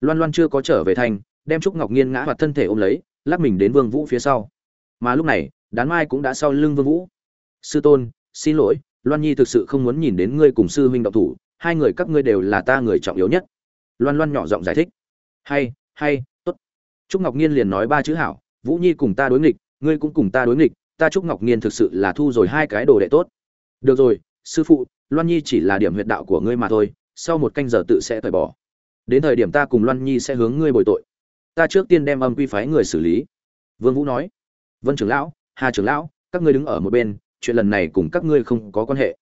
loan loan chưa có trở về thành, đem trúc ngọc nghiên ngã hoạt thân thể ôm lấy, lắc mình đến vương vũ phía sau. Mà lúc này, đán mai cũng đã sau lưng vương vũ. Sư tôn, xin lỗi, loan nhi thực sự không muốn nhìn đến ngươi cùng sư huynh động thủ, hai người các ngươi đều là ta người trọng yếu nhất. Loan loan nhỏ giọng giải thích. Hay hay, tốt. Trúc ngọc nghiên liền nói ba chữ hảo, vũ nhi cùng ta đối nghịch, ngươi cũng cùng ta đối nghịch, ta trúc ngọc nghiên thực sự là thu rồi hai cái đồ đệ tốt. Được rồi, sư phụ, loan nhi chỉ là điểm huyệt đạo của ngươi mà thôi, sau một canh giờ tự sẽ tẩy bỏ đến thời điểm ta cùng loan nhi sẽ hướng ngươi bồi tội. Ta trước tiên đem âm quy phái người xử lý. Vương vũ nói. Vân trưởng lão, hà trưởng lão, các ngươi đứng ở một bên, chuyện lần này cùng các ngươi không có quan hệ.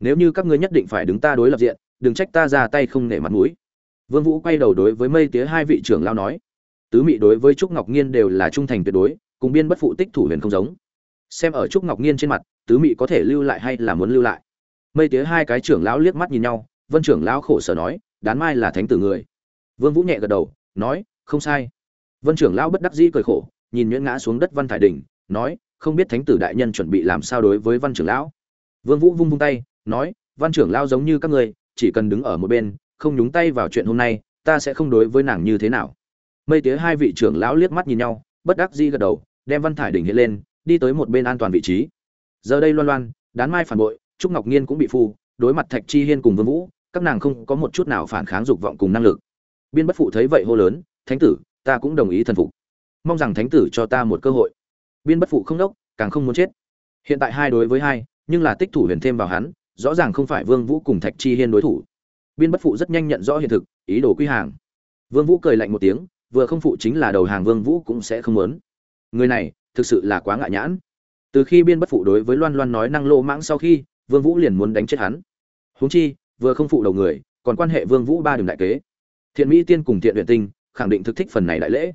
Nếu như các ngươi nhất định phải đứng ta đối lập diện, đừng trách ta ra tay không nể mặt mũi. Vương vũ quay đầu đối với mây tía hai vị trưởng lão nói. Tứ mị đối với trúc ngọc nghiên đều là trung thành tuyệt đối, cùng biên bất phụ tích thủ huyền không giống. Xem ở trúc ngọc nghiên trên mặt, tứ mị có thể lưu lại hay là muốn lưu lại? Mây tía hai cái trưởng lão liếc mắt nhìn nhau, vân trưởng lão khổ sở nói, đán mai là thánh tử người vương vũ nhẹ gật đầu nói không sai. Vân trưởng lão bất đắc dĩ cười khổ nhìn nhuyễn ngã xuống đất văn thải đình nói không biết thánh tử đại nhân chuẩn bị làm sao đối với văn trưởng lão? Vương vũ vung vung tay nói văn trưởng lão giống như các người, chỉ cần đứng ở một bên không nhúng tay vào chuyện hôm nay ta sẽ không đối với nàng như thế nào. Mây tía hai vị trưởng lão liếc mắt nhìn nhau bất đắc dĩ gật đầu đem văn thải đình hiện lên đi tới một bên an toàn vị trí. Giờ đây loan loan đán mai phản bội trúc ngọc nhiên cũng bị phu đối mặt thạch chi hiên cùng vương vũ các nàng không có một chút nào phản kháng dục vọng cùng năng lực biên bất phụ thấy vậy hô lớn, thánh tử, ta cũng đồng ý thần phục. Mong rằng thánh tử cho ta một cơ hội. Biên bất phụ không đốc, càng không muốn chết. Hiện tại hai đối với hai, nhưng là tích thủ huyền thêm vào hắn, rõ ràng không phải vương vũ cùng thạch chi hiên đối thủ. Biên bất phụ rất nhanh nhận rõ hiện thực, ý đồ quy hàng. Vương vũ cười lạnh một tiếng, vừa không phụ chính là đầu hàng vương vũ cũng sẽ không muốn. Người này, thực sự là quá ngại nhãn. Từ khi biên bất phụ đối với loan loan nói năng lô mãng sau khi, vương vũ liền muốn đánh chết hắn. Huống chi, vừa không phụ đầu người, còn quan hệ vương vũ ba đường đại kế thiện mỹ tiên cùng thiện luyện tinh khẳng định thực thích phần này đại lễ.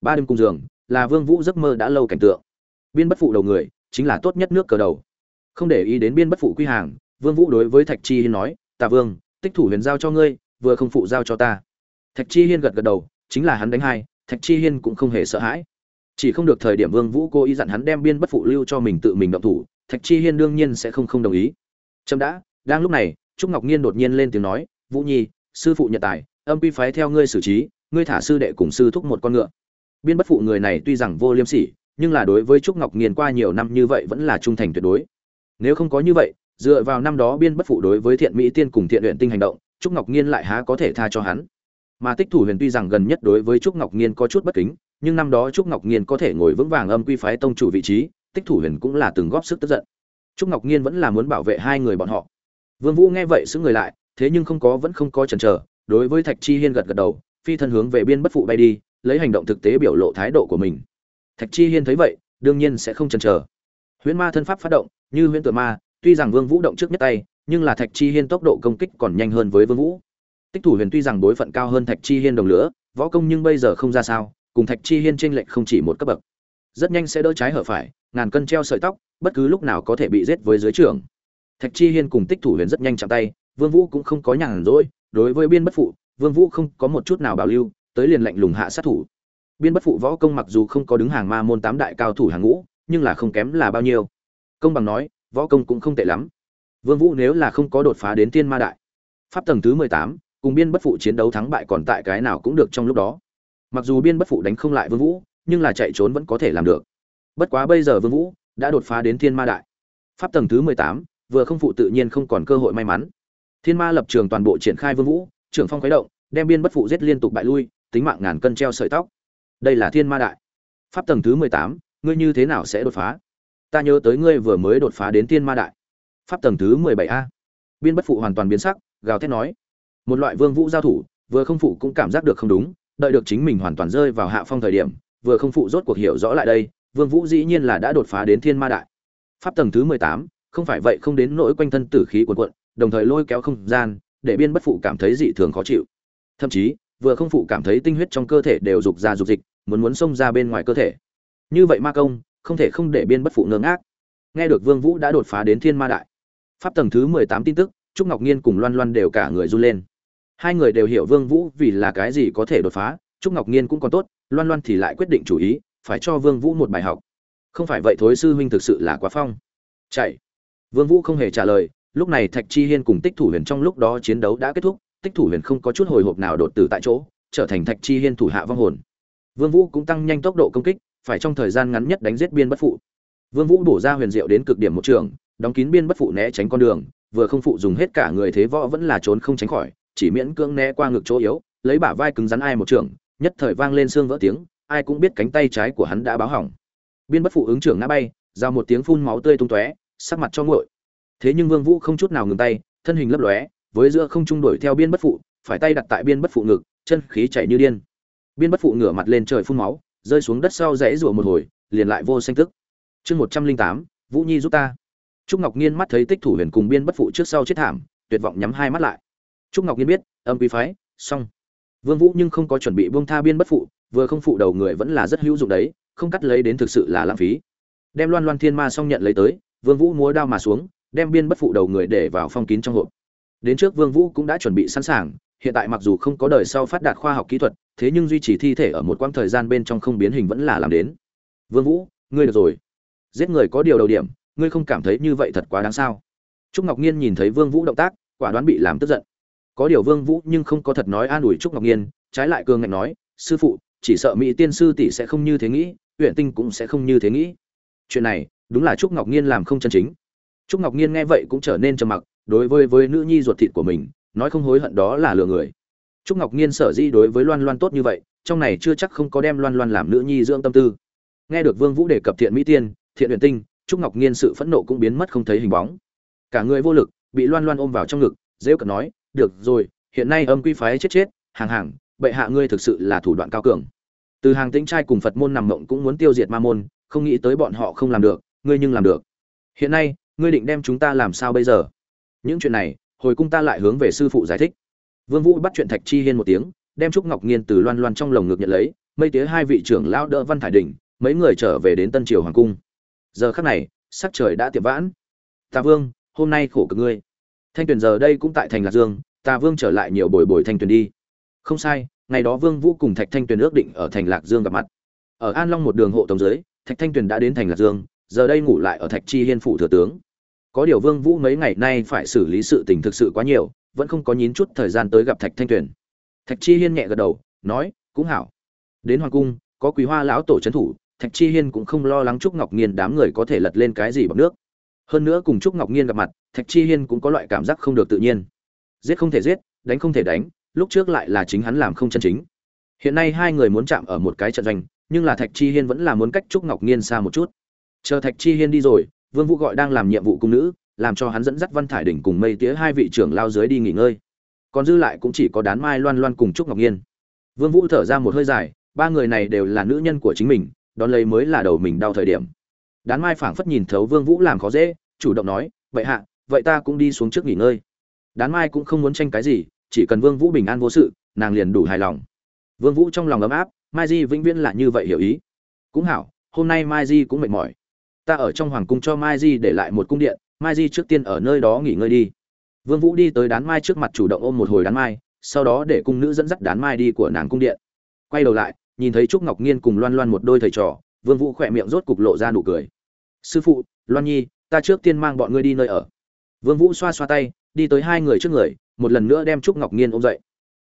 Ba đêm cùng giường là vương vũ giấc mơ đã lâu cảnh tượng. Biên bất phụ đầu người, chính là tốt nhất nước cờ đầu. Không để ý đến biên bất phụ quy hàng, vương vũ đối với thạch chi hiên nói, tà vương, tích thủ huyền giao cho ngươi, vừa không phụ giao cho ta. Thạch chi hiên gật gật đầu, chính là hắn đánh hai, thạch chi hiên cũng không hề sợ hãi. Chỉ không được thời điểm vương vũ cố ý dặn hắn đem biên bất phụ lưu cho mình tự mình động thủ, thạch chi hiên đương nhiên sẽ không không đồng ý. Trâm đã, đang lúc này, trúc ngọc nhiên đột nhiên lên tiếng nói, vũ nhi, sư phụ nhận tài âm quy phái theo ngươi xử trí, ngươi thả sư đệ cùng sư thúc một con ngựa. Biên bất phụ người này tuy rằng vô liêm sỉ, nhưng là đối với trúc ngọc nghiền qua nhiều năm như vậy vẫn là trung thành tuyệt đối. Nếu không có như vậy, dựa vào năm đó biên bất phụ đối với thiện mỹ tiên cùng thiện luyện tinh hành động, trúc ngọc nghiên lại há có thể tha cho hắn. Mà tích thủ huyền tuy rằng gần nhất đối với trúc ngọc nghiên có chút bất kính, nhưng năm đó trúc ngọc nghiên có thể ngồi vững vàng âm quy phái tông chủ vị trí, tích thủ huyền cũng là từng góp sức tức giận. Trúc ngọc nghiên vẫn là muốn bảo vệ hai người bọn họ. Vương vũ nghe vậy xứng người lại, thế nhưng không có vẫn không có chần chờ đối với thạch chi hiên gật gật đầu, phi thân hướng về biên bất phụ bay đi, lấy hành động thực tế biểu lộ thái độ của mình. Thạch chi hiên thấy vậy, đương nhiên sẽ không chần chờ. Huyễn ma thân pháp phát động, như huyễn tự ma, tuy rằng vương vũ động trước nhất tay, nhưng là thạch chi hiên tốc độ công kích còn nhanh hơn với vương vũ. Tích thủ huyền tuy rằng đối phận cao hơn thạch chi hiên đồng lửa, võ công nhưng bây giờ không ra sao, cùng thạch chi hiên trên lệnh không chỉ một cấp bậc. Rất nhanh sẽ đỡ trái hở phải, ngàn cân treo sợi tóc, bất cứ lúc nào có thể bị giết với dưới trưởng thạch chi hiên cùng tích thủ huyền rất nhanh chạm tay vương vũ cũng không có nhàn rỗi, đối với biên bất phụ, vương vũ không có một chút nào bảo lưu, tới liền lệnh lùng hạ sát thủ. Biên bất phụ võ công mặc dù không có đứng hàng ma môn tám đại cao thủ hàng ngũ, nhưng là không kém là bao nhiêu. Công bằng nói, võ công cũng không tệ lắm. Vương vũ nếu là không có đột phá đến tiên ma đại, pháp tầng thứ mười tám, cùng biên bất phụ chiến đấu thắng bại còn tại cái nào cũng được trong lúc đó. Mặc dù biên bất phụ đánh không lại vương vũ, nhưng là chạy trốn vẫn có thể làm được. Bất quá bây giờ vương vũ đã đột phá đến thiên ma đại. Pháp tầng thứ mười tám, vừa không phụ tự nhiên không còn cơ hội may mắn thiên ma lập trường toàn bộ triển khai vương vũ, trưởng phong khuấy động, đem biên bất phụ giết liên tục bại lui, tính mạng ngàn cân treo sợi tóc. Đây là thiên ma đại. Pháp tầng thứ mười tám, ngươi như thế nào sẽ đột phá? Ta nhớ tới ngươi vừa mới đột phá đến thiên ma đại. Pháp tầng thứ mười bảy a. Biên bất phụ hoàn toàn biến sắc, gào thét nói. Một loại vương vũ giao thủ, vừa không phụ cũng cảm giác được không đúng, đợi được chính mình hoàn toàn rơi vào hạ phong thời điểm, vừa không phụ rốt cuộc hiểu rõ lại đây, vương vũ dĩ nhiên là đã đột phá đến thiên ma đại. Pháp tầng thứ mười tám, không phải vậy không đến nỗi quanh thân tử khí cuộn cuộn đồng thời lôi kéo không gian, để biên bất phụ cảm thấy dị thường khó chịu. Thậm chí, vừa không phụ cảm thấy tinh huyết trong cơ thể đều rục ra rục dịch, muốn muốn xông ra bên ngoài cơ thể. Như vậy ma công, không thể không để biên bất phụ ngơ ngác. Nghe được vương vũ đã đột phá đến thiên ma đại. Pháp tầng thứ mười tám tin tức, trúc ngọc nhiên cùng loan loan đều cả người run lên. Hai người đều hiểu vương vũ vì là cái gì có thể đột phá, trúc ngọc nhiên cũng còn tốt, loan loan thì lại quyết định chủ ý, phải cho vương vũ một bài học. Không phải vậy thối sư huynh thực sự là quá phong. Chạy. Vương vũ không hề trả lời lúc này thạch chi hiên cùng tích thủ huyền trong lúc đó chiến đấu đã kết thúc, tích thủ huyền không có chút hồi hộp nào đột tử tại chỗ, trở thành thạch chi hiên thủ hạ vong hồn. Vương vũ cũng tăng nhanh tốc độ công kích, phải trong thời gian ngắn nhất đánh giết biên bất phụ. Vương vũ bổ ra huyền diệu đến cực điểm một trường, đóng kín biên bất phụ né tránh con đường, vừa không phụ dùng hết cả người thế võ vẫn là trốn không tránh khỏi, chỉ miễn cưỡng né qua ngực chỗ yếu, lấy bả vai cứng rắn ai một trường, nhất thời vang lên xương vỡ tiếng, ai cũng biết cánh tay trái của hắn đã báo hỏng. Biên bất phụ ứng trưởng ngã bay ra một tiếng phun máu tươi tung tóe, sắc mặt cho nguội thế nhưng vương vũ không chút nào ngừng tay, thân hình lấp lóe, với giữa không trung đuổi theo biên bất phụ, phải tay đặt tại biên bất phụ ngực, chân khí chảy như điên. Biên bất phụ ngửa mặt lên trời phun máu, rơi xuống đất sau rẽ rủa một hồi, liền lại vô sinh tức. Chương một trăm linh tám, vũ nhi giúp ta. Trúc ngọc nhiên mắt thấy tích thủ huyền cùng biên bất phụ trước sau chết thảm, tuyệt vọng nhắm hai mắt lại. Trúc ngọc nhiên biết, âm quý phái, xong. Vương vũ nhưng không có chuẩn bị buông tha biên bất phụ, vừa không phụ đầu người vẫn là rất hữu dụng đấy, không cắt lấy đến thực sự là lãng phí. Đem loan loan thiên ma xong nhận lấy tới, vương vũ múa đao mà xuống đem biên bất phụ đầu người để vào phong kín trong hộp. Đến trước vương vũ cũng đã chuẩn bị sẵn sàng, hiện tại mặc dù không có đời sau phát đạt khoa học kỹ thuật, thế nhưng duy trì thi thể ở một quãng thời gian bên trong không biến hình vẫn là làm đến. Vương vũ, ngươi được rồi. Giết người có điều đầu điểm, ngươi không cảm thấy như vậy thật quá đáng sao? Trúc ngọc nhiên nhìn thấy vương vũ động tác, quả đoán bị làm tức giận. Có điều vương vũ nhưng không có thật nói an ủi trúc ngọc nhiên trái lại cường ngạnh nói, sư phụ, chỉ sợ mỹ tiên sư tỷ sẽ không như thế nghĩ huyện tinh cũng sẽ không như thế nghĩ. Chuyện này, đúng là trúc ngọc nhiên làm không chân chính trúc ngọc nhiên nghe vậy cũng trở nên trầm mặc, đối với với nữ nhi ruột thịt của mình, nói không hối hận đó là lừa người. Trúc ngọc nhiên sở dĩ đối với loan loan tốt như vậy, trong này chưa chắc không có đem loan loan làm nữ nhi dưỡng tâm tư. Nghe được vương vũ đề cập thiện mỹ tiên, thiện huyền tinh, trúc ngọc nhiên sự phẫn nộ cũng biến mất không thấy hình bóng. Cả người vô lực, bị loan loan ôm vào trong ngực, rêu cẩn nói, được rồi, hiện nay âm quy phái chết chết, hàng hàng, bệ hạ ngươi thực sự là thủ đoạn cao cường. Từ hàng tính trai cùng phật môn nằm mộng cũng muốn tiêu diệt ma môn, không nghĩ tới bọn họ không làm được, ngươi nhưng làm được. Hiện nay ngươi định đem chúng ta làm sao bây giờ? Những chuyện này, hồi cung ta lại hướng về sư phụ giải thích. Vương vũ bắt chuyện thạch chi hiên một tiếng, đem trúc ngọc nghiên từ loan loan trong lồng ngực nhận lấy, mây tía hai vị trưởng lão đỡ văn thải đỉnh mấy người trở về đến tân triều hoàng cung. Giờ khắc này, sắc trời đã tiệm vãn. Tà vương, hôm nay khổ cực ngươi. Thanh tuyền giờ đây cũng tại thành lạc dương tà vương trở lại nhiều bồi bồi thanh tuyền đi. Không sai, ngày đó vương vũ cùng thạch thanh tuyền ước định ở thành lạc dương gặp mặt. Ở an long một đường hộ tổng dưới, thạch thanh tuyền đã đến thành lạc dương, giờ đây ngủ lại ở thạch chi hiên phủ thừa tướng có điều vương vũ mấy ngày nay phải xử lý sự tình thực sự quá nhiều, vẫn không có nhín chút thời gian tới gặp thạch thanh tuyền. Thạch chi hiên nhẹ gật đầu, nói, cũng hảo. Đến hoàng cung, có quý hoa lão tổ trấn thủ, thạch chi hiên cũng không lo lắng trúc ngọc nghiên đám người có thể lật lên cái gì bằng nước. Hơn nữa cùng trúc ngọc nghiên gặp mặt, thạch chi hiên cũng có loại cảm giác không được tự nhiên. Giết không thể giết, đánh không thể đánh, lúc trước lại là chính hắn làm không chân chính. Hiện nay hai người muốn chạm ở một cái trận doanh, nhưng là thạch chi hiên vẫn là muốn cách trúc ngọc nghiên xa một chút. Chờ thạch chi hiên đi rồi vương vũ gọi đang làm nhiệm vụ cung nữ, làm cho hắn dẫn dắt văn thải đỉnh cùng mây tía hai vị trưởng lao dưới đi nghỉ ngơi. Còn dư lại cũng chỉ có đán mai loan loan cùng trúc ngọc nghiên vương vũ thở ra một hơi dài, ba người này đều là nữ nhân của chính mình, đón lấy mới là đầu mình đau thời điểm. Đán mai phảng phất nhìn thấu vương vũ làm khó dễ, chủ động nói, vậy hạ, vậy ta cũng đi xuống trước nghỉ ngơi. Đán mai cũng không muốn tranh cái gì, chỉ cần vương vũ bình an vô sự, nàng liền đủ hài lòng. Vương vũ trong lòng ấm áp, mai di vĩnh viễn là như vậy hiểu ý. Cũng hảo, hôm nay mai di cũng mệt mỏi ta ở trong hoàng cung cho mai di để lại một cung điện, mai di trước tiên ở nơi đó nghỉ ngơi đi. Vương vũ đi tới đán mai trước mặt chủ động ôm một hồi đán mai, sau đó để cung nữ dẫn dắt đán mai đi của nàng cung điện. Quay đầu lại, nhìn thấy trúc ngọc nhiên cùng loan loan một đôi thầy trò, vương vũ khỏe miệng rốt cục lộ ra nụ cười. Sư phụ, loan nhi, ta trước tiên mang bọn ngươi đi nơi ở. Vương vũ xoa xoa tay, đi tới hai người trước người, một lần nữa đem trúc ngọc nhiên ôm dậy.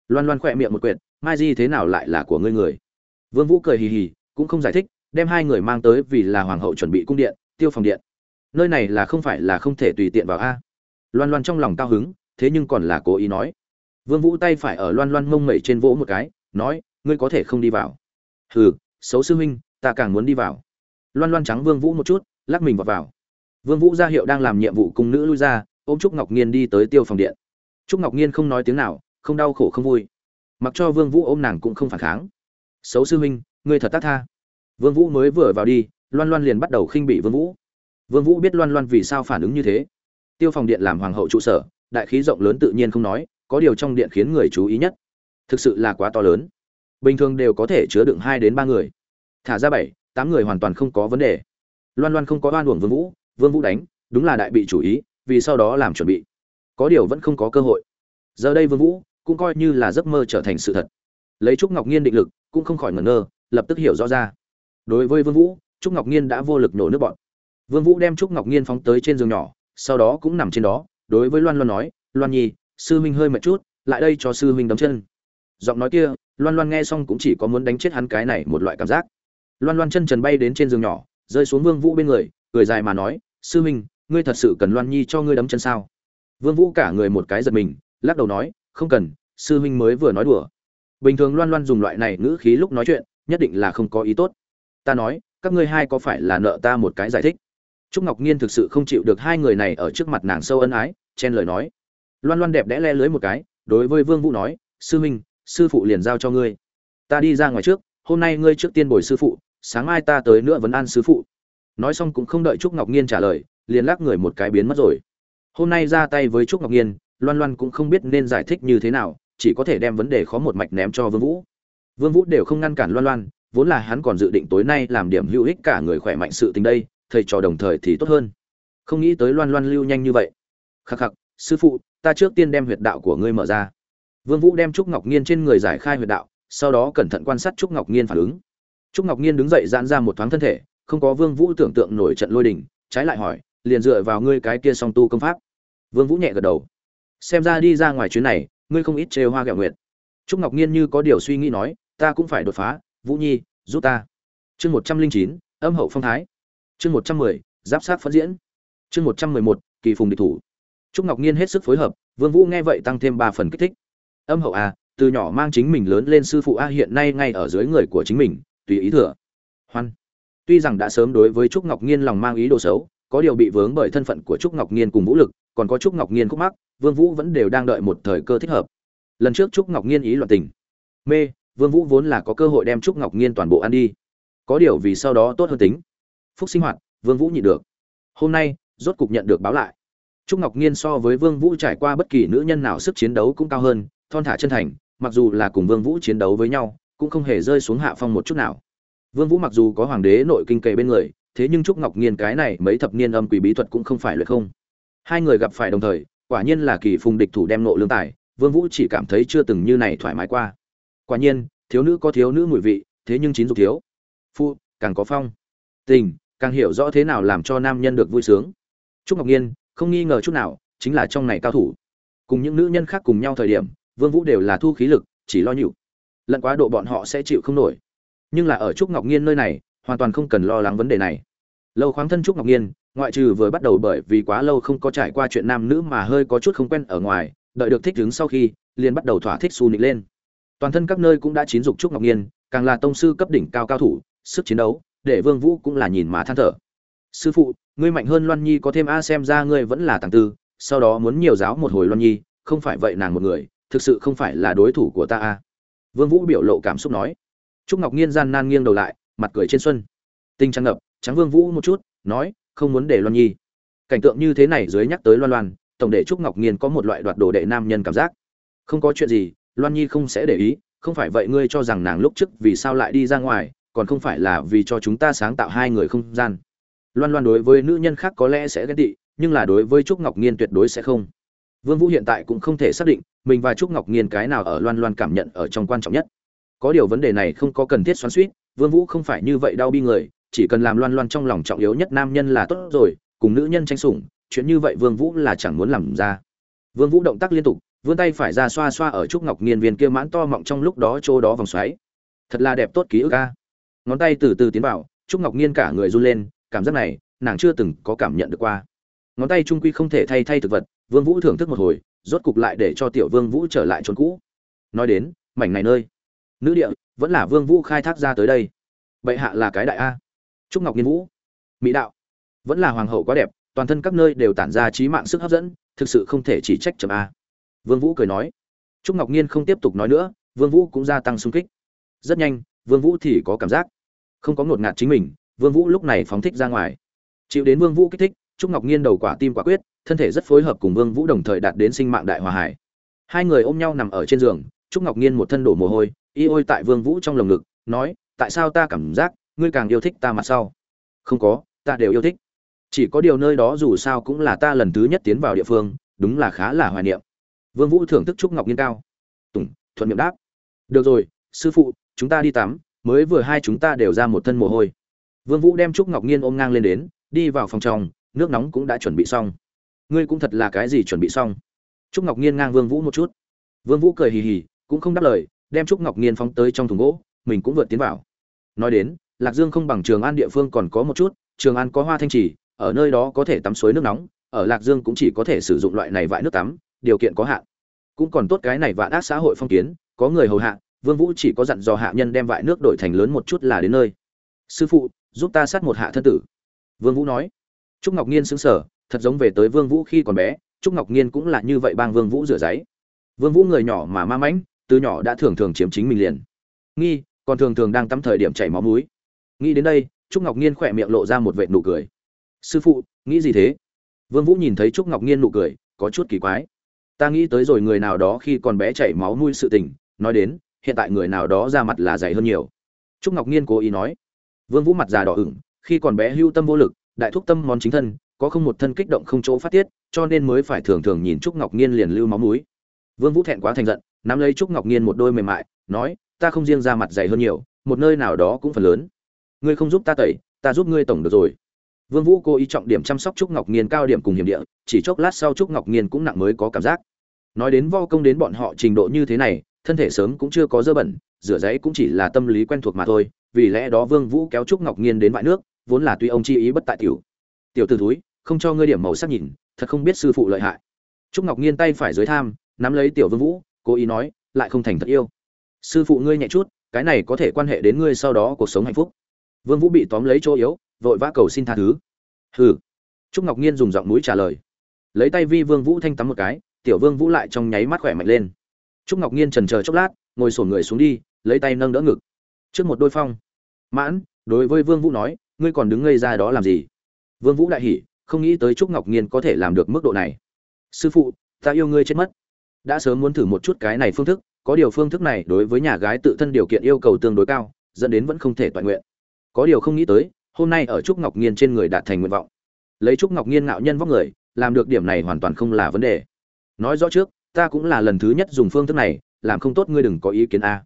Loan loan khỏe miệng một quyệt, mai di thế nào lại là của ngươi người? Vương vũ cười hì hì, cũng không giải thích, đem hai người mang tới vì là hoàng hậu chuẩn bị cung điện tiêu phòng điện. Nơi này là không phải là không thể tùy tiện vào a. Loan loan trong lòng cao hứng, thế nhưng còn là cố ý nói. Vương vũ tay phải ở loan loan mông mẩy trên vỗ một cái, nói, ngươi có thể không đi vào. Hừ, xấu sư huynh, ta càng muốn đi vào. Loan loan trắng vương vũ một chút, lắc mình vào vào. Vương vũ ra hiệu đang làm nhiệm vụ cùng nữ lui ra, ôm trúc ngọc nghiên đi tới tiêu phòng điện. Trúc ngọc nghiên không nói tiếng nào, không đau khổ không vui. Mặc cho vương vũ ôm nàng cũng không phản kháng. Xấu sư huynh, ngươi thật tác tha. Vương vũ mới vừa vào đi loan loan liền bắt đầu khinh bỉ vương vũ. Vương vũ biết loan loan vì sao phản ứng như thế. Tiêu phòng điện làm hoàng hậu trụ sở, đại khí rộng lớn tự nhiên không nói, có điều trong điện khiến người chú ý nhất. Thực sự là quá to lớn. Bình thường đều có thể chứa đựng hai đến ba người. Thả ra bảy, tám người hoàn toàn không có vấn đề. Loan loan không có oan uổng vương vũ vương vũ đánh, đúng là đại bị chủ ý, vì sau đó làm chuẩn bị. Có điều vẫn không có cơ hội. Giờ đây vương vũ cũng coi như là giấc mơ trở thành sự thật. Lấy trúc ngọc nhiên định lực, cũng không khỏi ngẩn ngơ, lập tức hiểu rõ ra. Đối với vương vũ trúc ngọc nhiên đã vô lực nổ nước bọn. Vương vũ đem trúc ngọc nhiên phóng tới trên giường nhỏ, sau đó cũng nằm trên đó, đối với loan loan nói, loan nhi, sư huynh hơi mệt chút, lại đây cho sư huynh đấm chân. Giọng nói kia, loan loan nghe xong cũng chỉ có muốn đánh chết hắn cái này một loại cảm giác. Loan loan chân trần bay đến trên giường nhỏ, rơi xuống vương vũ bên người, cười dài mà nói, sư huynh, ngươi thật sự cần loan nhi cho ngươi đấm chân sao? Vương vũ cả người một cái giật mình, lắc đầu nói, không cần, sư huynh mới vừa nói đùa. Bình thường loan loan dùng loại này ngữ khí lúc nói chuyện, nhất định là không có ý tốt. Ta nói các ngươi hai có phải là nợ ta một cái giải thích? Trúc ngọc nhiên thực sự không chịu được hai người này ở trước mặt nàng sâu ân ái, chen lời nói. Loan loan đẹp đẽ le lưới một cái, đối với vương vũ nói, sư huynh sư phụ liền giao cho ngươi. Ta đi ra ngoài trước, hôm nay ngươi trước tiên bồi sư phụ, sáng mai ta tới nữa vẫn an sư phụ. Nói xong cũng không đợi trúc ngọc nhiên trả lời, liền lắc người một cái biến mất rồi. Hôm nay ra tay với trúc ngọc nhiên loan loan cũng không biết nên giải thích như thế nào, chỉ có thể đem vấn đề khó một mạch ném cho vương vũ. Vương vũ đều không ngăn cản loan loan vốn là hắn còn dự định tối nay làm điểm hữu ích cả người khỏe mạnh sự tình đây, thầy trò đồng thời thì tốt hơn. Không nghĩ tới loan loan lưu nhanh như vậy. Khắc khắc, sư phụ, ta trước tiên đem huyệt đạo của ngươi mở ra. Vương vũ đem trúc ngọc nghiên trên người giải khai huyệt đạo, sau đó cẩn thận quan sát trúc ngọc nghiên phản ứng. Trúc ngọc nghiên đứng dậy giãn ra một thoáng thân thể, không có vương vũ tưởng tượng nổi trận lôi đình, trái lại hỏi, liền dựa vào ngươi cái kia song tu công pháp. Vương vũ nhẹ gật đầu. Xem ra đi ra ngoài chuyến này, ngươi không ít trêu hoa gẹo nguyệt. Trúc ngọc nghiên như có điều suy nghĩ nói, ta cũng phải đột phá vũ nhi, giúp ta. Chương một trăm linh chín, âm hậu phong thái. Chương một trăm mười, giáp sát phân diễn. Chương một trăm mười một, kỳ phùng địch thủ. Trúc ngọc nhiên hết sức phối hợp, vương vũ nghe vậy tăng thêm ba phần kích thích. Âm hậu a từ nhỏ mang chính mình lớn lên sư phụ a hiện nay ngay ở dưới người của chính mình, tùy ý thừa. Hoan. Tuy rằng đã sớm đối với trúc ngọc nhiên lòng mang ý đồ xấu, có điều bị vướng bởi thân phận của trúc ngọc nhiên cùng vũ lực, còn có trúc ngọc nhiên khúc mắc, vương vũ vẫn đều đang đợi một thời cơ thích hợp. Lần trước trúc ngọc nhiên ý loạn tình. Mê vương vũ vốn là có cơ hội đem trúc ngọc nhiên toàn bộ ăn đi. Có điều vì sau đó tốt hơn tính. Phúc sinh hoạt, vương vũ nhịn được. Hôm nay, rốt cục nhận được báo lại. Trúc ngọc nhiên so với vương vũ trải qua bất kỳ nữ nhân nào sức chiến đấu cũng cao hơn, thon thả chân thành, mặc dù là cùng vương vũ chiến đấu với nhau, cũng không hề rơi xuống hạ phong một chút nào. Vương vũ mặc dù có hoàng đế nội kinh kề bên người, thế nhưng trúc ngọc nhiên cái này mấy thập niên âm quỷ bí thuật cũng không phải luyện không. Hai người gặp phải đồng thời, quả nhiên là kỳ phùng địch thủ đem nộ lương tài, vương vũ chỉ cảm thấy chưa từng như này thoải mái qua quả nhiên, thiếu nữ có thiếu nữ mùi vị, thế nhưng chín dục thiếu. Phu, càng có phong. Tình, càng hiểu rõ thế nào làm cho nam nhân được vui sướng. Trúc ngọc nhiên, không nghi ngờ chút nào, chính là trong này cao thủ. Cùng những nữ nhân khác cùng nhau thời điểm, vương vũ đều là thu khí lực, chỉ lo nhịu. Lận quá độ bọn họ sẽ chịu không nổi. Nhưng là ở trúc ngọc nhiên nơi này, hoàn toàn không cần lo lắng vấn đề này. Lâu khoáng thân trúc ngọc nhiên, ngoại trừ vừa bắt đầu bởi vì quá lâu không có trải qua chuyện nam nữ mà hơi có chút không quen ở ngoài, đợi được thích đứng sau khi, liền bắt đầu thỏa thích xu nịnh lên toàn thân các nơi cũng đã chín dục trúc ngọc nghiên, càng là tông sư cấp đỉnh cao cao thủ sức chiến đấu để vương vũ cũng là nhìn mà than thở. Sư phụ ngươi mạnh hơn loan nhi có thêm a xem ra ngươi vẫn là tàng tư sau đó muốn nhiều giáo một hồi loan nhi không phải vậy nàng một người thực sự không phải là đối thủ của ta a. Vương vũ biểu lộ cảm xúc nói. Trúc ngọc nghiên gian nan nghiêng đầu lại mặt cười trên xuân. Tinh trăng ngập trắng vương vũ một chút nói không muốn để loan nhi. Cảnh tượng như thế này dưới nhắc tới loan loan tổng đệ trúc ngọc nghiên có một loại đoạt đồ đệ nam nhân cảm giác. Không có chuyện gì loan nhi không sẽ để ý, không phải vậy ngươi cho rằng nàng lúc trước vì sao lại đi ra ngoài, còn không phải là vì cho chúng ta sáng tạo hai người không gian. Loan loan đối với nữ nhân khác có lẽ sẽ ghét tị, nhưng là đối với trúc ngọc nhiên tuyệt đối sẽ không. Vương vũ hiện tại cũng không thể xác định mình và trúc ngọc nhiên cái nào ở loan loan cảm nhận ở trong quan trọng nhất. Có điều vấn đề này không có cần thiết xoắn suýt vương vũ không phải như vậy đau bi người, chỉ cần làm loan loan trong lòng trọng yếu nhất nam nhân là tốt rồi, cùng nữ nhân tranh sủng, chuyện như vậy vương vũ là chẳng muốn làm ra. Vương vũ động tác liên tục vươn tay phải ra xoa xoa ở trúc ngọc nghiên viên kia mãn to mọng trong lúc đó chỗ đó vòng xoáy. Thật là đẹp tốt ký ức a. Ngón tay từ từ tiến vào, trúc ngọc nghiên cả người run lên, cảm giác này, nàng chưa từng có cảm nhận được qua. Ngón tay trung quy không thể thay thay thực vật, vương vũ thưởng thức một hồi, rốt cục lại để cho tiểu vương vũ trở lại chốn cũ. Nói đến, mảnh này nơi, nữ địa, vẫn là vương vũ khai thác ra tới đây. Bệ hạ là cái đại a. Trúc ngọc nghiên vũ, mỹ đạo, vẫn là hoàng hậu quá đẹp, toàn thân các nơi đều tản ra trí mạng sức hấp dẫn, thực sự không thể chỉ trách chậm a vương vũ cười nói. Trúc ngọc nhiên không tiếp tục nói nữa, vương vũ cũng gia tăng xung kích. Rất nhanh, vương vũ thì có cảm giác. Không có ngột ngạt chính mình, vương vũ lúc này phóng thích ra ngoài. Chịu đến vương vũ kích thích, trúc ngọc nhiên đầu quả tim quả quyết, thân thể rất phối hợp cùng vương vũ đồng thời đạt đến sinh mạng đại hòa hải. Hai người ôm nhau nằm ở trên giường, trúc ngọc nhiên một thân đổ mồ hôi, y ôi tại vương vũ trong lồng ngực, nói, tại sao ta cảm giác ngươi càng yêu thích ta mặt sau không có, ta đều yêu thích. Chỉ có điều nơi đó dù sao cũng là ta lần thứ nhất tiến vào địa phương, đúng là khá là hoài niệm vương vũ thưởng thức trúc ngọc nghiên cao. Tùng, thuận miệng đáp. Được rồi, sư phụ, chúng ta đi tắm, mới vừa hai chúng ta đều ra một thân mồ hôi. Vương vũ đem trúc ngọc nghiên ôm ngang lên đến, đi vào phòng trong, nước nóng cũng đã chuẩn bị xong. Ngươi cũng thật là cái gì chuẩn bị xong? Trúc ngọc nghiên ngang vương vũ một chút. Vương vũ cười hì hì, cũng không đáp lời, đem trúc ngọc nghiên phóng tới trong thùng gỗ, mình cũng vượt tiến vào. Nói đến, lạc dương không bằng trường an địa phương còn có một chút, trường an có hoa thanh trì, ở nơi đó có thể tắm suối nước nóng, ở lạc dương cũng chỉ có thể sử dụng loại này vại nước tắm điều kiện có hạn. Cũng còn tốt cái này vạn ác xã hội phong kiến, có người hầu hạ, vương vũ chỉ có dặn dò hạ nhân đem vại nước đổi thành lớn một chút là đến nơi. Sư phụ, giúp ta sát một hạ thân tử. Vương vũ nói. Trúc ngọc nhiên sững sờ, thật giống về tới vương vũ khi còn bé, trúc ngọc nhiên cũng là như vậy bang vương vũ rửa giấy. Vương vũ người nhỏ mà ma mãnh, từ nhỏ đã thường thường chiếm chính mình liền. Nghi, còn thường thường đang tắm thời điểm chảy máu mũi. Nghĩ đến đây, trúc ngọc nhiên khỏe miệng lộ ra một vệt nụ cười. Sư phụ, nghĩ gì thế? Vương vũ nhìn thấy trúc ngọc nhiên nụ cười, có chút kỳ quái ta nghĩ tới rồi người nào đó khi còn bé chảy máu nuôi sự tình, nói đến, hiện tại người nào đó ra mặt là dày hơn nhiều. Trúc ngọc nhiên cố ý nói. Vương vũ mặt già đỏ ửng, khi còn bé hưu tâm vô lực, đại thúc tâm món chính thân, có không một thân kích động không chỗ phát tiết, cho nên mới phải thường thường nhìn trúc ngọc nhiên liền lưu máu mũi. Vương vũ thẹn quá thành giận, nắm lấy trúc ngọc nhiên một đôi mềm mại, nói, ta không riêng ra mặt dày hơn nhiều, một nơi nào đó cũng phần lớn. Ngươi không giúp ta tẩy, ta giúp ngươi tổng được rồi. Vương vũ cố ý trọng điểm chăm sóc trúc ngọc nhiên cao điểm cùng hiểm địa, chỉ chốc lát sau trúc ngọc nhiên cũng nặng mới có cảm giác nói đến vo công đến bọn họ trình độ như thế này, thân thể sớm cũng chưa có dơ bẩn, rửa giấy cũng chỉ là tâm lý quen thuộc mà thôi, vì lẽ đó vương vũ kéo trúc ngọc nhiên đến vại nước, vốn là tuy ông chi ý bất tại tiểu. Tiểu tử túi không cho ngươi điểm màu sắc nhìn, thật không biết sư phụ lợi hại. Trúc ngọc nhiên tay phải dưới tham, nắm lấy tiểu vương vũ, cố ý nói, lại không thành thật yêu. Sư phụ ngươi nhẹ chút, cái này có thể quan hệ đến ngươi sau đó cuộc sống hạnh phúc. Vương vũ bị tóm lấy chỗ yếu, vội vã cầu xin tha thứ. Hừ. Trúc ngọc nhiên dùng giọng mũi trả lời. Lấy tay vi vương vũ thanh tắm một cái tiểu vương vũ lại trong nháy mắt khỏe mạnh lên. Trúc ngọc nhiên trần chờ chốc lát, ngồi sổn người xuống đi, lấy tay nâng đỡ ngực. Trước một đôi phong. Mãn, đối với vương vũ nói, ngươi còn đứng ngây ra đó làm gì? Vương vũ đại hỉ, không nghĩ tới trúc ngọc nhiên có thể làm được mức độ này. Sư phụ, ta yêu ngươi chết mất. Đã sớm muốn thử một chút cái này phương thức, có điều phương thức này đối với nhà gái tự thân điều kiện yêu cầu tương đối cao, dẫn đến vẫn không thể toàn nguyện. Có điều không nghĩ tới, hôm nay ở trúc ngọc nhiên trên người đạt thành nguyện vọng. Lấy trúc ngọc nhiên ngạo nhân vóc người, làm được điểm này hoàn toàn không là vấn đề nói rõ trước, ta cũng là lần thứ nhất dùng phương thức này, làm không tốt ngươi đừng có ý kiến a.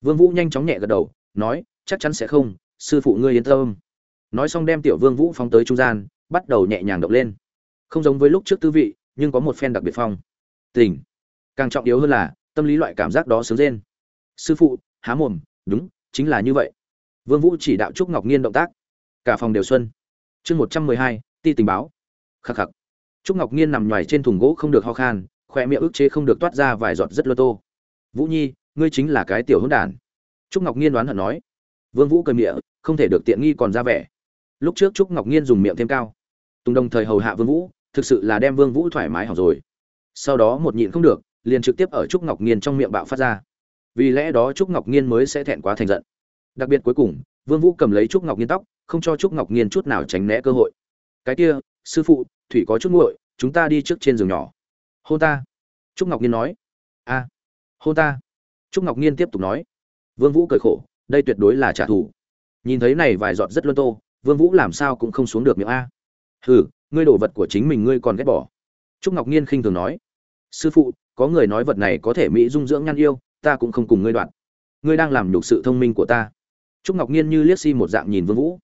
Vương vũ nhanh chóng nhẹ gật đầu, nói, chắc chắn sẽ không, sư phụ ngươi yên tâm. Nói xong đem tiểu vương vũ phóng tới trung gian, bắt đầu nhẹ nhàng động lên. Không giống với lúc trước tư vị, nhưng có một phen đặc biệt phong. Tình. Càng trọng yếu hơn là, tâm lý loại cảm giác đó sướng rên. Sư phụ, há mồm, đúng, chính là như vậy. Vương vũ chỉ đạo trúc ngọc nhiên động tác. Cả phòng đều xuân. Chương một trăm mười hai, ti tình báo. Khắc khắc. Trúc ngọc nhiên nằm nhòi trên thùng gỗ không được ho khan khoe miệng ức chế không được toát ra vài giọt rất lô tô. Vũ nhi, ngươi chính là cái tiểu hỗn đản. Trúc ngọc nhiên đoán hận nói. Vương vũ cười miệng không thể được tiện nghi còn ra vẻ. Lúc trước trúc ngọc nhiên dùng miệng thêm cao. Tùng đồng thời hầu hạ vương vũ, thực sự là đem vương vũ thoải mái hỏng rồi. Sau đó một nhịn không được, liền trực tiếp ở trúc ngọc nhiên trong miệng bạo phát ra. Vì lẽ đó trúc ngọc nhiên mới sẽ thẹn quá thành giận. Đặc biệt cuối cùng, vương vũ cầm lấy trúc ngọc nhiên tóc, không cho trúc ngọc nhiên chút nào tránh né cơ hội. Cái kia, sư phụ, thủy có chút nguội, chúng ta đi trước trên giường nhỏ hôn ta. Trúc ngọc nhiên nói. A hôn ta. Trúc ngọc nhiên tiếp tục nói. Vương vũ cười khổ, đây tuyệt đối là trả thù. Nhìn thấy này vài giọt rất luân tô, vương vũ làm sao cũng không xuống được miệng a. Hừ, ngươi đổ vật của chính mình ngươi còn ghét bỏ. Trúc ngọc nhiên khinh thường nói. Sư phụ, có người nói vật này có thể mỹ dung dưỡng nhăn yêu, ta cũng không cùng ngươi đoạn. Ngươi đang làm nhục sự thông minh của ta. Trúc ngọc nhiên như liếc si một dạng nhìn vương vũ.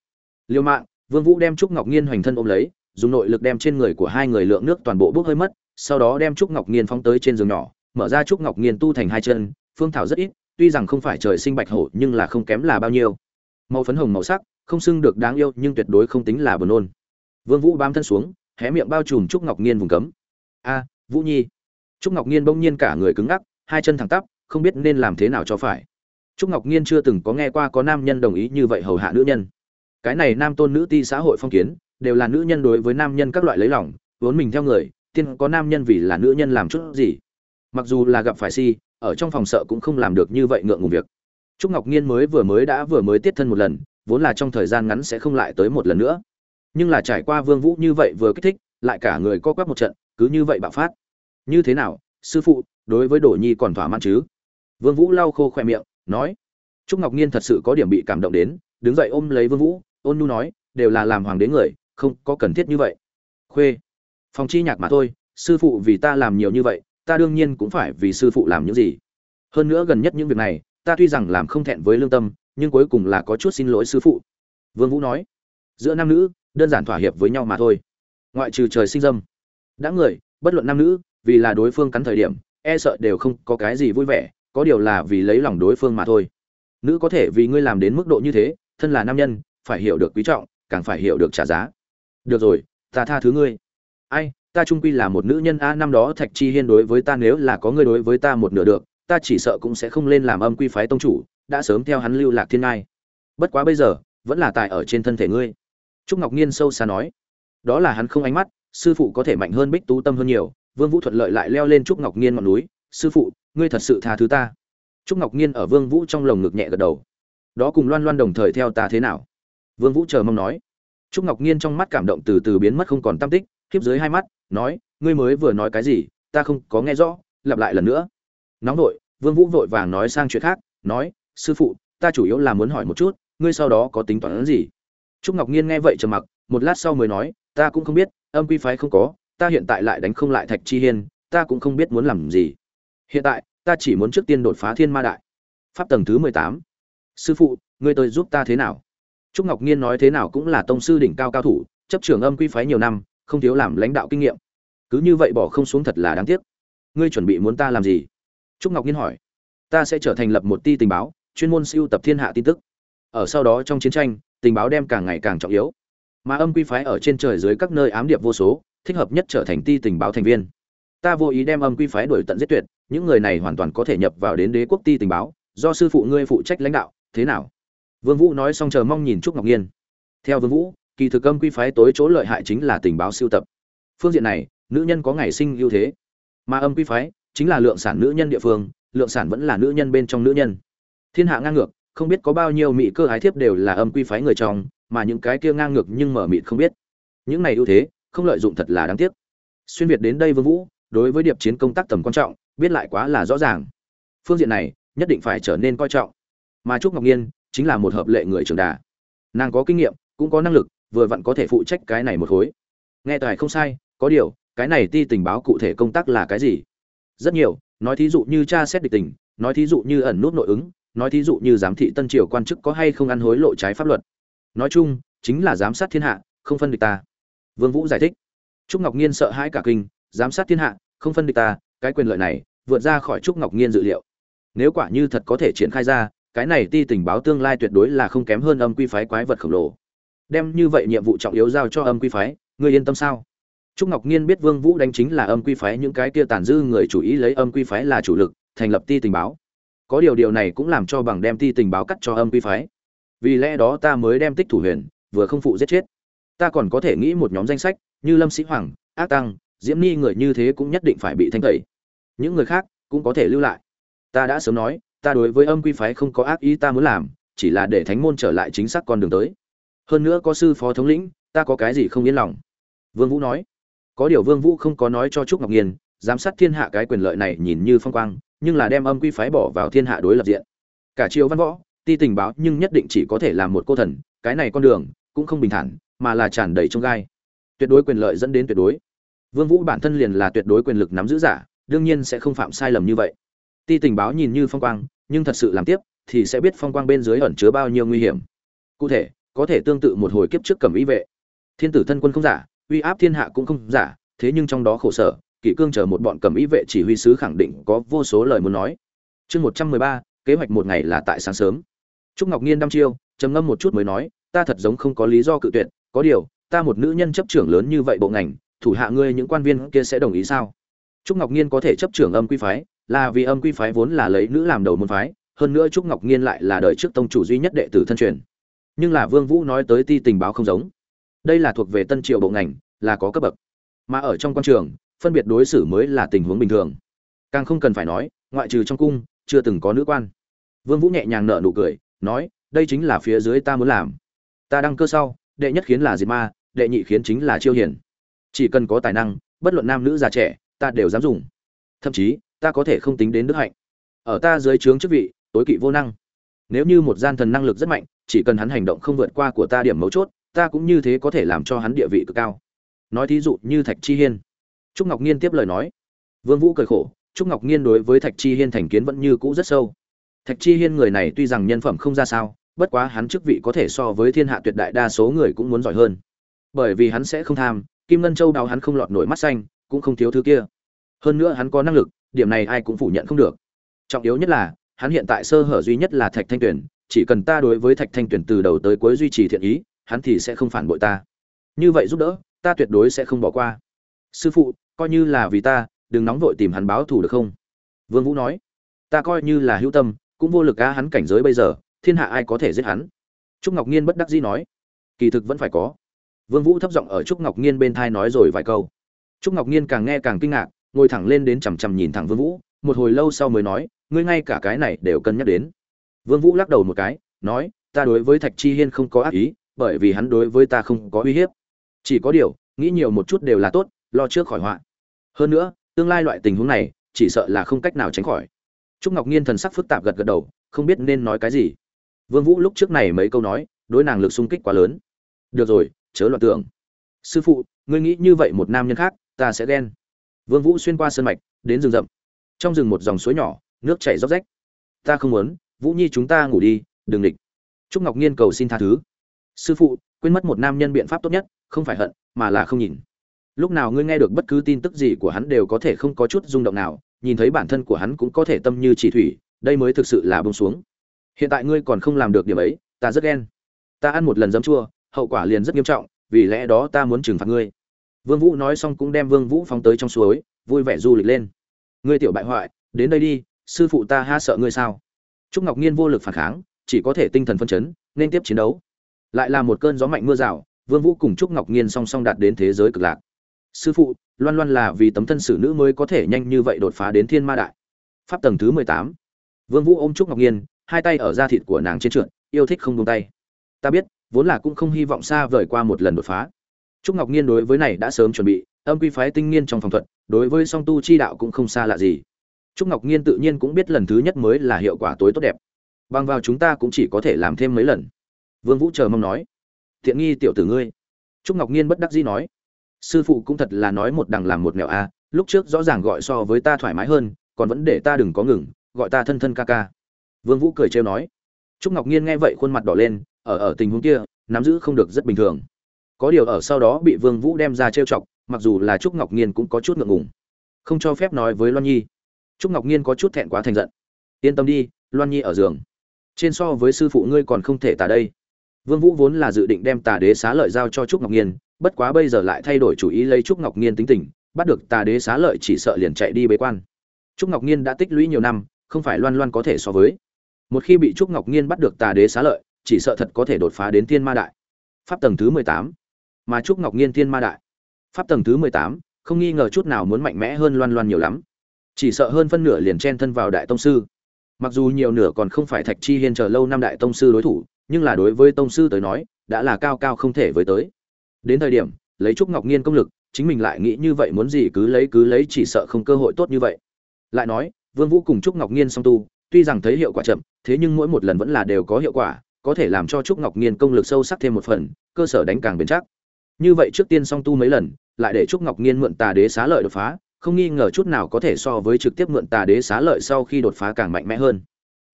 Liêu mạng, vương vũ đem trúc ngọc nhiên hoành thân ôm lấy, dùng nội lực đem trên người của hai người lượng nước toàn bộ bốc hơi mất sau đó đem trúc ngọc nghiên phóng tới trên giường nhỏ, mở ra trúc ngọc nghiên tu thành hai chân, phương thảo rất ít, tuy rằng không phải trời sinh bạch hổ, nhưng là không kém là bao nhiêu. Màu phấn hồng màu sắc, không xưng được đáng yêu, nhưng tuyệt đối không tính là buồn nôn. Vương vũ bám thân xuống, hé miệng bao trùm trúc ngọc nghiên vùng cấm. A, vũ nhi. Trúc ngọc nghiên bỗng nhiên cả người cứng ngắc, hai chân thẳng tắp, không biết nên làm thế nào cho phải. Trúc ngọc nghiên chưa từng có nghe qua có nam nhân đồng ý như vậy hầu hạ nữ nhân. Cái này nam tôn nữ ti xã hội phong kiến, đều là nữ nhân đối với nam nhân các loại lấy lòng, vốn mình theo người tiên có nam nhân vì là nữ nhân làm chút gì. Mặc dù là gặp phải si, ở trong phòng sợ cũng không làm được như vậy ngượng ngùng việc. Trúc ngọc nhiên mới vừa mới đã vừa mới tiết thân một lần, vốn là trong thời gian ngắn sẽ không lại tới một lần nữa. Nhưng là trải qua vương vũ như vậy vừa kích thích, lại cả người co quắp một trận, cứ như vậy bạo phát. Như thế nào, sư phụ, đối với Đổ nhi còn thỏa mãn chứ? Vương vũ lau khô khoe miệng, nói. Trúc ngọc nhiên thật sự có điểm bị cảm động đến, đứng dậy ôm lấy vương vũ, ôn nhu nói, đều là làm hoàng đế người, không có cần thiết như vậy. Khuê phòng chi nhạc mà thôi, sư phụ vì ta làm nhiều như vậy, ta đương nhiên cũng phải vì sư phụ làm những gì. Hơn nữa gần nhất những việc này, ta tuy rằng làm không thẹn với lương tâm, nhưng cuối cùng là có chút xin lỗi sư phụ. Vương vũ nói. Giữa nam nữ, đơn giản thỏa hiệp với nhau mà thôi. Ngoại trừ trời sinh dâm. Đã người, bất luận nam nữ, vì là đối phương cắn thời điểm e sợ đều không có cái gì vui vẻ, có điều là vì lấy lòng đối phương mà thôi. Nữ có thể vì ngươi làm đến mức độ như thế, thân là nam nhân, phải hiểu được quý trọng, càng phải hiểu được trả giá. Được rồi, ta tha thứ ngươi ai, ta trung quy là một nữ nhân, a, năm đó thạch chi hiên đối với ta nếu là có người đối với ta một nửa được, ta chỉ sợ cũng sẽ không lên làm âm quy phái tông chủ, đã sớm theo hắn lưu lạc thiên ngai. Bất quá bây giờ, vẫn là tại ở trên thân thể ngươi. Trúc ngọc nhiên sâu xa nói, đó là hắn không ánh mắt, sư phụ có thể mạnh hơn bích tú tâm hơn nhiều, vương vũ thuận lợi lại leo lên trúc ngọc nhiên ngọn núi, sư phụ, ngươi thật sự tha thứ ta. Trúc ngọc nhiên ở vương vũ trong lồng ngực nhẹ gật đầu. Đó cùng loan loan đồng thời theo ta thế nào? Vương vũ chờ mong nói. Trúc ngọc nhiên trong mắt cảm động từ từ biến mất không còn tâm tích khiếp dưới hai mắt, nói, ngươi mới vừa nói cái gì, ta không có nghe rõ, lặp lại lần nữa. Nóng vội, vương vũ vội vàng nói sang chuyện khác, nói, sư phụ, ta chủ yếu là muốn hỏi một chút, ngươi sau đó có tính toán gì? Trúc ngọc nhiên nghe vậy trầm mặc, một lát sau mới nói, ta cũng không biết, âm quy phái không có, ta hiện tại lại đánh không lại thạch chi hiên, ta cũng không biết muốn làm gì. Hiện tại, ta chỉ muốn trước tiên đột phá thiên ma đại. Pháp tầng thứ mười tám. Sư phụ, ngươi tôi giúp ta thế nào? Trúc ngọc nhiên nói thế nào cũng là tông sư đỉnh cao cao thủ, chấp trưởng âm quy phái nhiều năm không thiếu làm lãnh đạo kinh nghiệm. Cứ như vậy bỏ không xuống thật là đáng tiếc. Ngươi chuẩn bị muốn ta làm gì? Trúc ngọc nhiên hỏi. Ta sẽ trở thành lập một ti tình báo, chuyên môn siêu tập thiên hạ tin tức. Ở sau đó trong chiến tranh, tình báo đem càng ngày càng trọng yếu. Mà âm quy phái ở trên trời dưới các nơi ám điệp vô số, thích hợp nhất trở thành ti tình báo thành viên. Ta vô ý đem âm quy phái đuổi tận giết tuyệt, những người này hoàn toàn có thể nhập vào đến đế quốc ti tình báo, do sư phụ ngươi phụ trách lãnh đạo, thế nào? Vương vũ nói xong chờ mong nhìn trúc ngọc nhiên. Theo vương vũ kỳ thực âm quy phái tối chỗ lợi hại chính là tình báo siêu tập. Phương diện này, nữ nhân có ngày sinh ưu thế. Mà âm quy phái chính là lượng sản nữ nhân địa phương, lượng sản vẫn là nữ nhân bên trong nữ nhân. Thiên hạ ngang ngược, không biết có bao nhiêu mỹ cơ ái thiếp đều là âm quy phái người trong, mà những cái kia ngang ngược nhưng mở mịt không biết. Những này ưu thế, không lợi dụng thật là đáng tiếc. Xuyên việt đến đây vương vũ, đối với điệp chiến công tác tầm quan trọng, biết lại quá là rõ ràng. Phương diện này, nhất định phải trở nên coi trọng. Mà trúc ngọc nhiên chính là một hợp lệ người trưởng đà. Nàng có kinh nghiệm, cũng có năng lực vừa vặn có thể phụ trách cái này một khối. Nghe tài không sai, có điều, cái này ti tình báo cụ thể công tác là cái gì? Rất nhiều, nói thí dụ như tra xét địch tình, nói thí dụ như ẩn nút nội ứng, nói thí dụ như giám thị tân triều quan chức có hay không ăn hối lộ trái pháp luật. Nói chung, chính là giám sát thiên hạ, không phân địch ta. Vương vũ giải thích. Trúc ngọc nhiên sợ hãi cả kinh, giám sát thiên hạ, không phân địch ta, cái quyền lợi này, vượt ra khỏi trúc ngọc nhiên dự liệu. Nếu quả như thật có thể triển khai ra, cái này ti tình báo tương lai tuyệt đối là không kém hơn âm quy phái quái vật khổng lồ đem như vậy nhiệm vụ trọng yếu giao cho âm quy phái, ngươi yên tâm sao? Trúc ngọc nhiên biết vương vũ đánh chính là âm quy phái, những cái kia tàn dư người chủ ý lấy âm quy phái là chủ lực, thành lập ti tình báo. Có điều điều này cũng làm cho bằng đem ti tình báo cắt cho âm quy phái. Vì lẽ đó ta mới đem tích thủ huyền, vừa không phụ giết chết. Ta còn có thể nghĩ một nhóm danh sách, như lâm sĩ hoàng, ác tăng, diễm ni người như thế cũng nhất định phải bị thanh tẩy. Những người khác cũng có thể lưu lại. Ta đã sớm nói, ta đối với âm quy phái không có ác ý ta muốn làm, chỉ là để thánh môn trở lại chính xác con đường tới hơn nữa có sư phó thống lĩnh, ta có cái gì không yên lòng? Vương vũ nói. Có điều vương vũ không có nói cho trúc ngọc nghiên giám sát thiên hạ cái quyền lợi này nhìn như phong quang, nhưng là đem âm quy phái bỏ vào thiên hạ đối lập diện. Cả triều văn võ, ti tình báo nhưng nhất định chỉ có thể làm một cô thần, cái này con đường cũng không bình thản, mà là tràn đầy trong gai. Tuyệt đối quyền lợi dẫn đến tuyệt đối. Vương vũ bản thân liền là tuyệt đối quyền lực nắm giữ giả, đương nhiên sẽ không phạm sai lầm như vậy. Ti tình báo nhìn như phong quang, nhưng thật sự làm tiếp, thì sẽ biết phong quang bên dưới ẩn chứa bao nhiêu nguy hiểm. Cụ thể có thể tương tự một hồi kiếp trước cầm ý vệ. Thiên tử thân quân không giả, uy áp thiên hạ cũng không giả, thế nhưng trong đó khổ sở, kỷ cương chờ một bọn cầm ý vệ chỉ huy sứ khẳng định có vô số lời muốn nói. Chương một trăm mười ba, kế hoạch một ngày là tại sáng sớm. Trúc ngọc nhiên đăm chiêu, trầm ngâm một chút mới nói, ta thật giống không có lý do cự tuyệt, có điều, ta một nữ nhân chấp trưởng lớn như vậy bộ ngành, thủ hạ ngươi những quan viên kia sẽ đồng ý sao? Trúc ngọc nhiên có thể chấp trưởng âm quy phái, là vì âm quy phái vốn là lấy nữ làm đầu môn phái, hơn nữa trúc ngọc nhiên lại là đời trước tông chủ duy nhất đệ tử thân truyền nhưng là vương vũ nói tới ti tình báo không giống. Đây là thuộc về tân triều bộ ngành, là có cấp bậc. Mà ở trong quan trường, phân biệt đối xử mới là tình huống bình thường. Càng không cần phải nói, ngoại trừ trong cung, chưa từng có nữ quan. Vương vũ nhẹ nhàng nở nụ cười, nói, đây chính là phía dưới ta muốn làm. Ta đăng cơ sau, đệ nhất khiến là diệt ma, đệ nhị khiến chính là chiêu hiền. Chỉ cần có tài năng, bất luận nam nữ già trẻ, ta đều dám dùng. Thậm chí, ta có thể không tính đến đức hạnh. Ở ta dưới trướng chức vị, tối kỵ vô năng. Nếu như một gian thần năng lực rất mạnh chỉ cần hắn hành động không vượt qua của ta điểm mấu chốt, ta cũng như thế có thể làm cho hắn địa vị cực cao. Nói thí dụ như thạch chi hiên. Trúc ngọc nhiên tiếp lời nói. Vương vũ cười khổ, trúc ngọc nhiên đối với thạch chi hiên thành kiến vẫn như cũ rất sâu. Thạch chi hiên người này tuy rằng nhân phẩm không ra sao, bất quá hắn chức vị có thể so với thiên hạ tuyệt đại đa số người cũng muốn giỏi hơn. Bởi vì hắn sẽ không tham, kim ngân châu đào hắn không lọt nổi mắt xanh, cũng không thiếu thứ kia. Hơn nữa hắn có năng lực, điểm này ai cũng phủ nhận không được. Trọng yếu nhất là, hắn hiện tại sơ hở duy nhất là thạch thanh tuyền chỉ cần ta đối với thạch thanh tuyền từ đầu tới cuối duy trì thiện ý, hắn thì sẽ không phản bội ta. Như vậy giúp đỡ, ta tuyệt đối sẽ không bỏ qua. Sư phụ, coi như là vì ta, đừng nóng vội tìm hắn báo thù được không? Vương vũ nói. Ta coi như là hữu tâm, cũng vô lực á hắn cảnh giới bây giờ, thiên hạ ai có thể giết hắn? Trúc ngọc nhiên bất đắc dĩ nói. Kỳ thực vẫn phải có. Vương vũ thấp giọng ở trúc ngọc nhiên bên thai nói rồi vài câu. Trúc ngọc nhiên càng nghe càng kinh ngạc, ngồi thẳng lên đến chằm chằm nhìn thẳng vương vũ, một hồi lâu sau mới nói, ngươi ngay cả cái này đều cân nhắc đến vương vũ lắc đầu một cái, nói, ta đối với thạch chi hiên không có ác ý, bởi vì hắn đối với ta không có uy hiếp. Chỉ có điều, nghĩ nhiều một chút đều là tốt, lo trước khỏi họa. Hơn nữa, tương lai loại tình huống này, chỉ sợ là không cách nào tránh khỏi. Trúc ngọc nhiên thần sắc phức tạp gật gật đầu, không biết nên nói cái gì. Vương vũ lúc trước này mấy câu nói, đối nàng lực xung kích quá lớn. Được rồi, chớ loạn tưởng. Sư phụ, ngươi nghĩ như vậy một nam nhân khác, ta sẽ ghen. Vương vũ xuyên qua sơn mạch, đến rừng rậm. Trong rừng một dòng suối nhỏ, nước chảy róc rách. Ta không muốn vũ nhi chúng ta ngủ đi, đừng địch. Trúc ngọc nhiên cầu xin tha thứ. Sư phụ, quên mất một nam nhân biện pháp tốt nhất, không phải hận, mà là không nhìn. Lúc nào ngươi nghe được bất cứ tin tức gì của hắn đều có thể không có chút rung động nào, nhìn thấy bản thân của hắn cũng có thể tâm như chỉ thủy, đây mới thực sự là bông xuống. Hiện tại ngươi còn không làm được điểm ấy, ta rất ghen. Ta ăn một lần dấm chua, hậu quả liền rất nghiêm trọng, vì lẽ đó ta muốn trừng phạt ngươi. Vương vũ nói xong cũng đem vương vũ phóng tới trong suối, vui vẻ du lịch lên. Ngươi tiểu bại hoại, đến đây đi, sư phụ ta ha sợ ngươi sao? Trúc ngọc nhiên vô lực phản kháng, chỉ có thể tinh thần phân chấn, nên tiếp chiến đấu. Lại là một cơn gió mạnh mưa rào, vương vũ cùng trúc ngọc nhiên song song đạt đến thế giới cực lạc. Sư phụ, loan loan là vì tấm thân xử nữ mới có thể nhanh như vậy đột phá đến thiên ma đại. Pháp tầng thứ mười tám. Vương vũ ôm trúc ngọc nhiên hai tay ở da thịt của nàng trên trượt yêu thích không buông tay. Ta biết, vốn là cũng không hy vọng xa vời qua một lần đột phá. Trúc ngọc nhiên đối với này đã sớm chuẩn bị, âm quy phái tinh nghiên trong phòng thuật, đối với song tu chi đạo cũng không xa lạ gì trúc ngọc nhiên tự nhiên cũng biết lần thứ nhất mới là hiệu quả tối tốt đẹp. Bằng vào chúng ta cũng chỉ có thể làm thêm mấy lần. Vương vũ chờ mong nói. Thiện nghi tiểu tử ngươi. Trúc ngọc nhiên bất đắc dĩ nói. Sư phụ cũng thật là nói một đằng làm một nẻo a, lúc trước rõ ràng gọi so với ta thoải mái hơn, còn vẫn để ta đừng có ngừng, gọi ta thân thân ca ca. Vương vũ cười trêu nói. Trúc ngọc nhiên nghe vậy khuôn mặt đỏ lên, ở ở tình huống kia, nắm giữ không được rất bình thường. Có điều ở sau đó bị vương vũ đem ra trêu chọc, mặc dù là trúc ngọc nhiên cũng có chút ngượng ngùng. Không cho phép nói với loan nhi trúc ngọc nhiên có chút thẹn quá thành giận. Yên tâm đi, loan nhi ở giường. Trên so với sư phụ ngươi còn không thể tả đây. Vương vũ vốn là dự định đem tà đế xá lợi giao cho trúc ngọc nhiên bất quá bây giờ lại thay đổi chủ ý lấy trúc ngọc nhiên tính tình, bắt được tà đế xá lợi chỉ sợ liền chạy đi bế quan. Trúc ngọc nhiên đã tích lũy nhiều năm, không phải loan loan có thể so với. Một khi bị trúc ngọc nhiên bắt được tà đế xá lợi, chỉ sợ thật có thể đột phá đến thiên ma đại. Pháp tầng thứ mười tám. Mà trúc ngọc nhiên thiên ma đại. Pháp tầng thứ mười tám, không nghi ngờ chút nào muốn mạnh mẽ hơn loan loan nhiều lắm chỉ sợ hơn phân nửa liền chen thân vào đại tông sư. Mặc dù nhiều nửa còn không phải thạch chi hiên chờ lâu năm đại tông sư đối thủ, nhưng là đối với tông sư tới nói, đã là cao cao không thể với tới. Đến thời điểm, lấy trúc ngọc nhiên công lực, chính mình lại nghĩ như vậy muốn gì cứ lấy cứ lấy, chỉ sợ không cơ hội tốt như vậy. Lại nói, vương vũ cùng trúc ngọc nhiên song tu, tuy rằng thấy hiệu quả chậm, thế nhưng mỗi một lần vẫn là đều có hiệu quả, có thể làm cho trúc ngọc nhiên công lực sâu sắc thêm một phần, cơ sở đánh càng bền chắc. Như vậy trước tiên song tu mấy lần, lại để trúc ngọc nhiên mượn tà đế xá lợi đột phá không nghi ngờ chút nào có thể so với trực tiếp mượn tà đế xá lợi sau khi đột phá càng mạnh mẽ hơn.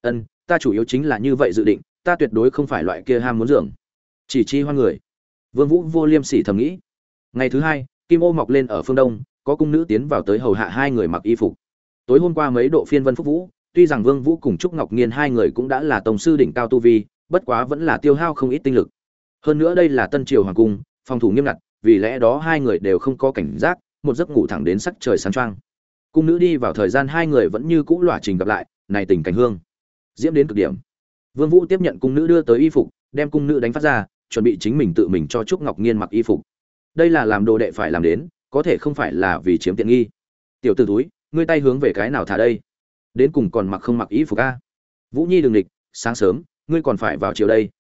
Ân, ta chủ yếu chính là như vậy dự định, ta tuyệt đối không phải loại kia ham muốn dưỡng chỉ chi hoan người. Vương vũ vô liêm sỉ thầm nghĩ. Ngày thứ hai, kim ô mọc lên ở phương đông, có cung nữ tiến vào tới hầu hạ hai người mặc y phục. Tối hôm qua mấy độ phiên vân phúc vũ, tuy rằng vương vũ cùng trúc ngọc nghiên hai người cũng đã là tổng sư đỉnh cao tu vi, bất quá vẫn là tiêu hao không ít tinh lực. Hơn nữa đây là tân triều hoàng cung, phòng thủ nghiêm ngặt, vì lẽ đó hai người đều không có cảnh giác một giấc ngủ thẳng đến sắc trời sáng choang. Cung nữ đi vào thời gian hai người vẫn như cũ lỏa trình gặp lại, này tình cảnh hương. Diễm đến cực điểm. Vương vũ tiếp nhận cung nữ đưa tới y phục, đem cung nữ đánh phát ra, chuẩn bị chính mình tự mình cho trúc ngọc nghiên mặc y phục. Đây là làm đồ đệ phải làm đến, có thể không phải là vì chiếm tiện nghi. Tiểu tử túi ngươi tay hướng về cái nào thả đây? Đến cùng còn mặc không mặc y phục a? Vũ nhi đừng địch, sáng sớm, ngươi còn phải vào chiều đây.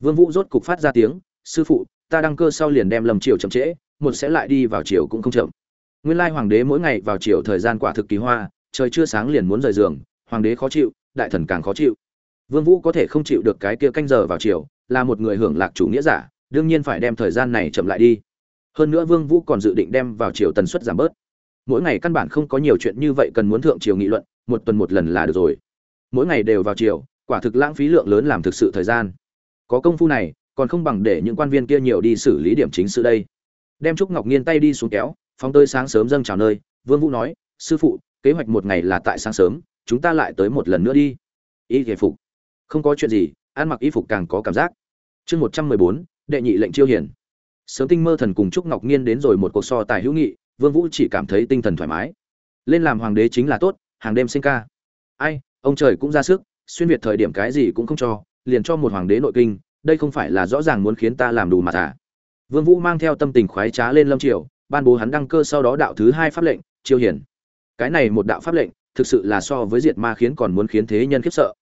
Vương vũ rốt cục phát ra tiếng, sư phụ, ta đăng cơ sau liền đem lầm chiều chậm trễ, một sẽ lại đi vào chiều cũng không chậm nguyên lai hoàng đế mỗi ngày vào chiều thời gian quả thực kỳ hoa, trời chưa sáng liền muốn rời giường, hoàng đế khó chịu, đại thần càng khó chịu. Vương vũ có thể không chịu được cái kia canh giờ vào chiều, là một người hưởng lạc chủ nghĩa giả, đương nhiên phải đem thời gian này chậm lại đi. Hơn nữa vương vũ còn dự định đem vào chiều tần suất giảm bớt. Mỗi ngày căn bản không có nhiều chuyện như vậy cần muốn thượng chiều nghị luận, một tuần một lần là được rồi. Mỗi ngày đều vào chiều, quả thực lãng phí lượng lớn làm thực sự thời gian. Có công phu này, còn không bằng để những quan viên kia nhiều đi xử lý điểm chính sự đây. Đem trúc ngọc nghiên tay đi xuống kéo phóng tới sáng sớm dâng chào nơi, vương vũ nói, sư phụ, kế hoạch một ngày là tại sáng sớm, chúng ta lại tới một lần nữa đi. Y thể phục, không có chuyện gì, ăn mặc y phục càng có cảm giác. Chương một trăm mười bốn, đệ nhị lệnh chiêu hiển. Sớm tinh mơ thần cùng trúc ngọc nghiên đến rồi một cuộc so tài hữu nghị, vương vũ chỉ cảm thấy tinh thần thoải mái. Lên làm hoàng đế chính là tốt, hàng đêm sinh ca. Ai, ông trời cũng ra sức, xuyên việt thời điểm cái gì cũng không cho, liền cho một hoàng đế nội kinh, đây không phải là rõ ràng muốn khiến ta làm đủ mà à? vương vũ mang theo tâm tình khoái trá lên lâm triều ban bố hắn đăng cơ sau đó đạo thứ hai pháp lệnh, chiêu hiển. Cái này một đạo pháp lệnh, thực sự là so với diệt ma khiến còn muốn khiến thế nhân khiếp sợ.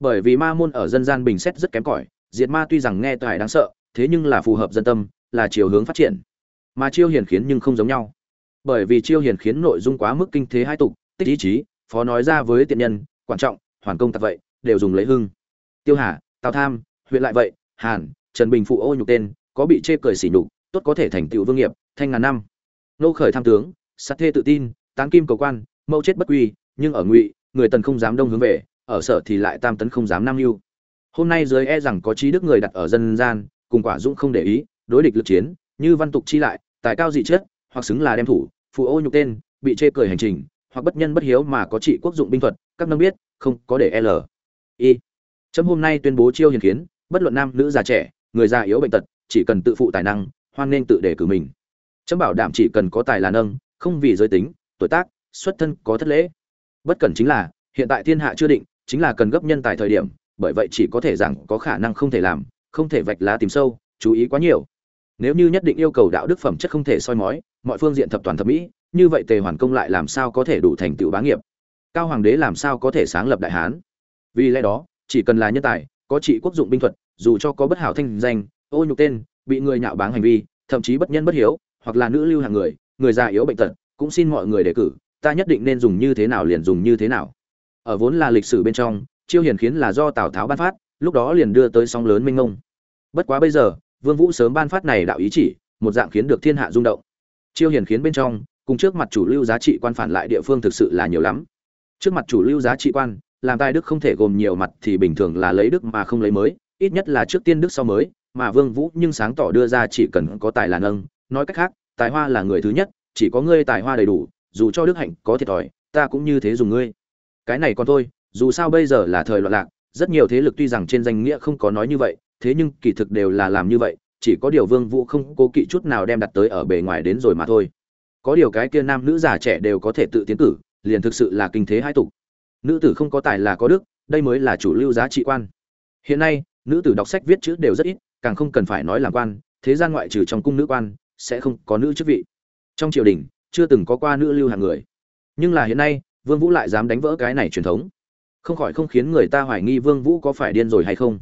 Bởi vì ma môn ở dân gian bình xét rất kém cỏi, diệt ma tuy rằng nghe tài đáng sợ, thế nhưng là phù hợp dân tâm, là chiều hướng phát triển. Mà chiêu hiển khiến nhưng không giống nhau. Bởi vì chiêu hiển khiến nội dung quá mức kinh thế hai tục, tích ý chí, phó nói ra với tiện nhân, quan trọng, hoàn công tặc vậy, đều dùng lấy hưng. Tiêu hà, tào tham, huyện lại vậy, hàn, trần bình phụ ô nhục tên, có bị chê cười sỉ nhục, tốt có thể thành tựu vương nghiệp thanh ngàn năm. Nô khởi tham tướng, sát thê tự tin, tán kim cầu quan mâu chết bất quy, nhưng ở ngụy, người tần không dám đông hướng về, ở sở thì lại tam tấn không dám nam mưu hôm nay dưới e rằng có trí đức người đặt ở dân gian, cùng quả dũng không để ý, đối địch lực chiến, như văn tục chi lại, tài cao dị chết hoặc xứng là đem thủ, phụ ô nhục tên, bị chê cười hành trình, hoặc bất nhân bất hiếu mà có trị quốc dụng binh thuật, các nâng biết, không có để e l y. Chấm hôm nay tuyên bố chiêu hiền kiến, bất luận nam nữ già trẻ, người già yếu bệnh tật, chỉ cần tự phụ tài năng, hoan nên tự để cử mình chấm bảo đảm chỉ cần có tài là nâng, không vì giới tính, tuổi tác, xuất thân có thất lễ. Bất cần chính là, hiện tại thiên hạ chưa định, chính là cần gấp nhân tài thời điểm, bởi vậy chỉ có thể rằng có khả năng không thể làm, không thể vạch lá tìm sâu, chú ý quá nhiều. Nếu như nhất định yêu cầu đạo đức phẩm chất không thể soi mói, mọi phương diện thập toàn thập mỹ, như vậy tề hoàn công lại làm sao có thể đủ thành tựu bá nghiệp? Cao hoàng đế làm sao có thể sáng lập đại hán? Vì lẽ đó, chỉ cần là nhân tài, có trị quốc dụng binh thuật, dù cho có bất hảo thanh danh, ô nhục tên, bị người nhạo báng hành vi, thậm chí bất nhân bất hiếu hoặc là nữ lưu hàng người người già yếu bệnh tật, cũng xin mọi người đề cử, ta nhất định nên dùng như thế nào liền dùng như thế nào. Ở vốn là lịch sử bên trong, chiêu hiền khiến là do tào tháo ban phát, lúc đó liền đưa tới sóng lớn minh ngông bất quá bây giờ, vương vũ sớm ban phát này đạo ý chỉ, một dạng khiến được thiên hạ rung động. Chiêu hiền khiến bên trong, cùng trước mặt chủ lưu giá trị quan phản lại địa phương thực sự là nhiều lắm. Trước mặt chủ lưu giá trị quan, làm tài đức không thể gồm nhiều mặt thì bình thường là lấy đức mà không lấy mới, ít nhất là trước tiên đức sau mới, mà vương vũ nhưng sáng tỏ đưa ra chỉ cần có tài là nâng, nói cách khác tài hoa là người thứ nhất, chỉ có ngươi tài hoa đầy đủ, dù cho đức hạnh có thiệt thòi, ta cũng như thế dùng ngươi. Cái này còn thôi, dù sao bây giờ là thời loạn lạc, rất nhiều thế lực tuy rằng trên danh nghĩa không có nói như vậy, thế nhưng kỳ thực đều là làm như vậy, chỉ có điều vương vũ không cố kỵ chút nào đem đặt tới ở bề ngoài đến rồi mà thôi. Có điều cái kia nam nữ già trẻ đều có thể tự tiến cử, liền thực sự là kinh thế hai tục. Nữ tử không có tài là có đức, đây mới là chủ lưu giá trị quan. Hiện nay, nữ tử đọc sách viết chữ đều rất ít, càng không cần phải nói làm quan, thế gian ngoại trừ trong cung nữ quan sẽ không có nữ chức vị. Trong triều đình, chưa từng có qua nữ lưu hàng người. Nhưng là hiện nay, vương vũ lại dám đánh vỡ cái này truyền thống. Không khỏi không khiến người ta hoài nghi vương vũ có phải điên rồi hay không.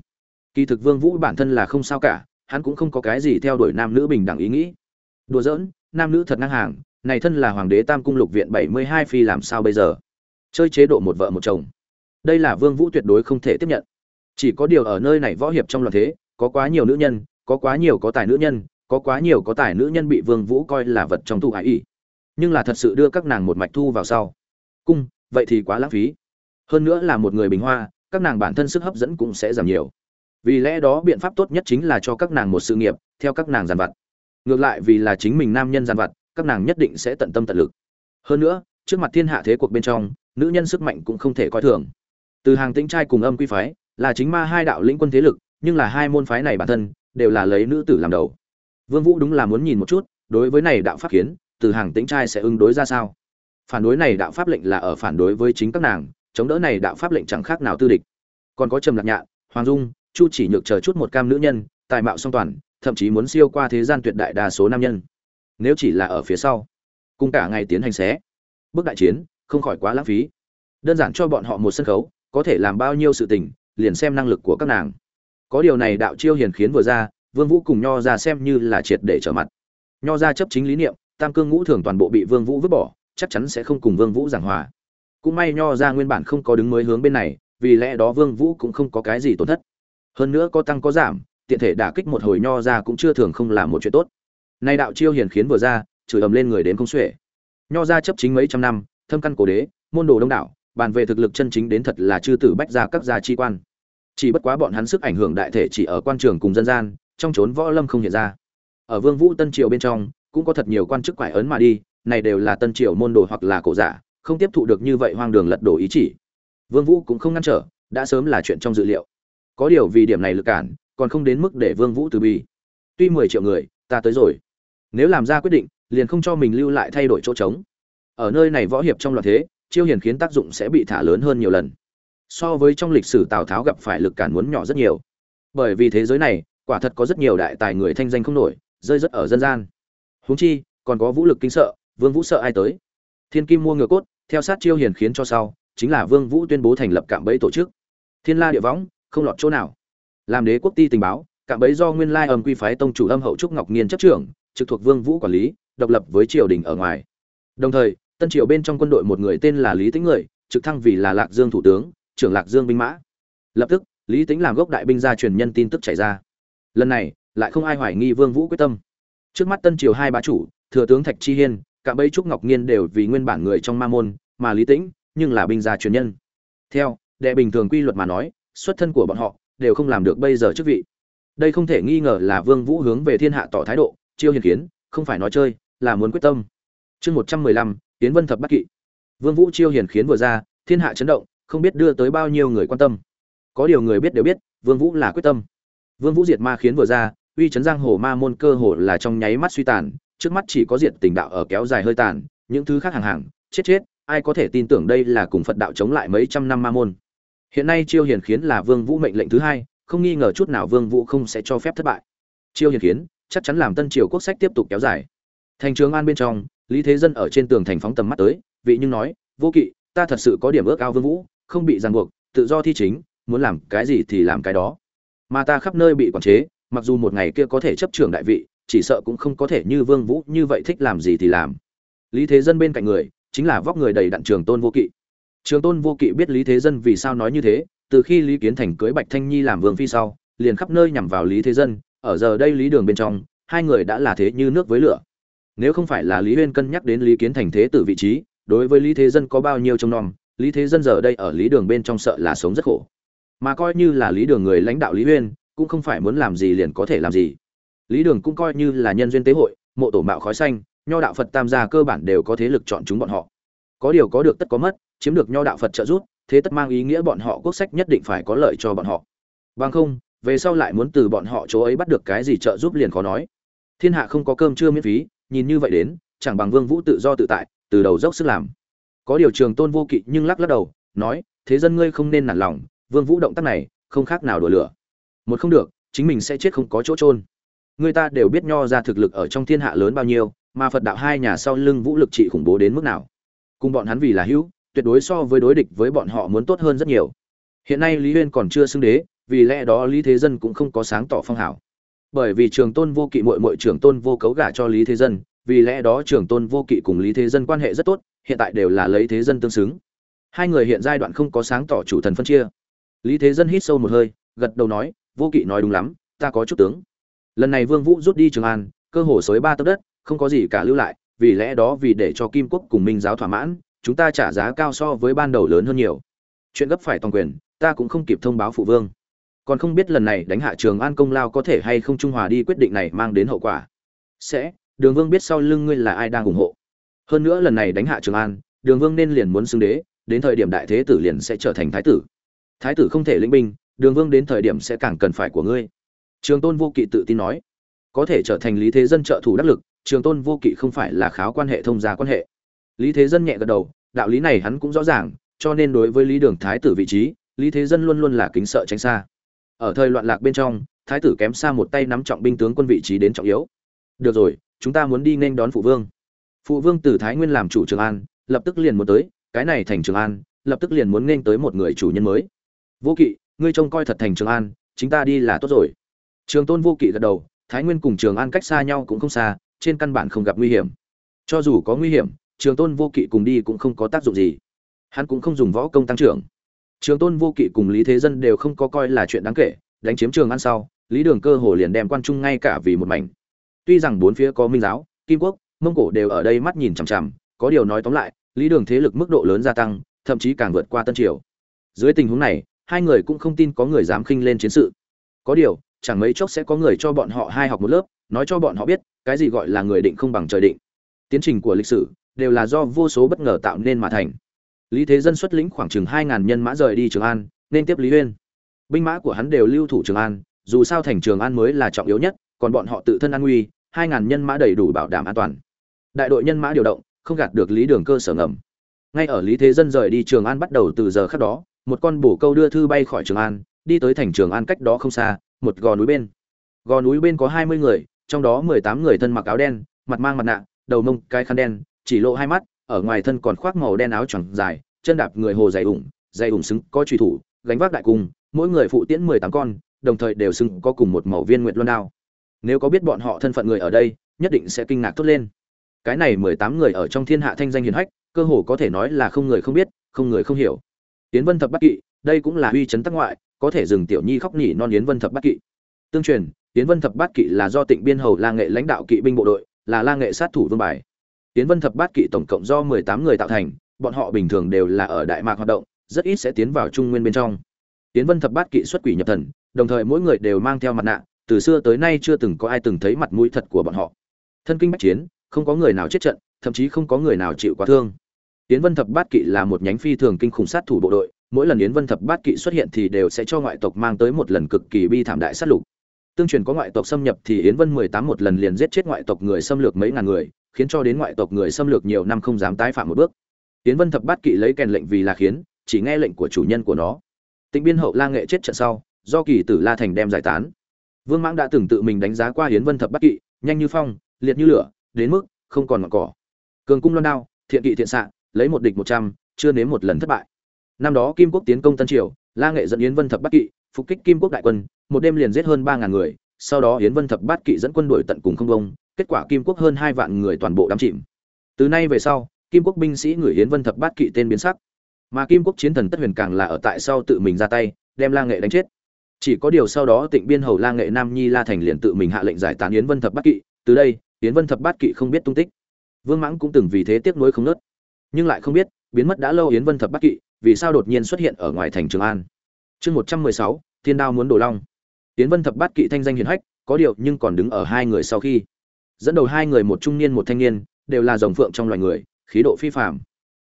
Kỳ thực vương vũ bản thân là không sao cả, hắn cũng không có cái gì theo đuổi nam nữ bình đẳng ý nghĩ. Đùa giỡn, nam nữ thật ngang hàng, này thân là hoàng đế tam cung lục viện 72 phi làm sao bây giờ? Chơi chế độ một vợ một chồng. Đây là vương vũ tuyệt đối không thể tiếp nhận. Chỉ có điều ở nơi này võ hiệp trong loạn thế, có quá nhiều nữ nhân, có quá nhiều có tài nữ nhân có quá nhiều có tài nữ nhân bị vương vũ coi là vật trong tu hải y, nhưng là thật sự đưa các nàng một mạch thu vào sau. Cung, vậy thì quá lãng phí. Hơn nữa là một người bình hoa, các nàng bản thân sức hấp dẫn cũng sẽ giảm nhiều. Vì lẽ đó biện pháp tốt nhất chính là cho các nàng một sự nghiệp, theo các nàng giàn vặt. Ngược lại vì là chính mình nam nhân giàn vặt, các nàng nhất định sẽ tận tâm tận lực. Hơn nữa, trước mặt thiên hạ thế cuộc bên trong, nữ nhân sức mạnh cũng không thể coi thường. Từ hàng tĩnh trai cùng âm quy phái, là chính ma hai đạo lĩnh quân thế lực, nhưng là hai môn phái này bản thân, đều là lấy nữ tử làm đầu vương vũ đúng là muốn nhìn một chút, đối với này đạo pháp kiến, từ hàng tính trai sẽ ứng đối ra sao? Phản đối này đạo pháp lệnh là ở phản đối với chính các nàng, chống đỡ này đạo pháp lệnh chẳng khác nào tư địch. Còn có trầm lạc nhạn, hoàng dung, chu chỉ nhược chờ chút một cam nữ nhân, tài mạo song toàn, thậm chí muốn siêu qua thế gian tuyệt đại đa số nam nhân. Nếu chỉ là ở phía sau, cùng cả ngày tiến hành xé, bước đại chiến, không khỏi quá lãng phí. Đơn giản cho bọn họ một sân khấu, có thể làm bao nhiêu sự tình, liền xem năng lực của các nàng. Có điều này đạo chiêu hiền khiến vừa ra vương vũ cùng nho ra xem như là triệt để trở mặt. Nho ra chấp chính lý niệm, tam cương ngũ thường toàn bộ bị vương vũ vứt bỏ, chắc chắn sẽ không cùng vương vũ giảng hòa. Cũng may nho ra nguyên bản không có đứng mới hướng bên này, vì lẽ đó vương vũ cũng không có cái gì tổn thất. Hơn nữa có tăng có giảm, tiện thể đả kích một hồi nho ra cũng chưa thường không là một chuyện tốt. Nay đạo chiêu hiền khiến vừa ra, chửi ầm lên người đến không xuể. Nho ra chấp chính mấy trăm năm, thâm căn cổ đế, môn đồ đông đảo, bàn về thực lực chân chính đến thật là chư tử bách gia các gia chi quan. Chỉ bất quá bọn hắn sức ảnh hưởng đại thể chỉ ở quan trường cùng dân gian trong trốn võ lâm không hiện ra. Ở vương vũ tân triều bên trong, cũng có thật nhiều quan chức quải ấn mà đi, này đều là tân triều môn đồ hoặc là cổ giả, không tiếp thụ được như vậy hoang đường lật đổ ý chỉ. Vương vũ cũng không ngăn trở, đã sớm là chuyện trong dự liệu. Có điều vì điểm này lực cản, còn không đến mức để vương vũ từ bi. Tuy 10 triệu người, ta tới rồi. Nếu làm ra quyết định, liền không cho mình lưu lại thay đổi chỗ trống. Ở nơi này võ hiệp trong loạn thế, chiêu hiền khiến tác dụng sẽ bị thả lớn hơn nhiều lần. So với trong lịch sử tào tháo gặp phải lực cản muốn nhỏ rất nhiều. Bởi vì thế giới này quả thật có rất nhiều đại tài người thanh danh không nổi, rơi rất ở dân gian. Huống chi, còn có vũ lực kinh sợ, vương vũ sợ ai tới? Thiên kim mua ngựa cốt, theo sát chiêu hiền khiến cho sau, chính là vương vũ tuyên bố thành lập cạm bẫy tổ chức. Thiên la địa võng, không lọt chỗ nào. Làm đế quốc ti tình báo, cạm bẫy do nguyên lai âm quy phái tông chủ âm hậu trúc ngọc nghiên chấp trưởng, trực thuộc vương vũ quản lý, độc lập với triều đình ở ngoài. Đồng thời, tân triều bên trong quân đội một người tên là lý tĩnh người, trực thăng vì là lạc dương thủ tướng, trưởng lạc dương binh mã. Lập tức, lý tĩnh làm gốc đại binh gia truyền nhân tin tức chảy ra lần này lại không ai hoài nghi vương vũ quyết tâm. Trước mắt tân triều hai bá chủ, thừa tướng thạch chi hiên, cả bấy trúc ngọc nghiên đều vì nguyên bản người trong ma môn, mà lý tĩnh, nhưng là binh gia truyền nhân. Theo, đệ bình thường quy luật mà nói, xuất thân của bọn họ đều không làm được bây giờ chức vị. Đây không thể nghi ngờ là vương vũ hướng về thiên hạ tỏ thái độ, chiêu hiền kiến, không phải nói chơi, là muốn quyết tâm. Chương một trăm mười lăm tiến vân thập Bắc kỵ. Vương vũ chiêu hiền khiến vừa ra, thiên hạ chấn động, không biết đưa tới bao nhiêu người quan tâm. Có điều người biết đều biết, vương vũ là quyết tâm vương vũ diệt ma khiến vừa ra, uy chấn giang hồ ma môn cơ hồ là trong nháy mắt suy tàn, trước mắt chỉ có diệt tình đạo ở kéo dài hơi tàn, những thứ khác hàng hàng, chết chết, ai có thể tin tưởng đây là cùng phật đạo chống lại mấy trăm năm ma môn. Hiện nay chiêu hiền khiến là vương vũ mệnh lệnh thứ hai, không nghi ngờ chút nào vương vũ không sẽ cho phép thất bại. Chiêu hiền khiến, chắc chắn làm tân triều quốc sách tiếp tục kéo dài. Thành trường an bên trong, lý thế dân ở trên tường thành phóng tầm mắt tới, vị nhưng nói, vô kỵ, ta thật sự có điểm ước ao vương vũ, không bị ràng buộc, tự do thi chính, muốn làm cái gì thì làm cái đó mà ta khắp nơi bị quản chế, mặc dù một ngày kia có thể chấp trưởng đại vị, chỉ sợ cũng không có thể như vương vũ như vậy thích làm gì thì làm. Lý thế dân bên cạnh người, chính là vóc người đầy đặn trường tôn vô kỵ. Trường tôn vô kỵ biết lý thế dân vì sao nói như thế, từ khi lý kiến thành cưới bạch thanh nhi làm vương phi sau, liền khắp nơi nhằm vào lý thế dân, ở giờ đây lý đường bên trong, hai người đã là thế như nước với lửa. Nếu không phải là lý huyên cân nhắc đến lý kiến thành thế tử vị trí, đối với lý thế dân có bao nhiêu trông nom, lý thế dân giờ đây ở lý đường bên trong sợ là sống rất khổ mà coi như là lý đường người lãnh đạo lý huyên, cũng không phải muốn làm gì liền có thể làm gì. Lý đường cũng coi như là nhân duyên tế hội, mộ tổ mạo khói xanh, nho đạo phật tam gia cơ bản đều có thế lực chọn chúng bọn họ. Có điều có được tất có mất, chiếm được nho đạo phật trợ giúp, thế tất mang ý nghĩa bọn họ quốc sách nhất định phải có lợi cho bọn họ. Bằng không, về sau lại muốn từ bọn họ chỗ ấy bắt được cái gì trợ giúp liền khó nói. Thiên hạ không có cơm chưa miễn phí, nhìn như vậy đến, chẳng bằng vương vũ tự do tự tại, từ đầu dốc sức làm. Có điều trường tôn vô kỵ nhưng lắc lắc đầu, nói, thế dân ngươi không nên nản lòng vương vũ động tác này không khác nào đùa lửa. Một không được, chính mình sẽ chết không có chỗ trôn người ta đều biết nho ra thực lực ở trong thiên hạ lớn bao nhiêu, mà phật đạo hai nhà sau lưng vũ lực trị khủng bố đến mức nào. Cùng bọn hắn vì là hữu, tuyệt đối so với đối địch với bọn họ muốn tốt hơn rất nhiều. Hiện nay lý huyên còn chưa xưng đế, vì lẽ đó lý thế dân cũng không có sáng tỏ phong hảo bởi vì trường tôn vô kỵ muội muội trường tôn vô cấu gả cho lý thế dân, vì lẽ đó trường tôn vô kỵ cùng lý thế dân quan hệ rất tốt, hiện tại đều là lấy thế dân tương xứng. Hai người hiện giai đoạn không có sáng tỏ chủ thần phân chia lý thế dân hít sâu một hơi, gật đầu nói, vô kỵ nói đúng lắm, ta có chút tướng. Lần này vương vũ rút đi trường an, cơ hồ xới ba tấc đất, không có gì cả lưu lại, vì lẽ đó vì để cho kim quốc cùng minh giáo thỏa mãn, chúng ta trả giá cao so với ban đầu lớn hơn nhiều. Chuyện gấp phải toàn quyền, ta cũng không kịp thông báo phụ vương. Còn không biết lần này đánh hạ trường an công lao có thể hay không trung hòa đi quyết định này mang đến hậu quả. Sẽ, đường vương biết sau lưng ngươi là ai đang ủng hộ. Hơn nữa lần này đánh hạ trường an, đường vương nên liền muốn xưng đế, đến thời điểm đại thế tử liền sẽ trở thành thái tử thái tử không thể lĩnh binh, đường vương đến thời điểm sẽ càng cần phải của ngươi. Trường tôn vô kỵ tự tin nói. Có thể trở thành lý thế dân trợ thủ đắc lực, trường tôn vô kỵ không phải là kháo quan hệ thông gia quan hệ. Lý thế dân nhẹ gật đầu, đạo lý này hắn cũng rõ ràng, cho nên đối với lý đường thái tử vị trí, lý thế dân luôn luôn là kính sợ tránh xa. Ở thời loạn lạc bên trong, thái tử kém xa một tay nắm trọng binh tướng quân vị trí đến trọng yếu. Được rồi, chúng ta muốn đi nên đón phụ vương. Phụ vương từ thái nguyên làm chủ trường an, lập tức liền muốn tới, cái này thành trường an, lập tức liền muốn nên tới một người chủ nhân mới vô kỵ, ngươi trông coi thật thành trường an, chính ta đi là tốt rồi. Trường tôn vô kỵ gật đầu, thái nguyên cùng trường an cách xa nhau cũng không xa, trên căn bản không gặp nguy hiểm. Cho dù có nguy hiểm, trường tôn vô kỵ cùng đi cũng không có tác dụng gì. Hắn cũng không dùng võ công tăng trưởng. Trường tôn vô kỵ cùng lý thế dân đều không có coi là chuyện đáng kể, đánh chiếm trường an sau, lý đường cơ hồ liền đem quan trung ngay cả vì một mảnh. Tuy rằng bốn phía có minh giáo, kim quốc, mông cổ đều ở đây mắt nhìn chằm chằm, có điều nói tóm lại, lý đường thế lực mức độ lớn gia tăng, thậm chí càng vượt qua tân triều. Dưới tình huống này hai người cũng không tin có người dám khinh lên chiến sự. Có điều, chẳng mấy chốc sẽ có người cho bọn họ hai học một lớp, nói cho bọn họ biết, cái gì gọi là người định không bằng trời định. Tiến trình của lịch sử đều là do vô số bất ngờ tạo nên mà thành. Lý thế dân xuất lĩnh khoảng chừng hai ngàn nhân mã rời đi trường an, nên tiếp lý uyên binh mã của hắn đều lưu thủ trường an, dù sao thành trường an mới là trọng yếu nhất, còn bọn họ tự thân an nguy, hai ngàn nhân mã đầy đủ bảo đảm an toàn. Đại đội nhân mã điều động, không gạt được lý đường cơ sở ngầm. Ngay ở lý thế dân rời đi trường an bắt đầu từ giờ khắc đó một con bổ câu đưa thư bay khỏi trường an, đi tới thành trường an cách đó không xa, một gò núi bên. Gò núi bên có hai mươi người, trong đó mười tám người thân mặc áo đen, mặt mang mặt nạ, đầu mông cái khăn đen, chỉ lộ hai mắt, ở ngoài thân còn khoác màu đen áo choàng dài, chân đạp người hồ dày ủng dày ủng xứng có truy thủ, gánh vác đại cung, mỗi người phụ tiễn mười tám con, đồng thời đều xứng có cùng một màu viên nguyện luân đao. Nếu có biết bọn họ thân phận người ở đây, nhất định sẽ kinh ngạc thốt lên. Cái này mười tám người ở trong thiên hạ thanh danh hiền hách, cơ hồ có thể nói là không người không biết, không người không hiểu yến vân thập bát kỵ, đây cũng là uy chấn tắc ngoại, có thể dừng tiểu nhi khóc nhỉ non yến vân thập bát kỵ. Tương truyền, yến vân thập bát kỵ là do tịnh biên hầu la nghệ lãnh đạo kỵ binh bộ đội, là la nghệ sát thủ vương bài. Yến vân thập bát kỵ tổng cộng do mười tám người tạo thành, bọn họ bình thường đều là ở đại mạc hoạt động, rất ít sẽ tiến vào trung nguyên bên trong. Yến vân thập bát kỵ xuất quỷ nhập thần, đồng thời mỗi người đều mang theo mặt nạ, từ xưa tới nay chưa từng có ai từng thấy mặt mũi thật của bọn họ. Thân kinh bách chiến, không có người nào chết trận, thậm chí không có người nào chịu quá thương yến vân thập bát kỵ là một nhánh phi thường kinh khủng sát thủ bộ đội, mỗi lần yến vân thập bát kỵ xuất hiện thì đều sẽ cho ngoại tộc mang tới một lần cực kỳ bi thảm đại sát lục. Tương truyền có ngoại tộc xâm nhập thì yến vân mười tám một lần liền giết chết ngoại tộc người xâm lược mấy ngàn người, khiến cho đến ngoại tộc người xâm lược nhiều năm không dám tái phạm một bước. Yến vân thập bát kỵ lấy kèn lệnh vì là khiến, chỉ nghe lệnh của chủ nhân của nó. Tịnh biên hậu la nghệ chết trận sau, do kỳ tử la thành đem giải tán. Vương mãng đã từng tự mình đánh giá qua yến vân thập bát kỵ, nhanh như phong, liệt như lửa, đến mức không còn ngọn cỏ. Cường cung loan đao, thiện kỵ thiện xạ lấy một địch một trăm, chưa nếm một lần thất bại. Năm đó kim quốc tiến công tân triều, la nghệ dẫn yến vân thập bát kỵ, phục kích kim quốc đại quân, một đêm liền giết hơn ba ngàn người, sau đó yến vân thập bát kỵ dẫn quân đuổi tận cùng không công kết quả kim quốc hơn hai vạn người toàn bộ đắm chìm. Từ nay về sau, kim quốc binh sĩ người yến vân thập bát kỵ tên biến sắc. Mà kim quốc chiến thần tất huyền càng là ở tại sau tự mình ra tay, đem la nghệ đánh chết. Chỉ có điều sau đó tịnh biên hầu la nghệ nam nhi la thành liền tự mình hạ lệnh giải tán yến vân thập bát kỵ. Từ đây, yến vân thập bát kỵ không biết tung tích. Vương mãng cũng từng vì thế tiếc nuối không nớt nhưng lại không biết, biến mất đã lâu yến vân thập bát kỵ, vì sao đột nhiên xuất hiện ở ngoài thành trường an. Chương một trăm mười sáu, thiên đao muốn đổ long. Yến vân thập bát kỵ thanh danh hiền hách, có điều nhưng còn đứng ở hai người sau khi. Dẫn đầu hai người một trung niên một thanh niên, đều là dòng phượng trong loài người, khí độ phi phạm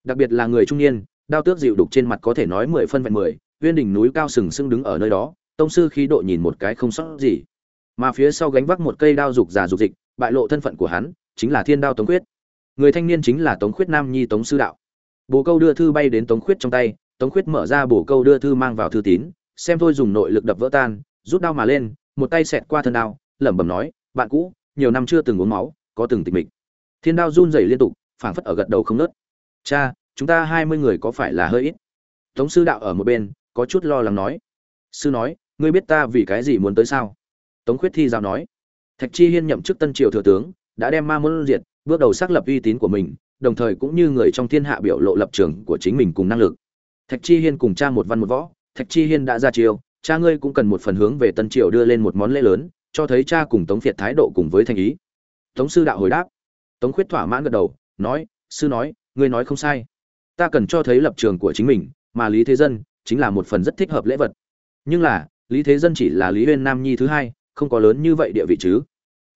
đặc biệt là người trung niên, đao tước dịu đục trên mặt có thể nói mười phân vẹn mười, uyên đỉnh núi cao sừng sững đứng ở nơi đó, tông sư khí độ nhìn một cái không sót gì. Mà phía sau gánh vác một cây đao dục già dục dịch, bại lộ thân phận của hắn, chính là thiên đao tống quyết người thanh niên chính là tống khuyết nam nhi tống sư đạo. Bồ câu đưa thư bay đến tống khuyết trong tay, tống khuyết mở ra bồ câu đưa thư mang vào thư tín, xem thôi dùng nội lực đập vỡ tan, rút đao mà lên, một tay xẹt qua thân đao, lẩm bẩm nói, bạn cũ, nhiều năm chưa từng uống máu, có từng tịch mịch. Thiên đao run rẩy liên tục, phảng phất ở gật đầu không nớt cha, chúng ta hai mươi người có phải là hơi ít? Tống sư đạo ở một bên, có chút lo lắng nói. Sư nói, ngươi biết ta vì cái gì muốn tới sao? Tống khuyết thi giao nói. Thạch chi hiên nhậm chức tân triều thừa tướng, đã đem ma môn diệt bước đầu xác lập uy tín của mình, đồng thời cũng như người trong thiên hạ biểu lộ lập trường của chính mình cùng năng lực. Thạch chi hiên cùng cha một văn một võ, thạch chi hiên đã ra chiêu, cha ngươi cũng cần một phần hướng về tân triều đưa lên một món lễ lớn, cho thấy cha cùng tống việt thái độ cùng với thành ý. Tống sư đạo hồi đáp. Tống khuyết thỏa mãn gật đầu, nói, sư nói, ngươi nói không sai. Ta cần cho thấy lập trường của chính mình, mà lý thế dân chính là một phần rất thích hợp lễ vật. Nhưng là, lý thế dân chỉ là lý huyên nam nhi thứ hai, không có lớn như vậy địa vị chứ.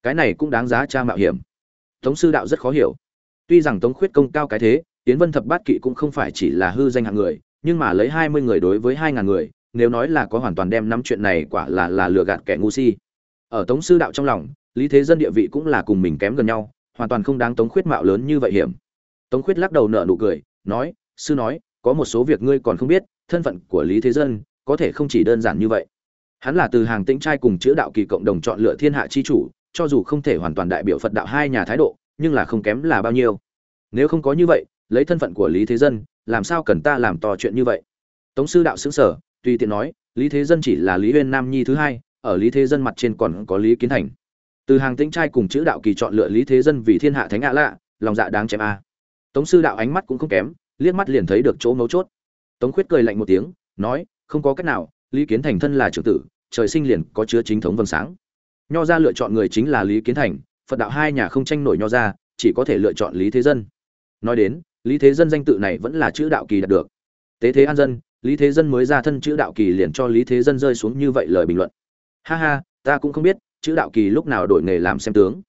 Cái này cũng đáng giá cha mạo hiểm tống sư đạo rất khó hiểu. Tuy rằng tống khuyết công cao cái thế tiến vân thập bát kỵ cũng không phải chỉ là hư danh hạng người, nhưng mà lấy hai mươi người đối với hai ngàn người, nếu nói là có hoàn toàn đem năm chuyện này quả là là lừa gạt kẻ ngu si. Ở tống sư đạo trong lòng, lý thế dân địa vị cũng là cùng mình kém gần nhau, hoàn toàn không đáng tống khuyết mạo lớn như vậy hiểm. Tống khuyết lắc đầu nở nụ cười, nói, sư nói, có một số việc ngươi còn không biết, thân phận của lý thế dân có thể không chỉ đơn giản như vậy. Hắn là từ hàng tĩnh trai cùng chữ đạo kỳ cộng đồng chọn lựa thiên hạ chi chủ cho dù không thể hoàn toàn đại biểu phật đạo hai nhà thái độ, nhưng là không kém là bao nhiêu. Nếu không có như vậy, lấy thân phận của lý thế dân, làm sao cần ta làm to chuyện như vậy? Tống sư đạo xứng sở tùy tiện nói, lý thế dân chỉ là lý huyên nam nhi thứ hai, ở lý thế dân mặt trên còn có lý kiến thành. Từ hàng tĩnh trai cùng chữ đạo kỳ chọn lựa lý thế dân vì thiên hạ thánh ạ lạ, lòng dạ đáng chém a. Tống sư đạo ánh mắt cũng không kém, liếc mắt liền thấy được chỗ mấu chốt. Tống khuyết cười lạnh một tiếng, nói, không có cách nào, lý kiến thành thân là trưởng tử, trời sinh liền có chứa chính thống vầng sáng nho ra lựa chọn người chính là lý kiến thành, phật đạo hai nhà không tranh nổi nho ra chỉ có thể lựa chọn lý thế dân. Nói đến, lý thế dân danh tự này vẫn là chữ đạo kỳ đạt được. Tế thế an dân, lý thế dân mới ra thân chữ đạo kỳ liền cho lý thế dân rơi xuống như vậy lời bình luận. Ha ha, ta cũng không biết, chữ đạo kỳ lúc nào đổi nghề làm xem tướng.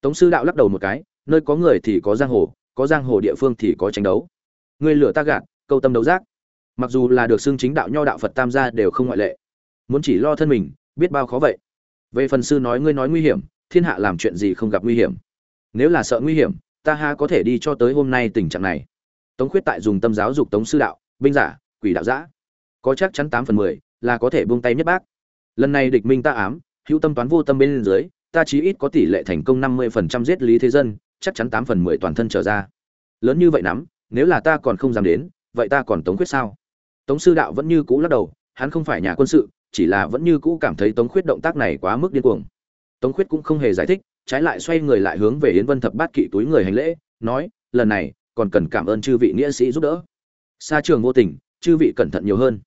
Tống sư đạo lắc đầu một cái, nơi có người thì có giang hồ, có giang hồ địa phương thì có tranh đấu. Người lửa ta gạt, câu tâm đấu giác. Mặc dù là được xưng chính đạo nho đạo phật tam gia đều không ngoại lệ. Muốn chỉ lo thân mình, biết bao khó vậy về phần sư nói ngươi nói nguy hiểm, thiên hạ làm chuyện gì không gặp nguy hiểm? Nếu là sợ nguy hiểm, ta ha có thể đi cho tới hôm nay tình trạng này. Tống khuyết tại dùng tâm giáo dục tống sư đạo, binh giả, quỷ đạo giã. Có chắc chắn tám phần mười là có thể buông tay nhất bác. Lần này địch minh ta ám, hữu tâm toán vô tâm bên dưới, ta chí ít có tỷ lệ thành công năm mươi phần trăm giết lý thế dân, chắc chắn tám phần mười toàn thân trở ra. Lớn như vậy lắm nếu là ta còn không dám đến, vậy ta còn tống khuyết sao? Tống sư đạo vẫn như cũ lắc đầu, hắn không phải nhà quân sự chỉ là vẫn như cũ cảm thấy tống khuyết động tác này quá mức điên cuồng. Tống khuyết cũng không hề giải thích, trái lại xoay người lại hướng về yến vân thập bát kỵ túi người hành lễ, nói, lần này, còn cần cảm ơn chư vị nghĩa sĩ giúp đỡ. Xa trường vô tình, chư vị cẩn thận nhiều hơn.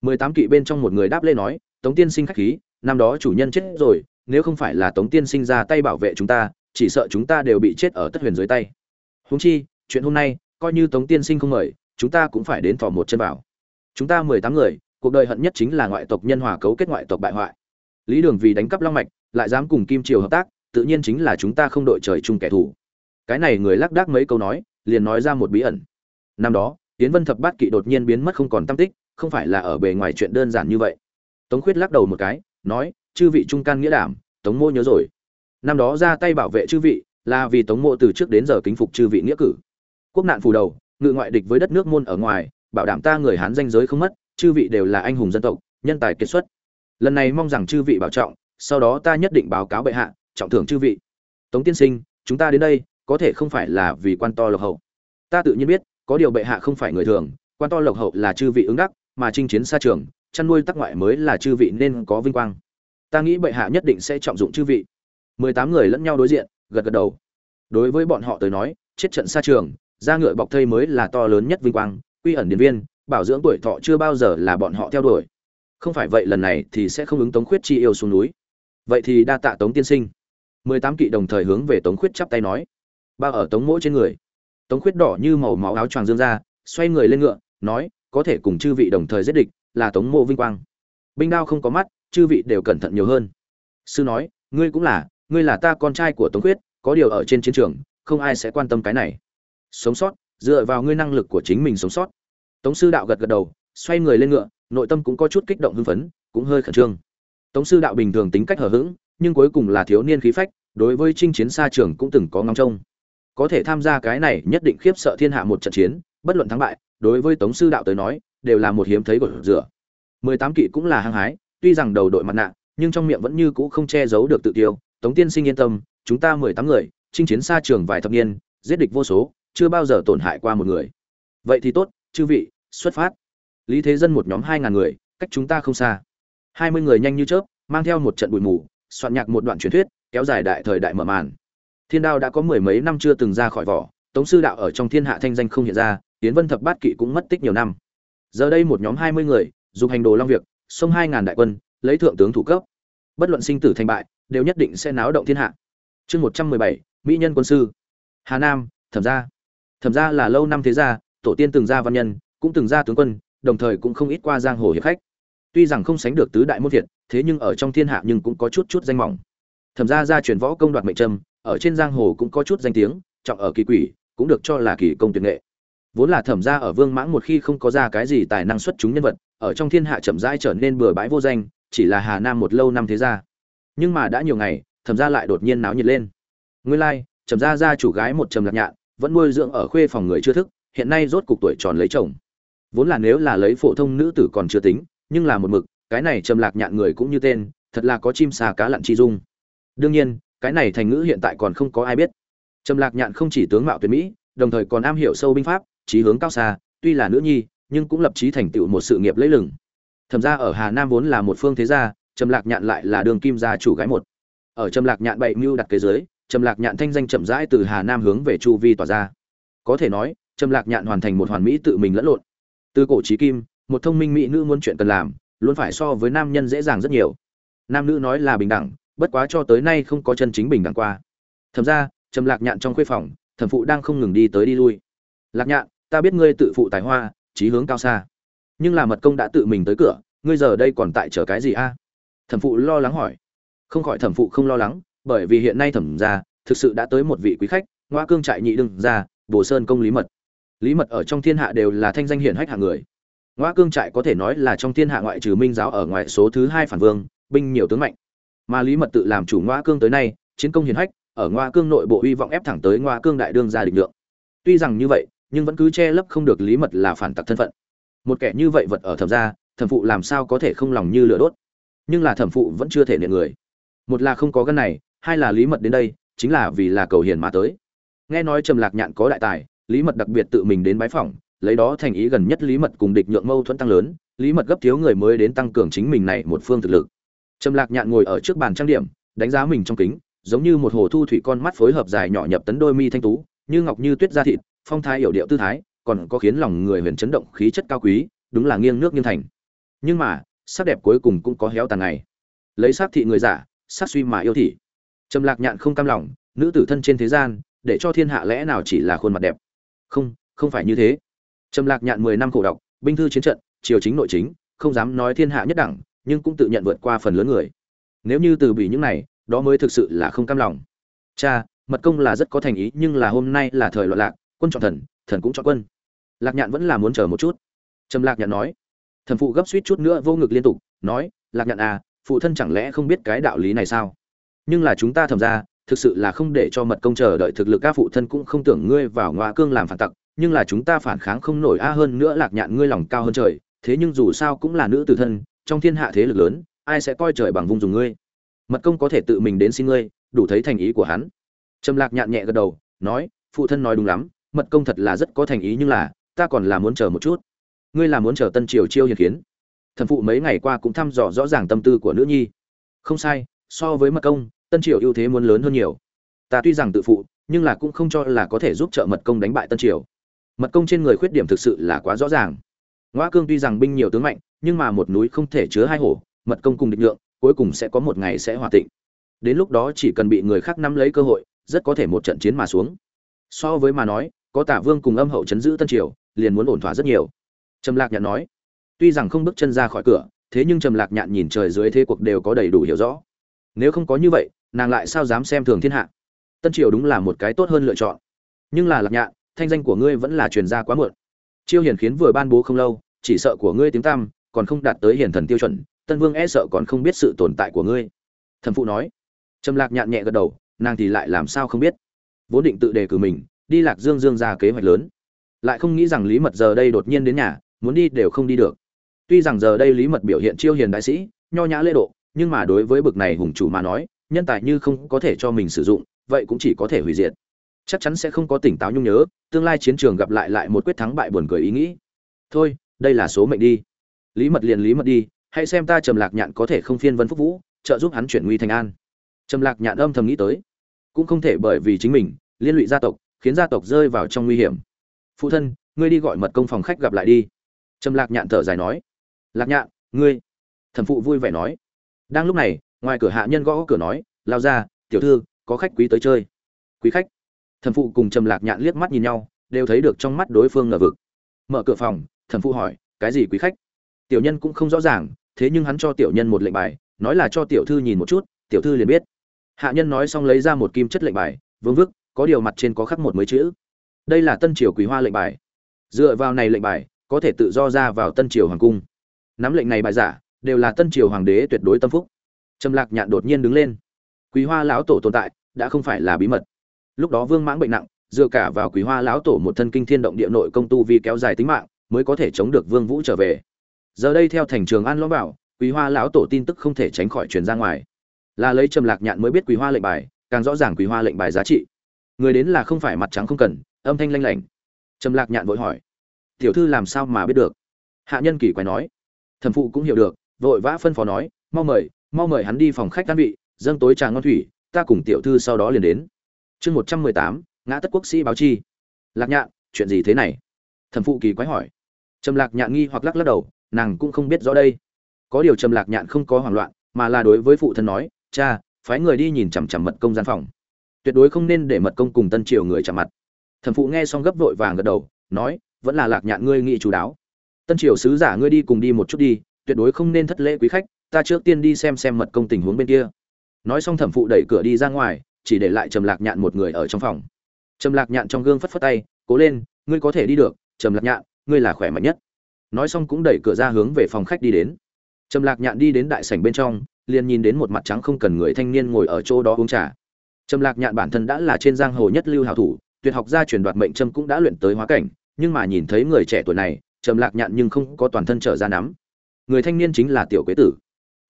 Mười tám kỵ bên trong một người đáp lễ nói, tống tiên sinh khách khí, năm đó chủ nhân chết rồi, nếu không phải là tống tiên sinh ra tay bảo vệ chúng ta, chỉ sợ chúng ta đều bị chết ở tất huyền dưới tay. Huống chi, chuyện hôm nay, coi như tống tiên sinh không mời, chúng ta cũng phải đến thò một chân vào. Chúng ta mười tám người cuộc đời hận nhất chính là ngoại tộc nhân hòa cấu kết ngoại tộc bại hoại. Lý đường vì đánh cắp long mạch, lại dám cùng kim triều hợp tác, tự nhiên chính là chúng ta không đội trời chung kẻ thù. Cái này người lác đác mấy câu nói, liền nói ra một bí ẩn. Năm đó tiến vân thập bát kỵ đột nhiên biến mất không còn tâm tích, không phải là ở bề ngoài chuyện đơn giản như vậy. Tống khuyết lắc đầu một cái, nói, chư vị trung can nghĩa đảm, tống mô nhớ rồi. Năm đó ra tay bảo vệ chư vị, là vì tống mộ từ trước đến giờ kính phục chư vị nghĩa cử. Quốc nạn phù đầu, ngự ngoại địch với đất nước môn ở ngoài, bảo đảm ta người hán danh giới không mất chư vị đều là anh hùng dân tộc, nhân tài kiệt xuất. Lần này mong rằng chư vị bảo trọng, sau đó ta nhất định báo cáo bệ hạ, trọng thưởng chư vị. Tống tiên sinh, chúng ta đến đây, có thể không phải là vì quan to lộc hậu. Ta tự nhiên biết, có điều bệ hạ không phải người thường, quan to lộc hậu là chư vị ứng đắc, mà chinh chiến xa trường, chăn nuôi tắc ngoại mới là chư vị nên có vinh quang. Ta nghĩ bệ hạ nhất định sẽ trọng dụng chư vị. Mười tám người lẫn nhau đối diện, gật gật đầu. Đối với bọn họ tới nói, chết trận xa trường, ra ngựa bọc thây mới là to lớn nhất vinh quang, quy ẩn điện viên bảo dưỡng tuổi thọ chưa bao giờ là bọn họ theo đuổi. Không phải vậy lần này thì sẽ không ứng tống khuyết chi yêu xuống núi. Vậy thì đa tạ tống tiên sinh. Mười tám kỵ đồng thời hướng về tống khuyết chắp tay nói. Ba ở tống mỗi trên người. Tống khuyết đỏ như màu máu áo choàng dương ra, xoay người lên ngựa, nói, có thể cùng chư vị đồng thời giết địch là tống mộ vinh quang. Binh đao không có mắt, chư vị đều cẩn thận nhiều hơn. Sư nói, ngươi cũng là, ngươi là ta con trai của tống khuyết, có điều ở trên chiến trường, không ai sẽ quan tâm cái này. Sống sót, dựa vào ngươi năng lực của chính mình sống sót tống sư đạo gật gật đầu, xoay người lên ngựa, nội tâm cũng có chút kích động hưng phấn, cũng hơi khẩn trương. Tống sư đạo bình thường tính cách hờ hững, nhưng cuối cùng là thiếu niên khí phách, đối với chinh chiến xa trường cũng từng có ngóng trông. Có thể tham gia cái này nhất định khiếp sợ thiên hạ một trận chiến, bất luận thắng bại, đối với tống sư đạo tới nói, đều là một hiếm thấy của rửa. Mười tám kỵ cũng là hăng hái, tuy rằng đầu đội mặt nạ, nhưng trong miệng vẫn như cũ không che giấu được tự tiêu. Tống tiên sinh yên tâm, chúng ta mười tám người, chinh chiến xa trường vài thập niên, giết địch vô số, chưa bao giờ tổn hại qua một người. Vậy thì tốt chư vị, xuất phát. Lý thế dân một nhóm hai ngàn người, cách chúng ta không xa. Hai mươi người nhanh như chớp, mang theo một trận bụi mù, soạn nhạc một đoạn truyền thuyết, kéo dài đại thời đại mở màn. Thiên đao đã có mười mấy năm chưa từng ra khỏi vỏ, tống sư đạo ở trong thiên hạ thanh danh không hiện ra tiến vân thập bát kỵ cũng mất tích nhiều năm. Giờ đây một nhóm hai mươi người dùng hành đồ long việc, xông hai ngàn đại quân, lấy thượng tướng thủ cấp. Bất luận sinh tử thành bại, đều nhất định sẽ náo động thiên hạ. Chương một trăm mười bảy, mỹ nhân quân sư. Hà nam, thẩm gia. Thẩm gia là lâu năm thế gia tổ tiên từng ra văn nhân cũng từng ra tướng quân đồng thời cũng không ít qua giang hồ hiệp khách. Tuy rằng không sánh được tứ đại môn thiệt thế nhưng ở trong thiên hạ nhưng cũng có chút chút danh mỏng. Thẩm gia gia truyền võ công đoạt mệnh trâm ở trên giang hồ cũng có chút danh tiếng trọng ở kỳ quỷ cũng được cho là kỳ công tuyệt nghệ. Vốn là thẩm gia ở vương mãng một khi không có ra cái gì tài năng xuất chúng nhân vật ở trong thiên hạ chậm rãi trở nên bừa bãi vô danh chỉ là hà nam một lâu năm thế gia. Nhưng mà đã nhiều ngày thẩm gia lại đột nhiên náo nhiệt lên. Nguyên lai like, trầm gia gia chủ gái một trầm lạc nhạn vẫn nuôi dưỡng ở khuê phòng người chưa thức hiện nay rốt cục tuổi tròn lấy chồng. Vốn là nếu là lấy phổ thông nữ tử còn chưa tính, nhưng là một mực, cái này trầm lạc nhạn người cũng như tên, thật là có chim xà cá lặn chi dung. Đương nhiên, cái này thành ngữ hiện tại còn không có ai biết. Trầm lạc nhạn không chỉ tướng mạo tuyệt mỹ, đồng thời còn am hiểu sâu binh pháp trí hướng cao xa, tuy là nữ nhi, nhưng cũng lập trí thành tựu một sự nghiệp lấy lừng. Thẩm ra ở hà nam vốn là một phương thế gia, trầm lạc nhạn lại là đường kim gia chủ gái một. Ở trầm lạc nhạn bậy mưu đặt kế dưới trầm lạc nhạn thanh danh chậm rãi từ hà nam hướng về chu vi tỏa ra. Có thể nói trầm lạc nhạn hoàn thành một hoàn mỹ tự mình lẫn lộn. Từ cổ trí kim, một thông minh mỹ nữ muốn chuyện cần làm, luôn phải so với nam nhân dễ dàng rất nhiều. Nam nữ nói là bình đẳng, bất quá cho tới nay không có chân chính bình đẳng qua. Thầm ra, trầm lạc nhạn trong khuê phòng, thẩm phụ đang không ngừng đi tới đi lui. Lạc nhạn, ta biết ngươi tự phụ tài hoa trí hướng cao xa. Nhưng là mật công đã tự mình tới cửa, ngươi giờ đây còn tại chờ cái gì a? Thẩm phụ lo lắng hỏi. Không khỏi thẩm phụ không lo lắng, bởi vì hiện nay thẩm ra, thực sự đã tới một vị quý khách, ngoa cương trại nhị đừng ra, bồ sơn công lý mật lý mật ở trong thiên hạ đều là thanh danh hiển hách hạng người. Ngoa cương trại có thể nói là trong thiên hạ ngoại trừ minh giáo ở ngoài số thứ hai phản vương, binh nhiều tướng mạnh. Mà lý mật tự làm chủ ngoa cương tới nay, chiến công hiển hách, ở ngoa cương nội bộ uy vọng ép thẳng tới ngoa cương đại đương gia định lượng. Tuy rằng như vậy, nhưng vẫn cứ che lấp không được lý mật là phản tặc thân phận. Một kẻ như vậy vật ở thẩm gia, thẩm phụ làm sao có thể không lòng như lửa đốt? Nhưng là thẩm phụ vẫn chưa thể niệm người. Một là không có gân này, hai là lý mật đến đây, chính là vì là cầu hiền mà tới. Nghe nói trầm lạc nhạn có đại tài lý mật đặc biệt tự mình đến bái phỏng, lấy đó thành ý gần nhất lý mật cùng địch nhượng mâu thuẫn tăng lớn, lý mật gấp thiếu người mới đến tăng cường chính mình này một phương thực lực. Trầm lạc nhạn ngồi ở trước bàn trang điểm, đánh giá mình trong kính, giống như một hồ thu thủy con mắt phối hợp dài nhỏ nhập tấn đôi mi thanh tú, như ngọc như tuyết da thịt, phong thái hiểu điệu tư thái, còn có khiến lòng người huyền chấn động khí chất cao quý, đúng là nghiêng nước nghiêng thành. Nhưng mà, sắc đẹp cuối cùng cũng có héo tàn ngày. Lấy sắc thị người giả, sắc suy mà yêu thị. Trầm lạc nhạn không cam lòng, nữ tử thân trên thế gian, để cho thiên hạ lẽ nào chỉ là khuôn mặt đẹp không không phải như thế. Trầm lạc nhạn mười năm khổ đọc binh thư chiến trận, triều chính nội chính, không dám nói thiên hạ nhất đẳng, nhưng cũng tự nhận vượt qua phần lớn người. Nếu như từ bị những này, đó mới thực sự là không cam lòng. Cha, mật công là rất có thành ý, nhưng là hôm nay là thời loạn lạc, quân chọn thần thần cũng chọn quân. Lạc nhạn vẫn là muốn chờ một chút. Trầm lạc nhạn nói. Thần phụ gấp suýt chút nữa vô ngực liên tục, nói, lạc nhạn à phụ thân chẳng lẽ không biết cái đạo lý này sao? Nhưng là chúng ta thầm ra thực sự là không để cho mật công chờ đợi thực lực các phụ thân cũng không tưởng ngươi vào ngoại cương làm phản tặc, nhưng là chúng ta phản kháng không nổi a hơn nữa lạc nhạn ngươi lòng cao hơn trời, thế nhưng dù sao cũng là nữ tử thân, trong thiên hạ thế lực lớn, ai sẽ coi trời bằng vung dùng ngươi? Mật công có thể tự mình đến xin ngươi, đủ thấy thành ý của hắn. Trầm lạc nhạn nhẹ gật đầu, nói, phụ thân nói đúng lắm, mật công thật là rất có thành ý nhưng là, ta còn là muốn chờ một chút. Ngươi là muốn chờ tân triều chiêu hiền kiến. Thần phụ mấy ngày qua cũng thăm dò rõ ràng tâm tư của nữ nhi. Không sai, so với mật công tân triều ưu thế muốn lớn hơn nhiều. Ta tuy rằng tự phụ, nhưng là cũng không cho là có thể giúp trợ mật công đánh bại tân triều. Mật công trên người khuyết điểm thực sự là quá rõ ràng. Ngoa cương tuy rằng binh nhiều tướng mạnh, nhưng mà một núi không thể chứa hai hổ, mật công cùng định lượng, cuối cùng sẽ có một ngày sẽ hòa tịnh. Đến lúc đó chỉ cần bị người khác nắm lấy cơ hội, rất có thể một trận chiến mà xuống. So với mà nói, có tả vương cùng âm hậu chấn giữ tân triều, liền muốn ổn thỏa rất nhiều. Trầm lạc nhạn nói, tuy rằng không bước chân ra khỏi cửa, thế nhưng trầm lạc nhạn nhìn trời dưới thế cuộc đều có đầy đủ hiểu rõ. Nếu không có như vậy nàng lại sao dám xem thường thiên hạ? Tân triều đúng là một cái tốt hơn lựa chọn. Nhưng là lạc nhạn, thanh danh của ngươi vẫn là truyền ra quá muộn. Chiêu hiển khiến vừa ban bố không lâu, chỉ sợ của ngươi tiếng tăm, còn không đạt tới hiển thần tiêu chuẩn, tân vương e sợ còn không biết sự tồn tại của ngươi. Thần phụ nói. Trầm lạc nhạn nhẹ gật đầu, nàng thì lại làm sao không biết. Vốn định tự đề cử mình, đi lạc dương dương ra kế hoạch lớn. Lại không nghĩ rằng lý mật giờ đây đột nhiên đến nhà, muốn đi đều không đi được. Tuy rằng giờ đây lý mật biểu hiện chiêu hiền đại sĩ, nho nhã lễ độ, nhưng mà đối với bực này hùng chủ mà nói nhân tài như không có thể cho mình sử dụng, vậy cũng chỉ có thể hủy diệt. Chắc chắn sẽ không có tỉnh táo nhung nhớ, tương lai chiến trường gặp lại lại một quyết thắng bại buồn cười ý nghĩ. Thôi, đây là số mệnh đi. Lý mật liền lý mật đi, hãy xem ta trầm lạc nhạn có thể không phiên vân phúc vũ, trợ giúp hắn chuyển nguy thành an. Trầm lạc nhạn âm thầm nghĩ tới. Cũng không thể bởi vì chính mình, liên lụy gia tộc, khiến gia tộc rơi vào trong nguy hiểm. Phụ thân, ngươi đi gọi mật công phòng khách gặp lại đi. Trầm lạc nhạn thở dài nói. Lạc nhạn, ngươi. Thẩm phụ vui vẻ nói. Đang lúc này ngoài cửa hạ nhân gõ cửa nói, lao ra, tiểu thư, có khách quý tới chơi. Quý khách thần phụ cùng trầm lạc nhạn liếc mắt nhìn nhau, đều thấy được trong mắt đối phương ngờ vực. Mở cửa phòng thần phụ hỏi, cái gì quý khách? Tiểu nhân cũng không rõ ràng, thế nhưng hắn cho tiểu nhân một lệnh bài, nói là cho tiểu thư nhìn một chút, tiểu thư liền biết. Hạ nhân nói xong lấy ra một kim chất lệnh bài, vương vức, có điều mặt trên có khắc một mấy chữ. Đây là tân triều quý hoa lệnh bài. Dựa vào này lệnh bài, có thể tự do ra vào tân triều hoàng cung. Nắm lệnh này bài giả, đều là tân triều hoàng đế tuyệt đối tâm phúc trầm lạc nhạn đột nhiên đứng lên. Quý hoa lão tổ tồn tại, đã không phải là bí mật. Lúc đó vương mãng bệnh nặng, dựa cả vào quý hoa lão tổ một thân kinh thiên động địa nội công tu vi kéo dài tính mạng, mới có thể chống được vương vũ trở về. Giờ đây theo thành trường an lõm bảo, quý hoa lão tổ tin tức không thể tránh khỏi truyền ra ngoài. Là lấy trầm lạc nhạn mới biết quý hoa lệnh bài, càng rõ ràng quý hoa lệnh bài giá trị. Người đến là không phải mặt trắng không cần, âm thanh lanh lảnh. Trầm lạc nhạn vội hỏi, tiểu thư làm sao mà biết được? Hạ nhân kỳ quái nói, thẩm phụ cũng hiểu được, vội vã phân phó nói, mau mời mau mời hắn đi phòng khách đan vị, dâng tối trà ngon thủy, ta cùng tiểu thư sau đó liền đến. Chương một trăm mười tám, ngã tất quốc sĩ báo chi. Lạc nhạn, chuyện gì thế này? Thẩm phụ kỳ quái hỏi. Trầm lạc nhạn nghi hoặc lắc lắc đầu, nàng cũng không biết rõ đây. Có điều trầm lạc nhạn không có hoảng loạn, mà là đối với phụ thân nói, cha, phái người đi nhìn chằm chằm mật công gian phòng. Tuyệt đối không nên để mật công cùng tân triều người chạm mặt. Thẩm phụ nghe xong gấp vội vàng gật đầu, nói, vẫn là lạc nhạn ngươi nghĩ chú đáo. Tân triều sứ giả ngươi đi cùng đi một chút đi, tuyệt đối không nên thất lễ quý khách ta trước tiên đi xem xem mật công tình huống bên kia. Nói xong thẩm phụ đẩy cửa đi ra ngoài, chỉ để lại trầm lạc nhạn một người ở trong phòng. Trầm lạc nhạn trong gương phất phất tay, cố lên, ngươi có thể đi được, trầm lạc nhạn, ngươi là khỏe mạnh nhất. Nói xong cũng đẩy cửa ra hướng về phòng khách đi đến. Trầm lạc nhạn đi đến đại sảnh bên trong, liền nhìn đến một mặt trắng không cần người thanh niên ngồi ở chỗ đó uống trà. Trầm lạc nhạn bản thân đã là trên giang hồ nhất lưu hảo thủ, tuyệt học gia truyền đoạt mệnh trâm cũng đã luyện tới hóa cảnh, nhưng mà nhìn thấy người trẻ tuổi này, trầm lạc nhạn nhưng không có toàn thân trở ra nắm. Người thanh niên chính là tiểu quế tử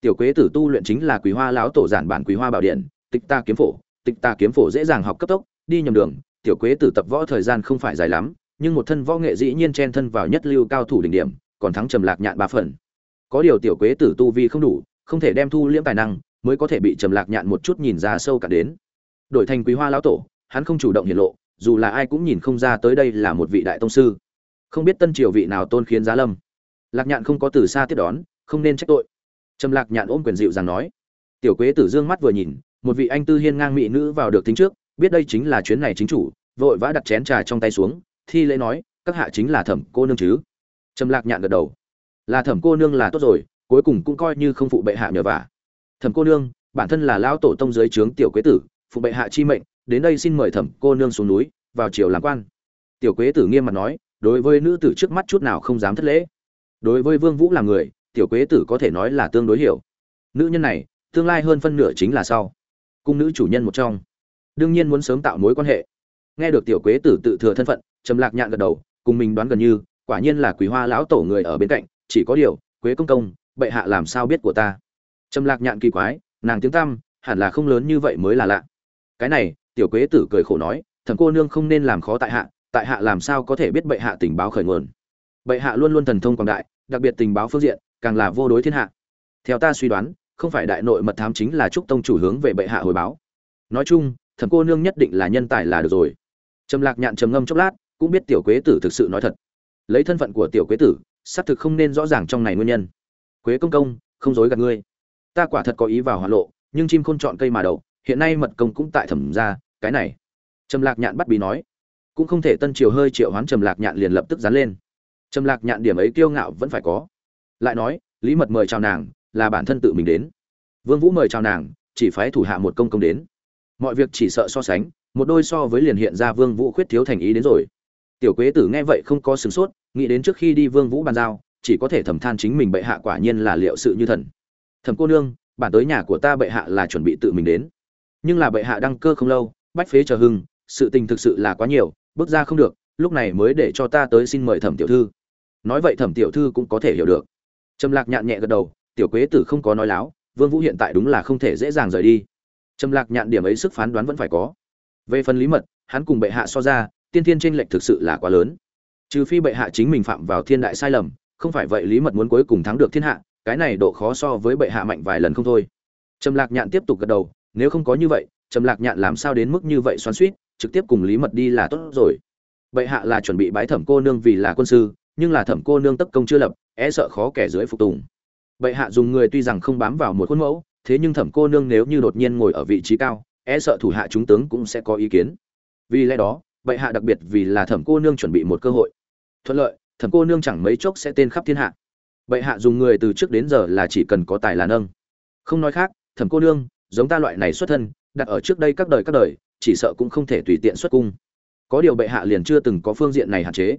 tiểu quế tử tu luyện chính là quý hoa lão tổ giản bản quý hoa bảo điện, tịch ta kiếm phổ, tịch ta kiếm phổ dễ dàng học cấp tốc, đi nhầm đường, tiểu quế tử tập võ thời gian không phải dài lắm, nhưng một thân võ nghệ dĩ nhiên chen thân vào nhất lưu cao thủ đỉnh điểm, còn thắng trầm lạc nhạn ba phần. Có điều tiểu quế tử tu vi không đủ, không thể đem thu liễm tài năng, mới có thể bị trầm lạc nhạn một chút nhìn ra sâu cả đến. Đổi thành quý hoa lão tổ, hắn không chủ động hiển lộ, dù là ai cũng nhìn không ra tới đây là một vị đại tông sư. Không biết tân triều vị nào tôn khiến giá lâm. Lạc nhạn không có từ xa tiếp đón, không nên trách tội trầm lạc nhạn ôm quyền dịu rằng nói. Tiểu quế tử dương mắt vừa nhìn, một vị anh tư hiên ngang mỹ nữ vào được tính trước, biết đây chính là chuyến này chính chủ, vội vã đặt chén trà trong tay xuống, thi lễ nói, các hạ chính là thẩm cô nương chứ? Trầm lạc nhạn gật đầu. Là thẩm cô nương là tốt rồi, cuối cùng cũng coi như không phụ bệ hạ nhờ vả. Thẩm cô nương, bản thân là lão tổ tông dưới trướng tiểu quế tử, phụ bệ hạ chi mệnh, đến đây xin mời thẩm cô nương xuống núi, vào triều làm quan. Tiểu quế tử nghiêm mặt nói, đối với nữ tử trước mắt chút nào không dám thất lễ. Đối với vương vũ là người tiểu quế tử có thể nói là tương đối hiểu. Nữ nhân này, tương lai hơn phân nửa chính là sau. Cung nữ chủ nhân một trong. Đương nhiên muốn sớm tạo mối quan hệ. Nghe được tiểu quế tử tự thừa thân phận, trầm lạc nhạn gật đầu, cùng mình đoán gần như, quả nhiên là quý hoa lão tổ người ở bên cạnh, chỉ có điều, quế công công, bệ hạ làm sao biết của ta? Trầm lạc nhạn kỳ quái, nàng tiếng tăm, hẳn là không lớn như vậy mới là lạ. Cái này, tiểu quế tử cười khổ nói thần cô nương không nên làm khó tại hạ tại hạ làm sao có thể biết bệ hạ tình báo khởi nguồn? Bệ hạ luôn luôn thần thông quảng đại, đặc biệt tình báo phương diện càng là vô đối thiên hạ. Theo ta suy đoán, không phải đại nội mật thám chính là trúc tông chủ hướng về bệ hạ hồi báo. Nói chung, thẩm cô nương nhất định là nhân tài là được rồi. Trầm lạc nhạn trầm ngâm chốc lát, cũng biết tiểu quế tử thực sự nói thật. Lấy thân phận của tiểu quế tử, xác thực không nên rõ ràng trong này nguyên nhân. Quế công công, không dối gạt ngươi. Ta quả thật có ý vào hỏa lộ, nhưng chim khôn chọn cây mà đậu hiện nay mật công cũng tại thẩm ra cái này. Trầm lạc nhạn bắt bí nói. Cũng không thể tân triều hơi triệu hoán trầm lạc nhạn liền lập tức dán lên. Trầm lạc nhạn điểm ấy kiêu ngạo vẫn phải có lại nói, lý mật mời chào nàng, là bản thân tự mình đến. Vương vũ mời chào nàng, chỉ phái thủ hạ một công công đến. Mọi việc chỉ sợ so sánh, một đôi so với liền hiện ra vương vũ khuyết thiếu thành ý đến rồi. Tiểu quế tử nghe vậy không có sửng sốt, nghĩ đến trước khi đi vương vũ bàn giao, chỉ có thể thầm than chính mình bệ hạ quả nhiên là liệu sự như thần. Thầm cô nương, bản tới nhà của ta bệ hạ là chuẩn bị tự mình đến. Nhưng là bệ hạ đăng cơ không lâu, bách phế chờ hưng, sự tình thực sự là quá nhiều, bước ra không được, lúc này mới để cho ta tới xin mời thẩm tiểu thư. Nói vậy thẩm tiểu thư cũng có thể hiểu được trầm lạc nhạn nhẹ gật đầu, tiểu quế tử không có nói láo, vương vũ hiện tại đúng là không thể dễ dàng rời đi. Trầm lạc nhạn điểm ấy sức phán đoán vẫn phải có. Về phần lý mật, hắn cùng bệ hạ so ra, tiên thiên tranh lệch thực sự là quá lớn. Trừ phi bệ hạ chính mình phạm vào thiên đại sai lầm, không phải vậy lý mật muốn cuối cùng thắng được thiên hạ, cái này độ khó so với bệ hạ mạnh vài lần không thôi. Trầm lạc nhạn tiếp tục gật đầu, nếu không có như vậy, trầm lạc nhạn làm sao đến mức như vậy xoắn suýt trực tiếp cùng lý mật đi là tốt rồi. Bệ hạ là chuẩn bị bái thẩm cô nương vì là quân sư nhưng là thẩm cô nương tất công chưa lập e sợ khó kẻ dưới phục tùng. Bệ hạ dùng người tuy rằng không bám vào một khuôn mẫu, thế nhưng thẩm cô nương nếu như đột nhiên ngồi ở vị trí cao e sợ thủ hạ chúng tướng cũng sẽ có ý kiến. Vì lẽ đó, bệ hạ đặc biệt vì là thẩm cô nương chuẩn bị một cơ hội. Thuận lợi, thẩm cô nương chẳng mấy chốc sẽ tên khắp thiên hạ. Bệ hạ dùng người từ trước đến giờ là chỉ cần có tài là nâng. Không nói khác, thẩm cô nương, giống ta loại này xuất thân, đặt ở trước đây các đời các đời, chỉ sợ cũng không thể tùy tiện xuất cung. Có điều bệ hạ liền chưa từng có phương diện này hạn chế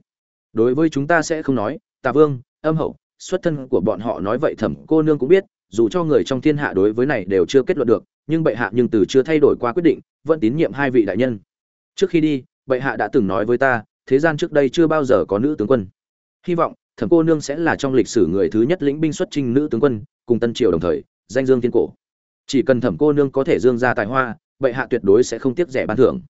đối với chúng ta sẽ không nói, tà vương, âm hậu, xuất thân của bọn họ nói vậy thẩm cô nương cũng biết, dù cho người trong thiên hạ đối với này đều chưa kết luận được, nhưng bệ hạ nhưng từ chưa thay đổi qua quyết định, vẫn tín nhiệm hai vị đại nhân. Trước khi đi, bệ hạ đã từng nói với ta, thế gian trước đây chưa bao giờ có nữ tướng quân. Hy vọng, thẩm cô nương sẽ là trong lịch sử người thứ nhất lĩnh binh xuất trinh nữ tướng quân, cùng tân triều đồng thời, danh dương thiên cổ. Chỉ cần thẩm cô nương có thể dương ra tài hoa, bệ hạ tuyệt đối sẽ không tiếc rẻ ban thưởng.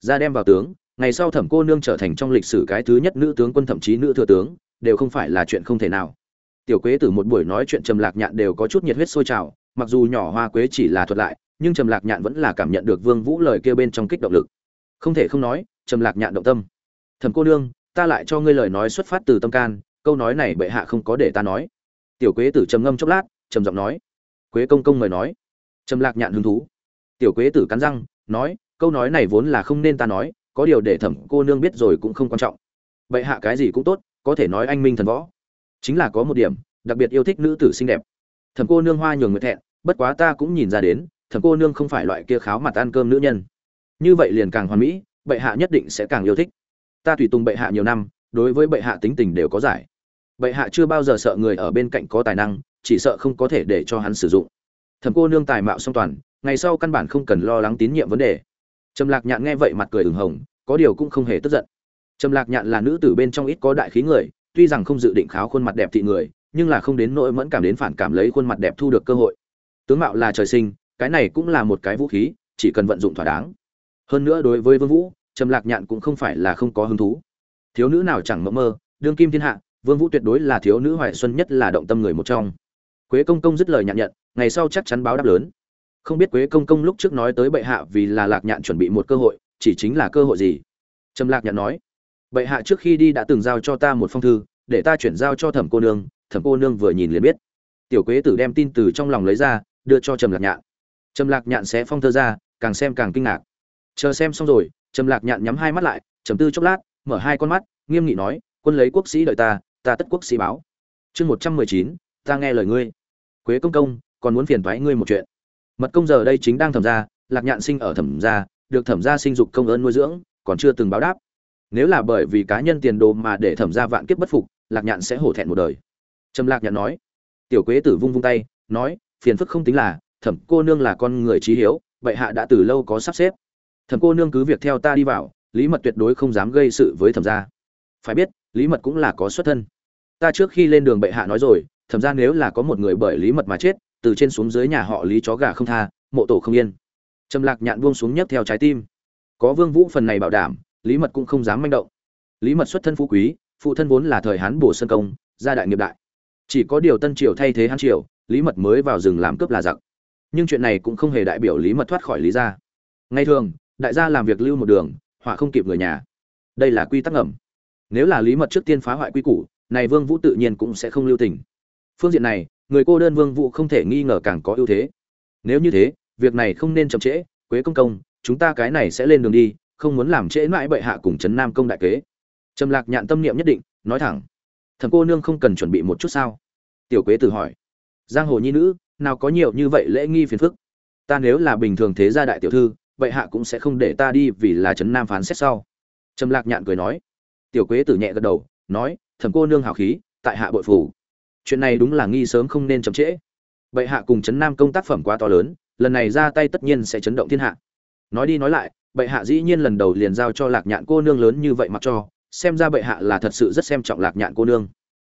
Ra đem vào tướng ngày sau thẩm cô nương trở thành trong lịch sử cái thứ nhất nữ tướng quân, thậm chí nữ thừa tướng, đều không phải là chuyện không thể nào. Tiểu quế từ một buổi nói chuyện trầm lạc nhạn đều có chút nhiệt huyết sôi trào, mặc dù nhỏ hoa quế chỉ là thuật lại, nhưng trầm lạc nhạn vẫn là cảm nhận được vương vũ lời kêu bên trong kích động lực. Không thể không nói, trầm lạc nhạn động tâm. Thẩm cô nương, ta lại cho ngươi lời nói xuất phát từ tâm can, câu nói này bệ hạ không có để ta nói. Tiểu quế tử trầm ngâm chốc lát, trầm giọng nói. Quế công công mời nói. Trầm lạc nhạn hứng thú. Tiểu quế tử cắn răng, nói, câu nói này vốn là không nên ta nói có điều để thẩm cô nương biết rồi cũng không quan trọng. Bệ hạ cái gì cũng tốt, có thể nói anh minh thần võ. Chính là có một điểm, đặc biệt yêu thích nữ tử xinh đẹp. Thẩm cô nương hoa nhường người thẹn, bất quá ta cũng nhìn ra đến, thẩm cô nương không phải loại kia kháo mặt ăn cơm nữ nhân. Như vậy liền càng hoàn mỹ, bệ hạ nhất định sẽ càng yêu thích. Ta tùy tùng bệ hạ nhiều năm, đối với bệ hạ tính tình đều có giải. Bệ hạ chưa bao giờ sợ người ở bên cạnh có tài năng, chỉ sợ không có thể để cho hắn sử dụng. Thẩm cô nương tài mạo song toàn, ngày sau căn bản không cần lo lắng tín nhiệm vấn đề trầm lạc nhạn nghe vậy mặt cười ửng hồng, có điều cũng không hề tức giận. Trầm lạc nhạn là nữ tử bên trong ít có đại khí người, tuy rằng không dự định kháo khuôn mặt đẹp thị người, nhưng là không đến nỗi mẫn cảm đến phản cảm lấy khuôn mặt đẹp thu được cơ hội. Tướng mạo là trời sinh, cái này cũng là một cái vũ khí, chỉ cần vận dụng thỏa đáng. Hơn nữa đối với vương vũ, trầm lạc nhạn cũng không phải là không có hứng thú. Thiếu nữ nào chẳng mơ mơ, đương kim thiên hạ, vương vũ tuyệt đối là thiếu nữ hoài xuân nhất là động tâm người một trong. Quế công công dứt lời nhạn nhận, ngày sau chắc chắn báo đáp lớn không biết quế công công lúc trước nói tới bệ hạ vì là lạc nhạn chuẩn bị một cơ hội, chỉ chính là cơ hội gì? Trầm lạc nhạn nói, bệ hạ trước khi đi đã từng giao cho ta một phong thư, để ta chuyển giao cho thẩm cô nương, thẩm cô nương vừa nhìn liền biết. Tiểu quế tử đem tin từ trong lòng lấy ra, đưa cho trầm lạc nhạn. Trầm lạc nhạn sẽ phong thơ ra, càng xem càng kinh ngạc. Chờ xem xong rồi, trầm lạc nhạn nhắm hai mắt lại, trầm tư chốc lát, mở hai con mắt, nghiêm nghị nói, quân lấy quốc sĩ đợi ta ta tất quốc sĩ báo. Chương một trăm mười chín, ta nghe lời ngươi. Quế công công, còn muốn phiền thoái ngươi một chuyện mật công giờ đây chính đang thẩm gia, lạc nhạn sinh ở thẩm gia, được thẩm gia sinh dục công ơn nuôi dưỡng, còn chưa từng báo đáp. Nếu là bởi vì cá nhân tiền đồ mà để thẩm gia vạn kiếp bất phục, lạc nhạn sẽ hổ thẹn một đời. Trầm lạc nhạn nói. Tiểu quế tử vung vung tay, nói, phiền phức không tính là, thẩm cô nương là con người trí hiếu, bệ hạ đã từ lâu có sắp xếp. Thẩm cô nương cứ việc theo ta đi vào, lý mật tuyệt đối không dám gây sự với thẩm gia. Phải biết, lý mật cũng là có xuất thân. Ta trước khi lên đường bệ hạ nói rồi, thẩm ra nếu là có một người bởi lý mật mà chết từ trên xuống dưới nhà họ lý chó gà không tha, mộ tổ không yên. Trầm lạc nhạn buông xuống nhấp theo trái tim. Có vương vũ phần này bảo đảm, lý mật cũng không dám manh động. Lý mật xuất thân phú quý, phụ thân vốn là thời hán bổ sân công, gia đại nghiệp đại. Chỉ có điều tân triều thay thế hán triều, lý mật mới vào rừng làm cướp là giặc. Nhưng chuyện này cũng không hề đại biểu lý mật thoát khỏi lý gia. Ngay thường, đại gia làm việc lưu một đường, họa không kịp người nhà. Đây là quy tắc ngầm. Nếu là lý mật trước tiên phá hoại quy củ, này vương vũ tự nhiên cũng sẽ không lưu tình. Phương diện này người cô đơn vương vũ không thể nghi ngờ càng có ưu thế. Nếu như thế, việc này không nên chậm trễ, quế công công, chúng ta cái này sẽ lên đường đi, không muốn làm trễ nãi bệ hạ cùng trấn nam công đại kế. Trầm lạc nhạn tâm niệm nhất định, nói thẳng. Thẩm cô nương không cần chuẩn bị một chút sao? Tiểu quế tử hỏi. Giang hồ nhi nữ, nào có nhiều như vậy lễ nghi phiền phức. Ta nếu là bình thường thế gia đại tiểu thư, bệ hạ cũng sẽ không để ta đi vì là trấn nam phán xét sau. Trầm lạc nhạn cười nói. Tiểu quế tử nhẹ gật đầu, nói, thẩm cô nương hào khí, tại hạ bội phủ chuyện này đúng là nghi sớm không nên chậm trễ. Bệ hạ cùng Trấn nam công tác phẩm quá to lớn, lần này ra tay tất nhiên sẽ chấn động thiên hạ. Nói đi nói lại, bệ hạ dĩ nhiên lần đầu liền giao cho lạc nhạn cô nương lớn như vậy mặc cho, xem ra bệ hạ là thật sự rất xem trọng lạc nhạn cô nương.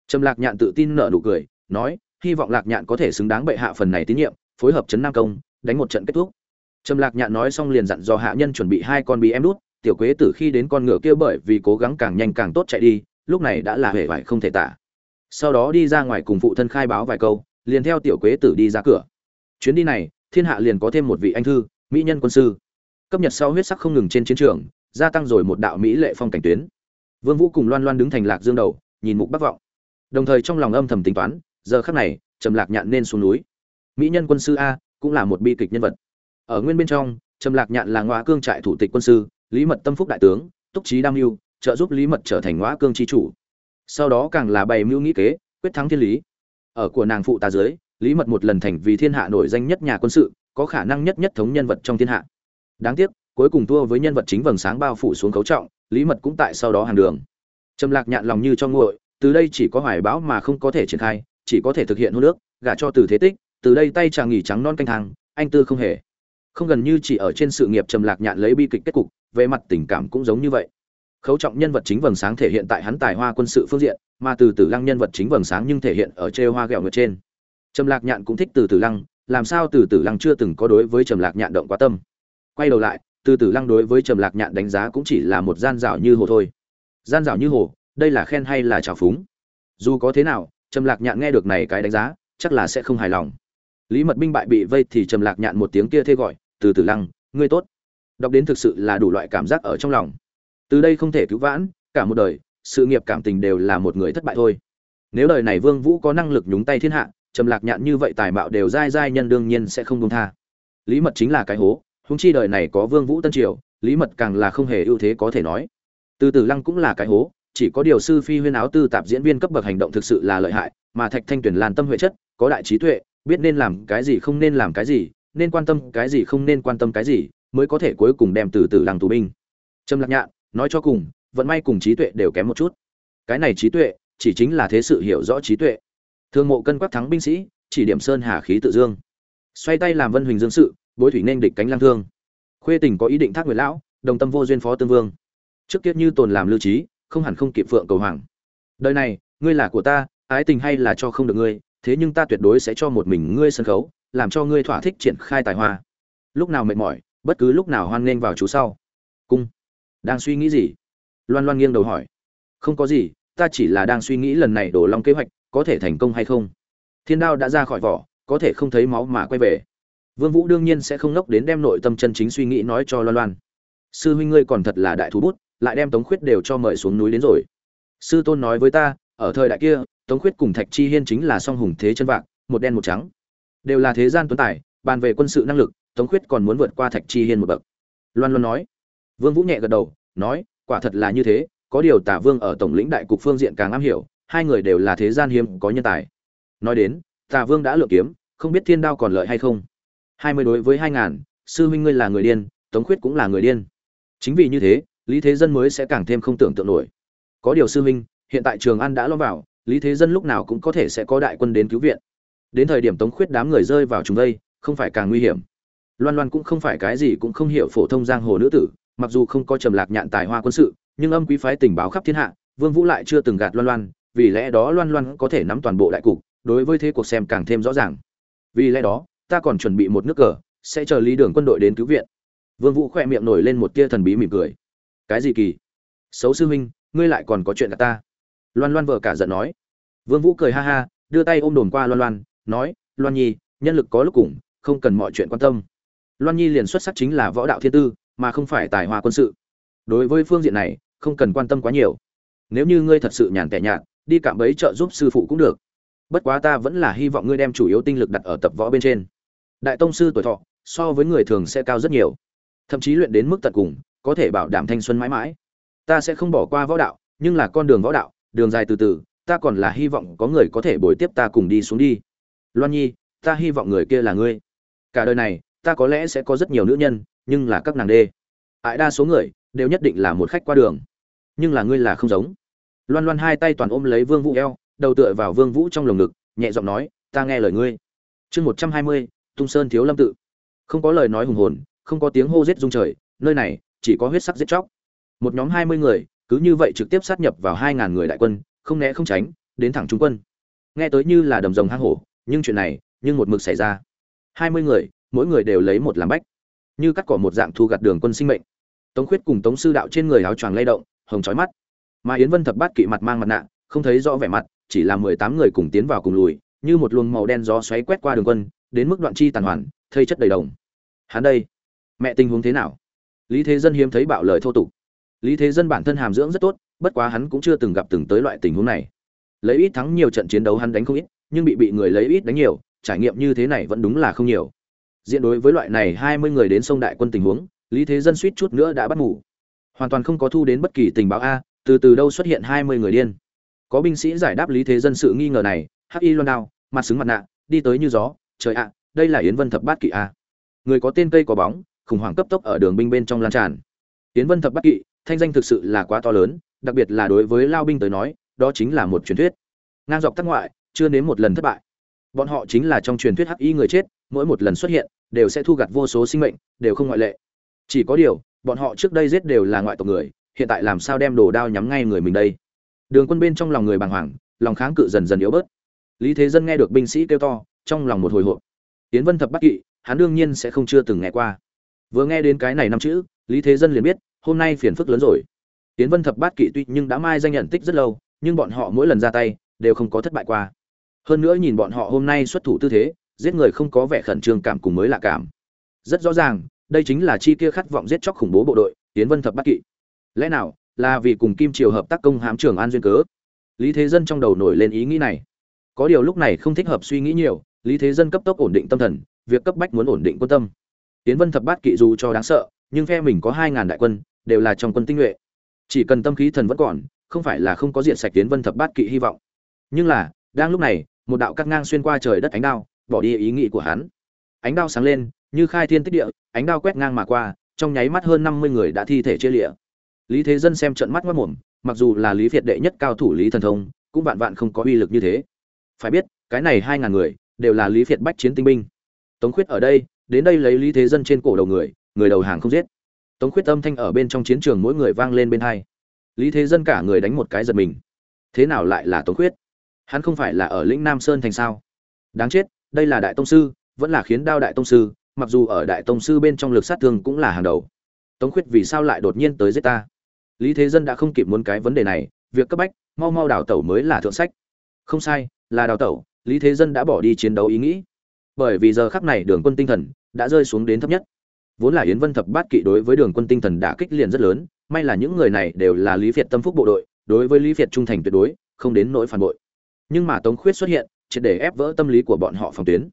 Trầm lạc nhạn tự tin nở nụ cười, nói, hy vọng lạc nhạn có thể xứng đáng bệ hạ phần này tín nhiệm, phối hợp chấn nam công, đánh một trận kết thúc. Trầm lạc nhạn nói xong liền dặn dò hạ nhân chuẩn bị hai con bí em đút, tiểu quế tử khi đến con ngựa kia bởi vì cố gắng càng nhanh càng tốt chạy đi, lúc này đã là hề vải không thể tả sau đó đi ra ngoài cùng phụ thân khai báo vài câu, liền theo tiểu quế tử đi ra cửa. Chuyến đi này, thiên hạ liền có thêm một vị anh thư, mỹ nhân quân sư. Cấp nhật sau huyết sắc không ngừng trên chiến trường, gia tăng rồi một đạo mỹ lệ phong cảnh tuyến. Vương vũ cùng loan loan đứng thành lạc dương đầu, nhìn mục bắc vọng. Đồng thời trong lòng âm thầm tính toán, giờ khắc này, trầm lạc nhạn nên xuống núi. Mỹ nhân quân sư a, cũng là một bi kịch nhân vật. Ở nguyên bên trong, trầm lạc nhạn là ngoại cương trại thủ tịch quân sư, lý mật tâm phúc đại tướng, túc trí đam mưu, trợ giúp lý mật trở thành ngõa cương tri chủ sau đó càng là bày mưu nghĩ kế, quyết thắng thiên lý. Ở của nàng phụ ta dưới, lý mật một lần thành vì thiên hạ nổi danh nhất nhà quân sự, có khả năng nhất nhất thống nhân vật trong thiên hạ. Đáng tiếc, cuối cùng thua với nhân vật chính vầng sáng bao phủ xuống cấu trọng, lý mật cũng tại sau đó hàng đường. Trầm lạc nhạn lòng như cho nguội, từ đây chỉ có hoài bão mà không có thể triển khai, chỉ có thể thực hiện hô nước gả cho từ thế tích, từ đây tay chàng nghỉ trắng non canh thang, anh tư không hề. Không gần như chỉ ở trên sự nghiệp trầm lạc nhạn lấy bi kịch kết cục, về mặt tình cảm cũng giống như vậy khấu trọng nhân vật chính vầng sáng thể hiện tại hắn tài hoa quân sự phương diện, mà từ tử lăng nhân vật chính vầng sáng nhưng thể hiện ở trêu hoa ghẹo ngược trên. Trầm lạc nhạn cũng thích từ tử lăng, làm sao từ tử lăng chưa từng có đối với trầm lạc nhạn động quá tâm. Quay đầu lại, từ tử lăng đối với trầm lạc nhạn đánh giá cũng chỉ là một gian rào như hồ thôi. Gian rào như hồ, đây là khen hay là trào phúng? Dù có thế nào, trầm lạc nhạn nghe được này cái đánh giá, chắc là sẽ không hài lòng. Lý mật binh bại bị vây thì trầm lạc nhạn một tiếng kia thê gọi, từ tử lăng, ngươi tốt. Đọc đến thực sự là đủ loại cảm giác ở trong lòng từ đây không thể cứu vãn, cả một đời, sự nghiệp cảm tình đều là một người thất bại thôi. Nếu đời này vương vũ có năng lực nhúng tay thiên hạ, trầm lạc nhạn như vậy tài mạo đều dai dai nhân đương nhiên sẽ không công tha. Lý mật chính là cái hố húng chi đời này có vương vũ tân triều, lý mật càng là không hề ưu thế có thể nói. Từ từ lăng cũng là cái hố, chỉ có điều sư phi huyên áo tư tạp diễn viên cấp bậc hành động thực sự là lợi hại, mà thạch thanh tuyển làn tâm huệ chất, có đại trí tuệ, biết nên làm cái gì không nên làm cái gì, nên quan tâm cái gì không nên quan tâm cái gì, mới có thể cuối cùng đem từ từ lăng tù binh. Trầm lạc nhạn nói cho cùng, vận may cùng trí tuệ đều kém một chút. Cái này trí tuệ chỉ chính là thế sự hiểu rõ trí tuệ. Thương mộ cân quắc thắng binh sĩ, chỉ điểm sơn hà khí tự dương. Xoay tay làm vân huỳnh dương sự, bối thủy nên địch cánh lang thương. Khuê tình có ý định thác nguyệt lão, đồng tâm vô duyên phó tương vương. Trước kia như tồn làm lưu trí, không hẳn không kịp phượng cầu hoàng. Đời này, ngươi là của ta, ái tình hay là cho không được ngươi, thế nhưng ta tuyệt đối sẽ cho một mình ngươi sân khấu, làm cho ngươi thỏa thích triển khai tài hoa. Lúc nào mệt mỏi, bất cứ lúc nào hoan nghênh vào chú sau. Cung đang suy nghĩ gì? Loan loan nghiêng đầu hỏi. Không có gì, ta chỉ là đang suy nghĩ lần này đổ long kế hoạch có thể thành công hay không. Thiên đao đã ra khỏi vỏ, có thể không thấy máu mà quay về. Vương vũ đương nhiên sẽ không nốc đến đem nội tâm chân chính suy nghĩ nói cho loan loan. Sư huynh ngươi còn thật là đại thú bút, lại đem tống khuyết đều cho mời xuống núi đến rồi. Sư tôn nói với ta, ở thời đại kia, tống khuyết cùng thạch chi hiên chính là song hùng thế chân vạc, một đen một trắng. Đều là thế gian tuấn tài, bàn về quân sự năng lực, tống khuyết còn muốn vượt qua thạch chi hiên một bậc. Loan loan nói vương vũ nhẹ gật đầu, nói, quả thật là như thế, có điều tả vương ở tổng lĩnh đại cục phương diện càng am hiểu, hai người đều là thế gian hiếm có nhân tài. Nói đến, tả vương đã lựa kiếm, không biết thiên đao còn lợi hay không. Hai mươi đối với hai ngàn, sư huynh ngươi là người điên, tống khuyết cũng là người điên. Chính vì như thế, lý thế dân mới sẽ càng thêm không tưởng tượng nổi. Có điều sư huynh, hiện tại trường an đã lo vào, lý thế dân lúc nào cũng có thể sẽ có đại quân đến cứu viện. Đến thời điểm tống khuyết đám người rơi vào chúng đây không phải càng nguy hiểm. Loan loan cũng không phải cái gì cũng không hiểu phổ thông giang hồ nữ tử mặc dù không có trầm lạc nhạn tài hoa quân sự, nhưng âm quý phái tình báo khắp thiên hạ, vương vũ lại chưa từng gạt loan loan, vì lẽ đó loan loan có thể nắm toàn bộ đại cục, đối với thế cuộc xem càng thêm rõ ràng. Vì lẽ đó, ta còn chuẩn bị một nước cờ, sẽ chờ lý đường quân đội đến cứu viện. Vương vũ khỏe miệng nổi lên một tia thần bí mỉm cười. Cái gì kỳ? Xấu sư huynh, ngươi lại còn có chuyện cả ta. Loan loan vợ cả giận nói. Vương vũ cười ha ha, đưa tay ôm đồn qua loan loan, nói, loan nhi, nhân lực có lúc cùng, không cần mọi chuyện quan tâm. Loan nhi liền xuất sắc chính là võ đạo thiên tư mà không phải tài hoa quân sự. Đối với phương diện này, không cần quan tâm quá nhiều. Nếu như ngươi thật sự nhàn tẻ nhạt, đi cạm bẫy trợ giúp sư phụ cũng được. Bất quá ta vẫn là hy vọng ngươi đem chủ yếu tinh lực đặt ở tập võ bên trên. Đại tông sư tuổi thọ, so với người thường sẽ cao rất nhiều. Thậm chí luyện đến mức tận cùng, có thể bảo đảm thanh xuân mãi mãi. Ta sẽ không bỏ qua võ đạo, nhưng là con đường võ đạo, đường dài từ từ, ta còn là hy vọng có người có thể bồi tiếp ta cùng đi xuống đi. Loan nhi, ta hy vọng người kia là ngươi. Cả đời này, ta có lẽ sẽ có rất nhiều nữ nhân nhưng là các nàng đê. Ải đa số người đều nhất định là một khách qua đường. Nhưng là ngươi là không giống. Loan loan hai tay toàn ôm lấy vương vũ eo, đầu tựa vào vương vũ trong lồng ngực, nhẹ giọng nói, ta nghe lời ngươi. Chương một trăm hai mươi, tung sơn thiếu lâm tự. Không có lời nói hùng hồn, không có tiếng hô giết rung trời, nơi này chỉ có huyết sắc giết chóc. Một nhóm hai mươi người, cứ như vậy trực tiếp sát nhập vào hai ngàn người đại quân, không né không tránh, đến thẳng trung quân. Nghe tới như là đầm rồng hang hổ, nhưng chuyện này, nhưng một mực xảy ra. Hai mươi người, mỗi người đều lấy một làm bách như cắt cỏ một dạng thu gặt đường quân sinh mệnh. Tống khuyết cùng tống sư đạo trên người áo choàng lay động, hồng chói mắt. Mà yến vân thập bát kỵ mặt mang mặt nạ, không thấy rõ vẻ mặt, chỉ là mười tám người cùng tiến vào cùng lùi, như một luồng màu đen gió xoáy quét qua đường quân, đến mức đoạn chi tàn hoàn, thây chất đầy đồng. Hắn đây, mẹ tình huống thế nào? Lý thế dân hiếm thấy bạo lời thô tục. Lý thế dân bản thân hàm dưỡng rất tốt, bất quá hắn cũng chưa từng gặp từng tới loại tình huống này. Lấy ít thắng nhiều trận chiến đấu hắn đánh không ít, nhưng bị bị người lấy ít đánh nhiều, trải nghiệm như thế này vẫn đúng là không nhiều diện đối với loại này hai mươi người đến sông đại quân tình huống, lý thế dân suýt chút nữa đã bắt ngủ. Hoàn toàn không có thu đến bất kỳ tình báo a, từ từ đâu xuất hiện hai mươi người điên. Có binh sĩ giải đáp lý thế dân sự nghi ngờ này, hắc y loan đao, mặt xứng mặt nạ, đi tới như gió, trời ạ, đây là yến vân thập bát kỵ a. Người có tên cây có bóng, khủng hoảng cấp tốc ở đường binh bên trong lan tràn. Yến vân thập bát kỵ, thanh danh thực sự là quá to lớn, đặc biệt là đối với lao binh tới nói, đó chính là một truyền thuyết. Ngang dọc tắc ngoại, chưa đến một lần thất bại bọn họ chính là trong truyền thuyết hắc y người chết, mỗi một lần xuất hiện, đều sẽ thu gặt vô số sinh mệnh, đều không ngoại lệ. Chỉ có điều, bọn họ trước đây giết đều là ngoại tộc người, hiện tại làm sao đem đồ đao nhắm ngay người mình đây? Đường quân bên trong lòng người bàng hoàng, lòng kháng cự dần dần yếu bớt. Lý thế dân nghe được binh sĩ kêu to, trong lòng một hồi hộp. Tiến vân thập bắc kỵ, hắn đương nhiên sẽ không chưa từng nghe qua. Vừa nghe đến cái này năm chữ, lý thế dân liền biết, hôm nay phiền phức lớn rồi. Tiến vân thập bát kỵ tuy nhưng đã mai danh nhận tích rất lâu, nhưng bọn họ mỗi lần ra tay, đều không có thất bại qua hơn nữa nhìn bọn họ hôm nay xuất thủ tư thế, giết người không có vẻ khẩn trương cảm cùng mới lạ cảm. Rất rõ ràng, đây chính là chi kia khát vọng giết chóc khủng bố bộ đội tiến vân thập bát kỵ. Lẽ nào, là vì cùng kim triều hợp tác công hám trường an duyên cớ? Lý thế dân trong đầu nổi lên ý nghĩ này. Có điều lúc này không thích hợp suy nghĩ nhiều, lý thế dân cấp tốc ổn định tâm thần, việc cấp bách muốn ổn định quân tâm. Tiến vân thập bát kỵ dù cho đáng sợ, nhưng phe mình có hai ngàn đại quân, đều là trong quân tinh nhuệ. Chỉ cần tâm khí thần vẫn còn, không phải là không có diện sạch tiến vân thập bát kỵ hy vọng. Nhưng là, đang lúc này một đạo cắt ngang xuyên qua trời đất ánh đao, bỏ đi ý nghĩ của hắn. Ánh đao sáng lên, như khai thiên tích địa, ánh đao quét ngang mà qua, trong nháy mắt hơn năm mươi người đã thi thể chia lịa lý thế dân xem trận mắt mất mồm, mặc dù là lý việt đệ nhất cao thủ lý thần thông, cũng vạn vạn không có uy lực như thế. Phải biết, cái này hai ngàn người, đều là lý việt bách chiến tinh binh. Tống khuyết ở đây, đến đây lấy lý thế dân trên cổ đầu người người đầu hàng không giết. Tống khuyết âm thanh ở bên trong chiến trường mỗi người vang lên bên hai. Lý thế dân cả người đánh một cái giật mình. Thế nào lại là tống khuyết? Hắn không phải là ở lĩnh nam sơn thành sao? Đáng chết, đây là đại tông sư, vẫn là khiến đao đại tông sư, mặc dù ở đại tông sư bên trong lực sát thương cũng là hàng đầu. Tống khuyết vì sao lại đột nhiên tới giết ta? Lý thế dân đã không kịp muốn cái vấn đề này, việc cấp bách, mau mau đào tẩu mới là thượng sách. Không sai, là đào tẩu, lý thế dân đã bỏ đi chiến đấu ý nghĩ. Bởi vì giờ khắc này đường quân tinh thần đã rơi xuống đến thấp nhất. Vốn là yến vân thập bát kỵ đối với đường quân tinh thần đã kích liền rất lớn, may là những người này đều là lý việt tâm phúc bộ đội, đối với lý việt trung thành tuyệt đối, không đến nỗi phản bội nhưng mà tống khuyết xuất hiện, triệt để ép vỡ tâm lý của bọn họ phòng tuyến.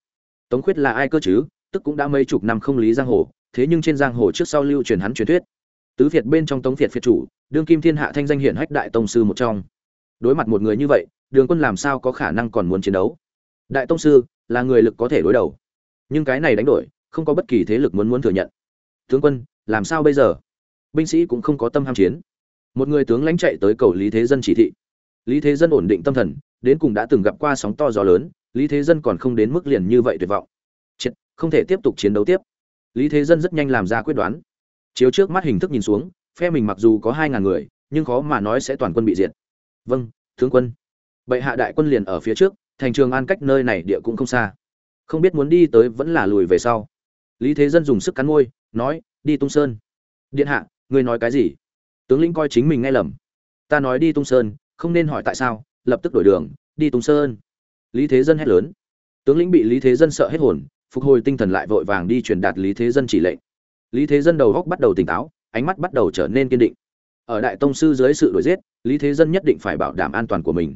Tống khuyết là ai cơ chứ? Tức cũng đã mấy chục năm không lý giang hồ, thế nhưng trên giang hồ trước sau lưu truyền hắn truyền thuyết. Tứ việt bên trong tống việt phiệt chủ, đương kim thiên hạ thanh danh hiển hách đại tông sư một trong. Đối mặt một người như vậy, đường quân làm sao có khả năng còn muốn chiến đấu? Đại tông sư là người lực có thể đối đầu. Nhưng cái này đánh đổi, không có bất kỳ thế lực muốn muốn thừa nhận. Tướng quân, làm sao bây giờ? Binh sĩ cũng không có tâm ham chiến. Một người tướng lãnh chạy tới cầu lý thế dân chỉ thị. Lý thế dân ổn định tâm thần đến cùng đã từng gặp qua sóng to gió lớn lý thế dân còn không đến mức liền như vậy tuyệt vọng. Triệt, không thể tiếp tục chiến đấu tiếp. Lý thế dân rất nhanh làm ra quyết đoán. Chiếu trước mắt hình thức nhìn xuống phe mình mặc dù có hai ngàn người nhưng khó mà nói sẽ toàn quân bị diệt. Vâng tướng quân. Bệ hạ đại quân liền ở phía trước thành trường an cách nơi này địa cũng không xa. Không biết muốn đi tới vẫn là lùi về sau. Lý thế dân dùng sức cắn môi nói đi tung sơn. Điện hạ ngươi nói cái gì? Tướng lĩnh coi chính mình nghe lầm. Ta nói đi tung sơn không nên hỏi tại sao lập tức đổi đường, đi tung sơn. Lý thế dân hét lớn. Tướng lĩnh bị lý thế dân sợ hết hồn, phục hồi tinh thần lại vội vàng đi truyền đạt lý thế dân chỉ lệnh. Lý thế dân đầu góc bắt đầu tỉnh táo, ánh mắt bắt đầu trở nên kiên định. Ở đại tông sư dưới sự đuổi giết, lý thế dân nhất định phải bảo đảm an toàn của mình.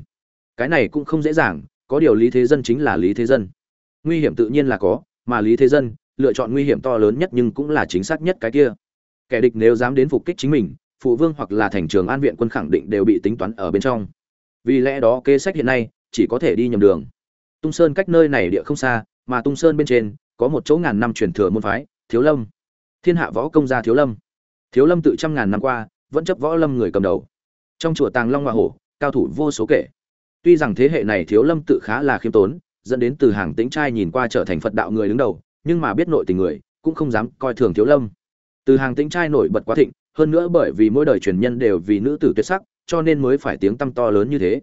Cái này cũng không dễ dàng, có điều lý thế dân chính là lý thế dân. Nguy hiểm tự nhiên là có, mà lý thế dân, lựa chọn nguy hiểm to lớn nhất nhưng cũng là chính xác nhất cái kia. Kẻ địch nếu dám đến phục kích chính mình, phụ vương hoặc là thành trường an viện quân khẳng định đều bị tính toán ở bên trong vì lẽ đó kế sách hiện nay chỉ có thể đi nhầm đường. Tung sơn cách nơi này địa không xa, mà tung sơn bên trên có một chỗ ngàn năm truyền thừa môn phái, thiếu lâm. Thiên hạ võ công gia thiếu lâm. Thiếu lâm tự trăm ngàn năm qua, vẫn chấp võ lâm người cầm đầu. Trong chùa tàng long hoa hổ, cao thủ vô số kể. Tuy rằng thế hệ này thiếu lâm tự khá là khiêm tốn, dẫn đến từ hàng tĩnh trai nhìn qua trở thành phật đạo người đứng đầu, nhưng mà biết nội tình người, cũng không dám coi thường thiếu lâm. Từ hàng tĩnh trai nổi bật quá thịnh, hơn nữa bởi vì mỗi đời truyền nhân đều vì nữ tử tuyệt sắc cho nên mới phải tiếng tăm to lớn như thế.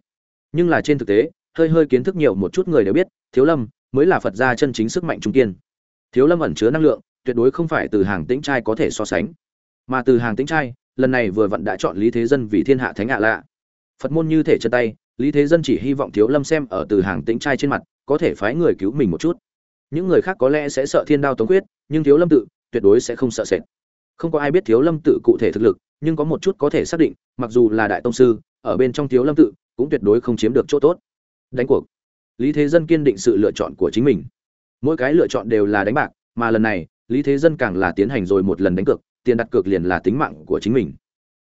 Nhưng là trên thực tế, hơi hơi kiến thức nhiều một chút người đều biết, thiếu lâm mới là phật gia chân chính sức mạnh trung kiên. Thiếu lâm ẩn chứa năng lượng, tuyệt đối không phải từ hàng tĩnh trai có thể so sánh. Mà từ hàng tĩnh trai, lần này vừa vặn đã chọn lý thế dân vì thiên hạ thánh ạ lạ. Phật môn như thể chân tay, lý thế dân chỉ hy vọng thiếu lâm xem ở từ hàng tĩnh trai trên mặt, có thể phái người cứu mình một chút. Những người khác có lẽ sẽ sợ thiên đao tống quyết nhưng thiếu lâm tự, tuyệt đối sẽ không sợ sệt. Không có ai biết thiếu lâm tự cụ thể thực lực nhưng có một chút có thể xác định, mặc dù là đại tông sư, ở bên trong thiếu lâm tự, cũng tuyệt đối không chiếm được chỗ tốt. Đánh cuộc. Lý thế dân kiên định sự lựa chọn của chính mình. Mỗi cái lựa chọn đều là đánh bạc, mà lần này, lý thế dân càng là tiến hành rồi một lần đánh cược, tiền đặt cược liền là tính mạng của chính mình.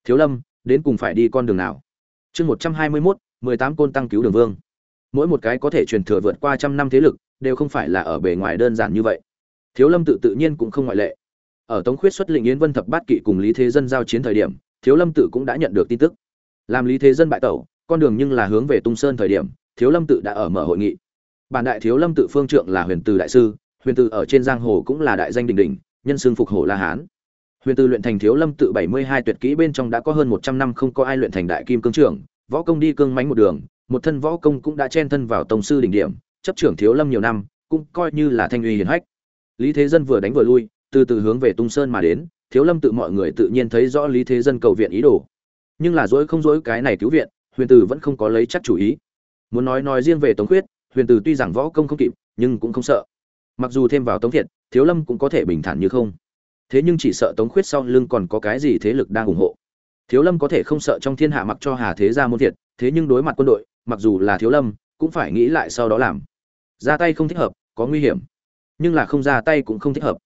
Thiếu lâm, đến cùng phải đi con đường nào? Chương một trăm hai mươi mốt, mười tám côn tăng cứu đường vương. Mỗi một cái có thể truyền thừa vượt qua trăm năm thế lực, đều không phải là ở bề ngoài đơn giản như vậy. Thiếu lâm tự tự nhiên cũng không ngoại lệ ở tống khuyết xuất lĩnh yến vân thập bát kỵ cùng lý thế dân giao chiến thời điểm, thiếu lâm tự cũng đã nhận được tin tức. Làm lý thế dân bại tẩu, con đường nhưng là hướng về tung sơn thời điểm, thiếu lâm tự đã ở mở hội nghị. Bản đại thiếu lâm tự phương trượng là huyền từ đại sư, huyền từ ở trên giang hồ cũng là đại danh đình đình nhân xương phục hổ la hán. Huyền từ luyện thành thiếu lâm tự bảy mươi hai tuyệt kỹ bên trong đã có hơn một trăm năm không có ai luyện thành đại kim cương trưởng, võ công đi cương mánh một đường, một thân võ công cũng đã chen thân vào tổng sư đỉnh điểm, chấp trưởng thiếu lâm nhiều năm, cũng coi như là thanh uy hiển hách. Lý thế dân vừa đánh vừa lui từ từ hướng về tung sơn mà đến thiếu lâm tự mọi người tự nhiên thấy rõ lý thế dân cầu viện ý đồ. Nhưng là dối không dối cái này cứu viện huyền tử vẫn không có lấy chắc chủ ý. Muốn nói nói riêng về tống khuyết huyền tử tuy rằng võ công không kịp nhưng cũng không sợ. Mặc dù thêm vào tống Thiện, thiếu lâm cũng có thể bình thản như không. Thế nhưng chỉ sợ tống khuyết sau lưng còn có cái gì thế lực đang ủng hộ. Thiếu lâm có thể không sợ trong thiên hạ mặc cho hà thế ra môn thiệt thế nhưng đối mặt quân đội mặc dù là thiếu lâm cũng phải nghĩ lại sau đó làm. Ra tay không thích hợp có nguy hiểm. Nhưng là không ra tay cũng không thích hợp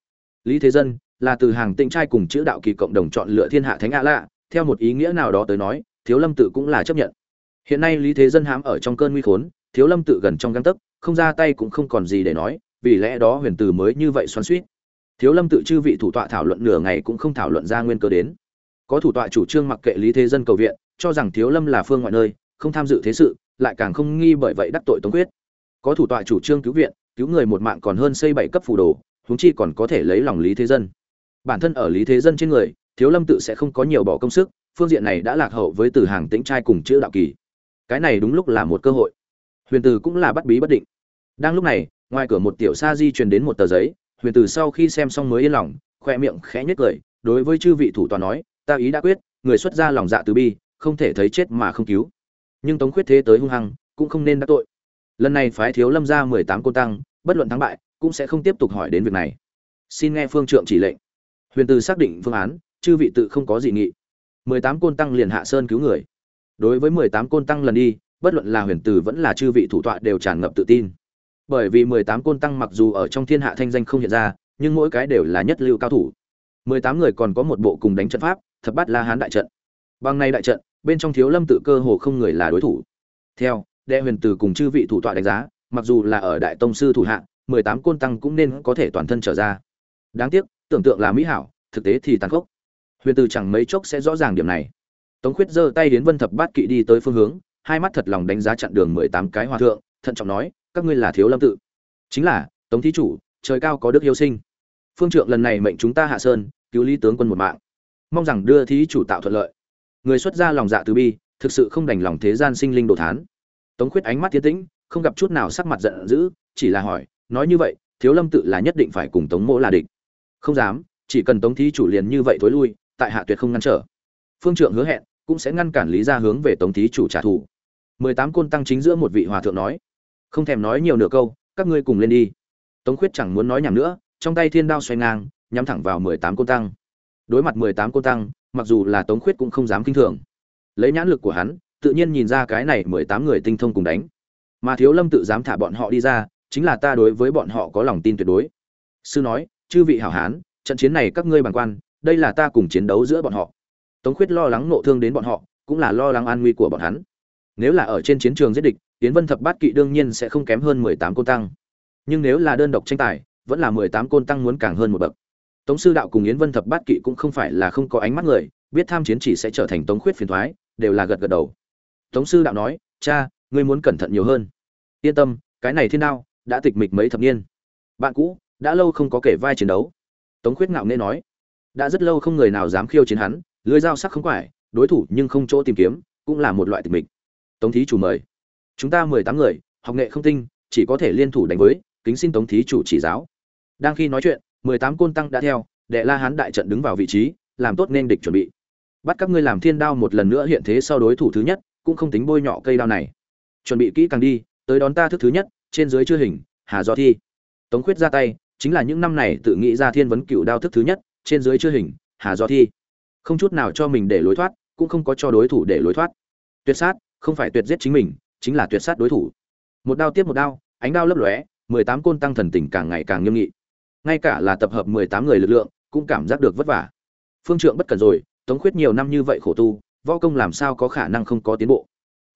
lý thế dân là từ hàng tịnh trai cùng chữ đạo kỳ cộng đồng chọn lựa thiên hạ thánh ạ lạ theo một ý nghĩa nào đó tới nói, thiếu lâm tự cũng là chấp nhận. Hiện nay lý thế dân hãm ở trong cơn nguy khốn, thiếu lâm tự gần trong găng tấc, không ra tay cũng không còn gì để nói, vì lẽ đó huyền từ mới như vậy xoắn suýt thiếu lâm tự chư vị thủ tọa thảo luận nửa ngày cũng không thảo luận ra nguyên cơ đến. Có thủ tọa chủ trương mặc kệ lý thế dân cầu viện, cho rằng thiếu lâm là phương ngoại nơi, không tham dự thế sự, lại càng không nghi bởi vậy đắc tội tống quyết. Có thủ tọa chủ trương cứu viện, cứu người một mạng còn hơn xây bảy cấp phù đồ huống chi còn có thể lấy lòng lý thế dân. Bản thân ở lý thế dân trên người, thiếu lâm tự sẽ không có nhiều bỏ công sức, phương diện này đã lạc hậu với từ hàng tĩnh trai cùng chữ đạo kỳ. Cái này đúng lúc là một cơ hội. Huyền từ cũng là bắt bí bất định. Đang lúc này, ngoài cửa một tiểu sa di truyền đến một tờ giấy, huyền từ sau khi xem xong mới yên lòng, khoe miệng khẽ nhất cười, đối với chư vị thủ tòa nói, ta ý đã quyết, người xuất ra lòng dạ từ bi, không thể thấy chết mà không cứu. Nhưng tống khuyết thế tới hung hăng, cũng không nên đắc tội. Lần này phái thiếu lâm ra mười tám cô tăng, bất luận thắng bại cũng sẽ không tiếp tục hỏi đến việc này. Xin nghe phương trượng chỉ lệnh. Huyền từ xác định phương án, chư vị tự không có dị nghị. Mười tám côn tăng liền hạ sơn cứu người. Đối với mười tám côn tăng lần đi, bất luận là huyền từ vẫn là chư vị thủ tọa đều tràn ngập tự tin. Bởi vì mười tám côn tăng mặc dù ở trong thiên hạ thanh danh không hiện ra, nhưng mỗi cái đều là nhất lưu cao thủ. mười tám người còn có một bộ cùng đánh trận pháp, thập bát la hán đại trận. Bằng này đại trận, bên trong thiếu lâm tự cơ hồ không người là đối thủ. Theo, đệ huyền từ cùng chư vị thủ tọa đánh giá, mặc dù là ở đại tông sư thủ hạ mười tám côn tăng cũng nên có thể toàn thân trở ra. Đáng tiếc, tưởng tượng là mỹ hảo, thực tế thì tàn khốc. Huyền từ chẳng mấy chốc sẽ rõ ràng điểm này. Tống khuyết giơ tay đến vân thập bát kỵ đi tới phương hướng, hai mắt thật lòng đánh giá chặn đường mười tám cái hòa thượng, thận trọng nói, các ngươi là thiếu lâm tự. Chính là, tống thí chủ, trời cao có đức yêu sinh. Phương trượng, lần này mệnh chúng ta hạ sơn, cứu lý tướng quân một mạng. Mong rằng đưa thí chủ tạo thuận lợi. Người xuất ra lòng dạ từ bi, thực sự không đành lòng thế gian sinh linh đồ thán. Tống khuyết ánh mắt tiến tĩnh, không gặp chút nào sắc mặt giận dữ, chỉ là hỏi nói như vậy, thiếu lâm tự là nhất định phải cùng tống mỗ là địch. Không dám, chỉ cần tống thí chủ liền như vậy thối lui, tại hạ tuyệt không ngăn trở. Phương trượng hứa hẹn, cũng sẽ ngăn cản lý ra hướng về tống thí chủ trả thù. Mười tám côn tăng chính giữa một vị hòa thượng nói, không thèm nói nhiều nửa câu, các ngươi cùng lên đi. Tống khuyết chẳng muốn nói nhảm nữa, trong tay thiên đao xoay ngang, nhắm thẳng vào mười tám côn tăng. Đối mặt mười tám côn tăng, mặc dù là tống khuyết cũng không dám kinh thường. Lấy nhãn lực của hắn, tự nhiên nhìn ra cái này mười tám người tinh thông cùng đánh. Mà thiếu lâm tự dám thả bọn họ đi ra chính là ta đối với bọn họ có lòng tin tuyệt đối. Sư nói, chư vị hảo hán, trận chiến này các ngươi bằng quan, đây là ta cùng chiến đấu giữa bọn họ. Tống khuyết lo lắng nộ thương đến bọn họ, cũng là lo lắng an nguy của bọn hắn. Nếu là ở trên chiến trường giết địch tiến vân thập bát kỵ đương nhiên sẽ không kém hơn mười tám côn tăng. Nhưng nếu là đơn độc tranh tài, vẫn là mười tám côn tăng muốn càng hơn một bậc. Tống sư đạo cùng yến vân thập bát kỵ cũng không phải là không có ánh mắt người, biết tham chiến chỉ sẽ trở thành tống khuyết phiền thoái, đều là gật gật đầu. Tống sư đạo nói, cha, ngươi muốn cẩn thận nhiều hơn. Yên tâm, cái này thiên đao đã tịch mịch mấy thập niên. Bạn cũ, đã lâu không có kể vai chiến đấu. Tống khuyết ngạo nghễ nói, đã rất lâu không người nào dám khiêu chiến hắn, lưới dao sắc không quải đối thủ nhưng không chỗ tìm kiếm, cũng là một loại tịch mịch. Tống thí chủ mời. Chúng ta mười tám người, học nghệ không tinh, chỉ có thể liên thủ đánh với, kính xin tống thí chủ chỉ giáo. Đang khi nói chuyện, mười tám côn tăng đã theo, đệ la hán đại trận đứng vào vị trí, làm tốt nên địch chuẩn bị. Bắt các ngươi làm thiên đao một lần nữa hiện thế sau đối thủ thứ nhất, cũng không tính bôi nhọ cây đao này. Chuẩn bị kỹ càng đi, tới đón ta thức thứ nhất trên dưới chưa hình, hà do thi. Tống khuyết ra tay, chính là những năm này tự nghĩ ra thiên vấn cựu đao thức thứ nhất, trên dưới chưa hình, hà do thi. Không chút nào cho mình để lối thoát, cũng không có cho đối thủ để lối thoát. Tuyệt sát, không phải tuyệt giết chính mình, chính là tuyệt sát đối thủ. Một đao tiếp một đao, ánh đao lấp lóe, mười tám côn tăng thần tình càng ngày càng nghiêm nghị. Ngay cả là tập hợp mười tám người lực lượng, cũng cảm giác được vất vả. Phương trượng bất cần rồi, tống khuyết nhiều năm như vậy khổ tu, võ công làm sao có khả năng không có tiến bộ.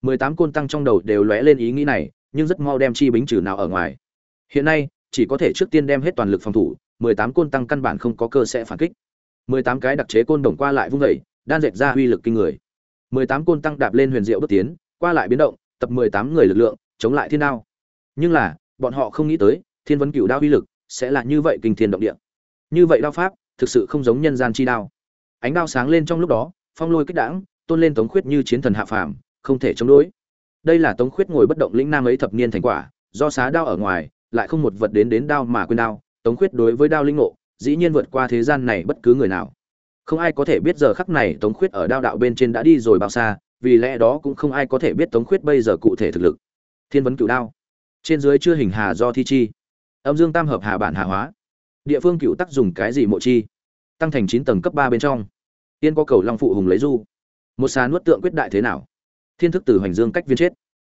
mười tám côn tăng trong đầu đều lóe lên ý nghĩ này nhưng rất mau đem chi bính trừ nào ở ngoài. Hiện nay chỉ có thể trước tiên đem hết toàn lực phòng thủ mười tám côn tăng căn bản không có cơ sẽ phản kích. mười tám cái đặc chế côn đồng qua lại vung dậy, đan dệt ra uy lực kinh người. mười tám côn tăng đạp lên huyền diệu bước tiến qua lại biến động tập mười tám người lực lượng chống lại thiên đao. Nhưng là bọn họ không nghĩ tới thiên vấn cửu đao uy lực sẽ là như vậy kinh thiên động địa. Như vậy đao pháp thực sự không giống nhân gian chi đao. Ánh đao sáng lên trong lúc đó phong lôi kích đãng tôn lên tống khuyết như chiến thần hạ phàm không thể chống đối đây là tống khuyết ngồi bất động lĩnh nam ấy thập niên thành quả, do xá đao ở ngoài, lại không một vật đến đến đao mà quên đao. Tống khuyết đối với đao linh ngộ, dĩ nhiên vượt qua thế gian này bất cứ người nào. Không ai có thể biết giờ khắc này tống khuyết ở đao đạo bên trên đã đi rồi bao xa, vì lẽ đó cũng không ai có thể biết tống khuyết bây giờ cụ thể thực lực. Thiên vấn cựu đao. Trên dưới chưa hình hà do thi chi. Âm dương tam hợp hà bản hà hóa. Địa phương cựu tắc dùng cái gì mộ chi? Tăng thành chín tầng cấp ba bên trong. Tiên có cầu long phụ hùng lấy du. Một xà nuốt tượng quyết đại thế nào? Thiên thức từ hoành dương cách viên chết.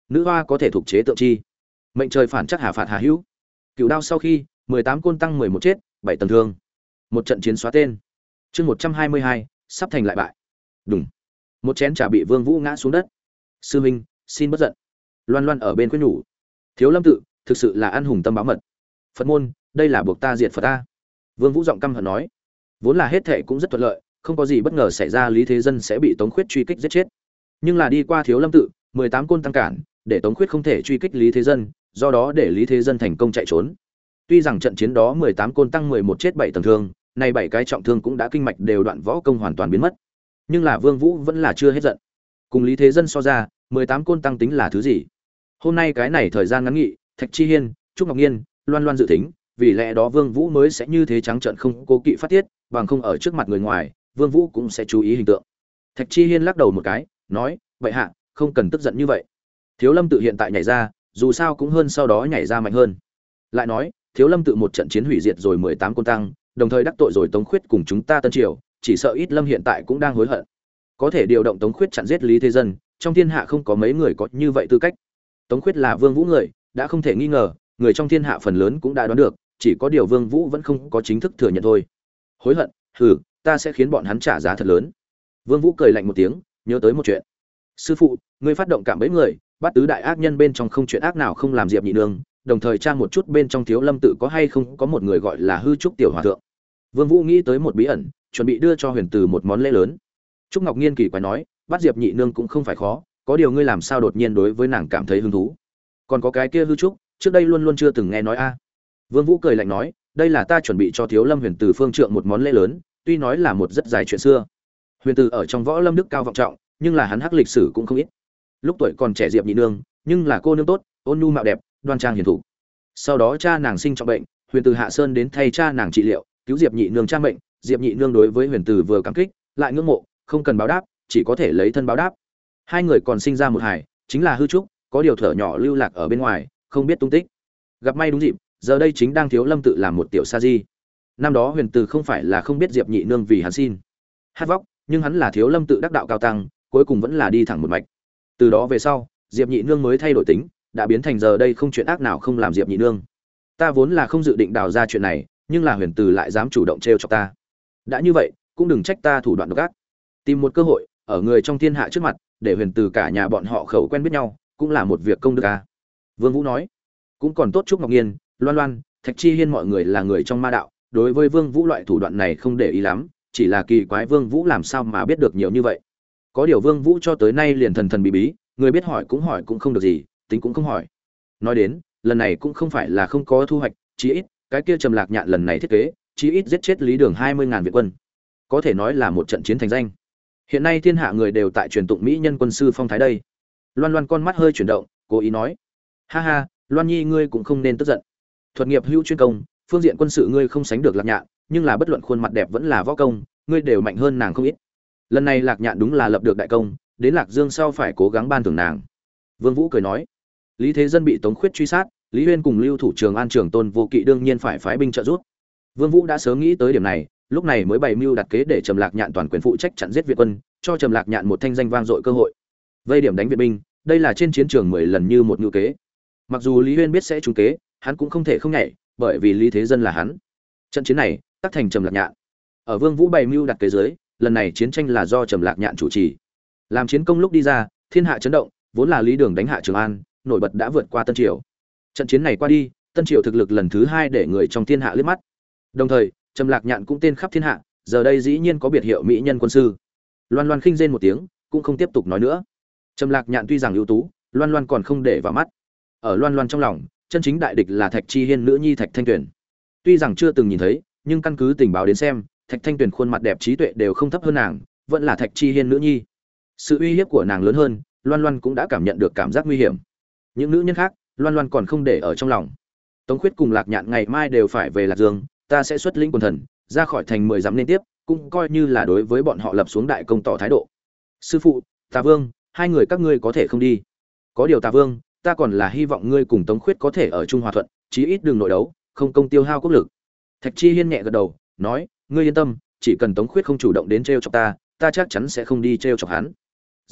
Nữ hoa có thể thuộc chế tượng chi. Mệnh trời phản chắc hà phạt hà hữu. Cựu đao sau khi, mười tám côn tăng mười một chết, bảy tầng thương. Một trận chiến xóa tên. Chương một trăm hai mươi hai, sắp thành lại bại. Đúng một chén trà bị vương vũ ngã xuống đất. Sư minh, xin bất giận. Loan loan ở bên quyết nhủ. Thiếu lâm tự, thực sự là ăn hùng tâm báo mật. Phật môn, đây là buộc ta diệt phật ta. Vương vũ giọng căm hận nói. Vốn là hết thệ cũng rất thuận lợi, không có gì bất ngờ xảy ra, lý thế dân sẽ bị tống khuyết truy kích giết chết nhưng là đi qua thiếu lâm tự, mười tám côn tăng cản, để tống khuyết không thể truy kích lý thế dân, do đó để lý thế dân thành công chạy trốn. Tuy rằng trận chiến đó mười tám côn tăng mười một chết bảy tầng thương, nay bảy cái trọng thương cũng đã kinh mạch đều đoạn võ công hoàn toàn biến mất. Nhưng là vương vũ vẫn là chưa hết giận. Cùng lý thế dân so ra, mười tám côn tăng tính là thứ gì? Hôm nay cái này thời gian ngắn nghị, thạch chi hiên, trúc ngọc nhiên loan loan dự tính, vì lẽ đó vương vũ mới sẽ như thế trắng trợn không cố kỵ phát tiết, bằng không ở trước mặt người ngoài, vương vũ cũng sẽ chú ý hình tượng. Thạch chi hiên lắc đầu một cái nói, vậy hạ, không cần tức giận như vậy. Thiếu lâm tự hiện tại nhảy ra, dù sao cũng hơn sau đó nhảy ra mạnh hơn. Lại nói, thiếu lâm tự một trận chiến hủy diệt rồi mười tám côn tăng, đồng thời đắc tội rồi tống khuyết cùng chúng ta tân triều, chỉ sợ ít lâm hiện tại cũng đang hối hận. Có thể điều động tống khuyết chặn giết lý thế dân, trong thiên hạ không có mấy người có như vậy tư cách. Tống khuyết là vương vũ người, đã không thể nghi ngờ, người trong thiên hạ phần lớn cũng đã đoán được, chỉ có điều vương vũ vẫn không có chính thức thừa nhận thôi. Hối hận, hừ, ta sẽ khiến bọn hắn trả giá thật lớn. Vương vũ cười lạnh một tiếng nhớ tới một chuyện. Sư phụ, ngươi phát động cảm bẫy người, bắt tứ đại ác nhân bên trong không chuyện ác nào không làm diệp nhị nương, đồng thời tra một chút bên trong thiếu lâm tự có hay không có một người gọi là hư trúc tiểu hòa thượng. Vương vũ nghĩ tới một bí ẩn, chuẩn bị đưa cho huyền từ một món lễ lớn. Trúc ngọc nghiên kỳ quái nói, bắt diệp nhị nương cũng không phải khó, có điều ngươi làm sao đột nhiên đối với nàng cảm thấy hứng thú? Còn có cái kia hư trúc, trước đây luôn luôn chưa từng nghe nói a. Vương vũ cười lạnh nói, đây là ta chuẩn bị cho thiếu lâm huyền từ phương trượng một món lễ lớn, tuy nói là một rất dài chuyện xưa huyền từ ở trong võ lâm đức cao vọng trọng, nhưng là hắn hắc lịch sử cũng không ít. Lúc tuổi còn trẻ diệp nhị nương, nhưng là cô nương tốt, ôn nhu mạo đẹp, đoan trang hiền thủ sau đó cha nàng sinh trọng bệnh, huyền từ hạ sơn đến thay cha nàng trị liệu, cứu diệp nhị nương cha bệnh diệp nhị nương đối với huyền từ vừa cảm kích, lại ngưỡng mộ, không cần báo đáp, chỉ có thể lấy thân báo đáp. Hai người còn sinh ra một hài, chính là hư trúc, có điều thở nhỏ lưu lạc ở bên ngoài, không biết tung tích. Gặp may đúng dịp, giờ đây chính đang thiếu lâm tự làm một tiểu sa di. Năm đó huyền từ không phải là không biết diệp nhị nương vì hắn xin. Hát vóc nhưng hắn là thiếu lâm tự đắc đạo cao tăng, cuối cùng vẫn là đi thẳng một mạch. Từ đó về sau, diệp nhị nương mới thay đổi tính, đã biến thành giờ đây không chuyện ác nào không làm diệp nhị nương. Ta vốn là không dự định đào ra chuyện này, nhưng là huyền từ lại dám chủ động t r cho ta. Đã như vậy, cũng đừng trách ta thủ đoạn độc ác. Tìm một cơ hội, ở người trong thiên hạ trước mặt, để huyền từ cả nhà bọn họ khẩu quen biết nhau, cũng là một việc công đức ca vương vũ nói, cũng còn tốt chúc ngọc nhiên, loan loan, thạch chi hiên mọi người là người trong ma đạo, đối với vương vũ loại thủ đoạn này không để ý lắm chỉ là kỳ quái vương vũ làm sao mà biết được nhiều như vậy? Có điều vương vũ cho tới nay liền thần thần bí bí, người biết hỏi cũng hỏi cũng không được gì, tính cũng không hỏi. Nói đến, lần này cũng không phải là không có thu hoạch, chí ít, cái kia trầm lạc nhạn lần này thiết kế, chí ít giết chết lý đường hai mươi ngàn việt quân. Có thể nói là một trận chiến thành danh. Hiện nay thiên hạ người đều tại truyền tụng mỹ nhân quân sư phong thái đây. Loan loan con mắt hơi chuyển động, cố ý nói. Ha ha, loan nhi ngươi cũng không nên tức giận. Thuật nghiệp hữu chuyên công, phương diện quân sự ngươi không sánh được lạc nhạn nhưng là bất luận khuôn mặt đẹp vẫn là võ công, ngươi đều mạnh hơn nàng không ít. Lần này lạc nhạn đúng là lập được đại công, đến lạc dương sau phải cố gắng ban thưởng nàng. Vương vũ cười nói, lý thế dân bị tống khuyết truy sát, lý huyên cùng lưu thủ trường an trường tôn vô kỵ đương nhiên phải phái binh trợ giúp. Vương vũ đã sớm nghĩ tới điểm này, lúc này mới bày mưu đặt kế để trầm lạc nhạn toàn quyền phụ trách chặn giết việt quân, cho trầm lạc nhạn một thanh danh vang dội cơ hội. Vây điểm đánh việt binh, đây là trên chiến trường mười lần như một ngữ kế. Mặc dù lý huyên biết sẽ trúng kế, hắn cũng không thể không nhảy, bởi vì lý thế dân là hắn. Trận chiến này tác thành trầm lạc nhạn. Ở vương vũ bày mưu đặt kế dưới lần này chiến tranh là do trầm lạc nhạn chủ trì. Làm chiến công lúc đi ra, thiên hạ chấn động, vốn là lý đường đánh hạ trường an, nổi bật đã vượt qua tân triều. Trận chiến này qua đi, tân triều thực lực lần thứ hai để người trong thiên hạ liếc mắt. Đồng thời, trầm lạc nhạn cũng tên khắp thiên hạ, giờ đây dĩ nhiên có biệt hiệu mỹ nhân quân sư. Loan loan khinh rên một tiếng, cũng không tiếp tục nói nữa. Trầm lạc nhạn tuy rằng ưu tú, loan loan còn không để vào mắt. Ở loan loan trong lòng, chân chính đại địch là thạch chi hiên nữ nhi thạch thanh tuyền. Tuy rằng chưa từng nhìn thấy nhưng căn cứ tình báo đến xem, thạch thanh tuyền khuôn mặt đẹp trí tuệ đều không thấp hơn nàng, vẫn là thạch chi hiên nữ nhi. Sự uy hiếp của nàng lớn hơn, loan loan cũng đã cảm nhận được cảm giác nguy hiểm. Những nữ nhân khác, loan loan còn không để ở trong lòng. Tống khuyết cùng lạc nhạn ngày mai đều phải về lạc dương, ta sẽ xuất lĩnh quần thần, ra khỏi thành mười dặm liên tiếp, cũng coi như là đối với bọn họ lập xuống đại công tỏ thái độ. Sư phụ, tà vương, hai người các ngươi có thể không đi. Có điều tà vương, ta còn là hy vọng ngươi cùng tống khuyết có thể ở chung hòa thuận, chí ít đường nội đấu, không công tiêu hao quốc lực thạch chi hiên nhẹ gật đầu, nói, ngươi yên tâm, chỉ cần tống khuyết không chủ động đến t r e o chọc ta ta chắc chắn sẽ không đi t r e o chọc hắn.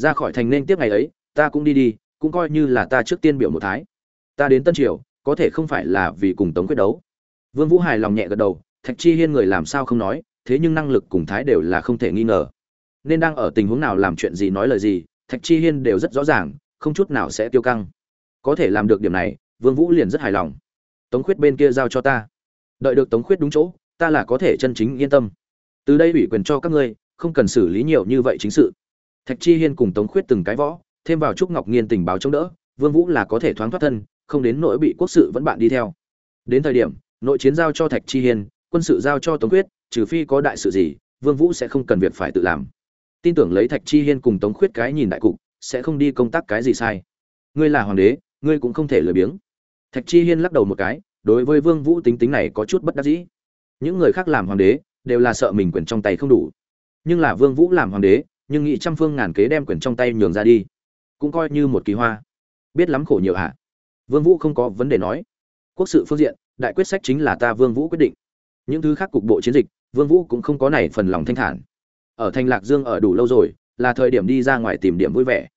Ra khỏi thành nên tiếp ngày ấy, ta cũng đi đi, cũng coi như là ta trước tiên biểu một thái. Ta đến tân triều, có thể không phải là vì cùng tống quyết đấu. Vương vũ hài lòng nhẹ gật đầu, thạch chi hiên người làm sao không nói, thế nhưng năng lực cùng thái đều là không thể nghi ngờ. Nên đang ở tình huống nào làm chuyện gì nói lời gì, thạch chi hiên đều rất rõ ràng, không chút nào sẽ tiêu căng. Có thể làm được điểm này, vương vũ liền rất hài lòng. Tống khuyết bên kia giao cho ta đợi được tống khuyết đúng chỗ, ta là có thể chân chính yên tâm. Từ đây ủy quyền cho các ngươi, không cần xử lý nhiều như vậy chính sự. Thạch chi hiên cùng tống khuyết từng cái võ, thêm vào trúc ngọc nghiên tình báo chống đỡ, vương vũ là có thể thoáng thoát thân, không đến nỗi bị quốc sự vẫn bạn đi theo. Đến thời điểm, nội chiến giao cho thạch chi hiên, quân sự giao cho tống khuyết, trừ phi có đại sự gì, vương vũ sẽ không cần việc phải tự làm. Tin tưởng lấy thạch chi hiên cùng tống khuyết cái nhìn đại cục, sẽ không đi công tác cái gì sai. Ngươi là hoàng đế, ngươi cũng không thể lười biếng. Thạch chi hiên lắc đầu một cái đối với vương vũ tính tính này có chút bất đắc dĩ. Những người khác làm hoàng đế, đều là sợ mình quyền trong tay không đủ. Nhưng là vương vũ làm hoàng đế, nhưng nghĩ trăm phương ngàn kế đem quyền trong tay nhường ra đi. Cũng coi như một kỳ hoa. Biết lắm khổ nhiều à vương vũ không có vấn đề nói. Quốc sự phương diện, đại quyết sách chính là ta vương vũ quyết định. Những thứ khác cục bộ chiến dịch, vương vũ cũng không có này phần lòng thanh thản. Ở thanh lạc dương ở đủ lâu rồi, là thời điểm đi ra ngoài tìm điểm vui vẻ.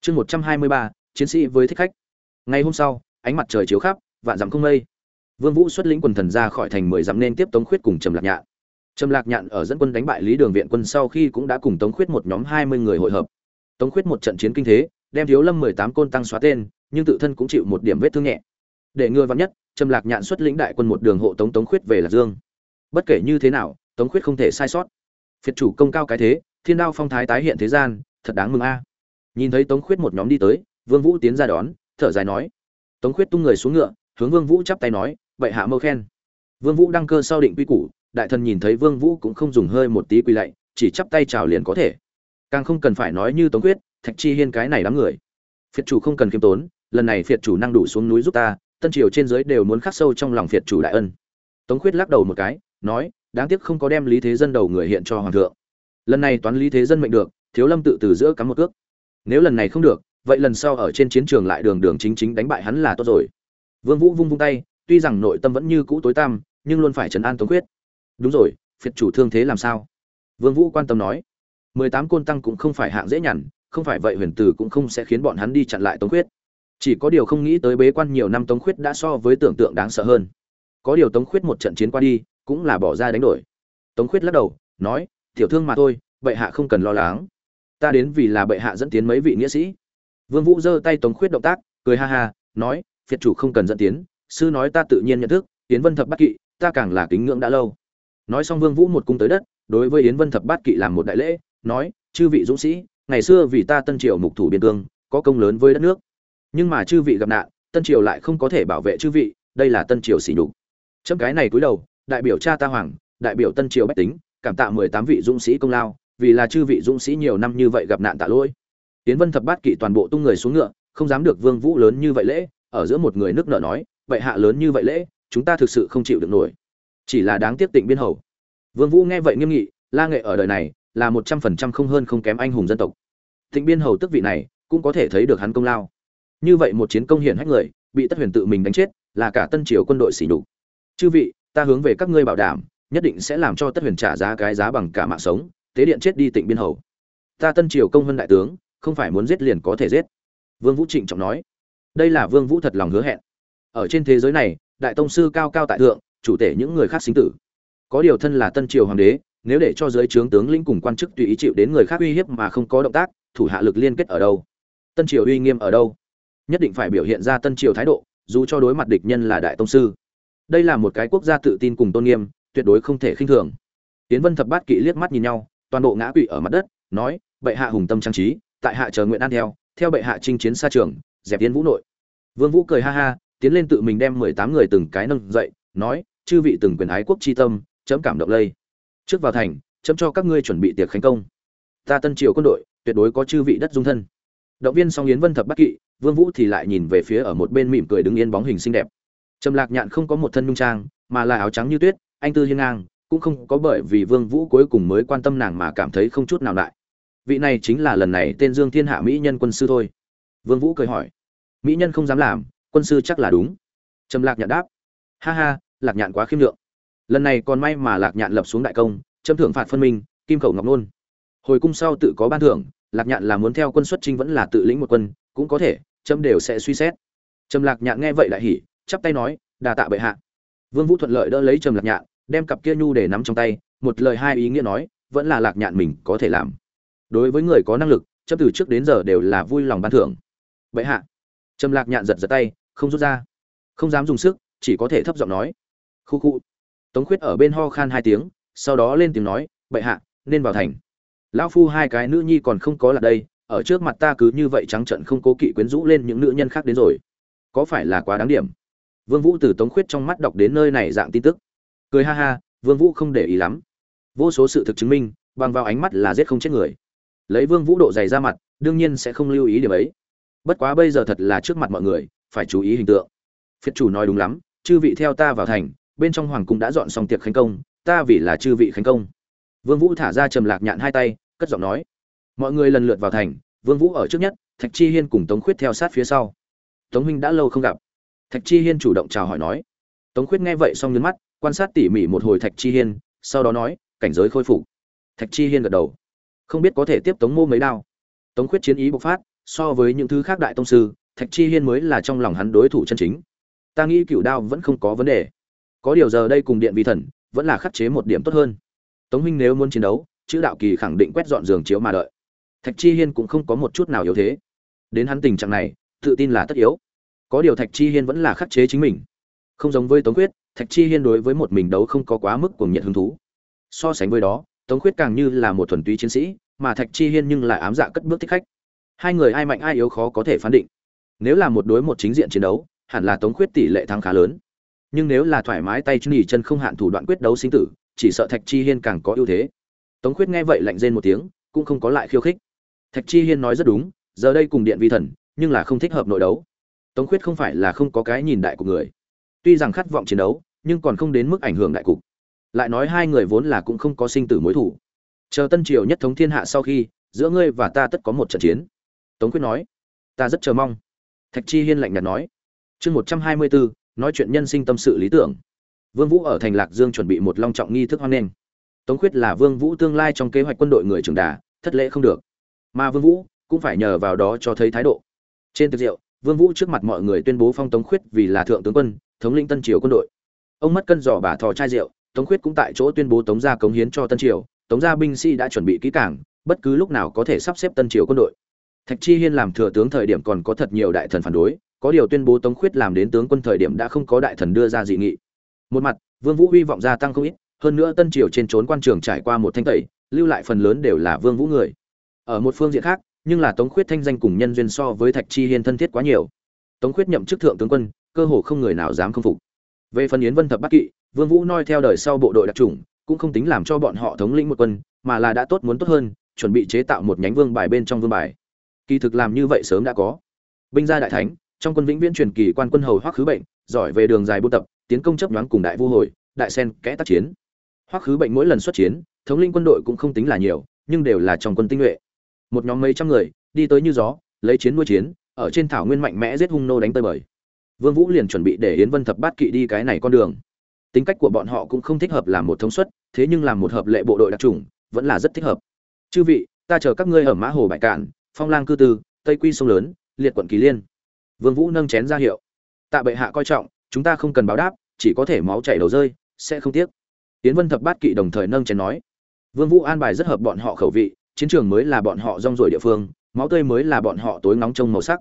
Chương một trăm hai mươi ba, chiến sĩ với thích khách. Ngày hôm sau, ánh mặt trời chiếu khắp, vạn dặm không mây vương vũ xuất lĩnh quần thần ra khỏi thành mười dặm nên tiếp tống khuyết cùng trầm lạc nhạn. Trầm lạc nhạn ở dẫn quân đánh bại lý đường viện quân sau khi cũng đã cùng tống khuyết một nhóm hai mươi người hội hợp. Tống khuyết một trận chiến kinh thế, đem thiếu lâm mười tám côn tăng xóa tên, nhưng tự thân cũng chịu một điểm vết thương nhẹ. Để ngừa vắn nhất, trầm lạc nhạn xuất lĩnh đại quân một đường hộ tống tống khuyết về lạc dương. Bất kể như thế nào, tống khuyết không thể sai sót. Phiệt chủ công cao cái thế, thiên đao phong thái tái hiện thế gian, thật đáng mừng a. Nhìn thấy tống khuyết một nhóm đi tới, vương vũ tiến ra đón, thở dài nói. Tống khuyết tung người xuống ngựa, hướng vương vũ chắp tay nói vậy hạ mâu khen. Vương vũ đăng cơ sau định quy củ, đại thần nhìn thấy vương vũ cũng không dùng hơi một tí quy lạy, chỉ chắp tay chào liền có thể. Càng không cần phải nói như tống quyết, thạch chi hiên cái này đám người. Phiệt chủ không cần kiêm tốn, lần này phiệt chủ năng đủ xuống núi giúp ta, tân triều trên dưới đều muốn khắc sâu trong lòng phiệt chủ đại ân. Tống quyết lắc đầu một cái, nói, đáng tiếc không có đem lý thế dân đầu người hiện cho hoàng thượng. Lần này toán lý thế dân mệnh được, thiếu lâm tự từ giữa cắm một cước. Nếu lần này không được, vậy lần sau ở trên chiến trường lại đường đường chính chính đánh bại hắn là tốt rồi. Vương vũ vung vung tay tuy rằng nội tâm vẫn như cũ tối tăm, nhưng luôn phải trấn an tống quyết đúng rồi, phiệt chủ thương thế làm sao? Vương vũ quan tâm nói. Mười tám côn tăng cũng không phải hạng dễ nhằn, không phải vậy huyền tử cũng không sẽ khiến bọn hắn đi chặn lại tống khuyết. Chỉ có điều không nghĩ tới bế quan nhiều năm tống khuyết đã so với tưởng tượng đáng sợ hơn. Có điều tống khuyết một trận chiến qua đi, cũng là bỏ ra đánh đổi. Tống khuyết lắc đầu, nói, tiểu thương mà thôi, bệ hạ không cần lo lắng. Ta đến vì là bệ hạ dẫn tiến mấy vị nghĩa sĩ. Vương vũ giơ tay tống khuyết động tác, cười ha ha, nói, phiệt chủ không cần dẫn tiến sư nói ta tự nhiên nhận thức, yến vân thập bát kỵ, ta càng là kính ngưỡng đã lâu. Nói xong vương vũ một cung tới đất, đối với yến vân thập bát kỵ làm một đại lễ, nói, chư vị dũng sĩ, ngày xưa vì ta tân triều mục thủ biên cương, có công lớn với đất nước. Nhưng mà chư vị gặp nạn, tân triều lại không có thể bảo vệ chư vị, đây là tân triều xỉ nhục. Chấm cái này cúi đầu, đại biểu cha ta hoàng, đại biểu tân triều bách tính, cảm tạ mười tám vị dũng sĩ công lao, vì là chư vị dũng sĩ nhiều năm như vậy gặp nạn tạ lỗi. Tiến vân thập bát kỵ toàn bộ tung người xuống ngựa, không dám được vương vũ lớn như vậy lễ, ở giữa một người nước nợ nói vậy hạ lớn như vậy lễ, chúng ta thực sự không chịu được nổi. Chỉ là đáng tiếc tịnh biên hầu. Vương vũ nghe vậy nghiêm nghị, la nghệ ở đời này là một trăm phần trăm không hơn không kém anh hùng dân tộc. Tịnh biên hầu tức vị này cũng có thể thấy được hắn công lao. Như vậy một chiến công hiển hách người, bị tất huyền tự mình đánh chết, là cả tân triều quân đội xỉ nhục. Chư vị, ta hướng về các ngươi bảo đảm, nhất định sẽ làm cho tất huyền trả giá cái giá bằng cả mạng sống, tế điện chết đi tịnh biên hầu. Ta tân triều công vân đại tướng, không phải muốn giết liền có thể giết. Vương vũ trịnh trọng nói. Đây là vương vũ thật lòng hứa hẹn ở trên thế giới này, đại tông sư cao cao tại thượng, chủ tể những người khác sinh tử. Có điều thân là tân triều hoàng đế, nếu để cho giới trướng tướng lĩnh cùng quan chức tùy ý chịu đến người khác uy hiếp mà không có động tác, thủ hạ lực liên kết ở đâu? Tân triều uy nghiêm ở đâu? Nhất định phải biểu hiện ra tân triều thái độ, dù cho đối mặt địch nhân là đại tông sư. Đây là một cái quốc gia tự tin cùng tôn nghiêm, tuyệt đối không thể khinh thường. Tiến vân thập bát kỵ liếc mắt nhìn nhau, toàn bộ ngã quỵ ở mặt đất, nói, bệ hạ hùng tâm trang trí, tại hạ chờ nguyện an theo theo bệ hạ chinh chiến xa trường, dẹp tiến vũ nội. Vương vũ cười ha ha tiến lên tự mình đem mười tám người từng cái nâng dậy, nói, chư vị từng quyền ái quốc chi tâm, chấm cảm động lây. Trước vào thành, chấm cho các ngươi chuẩn bị tiệc khánh công. Ta tân triều quân đội, tuyệt đối có chư vị đất dung thân. Động viên song yến vân thập bắc kỵ, vương vũ thì lại nhìn về phía ở một bên mỉm cười đứng yên bóng hình xinh đẹp. Trầm lạc nhạn không có một thân nhung trang, mà là áo trắng như tuyết, anh tư hiên ngang, cũng không có bởi vì vương vũ cuối cùng mới quan tâm nàng mà cảm thấy không chút nào lại. Vị này chính là lần này tên dương thiên hạ mỹ nhân quân sư thôi. Vương vũ cười hỏi, mỹ nhân không dám làm quân sư chắc là đúng. Trầm lạc nhạn đáp. Ha ha, lạc nhạn quá khiêm lượng. Lần này còn may mà lạc nhạn lập xuống đại công châm thưởng phạt phân minh, kim khẩu ngọc nôn. Hồi cung sau tự có ban thưởng, lạc nhạn là muốn theo quân xuất trinh vẫn là tự lĩnh một quân, cũng có thể châm đều sẽ suy xét. Trầm lạc nhạn nghe vậy lại hỉ, chắp tay nói, đà tạ bệ hạ. Vương vũ thuận lợi đỡ lấy trầm lạc nhạn, đem cặp kia nhu để nắm trong tay, một lời hai ý nghĩa nói, vẫn là lạc nhạn mình có thể làm. Đối với người có năng lực Trâm từ trước đến giờ đều là vui lòng ban thưởng. Bệ hạ. Trầm lạc nhạn giật giật tay không rút ra. Không dám dùng sức, chỉ có thể thấp giọng nói. Khu khu. Tống khuyết ở bên ho khan hai tiếng, sau đó lên tiếng nói, bệ hạ, nên vào thành. Lão phu hai cái nữ nhi còn không có là đây, ở trước mặt ta cứ như vậy trắng trận không cố kỵ quyến rũ lên những nữ nhân khác đến rồi. Có phải là quá đáng điểm? Vương vũ từ tống khuyết trong mắt đọc đến nơi này dạng tin tức. Cười ha ha, vương vũ không để ý lắm. Vô số sự thực chứng minh, bằng vào ánh mắt là giết không chết người. Lấy vương vũ độ dày ra mặt, đương nhiên sẽ không lưu ý điểm ấy. Bất quá bây giờ thật là trước mặt mọi người phải chú ý hình tượng. Phiệt chủ nói đúng lắm, chư vị theo ta vào thành, bên trong hoàng cung đã dọn xong tiệc khánh công, ta vì là chư vị khánh công. Vương vũ thả ra trầm lạc nhạn hai tay, cất giọng nói, mọi người lần lượt vào thành, vương vũ ở trước nhất, thạch chi hiên cùng tống khuyết theo sát phía sau. Tống huynh đã lâu không gặp. Thạch chi hiên chủ động chào hỏi nói. Tống khuyết nghe vậy xong nhấn mắt, quan sát tỉ mỉ một hồi thạch chi hiên, sau đó nói, cảnh giới khôi phục. Thạch chi hiên gật đầu. Không biết có thể tiếp tống mô mấy đao. Tống khuyết chiến ý bộc phát, so với những thứ khác đại tông sư thạch chi hiên mới là trong lòng hắn đối thủ chân chính. Ta nghĩ cựu đao vẫn không có vấn đề. Có điều giờ đây cùng điện vi thần, vẫn là khắc chế một điểm tốt hơn. Tống huynh nếu muốn chiến đấu, chữ đạo kỳ khẳng định quét dọn giường chiếu mà đợi. Thạch chi hiên cũng không có một chút nào yếu thế. Đến hắn tình trạng này, tự tin là tất yếu. Có điều thạch chi hiên vẫn là khắc chế chính mình. Không giống với tống quyết thạch chi hiên đối với một mình đấu không có quá mức cuồng nhiệt hứng thú. So sánh với đó, tống quyết càng như là một thuần túy chiến sĩ, mà thạch chi hiên nhưng lại ám dạ cất bước thích khách. Hai người ai mạnh ai yếu khó có thể phán định nếu là một đối một chính diện chiến đấu, hẳn là tống quyết tỷ lệ thắng khá lớn. Nhưng nếu là thoải mái tay chân chân không hạn thủ đoạn quyết đấu sinh tử, chỉ sợ thạch chi hiên càng có ưu thế. Tống quyết nghe vậy lạnh rên một tiếng, cũng không có lại khiêu khích. Thạch chi hiên nói rất đúng, giờ đây cùng điện vi thần, nhưng là không thích hợp nội đấu. Tống quyết không phải là không có cái nhìn đại của người. Tuy rằng khát vọng chiến đấu, nhưng còn không đến mức ảnh hưởng đại cục. Lại nói hai người vốn là cũng không có sinh tử mối thủ. Chờ tân triều nhất thống thiên hạ sau khi, giữa ngươi và ta tất có một trận chiến. Tống quyết nói, ta rất chờ mong thạch chi hiên lạnh nhạt nói. Chương một trăm hai mươi bốn nói chuyện nhân sinh tâm sự lý tưởng. Vương vũ ở thành lạc dương chuẩn bị một long trọng nghi thức hoan nghênh. Tống Khuyết là vương vũ tương lai trong kế hoạch quân đội người trưởng đà, thất lễ không được. Mà vương vũ cũng phải nhờ vào đó cho thấy thái độ. Trên tiệc rượu, vương vũ trước mặt mọi người tuyên bố phong tống khuyết vì là thượng tướng quân, thống lĩnh tân triều quân đội. Ông mất cân giỏ bà thò chai rượu, tống khuyết cũng tại chỗ tuyên bố tống gia cống hiến cho tân triều. Tống gia binh sĩ đã chuẩn bị kỹ càng, bất cứ lúc nào có thể sắp xếp tân triều quân đội thạch chi hiên làm thừa tướng thời điểm còn có thật nhiều đại thần phản đối, có điều tuyên bố tống khuyết làm đến tướng quân thời điểm đã không có đại thần đưa ra dị nghị. Một mặt, vương vũ hy vọng gia tăng không ít, hơn nữa tân triều trên trốn quan trường trải qua một thanh tẩy, lưu lại phần lớn đều là vương vũ người. Ở một phương diện khác, nhưng là tống khuyết thanh danh cùng nhân duyên so với thạch chi hiên thân thiết quá nhiều. Tống khuyết nhậm chức thượng tướng quân, cơ hồ không người nào dám không phục. Về phần yến vân thập bắc kỵ, vương vũ noi theo đời sau bộ đội đặc trùng cũng không tính làm cho bọn họ thống lĩnh một quân, mà là đã tốt muốn tốt hơn, chuẩn bị chế tạo một nhánh vương bài bên trong vương bài kỳ thực làm như vậy sớm đã có. Binh gia đại thánh, trong quân vĩnh viễn truyền kỳ quan quân hầu hoắc khứ bệnh, giỏi về đường dài buôn tập, tiến công chấp nhoáng cùng đại vu hồi, đại sen, kẽ tác chiến. Hoắc khứ bệnh mỗi lần xuất chiến, thống lĩnh quân đội cũng không tính là nhiều, nhưng đều là trong quân tinh nhuệ. Một nhóm mấy trăm người, đi tới như gió, lấy chiến nuôi chiến, ở trên thảo nguyên mạnh mẽ giết hung nô đánh tơi bời. Vương vũ liền chuẩn bị để yến vân thập bát kỵ đi cái này con đường. Tính cách của bọn họ cũng không thích hợp làm một thống suất, thế nhưng làm một hợp lệ bộ đội đặc trùng vẫn là rất thích hợp. Chư vị, ta chờ các ngươi ở mã hồ bại cạn phong lang cư tư, tây quy sông lớn, liệt quận kỳ liên. Vương vũ nâng chén ra hiệu. Tạ bệ hạ coi trọng, chúng ta không cần báo đáp, chỉ có thể máu chảy đầu rơi, sẽ không tiếc. Tiến vân thập bát kỵ đồng thời nâng chén nói. Vương vũ an bài rất hợp bọn họ khẩu vị, chiến trường mới là bọn họ rong ruổi địa phương, máu tươi mới là bọn họ tối ngóng trông màu sắc.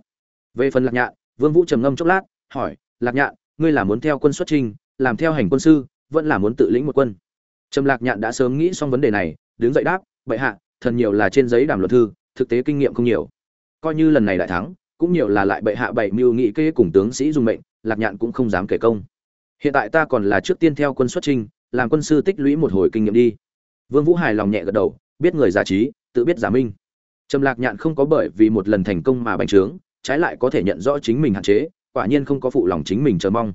Về phần lạc nhạn, vương vũ trầm ngâm chốc lát, hỏi, lạc nhạn, ngươi là muốn theo quân xuất trình làm theo hành quân sư, vẫn là muốn tự lĩnh một quân? Trầm lạc nhạn đã sớm nghĩ xong vấn đề này, đứng dậy đáp, bệ hạ, thần nhiều là trên giấy đàm luật thư thực tế kinh nghiệm không nhiều. Coi như lần này đại thắng, cũng nhiều là lại bệ hạ bảy mưu nghị kê cùng tướng sĩ dùng mệnh, lạc nhạn cũng không dám kể công. Hiện tại ta còn là trước tiên theo quân xuất trình làm quân sư tích lũy một hồi kinh nghiệm đi. Vương vũ hài lòng nhẹ gật đầu, biết người giả trí, tự biết giả minh. Trầm lạc nhạn không có bởi vì một lần thành công mà bành trướng, trái lại có thể nhận rõ chính mình hạn chế, quả nhiên không có phụ lòng chính mình chờ mong.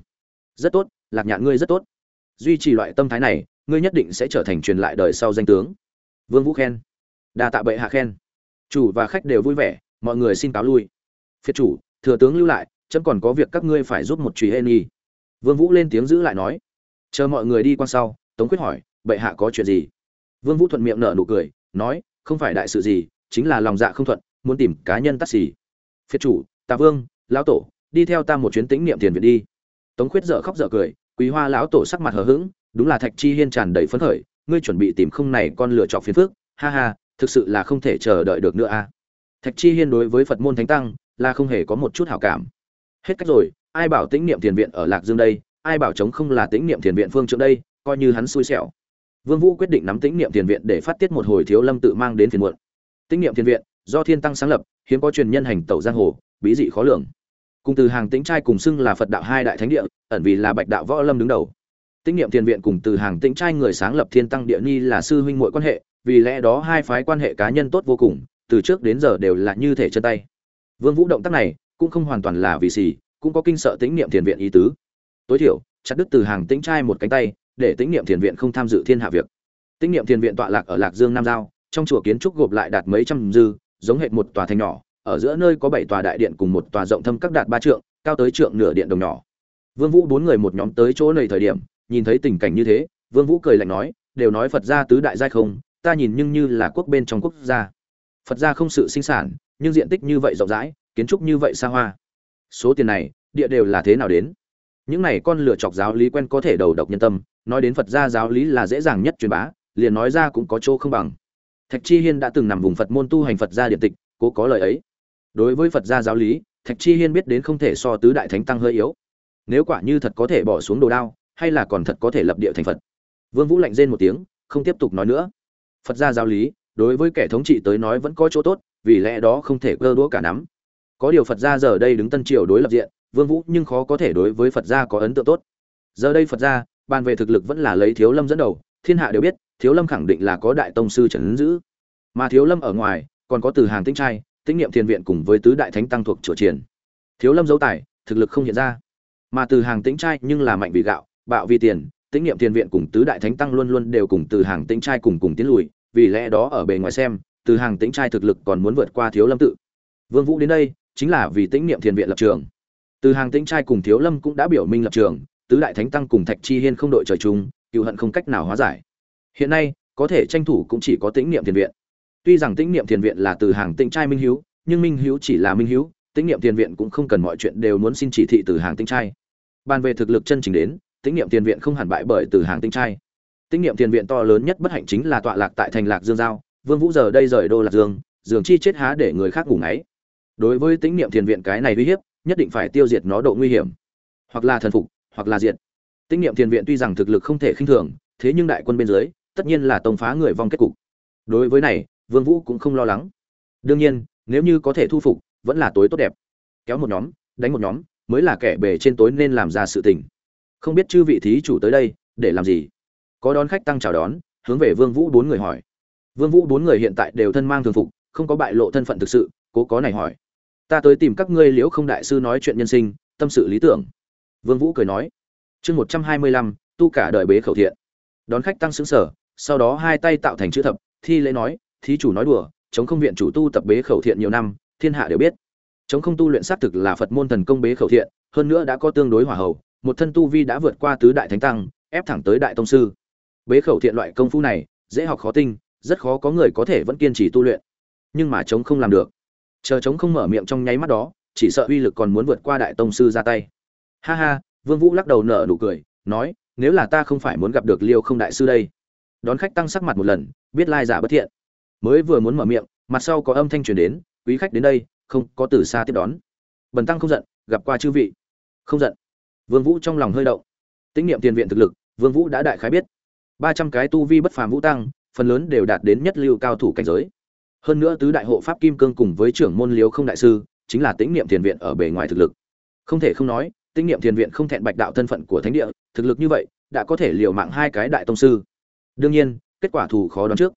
Rất tốt, lạc nhạn ngươi rất tốt. Duy trì loại tâm thái này, ngươi nhất định sẽ trở thành truyền lại đời sau danh tướng. Vương vũ khen. Đa tạ bệ hạ khen chủ và khách đều vui vẻ, mọi người xin cáo lui. Phiệt chủ, thừa tướng lưu lại, chấm còn có việc các ngươi phải giúp một truy hên y. Vương vũ lên tiếng giữ lại nói. Chờ mọi người đi qua sau, tống quyết hỏi, bệ hạ có chuyện gì? Vương vũ thuận miệng nở nụ cười, nói, không phải đại sự gì, chính là lòng dạ không thuận, muốn tìm cá nhân tắt xì. Phiệt chủ, tà vương, lão tổ, đi theo ta một chuyến tĩnh niệm tiền viện đi. Tống khuyết dở khóc dở cười, quý hoa lão tổ sắc mặt hờ hững, đúng là thạch chi hiên tràn đầy phấn khởi, ngươi chuẩn bị tìm không này con lựa chọn phiền phước ha ha thực sự là không thể chờ đợi được nữa a thạch chi hiên đối với phật môn thánh tăng là không hề có một chút hảo cảm. Hết cách rồi, ai bảo tĩnh niệm tiền viện ở lạc dương đây, ai bảo chống không là tĩnh niệm tiền viện phương trước đây, coi như hắn xui xẻo. Vương vũ quyết định nắm tĩnh niệm tiền viện để phát tiết một hồi thiếu lâm tự mang đến phiền muộn. Tĩnh niệm tiền viện, do thiên tăng sáng lập, hiếm có truyền nhân hành tẩu giang hồ, bí dị khó lường. Cùng từ hàng tĩnh trai cùng xưng là phật đạo hai đại thánh địa, ẩn vì là bạch đạo võ lâm đứng đầu. Tĩnh niệm tiền viện cùng từ hàng tĩnh trai người sáng lập thiên tăng địa ni là sư huynh muội quan hệ vì lẽ đó hai phái quan hệ cá nhân tốt vô cùng, từ trước đến giờ đều là như thể chân tay. Vương vũ động tác này cũng không hoàn toàn là vì gì cũng có kinh sợ tĩnh niệm thiền viện ý tứ. Tối thiểu, chặt đứt từ hàng tĩnh trai một cánh tay, để tĩnh niệm thiền viện không tham dự thiên hạ việc. Tĩnh niệm thiền viện tọa lạc ở lạc dương nam giao, trong chùa kiến trúc gộp lại đạt mấy trăm dư, giống hệt một tòa thành nhỏ, ở giữa nơi có bảy tòa đại điện cùng một tòa rộng thâm các đạt ba trượng, cao tới trượng nửa điện đồng nhỏ. Vương vũ bốn người một nhóm tới chỗ này thời điểm, nhìn thấy tình cảnh như thế, vương vũ cười lạnh nói, đều nói phật gia tứ đại giai không ta nhìn nhưng như là quốc bên trong quốc gia. Phật gia không sự sinh sản, nhưng diện tích như vậy rộng rãi, kiến trúc như vậy xa hoa. Số tiền này, địa đều là thế nào đến? Những này con lựa chọc giáo lý quen có thể đầu độc nhân tâm, nói đến phật gia giáo lý là dễ dàng nhất truyền bá, liền nói ra cũng có chỗ không bằng. Thạch chi hiên đã từng nằm vùng phật môn tu hành phật gia điện tịch, cố có lời ấy. Đối với phật gia giáo lý, thạch chi hiên biết đến không thể so tứ đại thánh tăng hơi yếu. Nếu quả như thật có thể bỏ xuống đồ đao, hay là còn thật có thể lập địa thành phật. Vương vũ lạnh rên một tiếng, không tiếp tục nói nữa phật gia giáo lý, đối với kẻ thống trị tới nói vẫn có chỗ tốt, vì lẽ đó không thể cơ đũa cả nắm. Có điều phật gia giờ đây đứng tân triều đối lập diện, vương vũ nhưng khó có thể đối với phật gia có ấn tượng tốt. Giờ đây phật gia, bàn về thực lực vẫn là lấy thiếu lâm dẫn đầu, thiên hạ đều biết, thiếu lâm khẳng định là có đại tông sư trần giữ. Mà thiếu lâm ở ngoài, còn có từ hàng tinh trai, tinh niệm thiền viện cùng với tứ đại thánh tăng thuộc chùa triển thiếu lâm dấu tài, thực lực không hiện ra. Mà từ hàng tĩnh trai nhưng là mạnh vì gạo, bạo vì tiền tĩnh niệm thiền viện cùng tứ đại thánh tăng luôn luôn đều cùng từ hàng tĩnh trai cùng cùng tiến lùi, vì lẽ đó ở bề ngoài xem, từ hàng tĩnh trai thực lực còn muốn vượt qua thiếu lâm tự. Vương vũ đến đây, chính là vì tĩnh niệm thiền viện lập trường. Từ hàng tĩnh trai cùng thiếu lâm cũng đã biểu minh lập trường, tứ đại thánh tăng cùng thạch chi hiên không đội trời chung, cựu hận không cách nào hóa giải. Hiện nay, có thể tranh thủ cũng chỉ có tĩnh niệm thiền viện. Tuy rằng tĩnh niệm thiền viện là từ hàng tĩnh trai minh hiếu, nhưng minh hiếu chỉ là minh hiếu, tĩnh niệm thiền viện cũng không cần mọi chuyện đều muốn xin chỉ thị từ hàng tĩnh trai. Bàn về thực lực chân chính đến tín niệm tiền viện không hẳn bại bởi từ hàng tinh trai. Tín niệm tiền viện to lớn nhất bất hạnh chính là tọa lạc tại thành lạc dương giao. Vương vũ giờ đây rời đô lạc dương dường chi chết há để người khác ngủ ngáy. Đối với tín niệm tiền viện cái này uy hiếp, nhất định phải tiêu diệt nó độ nguy hiểm. Hoặc là thần phục, hoặc là diệt. Tín niệm tiền viện tuy rằng thực lực không thể khinh thường, thế nhưng đại quân bên dưới, tất nhiên là tông phá người vong kết cục. Đối với này, vương vũ cũng không lo lắng. Đương nhiên, nếu như có thể thu phục, vẫn là tối tốt đẹp. Kéo một nhóm, đánh một nhóm, mới là kẻ bề trên tối nên làm ra sự tình không biết chư vị thí chủ tới đây, để làm gì? Có đón khách tăng chào đón, hướng về vương vũ bốn người hỏi. Vương vũ bốn người hiện tại đều thân mang thường phục, không có bại lộ thân phận thực sự, cố có này hỏi. Ta tới tìm các ngươi liễu không đại sư nói chuyện nhân sinh, tâm sự lý tưởng. Vương vũ cười nói. Chương một trăm hai mươi lăm, tu cả đời bế khẩu thiện. Đón khách tăng xứng sở sau đó hai tay tạo thành chữ thập, thi lễ nói, thí chủ nói đùa, chống không viện chủ tu tập bế khẩu thiện nhiều năm, thiên hạ đều biết. Chống không tu luyện xác thực là phật môn thần công bế khẩu thiện, hơn nữa đã có tương đối hòa hậu một thân tu vi đã vượt qua tứ đại thánh tăng, ép thẳng tới đại tông sư. Bế khẩu thiện loại công phu này, dễ học khó tinh, rất khó có người có thể vẫn kiên trì tu luyện. Nhưng mà chống không làm được. Chờ chống không mở miệng trong nháy mắt đó, chỉ sợ uy lực còn muốn vượt qua đại tông sư ra tay. Ha ha, vương vũ lắc đầu nở nụ cười, nói, nếu là ta không phải muốn gặp được liêu không đại sư đây. Đón khách tăng sắc mặt một lần, biết lai giả bất thiện. Mới vừa muốn mở miệng, mặt sau có âm thanh truyền đến, quý khách đến đây, không, có từ xa tiếp đón. Bần tăng không giận, gặp qua chư vị. Không giận vương vũ trong lòng hơi động. Tính niệm tiền viện thực lực, vương vũ đã đại khái biết. Ba trăm cái tu vi bất phàm vũ tăng, phần lớn đều đạt đến nhất lưu cao thủ cảnh giới. Hơn nữa tứ đại hộ pháp kim cương cùng với trưởng môn liếu không đại sư, chính là tính niệm tiền viện ở bề ngoài thực lực. Không thể không nói tính niệm tiền viện không thẹn bạch đạo thân phận của thánh địa, thực lực như vậy, đã có thể liều mạng hai cái đại tông sư. Đương nhiên, kết quả thù khó đoán trước.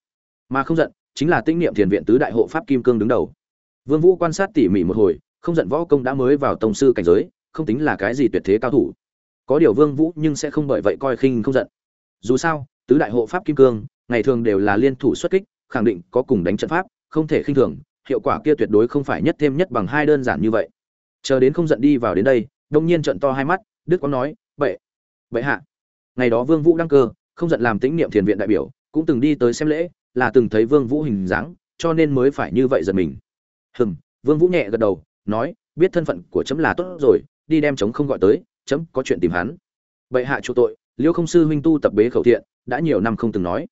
Mà không giận, chính là tinh niệm thiền viện tứ đại hộ pháp kim cương đứng đầu. Vương vũ quan sát tỉ mỉ một hồi, không giận võ công đã mới vào tông sư cảnh giới không tính là cái gì tuyệt thế cao thủ. Có điều vương vũ nhưng sẽ không bởi vậy coi khinh không giận. Dù sao, tứ đại hộ pháp kim cương, ngày thường đều là liên thủ xuất kích, khẳng định có cùng đánh trận pháp, không thể khinh thường, hiệu quả kia tuyệt đối không phải nhất thêm nhất bằng hai đơn giản như vậy. Chờ đến không giận đi vào đến đây, đông nhiên trận to hai mắt, đức có nói vậy vậy hạ. Ngày đó vương vũ đăng cơ, không giận làm tĩnh niệm thiền viện đại biểu, cũng từng đi tới xem lễ, là từng thấy vương vũ hình dáng, cho nên mới phải như vậy giật mình. Hừm, vương vũ nhẹ gật đầu, nói, biết thân phận của chấm là tốt rồi đi đem chống không gọi tới, chấm, có chuyện tìm hắn. Bệ hạ chủ tội, liêu không sư huynh tu tập bế khẩu thiện, đã nhiều năm không từng nói.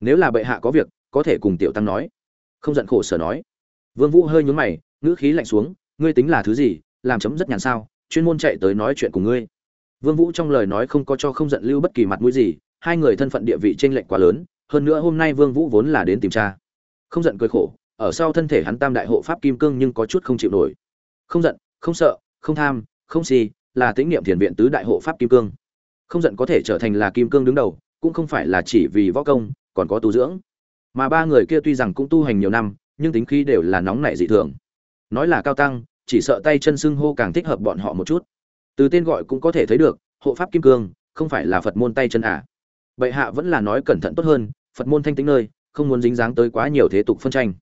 Nếu là bệ hạ có việc, có thể cùng tiểu tăng nói. Không giận khổ sở nói. Vương vũ hơi nhướng mày, ngữ khí lạnh xuống, ngươi tính là thứ gì, làm chấm rất nhàn sao, chuyên môn chạy tới nói chuyện cùng ngươi. Vương vũ trong lời nói không có cho không giận lưu bất kỳ mặt mũi gì, hai người thân phận địa vị chênh lệch quá lớn, hơn nữa hôm nay vương vũ vốn là đến tìm cha. Không giận cười khổ, ở sau thân thể hắn tam đại hộ pháp kim cương nhưng có chút không chịu nổi. Không giận, không sợ, không tham không si, là tĩnh niệm thiền viện tứ đại hộ pháp kim cương. Không giận có thể trở thành là kim cương đứng đầu, cũng không phải là chỉ vì võ công, còn có tu dưỡng. Mà ba người kia tuy rằng cũng tu hành nhiều năm, nhưng tính khí đều là nóng nảy dị thường. Nói là cao tăng, chỉ sợ tay chân xưng hô càng thích hợp bọn họ một chút. Từ tên gọi cũng có thể thấy được, hộ pháp kim cương, không phải là phật môn tay chân à. Bệ hạ vẫn là nói cẩn thận tốt hơn, phật môn thanh tính nơi, không muốn dính dáng tới quá nhiều thế tục phân tranh.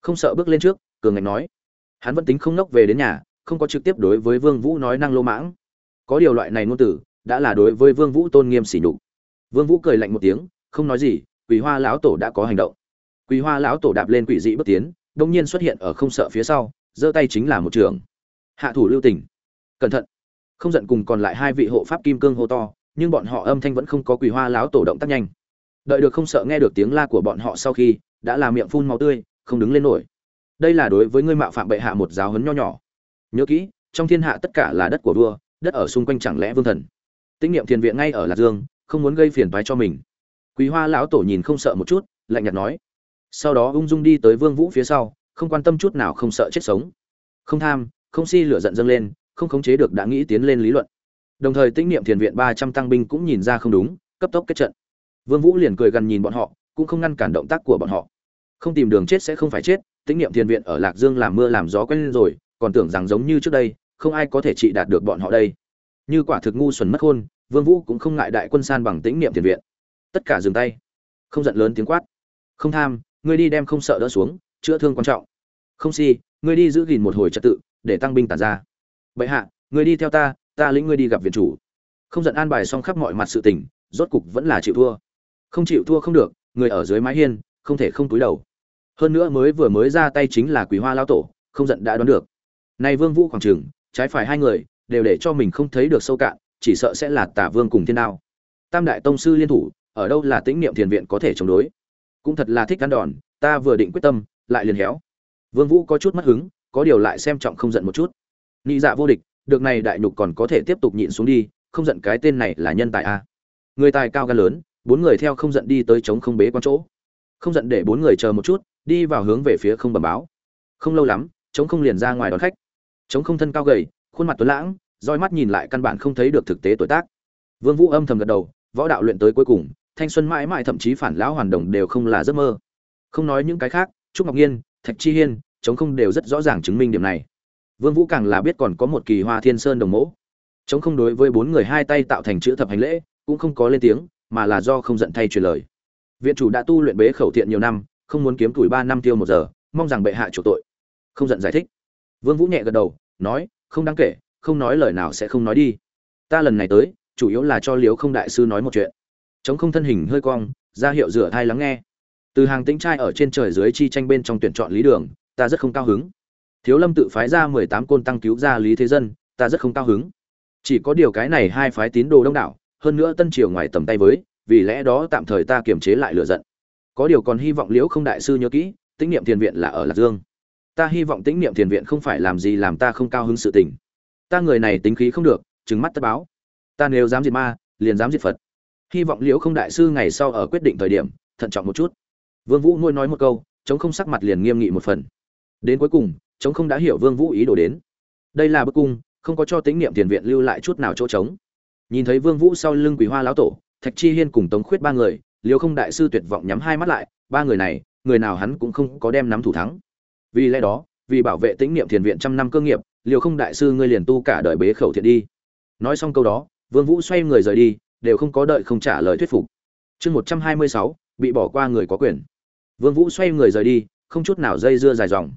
Không sợ bước lên trước, cường ngạch nói. Hắn vẫn tính không nốc về đến nhà không có trực tiếp đối với vương vũ nói năng lô mãng. Có điều loại này ngôn tử đã là đối với vương vũ tôn nghiêm sỉ nhục. Vương vũ cười lạnh một tiếng, không nói gì, quỳ hoa lão tổ đã có hành động. Quỳ hoa lão tổ đạp lên quỷ dị bước tiến, đột nhiên xuất hiện ở không sợ phía sau, giơ tay chính là một trường. Hạ thủ lưu tình. Cẩn thận. Không giận cùng còn lại hai vị hộ pháp kim cương hô to, nhưng bọn họ âm thanh vẫn không có quỳ hoa lão tổ động tác nhanh. Đợi được không sợ nghe được tiếng la của bọn họ sau khi, đã làm miệng phun máu tươi, không đứng lên nổi. Đây là đối với ngươi mạo phạm bệ hạ một giáo huấn nho nhỏ nhớ kỹ, trong thiên hạ tất cả là đất của vua, đất ở xung quanh chẳng lẽ vương thần? Tinh niệm thiền viện ngay ở lạc dương, không muốn gây phiền toái cho mình. Quý hoa lão tổ nhìn không sợ một chút, lạnh nhạt nói. Sau đó ung dung đi tới vương vũ phía sau, không quan tâm chút nào không sợ chết sống. Không tham, không si lửa giận dâng lên, không khống chế được đã nghĩ tiến lên lý luận. Đồng thời tinh niệm thiền viện ba trăm tăng binh cũng nhìn ra không đúng, cấp tốc kết trận. Vương vũ liền cười gần nhìn bọn họ, cũng không ngăn cản động tác của bọn họ. Không tìm đường chết sẽ không phải chết tinh niệm thiền viện ở lạc dương làm mưa làm gió quen lên rồi còn tưởng rằng giống như trước đây không ai có thể trị đạt được bọn họ đây. Như quả thực ngu xuẩn mất hôn, vương vũ cũng không ngại đại quân san bằng tĩnh niệm tiền viện. Tất cả dừng tay. Không giận lớn tiếng quát. Không tham ngươi đi đem không sợ đỡ xuống chữa thương quan trọng. Không si ngươi đi giữ gìn một hồi trật tự để tăng binh tản ra. Bệ hạ ngươi đi theo ta ta lĩnh ngươi đi gặp viện chủ. Không giận an bài xong khắp mọi mặt sự tình rốt cục vẫn là chịu thua. Không chịu thua không được người ở dưới mái hiên không thể không túi đầu. Hơn nữa mới vừa mới ra tay chính là quý hoa lao tổ không giận đã đoán được nay vương vũ khoảng trường trái phải hai người, đều để cho mình không thấy được sâu cạn, chỉ sợ sẽ là tả vương cùng thiên đao. Tam đại tông sư liên thủ, ở đâu là tĩnh niệm thiền viện có thể chống đối? Cũng thật là thích ăn đòn, ta vừa định quyết tâm, lại liền héo. Vương vũ có chút mất hứng, có điều lại xem trọng không giận một chút. Nị dạ vô địch, được này đại nhục còn có thể tiếp tục nhịn xuống đi, không giận cái tên này là nhân tài a. Người tài cao gan lớn, bốn người theo không giận đi tới chống không bế quan chỗ. Không giận để bốn người chờ một chút, đi vào hướng về phía không bẩm báo. Không lâu lắm chống không liền ra ngoài đón khách chống không thân cao gầy, khuôn mặt tuấn lãng, roi mắt nhìn lại căn bản không thấy được thực tế tuổi tác. Vương vũ âm thầm gật đầu, võ đạo luyện tới cuối cùng, thanh xuân mãi mãi thậm chí phản lão hoàn đồng đều không là giấc mơ. Không nói những cái khác, trúc ngọc nhiên thạch chi hiên, chống không đều rất rõ ràng chứng minh điểm này. Vương vũ càng là biết còn có một kỳ hoa thiên sơn đồng mẫu chống không đối với bốn người hai tay tạo thành chữ thập hành lễ, cũng không có lên tiếng, mà là do không giận thay truyền lời. Viện chủ đã tu luyện bế khẩu thiện nhiều năm, không muốn kiếm tuổi ba năm tiêu một giờ, mong rằng bệ hạ chủ tội. Không giận giải thích vương vũ nhẹ gật đầu, nói, không đáng kể, không nói lời nào sẽ không nói đi. Ta lần này tới, chủ yếu là cho Liễu không đại sư nói một chuyện. Trống không thân hình hơi cong, ra hiệu rửa thai lắng nghe. Từ hàng tĩnh trai ở trên trời dưới chi tranh bên trong tuyển chọn lý đường, ta rất không cao hứng. Thiếu lâm tự phái ra mười tám côn tăng cứu ra lý thế dân, ta rất không cao hứng. Chỉ có điều cái này hai phái tín đồ đông đảo, hơn nữa tân triều ngoài tầm tay với, vì lẽ đó tạm thời ta kiềm chế lại lửa giận. Có điều còn hy vọng liễu không đại sư nhớ kỹ tinh niệm thiền viện là ở lạc dương ta hy vọng tĩnh niệm thiền viện không phải làm gì làm ta không cao hứng sự tình. Ta người này tính khí không được, trừng mắt tất báo. Ta nếu dám diệt ma, liền dám diệt phật. Hy vọng liễu không đại sư ngày sau ở quyết định thời điểm, thận trọng một chút. Vương vũ nuôi nói một câu, chống không sắc mặt liền nghiêm nghị một phần. Đến cuối cùng, chống không đã hiểu vương vũ ý đồ đến. Đây là bức cung, không có cho tính niệm tiền viện lưu lại chút nào chỗ trống. Nhìn thấy vương vũ sau lưng quỷ hoa lão tổ, thạch chi hiên cùng tống khuyết ba người, liễu không đại sư tuyệt vọng nhắm hai mắt lại, ba người này, người nào hắn cũng không có đem nắm thủ thắng vì lẽ đó, vì bảo vệ tĩnh niệm thiền viện trăm năm cơ nghiệp liều không đại sư ngươi liền tu cả đời bế khẩu thiện đi. Nói xong câu đó, vương vũ xoay người rời đi, đều không có đợi không trả lời thuyết phục. Chương một trăm hai mươi sáu, bị bỏ qua người có quyền. Vương vũ xoay người rời đi, không chút nào dây dưa dài dòng.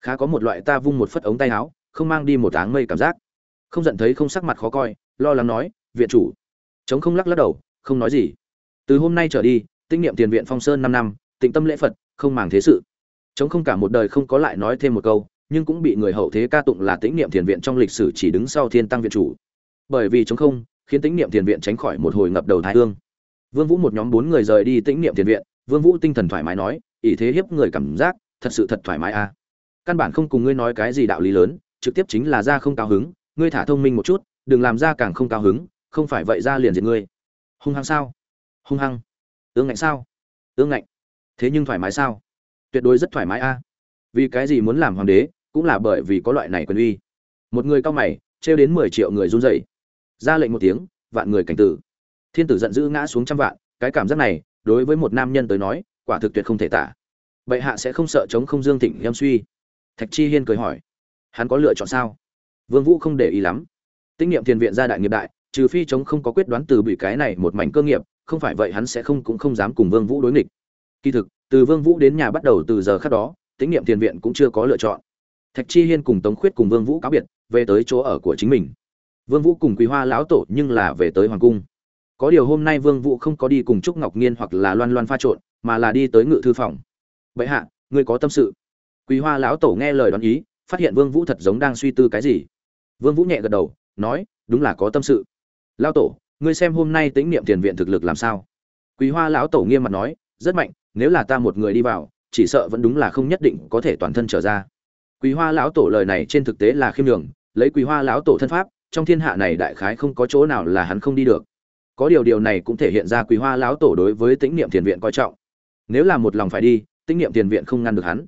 Khá có một loại ta vung một phất ống tay áo, không mang đi một áng mây cảm giác. Không giận thấy không sắc mặt khó coi, lo lắng nói, viện chủ. Chống không lắc lắc đầu, không nói gì. Từ hôm nay trở đi tinh niệm tiền viện phong sơn năm năm, tịnh tâm lễ phật, không màng thế sự chống không cả một đời không có lại nói thêm một câu, nhưng cũng bị người hậu thế ca tụng là tĩnh niệm thiền viện trong lịch sử chỉ đứng sau thiên tăng viện chủ. Bởi vì chống không, khiến tĩnh niệm thiền viện tránh khỏi một hồi ngập đầu thái hương. Vương vũ một nhóm bốn người rời đi tĩnh niệm thiền viện, vương vũ tinh thần thoải mái nói ý thế hiếp người cảm giác, thật sự thật thoải mái a à. căn bản không cùng ngươi nói cái gì đạo lý lớn, trực tiếp chính là ra không cao hứng, ngươi thả thông minh một chút, đừng làm ra càng không cao hứng, không phải vậy ra liền diệt ngươi. Hung hăng sao? Hung hăng. Ương ngạnh sao? Ương ngạnh. Thế nhưng thoải mái sao? Tuyệt đối rất thoải mái a. Vì cái gì muốn làm hoàng đế, cũng là bởi vì có loại này quyền uy. Một người cao mày, trêu đến mười triệu người run rẩy. Ra lệnh một tiếng, vạn người cảnh tử. Thiên tử giận dữ ngã xuống trăm vạn, cái cảm giác này, đối với một nam nhân tới nói, quả thực tuyệt không thể tả. Bệ hạ sẽ không sợ chống không dương thịnh em suy. Thạch chi hiên cười hỏi, hắn có lựa chọn sao? Vương vũ không để ý lắm. Tinh nghiệm tiền viện gia đại nghiệp đại, trừ phi chống không có quyết đoán từ bị cái này một mảnh cơ nghiệp, không phải vậy hắn sẽ không cũng không dám cùng vương vũ đối nghịch kỳ thực, từ vương vũ đến nhà bắt đầu từ giờ khắc đó, Tĩnh niệm tiền viện cũng chưa có lựa chọn. Thạch chi hiên cùng tống khuyết cùng vương vũ cáo biệt, về tới chỗ ở của chính mình. Vương vũ cùng quý hoa lão tổ nhưng là về tới hoàng cung. Có điều hôm nay vương vũ không có đi cùng trúc ngọc nghiên hoặc là loan loan pha trộn, mà là đi tới ngự thư phòng. Bệ hạ, ngươi có tâm sự. Quý hoa lão tổ nghe lời đoán ý, phát hiện vương vũ thật giống đang suy tư cái gì. Vương vũ nhẹ gật đầu, nói, đúng là có tâm sự. Lão tổ, ngươi xem hôm nay tĩnh niệm tiền viện thực lực làm sao? Quý hoa lão tổ nghiêm mặt nói, rất mạnh nếu là ta một người đi vào, chỉ sợ vẫn đúng là không nhất định có thể toàn thân trở ra. Quý hoa lão tổ lời này trên thực tế là khiêm nhường, lấy quý hoa lão tổ thân pháp, trong thiên hạ này đại khái không có chỗ nào là hắn không đi được. Có điều điều này cũng thể hiện ra quý hoa lão tổ đối với tĩnh niệm thiền viện coi trọng. Nếu là một lòng phải đi, tĩnh niệm thiền viện không ngăn được hắn.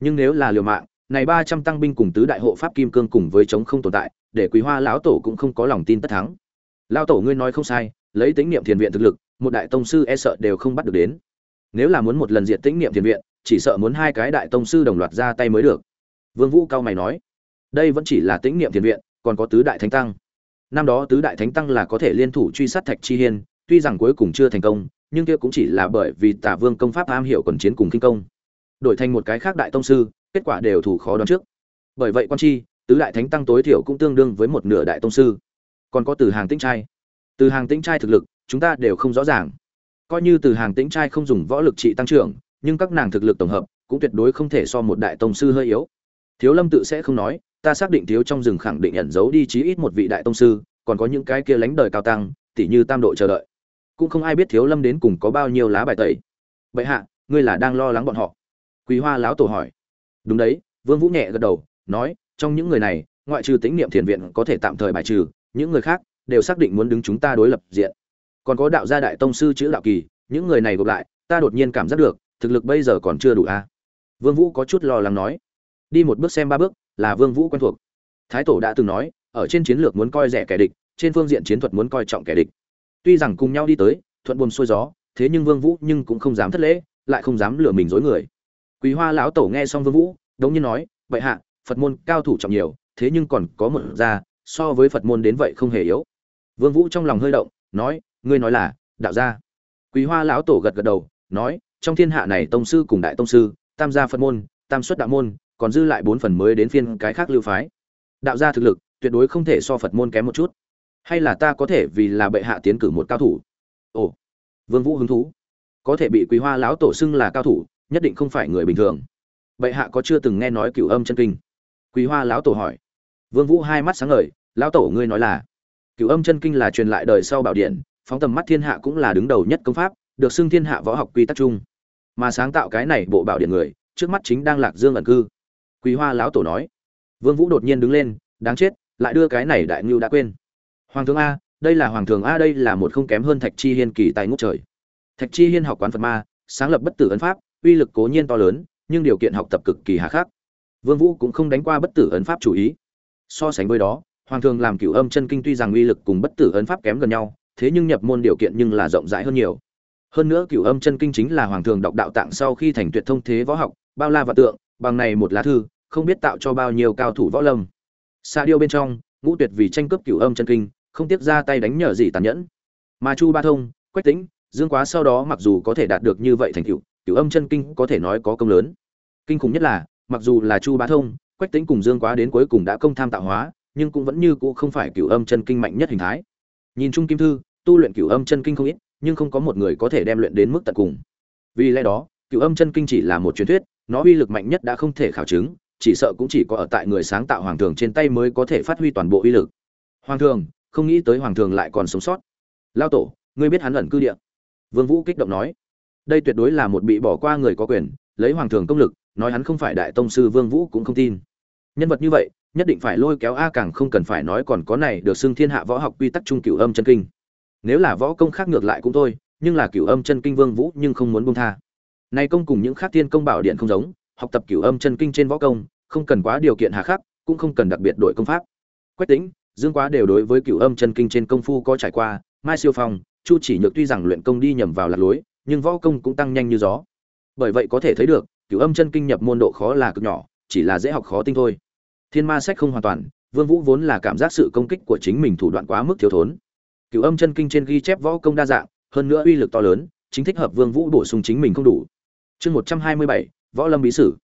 Nhưng nếu là liều mạng, này ba trăm tăng binh cùng tứ đại hộ pháp kim cương cùng với chống không tồn tại, để quý hoa lão tổ cũng không có lòng tin tất thắng. Lão tổ ngươi nói không sai, lấy tĩnh niệm thiền viện thực lực, một đại tông sư e sợ đều không bắt được đến nếu là muốn một lần diệt tĩnh niệm thiền viện, chỉ sợ muốn hai cái đại tông sư đồng loạt ra tay mới được. Vương vũ cao mày nói, đây vẫn chỉ là tĩnh niệm thiền viện, còn có tứ đại thánh tăng. Năm đó tứ đại thánh tăng là có thể liên thủ truy sát thạch chi hiên, tuy rằng cuối cùng chưa thành công, nhưng kia cũng chỉ là bởi vì tả vương công pháp am hiểu quần chiến cùng kinh công. Đổi thành một cái khác đại tông sư, kết quả đều thủ khó đoán trước. Bởi vậy quan chi, tứ đại thánh tăng tối thiểu cũng tương đương với một nửa đại tông sư. Còn có từ hàng tĩnh trai. Từ hàng tĩnh trai thực lực, chúng ta đều không rõ ràng coi như từ hàng tĩnh trai không dùng võ lực trị tăng trưởng, nhưng các nàng thực lực tổng hợp cũng tuyệt đối không thể so một đại tông sư hơi yếu. Thiếu lâm tự sẽ không nói, ta xác định thiếu trong rừng khẳng định ẩn giấu đi chí ít một vị đại tông sư, còn có những cái kia lánh đời cao tăng, tỉ như tam độ chờ đợi. Cũng không ai biết thiếu lâm đến cùng có bao nhiêu lá bài tẩy. Bệ hạ, ngươi là đang lo lắng bọn họ. Quý hoa lão tổ hỏi. Đúng đấy, vương vũ nhẹ gật đầu, nói, trong những người này, ngoại trừ tính niệm thiền viện có thể tạm thời bài trừ, những người khác đều xác định muốn đứng chúng ta đối lập diện còn có đạo gia đại tông sư chữ đạo kỳ, những người này gộp lại, ta đột nhiên cảm giác được, thực lực bây giờ còn chưa đủ a. À? vương vũ có chút lo lắng nói. Đi một bước xem ba bước, là vương vũ quen thuộc. Thái tổ đã từng nói, ở trên chiến lược muốn coi rẻ kẻ địch, trên phương diện chiến thuật muốn coi trọng kẻ địch. Tuy rằng cùng nhau đi tới, thuận buồm xuôi gió, thế nhưng vương vũ nhưng cũng không dám thất lễ, lại không dám lừa mình dối người. Quý hoa lão tổ nghe xong vương vũ, đống nhiên nói vậy hạ, phật môn cao thủ trọng nhiều, thế nhưng còn có một gia, so với phật môn đến vậy không hề yếu. Vương vũ trong lòng hơi động, nói ngươi nói là, đạo gia. Quý hoa lão tổ gật gật đầu, nói, trong thiên hạ này tông sư cùng đại tông sư, tam gia phật môn, tam xuất đạo môn, còn dư lại bốn phần mới đến phiên cái khác lưu phái. Đạo gia thực lực, tuyệt đối không thể so phật môn kém một chút. Hay là ta có thể vì là bệ hạ tiến cử một cao thủ? Ồ, vương vũ hứng thú. Có thể bị quý hoa lão tổ xưng là cao thủ, nhất định không phải người bình thường. Bệ hạ có chưa từng nghe nói cửu âm chân kinh? Quý hoa lão tổ hỏi. Vương vũ hai mắt sáng ngời, lão tổ, ngươi nói là, cửu âm chân kinh là truyền lại đời sau bảo điện phóng tầm mắt thiên hạ cũng là đứng đầu nhất công pháp, được xưng thiên hạ võ học quy tắc chung. Mà sáng tạo cái này bộ bảo điện người, trước mắt chính đang lạc dương ẩn cư. Quý hoa lão tổ nói. Vương vũ đột nhiên đứng lên, đáng chết, lại đưa cái này đại ngưu đã quên. Hoàng thượng a, đây là hoàng thượng a, đây là một không kém hơn thạch chi hiên kỳ tài ngút trời. Thạch chi hiên học quán phật ma, sáng lập bất tử ấn pháp, uy lực cố nhiên to lớn, nhưng điều kiện học tập cực kỳ hà khắc. Vương vũ cũng không đánh qua bất tử ấn pháp chủ ý. So sánh với đó, hoàng thượng làm cửu âm chân kinh tuy rằng uy lực cùng bất tử ấn pháp kém gần nhau thế nhưng nhập môn điều kiện nhưng là rộng rãi hơn nhiều. Hơn nữa cửu âm chân kinh chính là hoàng thượng đọc đạo tạng sau khi thành tuyệt thông thế võ học bao la và tượng bằng này một lá thư không biết tạo cho bao nhiêu cao thủ võ lâm. Sa điêu bên trong ngũ tuyệt vì tranh cướp cửu âm chân kinh không tiếc ra tay đánh nhờ gì tàn nhẫn. Mà chu ba thông quách tĩnh dương quá sau đó mặc dù có thể đạt được như vậy thành tựu, cửu âm chân kinh có thể nói có công lớn. Kinh khủng nhất là mặc dù là chu ba thông quách tĩnh cùng dương quá đến cuối cùng đã công tham tạo hóa nhưng cũng vẫn như cũ không phải cửu âm chân kinh mạnh nhất hình thái nhìn chung kim thư, tu luyện cửu âm chân kinh không ít, nhưng không có một người có thể đem luyện đến mức tận cùng. Vì lẽ đó, cửu âm chân kinh chỉ là một truyền thuyết, nó uy lực mạnh nhất đã không thể khảo chứng, chỉ sợ cũng chỉ có ở tại người sáng tạo hoàng thường trên tay mới có thể phát huy toàn bộ uy lực. Hoàng thường, không nghĩ tới hoàng thường lại còn sống sót. Lao tổ, ngươi biết hắn ẩn cư địa. Vương vũ kích động nói. Đây tuyệt đối là một bị bỏ qua người có quyền, lấy hoàng thường công lực, nói hắn không phải đại tông sư vương vũ cũng không tin. Nhân vật như vậy nhất định phải lôi kéo a càng không cần phải nói còn có này được xưng thiên hạ võ học quy tắc trung cửu âm chân kinh. Nếu là võ công khác ngược lại cũng thôi, nhưng là cửu âm chân kinh vương vũ nhưng không muốn buông tha. Này công cùng những khác tiên công bảo điện không giống, học tập cửu âm chân kinh trên võ công, không cần quá điều kiện hà khắc, cũng không cần đặc biệt đổi công pháp. Quách tĩnh, dương quá đều đối với cửu âm chân kinh trên công phu có trải qua, mai siêu phong, chu chỉ nhược tuy rằng luyện công đi nhầm vào lạc lối, nhưng võ công cũng tăng nhanh như gió. Bởi vậy có thể thấy được, cửu âm chân kinh nhập môn độ khó là cực nhỏ, chỉ là dễ học khó tinh thôi thiên ma sách không hoàn toàn, vương vũ vốn là cảm giác sự công kích của chính mình thủ đoạn quá mức thiếu thốn. Cửu âm chân kinh trên ghi chép võ công đa dạng, hơn nữa uy lực to lớn, chính thích hợp vương vũ bổ sung chính mình không đủ. Chương một trăm hai mươi bảy, võ lâm bí sử.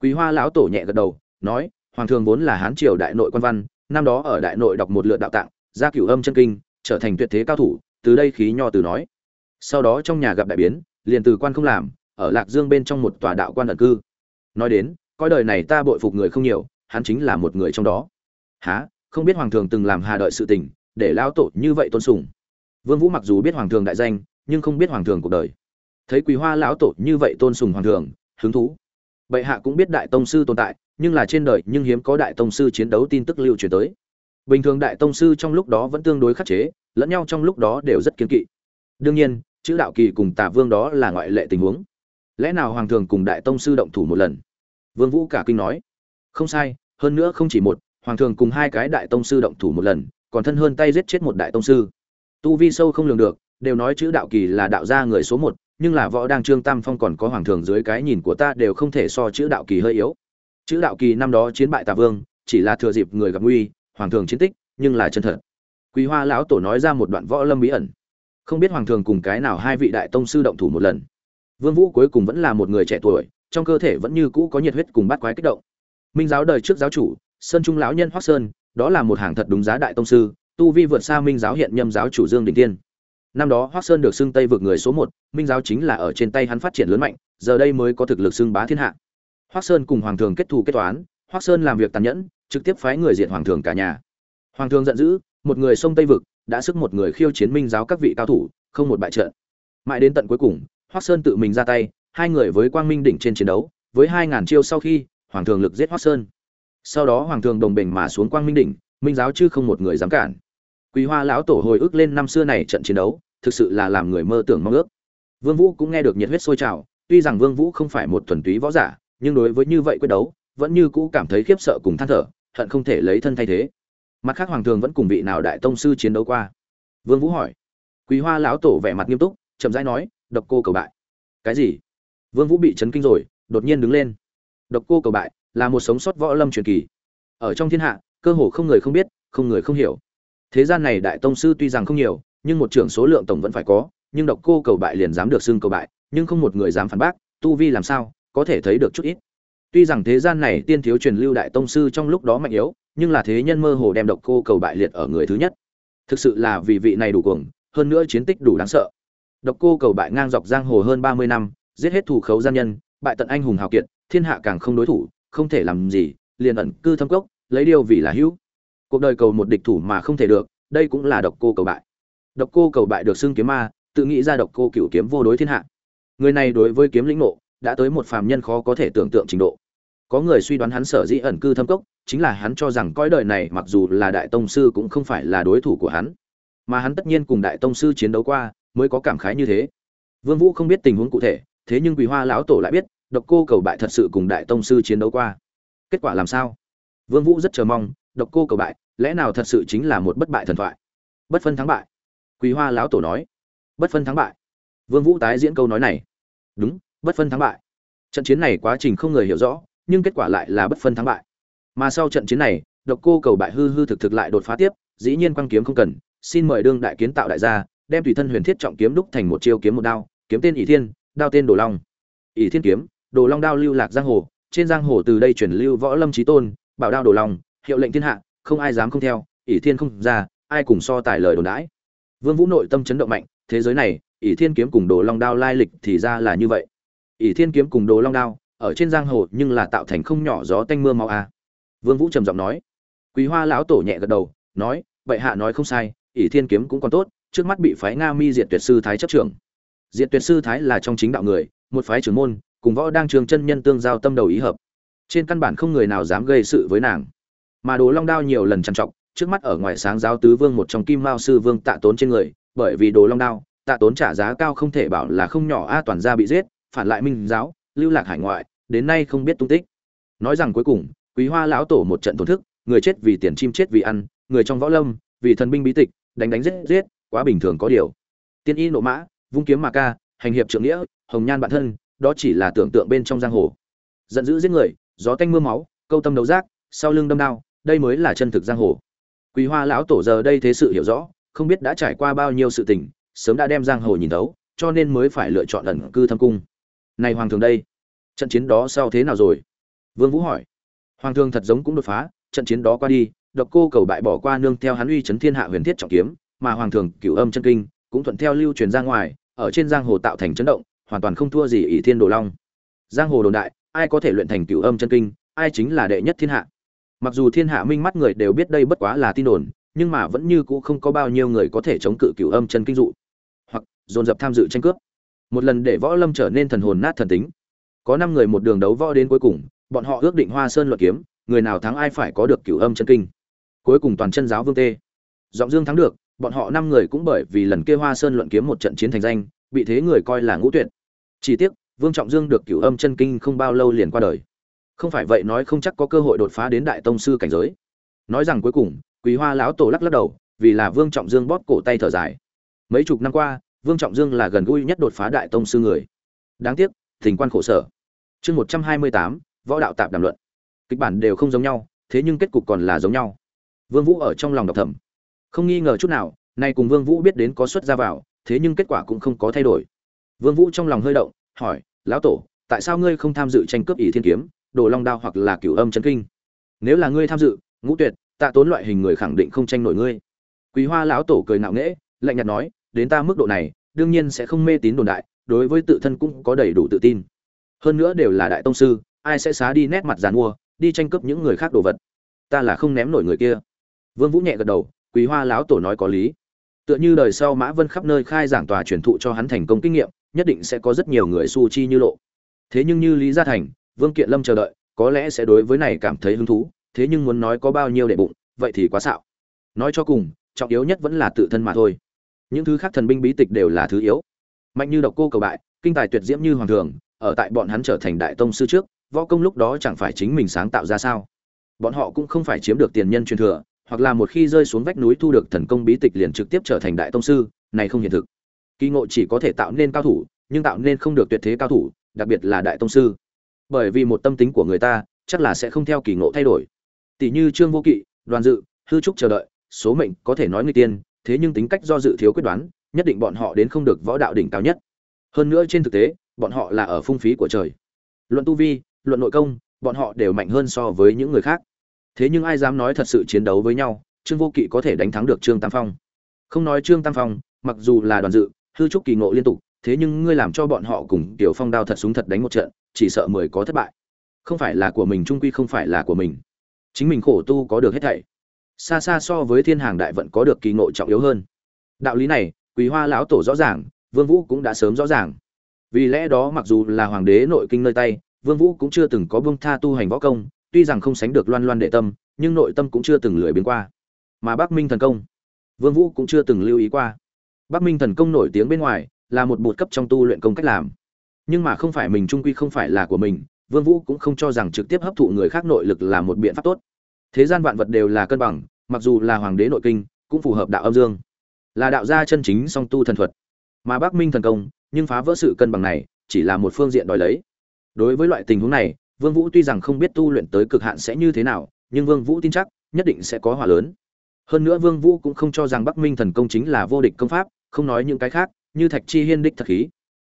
Quý hoa lão tổ nhẹ gật đầu, nói, hoàng thường vốn là hán triều đại nội quan văn, năm đó ở đại nội đọc một lượt đạo tạng, ra cửu âm chân kinh, trở thành tuyệt thế cao thủ, từ đây khí nho từ nói. Sau đó trong nhà gặp đại biến, liền từ quan không làm, ở lạc dương bên trong một tòa đạo quan ẩn cư. Nói đến, coi đời này ta bội phục người không nhiều hắn chính là một người trong đó. Há không biết hoàng thường từng làm hà đợi sự tình, để lao tổ như vậy tôn sùng. Vương vũ mặc dù biết hoàng thường đại danh, nhưng không biết hoàng thường cuộc đời. Thấy quý hoa lão tổ như vậy tôn sùng hoàng thường, hứng thú. Bệ hạ cũng biết đại tông sư tồn tại, nhưng là trên đời nhưng hiếm có đại tông sư chiến đấu tin tức lưu truyền tới. Bình thường đại tông sư trong lúc đó vẫn tương đối khắc chế, lẫn nhau trong lúc đó đều rất kiên kỵ. Đương nhiên, chữ đạo kỳ cùng tả vương đó là ngoại lệ tình huống. Lẽ nào hoàng thường cùng đại tông sư động thủ một lần? Vương vũ cả kinh nói. Không sai hơn nữa không chỉ một, hoàng thường cùng hai cái đại tông sư động thủ một lần, còn thân hơn tay giết chết một đại tông sư. Tu vi sâu không lường được, đều nói chữ đạo kỳ là đạo gia người số một, nhưng là võ đang trương tam phong còn có hoàng thường dưới cái nhìn của ta đều không thể so chữ đạo kỳ hơi yếu. Chữ đạo kỳ năm đó chiến bại tà vương, chỉ là thừa dịp người gặp nguy, hoàng thường chiến tích, nhưng là chân thật. Quý hoa lão tổ nói ra một đoạn võ lâm bí ẩn. Không biết hoàng thường cùng cái nào hai vị đại tông sư động thủ một lần. Vương vũ cuối cùng vẫn là một người trẻ tuổi, trong cơ thể vẫn như cũ có nhiệt huyết cùng bát quái kích động minh giáo đời trước giáo chủ, sơn trung lão nhân hoắc sơn, đó là một hàng thật đúng giá đại tông sư, tu vi vượt xa minh giáo hiện nhâm giáo chủ dương đình tiên năm đó hoắc sơn được xưng tây vượt người số một, minh giáo chính là ở trên tay hắn phát triển lớn mạnh, giờ đây mới có thực lực xưng bá thiên hạ. Hoắc sơn cùng hoàng thường kết thù kết toán, hoắc sơn làm việc tàn nhẫn, trực tiếp phái người diệt hoàng thường cả nhà. Hoàng thường giận dữ, một người sông tây vực, đã sức một người khiêu chiến minh giáo các vị cao thủ, không một bại trận. Mãi đến tận cuối cùng, hoắc sơn tự mình ra tay, hai người với quang minh đỉnh trên chiến đấu, với hai ngàn chiêu sau khi hoàng thường lực giết hoắc sơn. Sau đó hoàng thường đồng bình mà xuống quang minh đỉnh, minh giáo chứ không một người dám cản. Quý hoa lão tổ hồi ức lên năm xưa này trận chiến đấu, thực sự là làm người mơ tưởng mong ước. Vương vũ cũng nghe được nhiệt huyết sôi trào, tuy rằng vương vũ không phải một thuần túy võ giả, nhưng đối với như vậy quyết đấu, vẫn như cũ cảm thấy khiếp sợ cùng than thở, hận không thể lấy thân thay thế. Mặt khác hoàng thường vẫn cùng vị nào đại tông sư chiến đấu qua? Vương vũ hỏi. Quý hoa lão tổ vẻ mặt nghiêm túc, chậm rãi nói, độc cô cầu bại. Cái gì? Vương vũ bị chấn kinh rồi, đột nhiên đứng lên độc cô cầu bại, là một sống sót võ lâm truyền kỳ. Ở trong thiên hạ, cơ hồ không người không biết, không người không hiểu. Thế gian này đại tông sư tuy rằng không nhiều, nhưng một trưởng số lượng tổng vẫn phải có, nhưng độc cô cầu bại liền dám được xưng cầu bại, nhưng không một người dám phản bác, tu vi làm sao, có thể thấy được chút ít. Tuy rằng thế gian này tiên thiếu truyền lưu đại tông sư trong lúc đó mạnh yếu, nhưng là thế nhân mơ hồ đem độc cô cầu bại liệt ở người thứ nhất. Thực sự là vì vị này đủ cuồng, hơn nữa chiến tích đủ đáng sợ. Độc cô cầu bại ngang dọc giang hồ hơn ba mươi năm, giết hết thủ khấu gian nhân, bại tận anh hùng hào kiệt thiên hạ càng không đối thủ, không thể làm gì, liền ẩn cư thâm cốc, lấy điều vì là hữu. Cuộc đời cầu một địch thủ mà không thể được, đây cũng là độc cô cầu bại. Độc cô cầu bại được xưng kiếm ma, tự nghĩ ra độc cô cửu kiếm vô đối thiên hạ. Người này đối với kiếm lĩnh ngộ, đã tới một phàm nhân khó có thể tưởng tượng trình độ. Có người suy đoán hắn sở dĩ ẩn cư thâm cốc, chính là hắn cho rằng cõi đời này mặc dù là đại tông sư cũng không phải là đối thủ của hắn. Mà hắn tất nhiên cùng đại tông sư chiến đấu qua, mới có cảm khái như thế. Vương vũ không biết tình huống cụ thể, thế nhưng quỳ hoa lão tổ lại biết độc cô cầu bại thật sự cùng đại tông sư chiến đấu qua. Kết quả làm sao? Vương vũ rất chờ mong, độc cô cầu bại, lẽ nào thật sự chính là một bất bại thần thoại? Bất phân thắng bại. Quý hoa lão tổ nói. Bất phân thắng bại. Vương vũ tái diễn câu nói này. Đúng, bất phân thắng bại. Trận chiến này quá trình không người hiểu rõ, nhưng kết quả lại là bất phân thắng bại. Mà sau trận chiến này, độc cô cầu bại hư hư thực thực lại đột phá tiếp, dĩ nhiên quang kiếm không cần, xin mời đương đại kiến tạo đại gia, đem tùy thân huyền thiết trọng kiếm đúc thành một chiêu kiếm một đao, kiếm tên ỷ thiên, đao tên đồ long. Ỷ thiên kiếm đồ long đao lưu lạc giang hồ, trên giang hồ từ đây chuyển lưu võ lâm trí tôn, bảo đao đồ long, hiệu lệnh thiên hạ, không ai dám không theo, ỷ thiên không ra, ai cùng so tài lời đồn đãi. Vương vũ nội tâm chấn động mạnh, thế giới này, ỷ thiên kiếm cùng đồ long đao lai lịch thì ra là như vậy. Ỷ thiên kiếm cùng đồ long đao, ở trên giang hồ nhưng là tạo thành không nhỏ gió tanh mưa máu a. À. vương vũ trầm giọng nói. Quý hoa lão tổ nhẹ gật đầu, nói vậy hạ nói không sai, ỷ thiên kiếm cũng còn tốt, trước mắt bị phái nga mi diệt tuyệt sư thái chấp trưởng. Diệt tuyệt sư thái là trong chính đạo người, một phái trưởng môn cùng võ đang trường chân nhân tương giao tâm đầu ý hợp. Trên căn bản không người nào dám gây sự với nàng. Mà đồ long đao nhiều lần trằn trọc, trước mắt ở ngoài sáng giáo tứ vương một trong kim mao sư vương tạ tốn trên người, bởi vì đồ long đao, tạ tốn trả giá cao không thể bảo là không nhỏ a toàn gia bị giết, phản lại minh giáo, lưu lạc hải ngoại, đến nay không biết tung tích. Nói rằng cuối cùng, quý hoa lão tổ một trận thổn thức, người chết vì tiền chim chết vì ăn, người trong võ lâm, vì thần binh bí tịch, đánh đánh giết giết, quá bình thường có điều. Tiên y nộ mã, vung kiếm mà ca, hành hiệp trượng nghĩa, hồng nhan bản thân đó chỉ là tưởng tượng bên trong giang hồ. Giận dữ giết người, gió tanh mưa máu, câu tâm đấu giác, sau lưng đâm đao, đây mới là chân thực giang hồ. Quý hoa lão tổ giờ đây thế sự hiểu rõ, không biết đã trải qua bao nhiêu sự tình, sớm đã đem giang hồ nhìn thấu, cho nên mới phải lựa chọn ẩn cư thâm cung. Này hoàng thường đây, trận chiến đó sau thế nào rồi? Vương vũ hỏi. Hoàng thường thật giống cũng đột phá, trận chiến đó qua đi, độc cô cầu bại bỏ qua nương theo hắn uy chấn thiên hạ huyền thiết trọng kiếm, mà hoàng thường cửu âm chân kinh, cũng thuận theo lưu truyền ra ngoài, ở trên giang hồ tạo thành chấn động hoàn toàn không thua gì ỷ thiên đồ long. Giang hồ đồn đại, ai có thể luyện thành cửu âm chân kinh, ai chính là đệ nhất thiên hạ. Mặc dù thiên hạ minh mắt người đều biết đây bất quá là tin đồn, nhưng mà vẫn như cũ không có bao nhiêu người có thể chống cự cửu âm chân kinh dụ. Hoặc, dồn dập tham dự tranh cướp. Một lần để võ lâm trở nên thần hồn nát thần tính. Có năm người một đường đấu võ đến cuối cùng, bọn họ ước định hoa sơn luận kiếm, người nào thắng ai phải có được cửu âm chân kinh. Cuối cùng toàn chân giáo vương tê. Giọng dương thắng được, bọn họ năm người cũng bởi vì lần kia hoa sơn luận kiếm một trận chiến thành danh bị thế người coi là ngũ tuyệt. Chỉ tiếc, vương trọng dương được cửu âm chân kinh không bao lâu liền qua đời. Không phải vậy nói không chắc có cơ hội đột phá đến đại tông sư cảnh giới. Nói rằng cuối cùng, quý hoa lão tổ lắc lắc đầu, vì là vương trọng dương bóp cổ tay thở dài. Mấy chục năm qua, vương trọng dương là gần gũi nhất đột phá đại tông sư người. Đáng tiếc, tình quan khổ sở. Chương một trăm hai mươi tám, võ đạo tạp đàm luận. Kịch bản đều không giống nhau, thế nhưng kết cục còn là giống nhau. Vương vũ ở trong lòng đọc thầm. Không nghi ngờ chút nào, nay cùng vương vũ biết đến có xuất ra vào thế nhưng kết quả cũng không có thay đổi. Vương vũ trong lòng hơi động, hỏi, lão tổ, tại sao ngươi không tham dự tranh cướp ỷ thiên kiếm, đồ long đao hoặc là cửu âm chân kinh? Nếu là ngươi tham dự, ngũ tuyệt, tạ tốn loại hình người khẳng định không tranh nổi ngươi. Quý hoa lão tổ cười ngạo nghễ, lạnh nhạt nói, đến ta mức độ này, đương nhiên sẽ không mê tín đồn đại, đối với tự thân cũng có đầy đủ tự tin. Hơn nữa đều là đại tông sư, ai sẽ xá đi nét mặt giàn mua đi tranh cướp những người khác đồ vật? Ta là không ném nổi người kia. Vương vũ nhẹ gật đầu quý hoa lão tổ nói có lý tựa như đời sau mã vân khắp nơi khai giảng tòa truyền thụ cho hắn thành công kinh nghiệm, nhất định sẽ có rất nhiều người su chi như lộ. Thế nhưng như lý gia thành, vương kiện lâm chờ đợi, có lẽ sẽ đối với này cảm thấy hứng thú, thế nhưng muốn nói có bao nhiêu để bụng, vậy thì quá xạo. Nói cho cùng, trọng yếu nhất vẫn là tự thân mà thôi. Những thứ khác thần binh bí tịch đều là thứ yếu. Mạnh như độc cô cầu bại, kinh tài tuyệt diễm như hoàng thường, ở tại bọn hắn trở thành đại tông sư trước, võ công lúc đó chẳng phải chính mình sáng tạo ra sao? Bọn họ cũng không phải chiếm được tiền nhân truyền thừa hoặc là một khi rơi xuống vách núi thu được thần công bí tịch liền trực tiếp trở thành đại tông sư, này không hiện thực. Kỳ ngộ chỉ có thể tạo nên cao thủ, nhưng tạo nên không được tuyệt thế cao thủ, đặc biệt là đại tông sư. Bởi vì một tâm tính của người ta, chắc là sẽ không theo kỳ ngộ thay đổi. Tỷ như trương vô kỵ, đoàn dự, hư trúc chờ đợi, số mệnh có thể nói người tiên, thế nhưng tính cách do dự thiếu quyết đoán, nhất định bọn họ đến không được võ đạo đỉnh cao nhất. Hơn nữa trên thực tế, bọn họ là ở phung phí của trời. Luận tu vi, luận nội công, bọn họ đều mạnh hơn so với những người khác thế nhưng ai dám nói thật sự chiến đấu với nhau, trương vô kỵ có thể đánh thắng được trương tam phong. Không nói trương tam phong, mặc dù là đoàn dự, hư trúc kỳ ngộ liên tục, thế nhưng ngươi làm cho bọn họ cùng tiểu phong đao thật súng thật đánh một trận, chỉ sợ mười có thất bại. Không phải là của mình trung quy không phải là của mình. Chính mình khổ tu có được hết thảy. Xa xa so với thiên hàng đại vận có được kỳ ngộ trọng yếu hơn. Đạo lý này quý hoa lão tổ rõ ràng, vương vũ cũng đã sớm rõ ràng. Vì lẽ đó mặc dù là hoàng đế nội kinh nơi tay, vương vũ cũng chưa từng có buông tha tu hành võ công tuy rằng không sánh được loan loan đệ tâm, nhưng nội tâm cũng chưa từng lười biến qua. Mà bắc minh thần công, vương vũ cũng chưa từng lưu ý qua. Bắc minh thần công nổi tiếng bên ngoài là một bột cấp trong tu luyện công cách làm. Nhưng mà không phải mình trung quy không phải là của mình, vương vũ cũng không cho rằng trực tiếp hấp thụ người khác nội lực là một biện pháp tốt. Thế gian vạn vật đều là cân bằng, mặc dù là hoàng đế nội kinh, cũng phù hợp đạo âm dương. Là đạo gia chân chính song tu thần thuật. Mà bắc minh thần công, nhưng phá vỡ sự cân bằng này, chỉ là một phương diện đòi lấy. Đối với loại tình huống này vương vũ tuy rằng không biết tu luyện tới cực hạn sẽ như thế nào, nhưng vương vũ tin chắc, nhất định sẽ có hỏa lớn. Hơn nữa vương vũ cũng không cho rằng bắc minh thần công chính là vô địch công pháp, không nói những cái khác, như thạch chi hiên đích thật khí.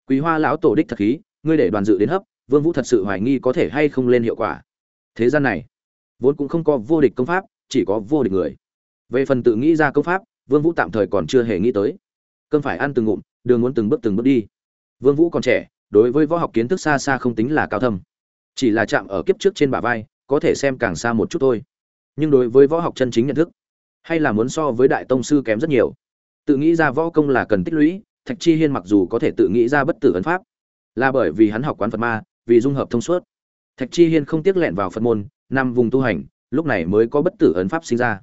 Quý hoa lão tổ đích thật khí, ngươi để đoàn dự đến hấp, vương vũ thật sự hoài nghi có thể hay không lên hiệu quả. Thế gian này, vốn cũng không có vô địch công pháp, chỉ có vô địch người. Về phần tự nghĩ ra công pháp, vương vũ tạm thời còn chưa hề nghĩ tới. Cơm phải ăn từng ngụm, đường muốn từng bước từng bước đi. Vương vũ còn trẻ, đối với võ học kiến thức xa xa không tính là cao thâm chỉ là chạm ở kiếp trước trên bả vai, có thể xem càng xa một chút thôi. Nhưng đối với võ học chân chính nhận thức, hay là muốn so với đại tông sư kém rất nhiều. Tự nghĩ ra võ công là cần tích lũy, thạch chi hiên mặc dù có thể tự nghĩ ra bất tử ấn pháp, là bởi vì hắn học quán phật ma, vì dung hợp thông suốt. Thạch chi hiên không tiếc lẹn vào phật môn nằm vùng tu hành, lúc này mới có bất tử ấn pháp sinh ra.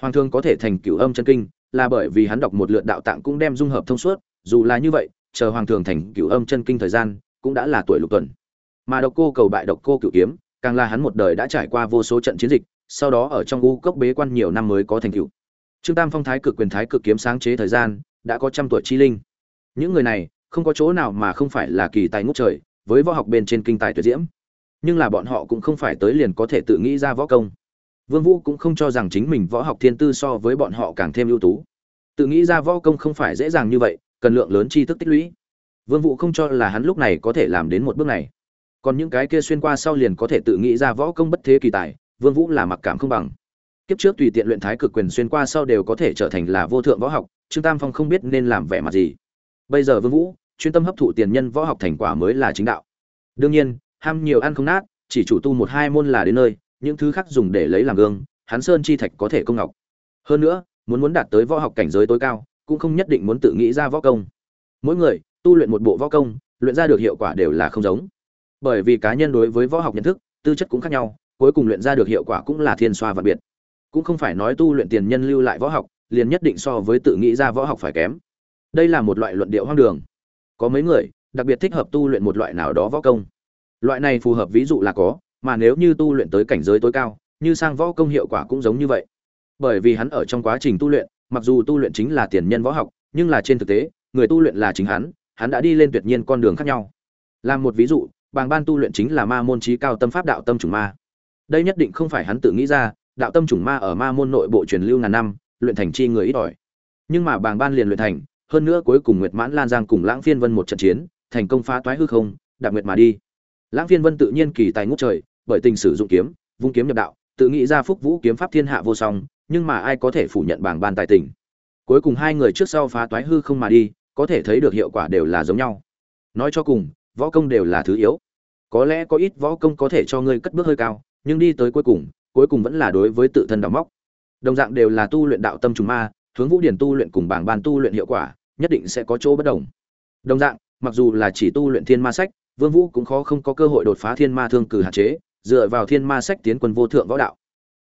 Hoàng thương có thể thành cửu âm chân kinh, là bởi vì hắn đọc một lượt đạo tạng cũng đem dung hợp thông suốt, dù là như vậy, chờ hoàng thường thành cửu âm chân kinh thời gian, cũng đã là tuổi lục tuần mà độc cô cầu bại độc cô cửu kiếm, càng là hắn một đời đã trải qua vô số trận chiến dịch, sau đó ở trong u cốc bế quan nhiều năm mới có thành tựu. Trương tam phong thái cực quyền thái cực kiếm sáng chế thời gian, đã có trăm tuổi chi linh. Những người này, không có chỗ nào mà không phải là kỳ tài ngút trời, với võ học bên trên kinh tài tuyệt diễm. Nhưng là bọn họ cũng không phải tới liền có thể tự nghĩ ra võ công. Vương vũ cũng không cho rằng chính mình võ học thiên tư so với bọn họ càng thêm ưu tú. Tự nghĩ ra võ công không phải dễ dàng như vậy, cần lượng lớn tri thức tích lũy. Vương vũ không cho là hắn lúc này có thể làm đến một bước này còn những cái kia xuyên qua sau liền có thể tự nghĩ ra võ công bất thế kỳ tài, vương vũ là mặc cảm không bằng. Kiếp trước tùy tiện luyện thái cực quyền xuyên qua sau đều có thể trở thành là vô thượng võ học, trương tam phong không biết nên làm vẻ mặt gì. Bây giờ vương vũ, chuyên tâm hấp thụ tiền nhân võ học thành quả mới là chính đạo. Đương nhiên, ham nhiều ăn không nát, chỉ chủ tu một hai môn là đến nơi, những thứ khác dùng để lấy làm gương, hắn sơn chi thạch có thể công ngọc. Hơn nữa, muốn muốn đạt tới võ học cảnh giới tối cao, cũng không nhất định muốn tự nghĩ ra võ công. Mỗi người, tu luyện một bộ võ công, luyện ra được hiệu quả đều là không giống bởi vì cá nhân đối với võ học nhận thức, tư chất cũng khác nhau, cuối cùng luyện ra được hiệu quả cũng là thiên xoa và biệt. Cũng không phải nói tu luyện tiền nhân lưu lại võ học, liền nhất định so với tự nghĩ ra võ học phải kém. Đây là một loại luận điệu hoang đường. Có mấy người, đặc biệt thích hợp tu luyện một loại nào đó võ công. Loại này phù hợp ví dụ là có, mà nếu như tu luyện tới cảnh giới tối cao, như sang võ công hiệu quả cũng giống như vậy. Bởi vì hắn ở trong quá trình tu luyện, mặc dù tu luyện chính là tiền nhân võ học, nhưng là trên thực tế, người tu luyện là chính hắn hắn đã đi lên tuyệt nhiên con đường khác nhau. Làm một ví dụ bàng ban tu luyện chính là ma môn trí cao tâm pháp đạo tâm chủng ma. Đây nhất định không phải hắn tự nghĩ ra, đạo tâm chủng ma ở ma môn nội bộ truyền lưu ngàn năm, luyện thành chi người ít ỏi. Nhưng mà bàng ban liền luyện thành, hơn nữa cuối cùng nguyệt mãn lan giang cùng lãng phiên vân một trận chiến, thành công phá toái hư không, đạp nguyệt mà đi. Lãng phiên vân tự nhiên kỳ tài ngút trời, bởi tình sử dụng kiếm, vung kiếm nhập đạo, tự nghĩ ra phúc vũ kiếm pháp thiên hạ vô song, nhưng mà ai có thể phủ nhận bảng ban tài tình. Cuối cùng hai người trước sau phá toái hư không mà đi, có thể thấy được hiệu quả đều là giống nhau. Nói cho cùng võ công đều là thứ yếu. Có lẽ có ít võ công có thể cho ngươi cất bước hơi cao, nhưng đi tới cuối cùng cuối cùng vẫn là đối với tự thân đào móc. Đồng dạng đều là tu luyện đạo tâm trùng ma, hướng vũ điển tu luyện cùng bảng ban tu luyện hiệu quả, nhất định sẽ có chỗ bất đồng. Đồng dạng, mặc dù là chỉ tu luyện thiên ma sách, vương vũ cũng khó không có cơ hội đột phá thiên ma thương cử hạn chế, dựa vào thiên ma sách tiến quân vô thượng võ đạo.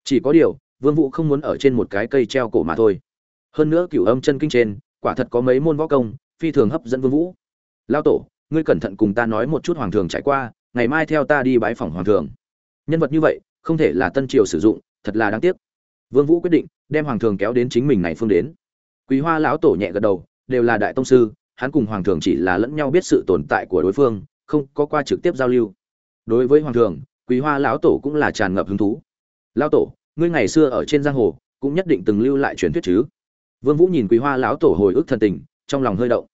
Chỉ có điều, vương vũ không muốn ở trên một cái cây treo cổ mà thôi. Hơn nữa cửu âm chân kinh trên, quả thật có mấy môn võ công, phi thường hấp dẫn vương vũ. Lao tổ ngươi cẩn thận cùng ta nói một chút hoàng thường trải qua, ngày mai theo ta đi bãi phòng hoàng thường. Nhân vật như vậy, không thể là tân triều sử dụng, thật là đáng tiếc. Vương vũ quyết định, đem hoàng thường kéo đến chính mình này phương đến. Quý hoa lão tổ nhẹ gật đầu, đều là đại tông sư, hắn cùng hoàng thường chỉ là lẫn nhau biết sự tồn tại của đối phương, không có qua trực tiếp giao lưu. Đối với hoàng thường, quý hoa lão tổ cũng là tràn ngập hứng thú. Lão tổ, ngươi ngày xưa ở trên giang hồ, cũng nhất định từng lưu lại truyền thuyết chứ? Vương vũ nhìn quý hoa lão tổ hồi ức thần tình, trong lòng hơi động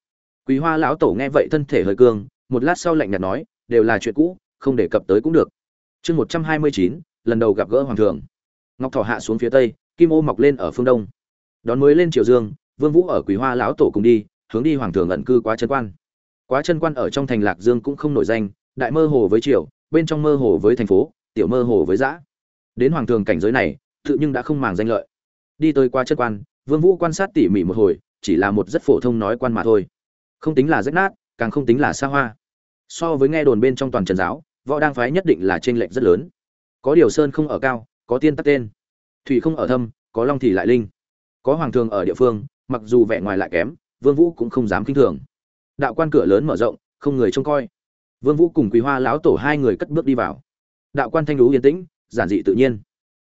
quý hoa lão tổ nghe vậy thân thể hơi cương, một lát sau lạnh nhạt nói, đều là chuyện cũ, không để cập tới cũng được. Chương một trăm hai mươi chín, lần đầu gặp gỡ hoàng thường ngọc thỏ hạ xuống phía tây, kim ô mọc lên ở phương đông. Đón mới lên triều dương, vương vũ ở quý hoa lão tổ cùng đi, hướng đi hoàng thường ẩn cư quá chân quan. Quá chân quan ở trong thành lạc dương cũng không nổi danh, đại mơ hồ với triều, bên trong mơ hồ với thành phố, tiểu mơ hồ với dã. Đến hoàng thường cảnh giới này, tự nhưng đã không màng danh lợi. Đi tới qua chân quan, vương vũ quan sát tỉ mỉ một hồi, chỉ là một rất phổ thông nói quan mà thôi không tính là rách nát, càng không tính là xa hoa. So với nghe đồn bên trong toàn trần giáo, võ đang phái nhất định là trên lệnh rất lớn. Có điều sơn không ở cao, có tiên tắc tên. Thủy không ở thâm, có long thì lại linh. Có hoàng thường ở địa phương, mặc dù vẻ ngoài lại kém, vương vũ cũng không dám kinh thường. Đạo quan cửa lớn mở rộng, không người trông coi. Vương vũ cùng quý hoa lão tổ hai người cất bước đi vào. Đạo quan thanh lú yên tĩnh, giản dị tự nhiên.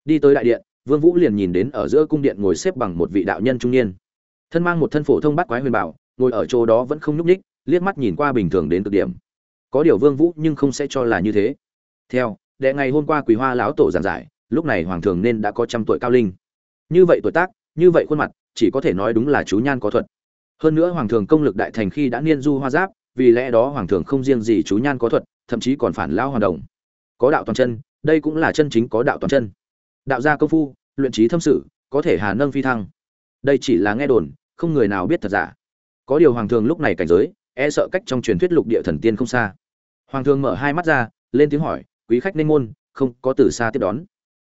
Đi tới đại điện, vương vũ liền nhìn đến ở giữa cung điện ngồi xếp bằng một vị đạo nhân trung niên. Thân mang một thân phổ thông bắt quái huyền bảo ngồi ở chỗ đó vẫn không nhúc nhích, liếc mắt nhìn qua bình thường đến cực điểm. Có điều vương vũ nhưng không sẽ cho là như thế. Theo đệ ngày hôm qua quỳ hoa lão tổ giảng giải, lúc này hoàng thường nên đã có trăm tuổi cao linh. Như vậy tuổi tác, như vậy khuôn mặt, chỉ có thể nói đúng là chú nhan có thuật. Hơn nữa hoàng thường công lực đại thành khi đã niên du hoa giáp, vì lẽ đó hoàng thường không riêng gì chú nhan có thuật, thậm chí còn phản lao hoàn đồng. Có đạo toàn chân, đây cũng là chân chính có đạo toàn chân. Đạo gia công phu, luyện trí thâm sự, có thể hà nâng phi thăng. Đây chỉ là nghe đồn, không người nào biết thật giả có điều hoàng thường lúc này cảnh giới e sợ cách trong truyền thuyết lục địa thần tiên không xa. Hoàng thường mở hai mắt ra, lên tiếng hỏi, quý khách nên môn, không có từ xa tiếp đón.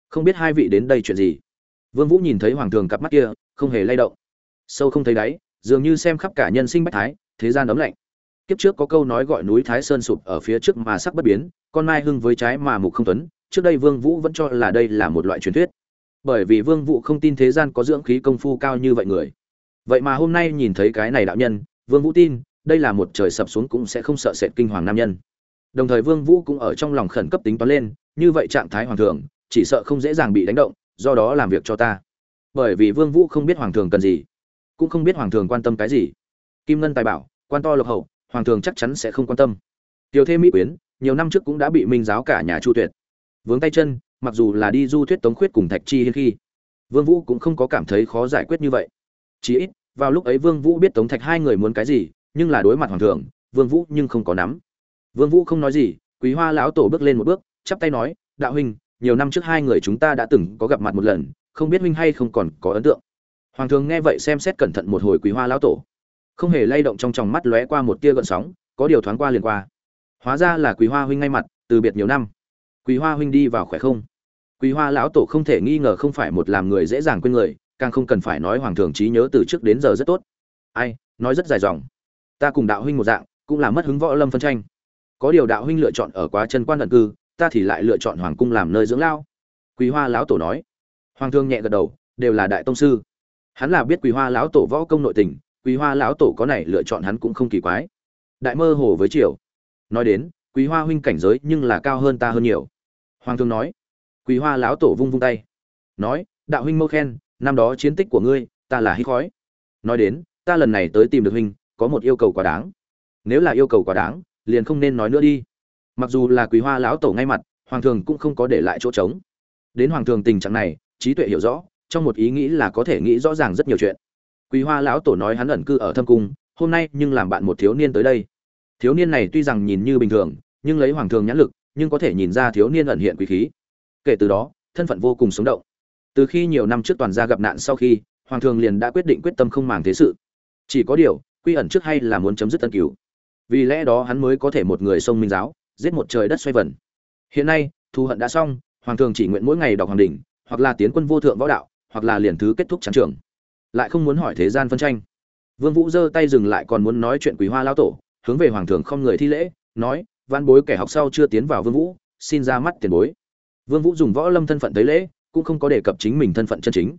Không biết hai vị đến đây chuyện gì? Vương vũ nhìn thấy hoàng thường cặp mắt kia, không hề lay động. Sâu không thấy đáy, dường như xem khắp cả nhân sinh bách thái, thế gian ấm lạnh. Kiếp trước có câu nói gọi núi thái sơn sụp ở phía trước mà sắc bất biến, con mai hưng với trái mà mục không tuấn, trước đây vương vũ vẫn cho là đây là một loại truyền thuyết. Bởi vì vương vũ không tin thế gian có dưỡng khí công phu cao như vậy người vậy mà hôm nay nhìn thấy cái này đạo nhân, vương vũ tin, đây là một trời sập xuống cũng sẽ không sợ sệt kinh hoàng nam nhân. Đồng thời vương vũ cũng ở trong lòng khẩn cấp tính toán lên, như vậy trạng thái hoàng thường chỉ sợ không dễ dàng bị đánh động, do đó làm việc cho ta. Bởi vì vương vũ không biết hoàng thường cần gì, cũng không biết hoàng thường quan tâm cái gì. Kim ngân tài bảo, quan to lộc hậu, hoàng thường chắc chắn sẽ không quan tâm. Tiểu thêm mỹ quyến, nhiều năm trước cũng đã bị minh giáo cả nhà chu tuyệt. Vướng tay chân, mặc dù là đi du thuyết tống khuyết cùng thạch chi hiên khi, vương vũ cũng không có cảm thấy khó giải quyết như vậy chí ít, vào lúc ấy vương vũ biết tống thạch hai người muốn cái gì, nhưng là đối mặt hoàng Thượng, vương vũ nhưng không có nắm. Vương vũ không nói gì, quý hoa lão tổ bước lên một bước, chắp tay nói, đạo huynh, nhiều năm trước hai người chúng ta đã từng có gặp mặt một lần, không biết huynh hay không còn có ấn tượng? Hoàng Thượng nghe vậy xem xét cẩn thận một hồi quý hoa lão tổ. Không hề lay động trong tròng mắt lóe qua một tia gợn sóng, có điều thoáng qua liền qua. Hóa ra là quý hoa huynh ngay mặt, từ biệt nhiều năm. Quý hoa huynh đi vào khỏe không? Quý hoa lão tổ không thể nghi ngờ không phải một làm người dễ dàng quên người càng không cần phải nói hoàng thường trí nhớ từ trước đến giờ rất tốt. Ai, nói rất dài dòng. Ta cùng đạo huynh một dạng, cũng là mất hứng võ lâm phân tranh. Có điều đạo huynh lựa chọn ở quá chân quan ẩn cư, ta thì lại lựa chọn hoàng cung làm nơi dưỡng lao. Quý hoa lão tổ nói. Hoàng thương nhẹ gật đầu, đều là đại tông sư. Hắn là biết quý hoa lão tổ võ công nội tình quý hoa lão tổ có này lựa chọn hắn cũng không kỳ quái. Đại mơ hồ với triều. Nói đến quý hoa huynh cảnh giới nhưng là cao hơn ta hơn nhiều. Hoàng thương nói. Quý hoa lão tổ vung vung tay. Nói, đạo huynh mâu khen năm đó chiến tích của ngươi, ta là hít khói. Nói đến, ta lần này tới tìm được huynh, có một yêu cầu quá đáng. Nếu là yêu cầu quá đáng, liền không nên nói nữa đi. Mặc dù là quý hoa lão tổ ngay mặt, hoàng thường cũng không có để lại chỗ trống. Đến hoàng thường tình trạng này, trí tuệ hiểu rõ, trong một ý nghĩ là có thể nghĩ rõ ràng rất nhiều chuyện. Quý hoa lão tổ nói hắn ẩn cư ở thâm cung, hôm nay nhưng làm bạn một thiếu niên tới đây. Thiếu niên này tuy rằng nhìn như bình thường, nhưng lấy hoàng thường nhãn lực, nhưng có thể nhìn ra thiếu niên ẩn hiện quý khí. Kể từ đó, thân phận vô cùng sống động từ khi nhiều năm trước toàn gia gặp nạn sau khi, hoàng thường liền đã quyết định quyết tâm không màng thế sự. Chỉ có điều, quy ẩn trước hay là muốn chấm dứt tân cửu. Vì lẽ đó hắn mới có thể một người sông minh giáo, giết một trời đất xoay vần. Hiện nay, thù hận đã xong, hoàng thường chỉ nguyện mỗi ngày đọc hoàng đỉnh hoặc là tiến quân vô thượng võ đạo, hoặc là liền thứ kết thúc trắng trường. Lại không muốn hỏi thế gian phân tranh. Vương vũ giơ tay dừng lại còn muốn nói chuyện quý hoa lao tổ, hướng về hoàng thường không người thi lễ, nói văn bối kẻ học sau chưa tiến vào vương vũ, xin ra mắt tiền bối. Vương vũ dùng võ lâm thân phận thấy lễ cũng không có đề cập chính mình thân phận chân chính.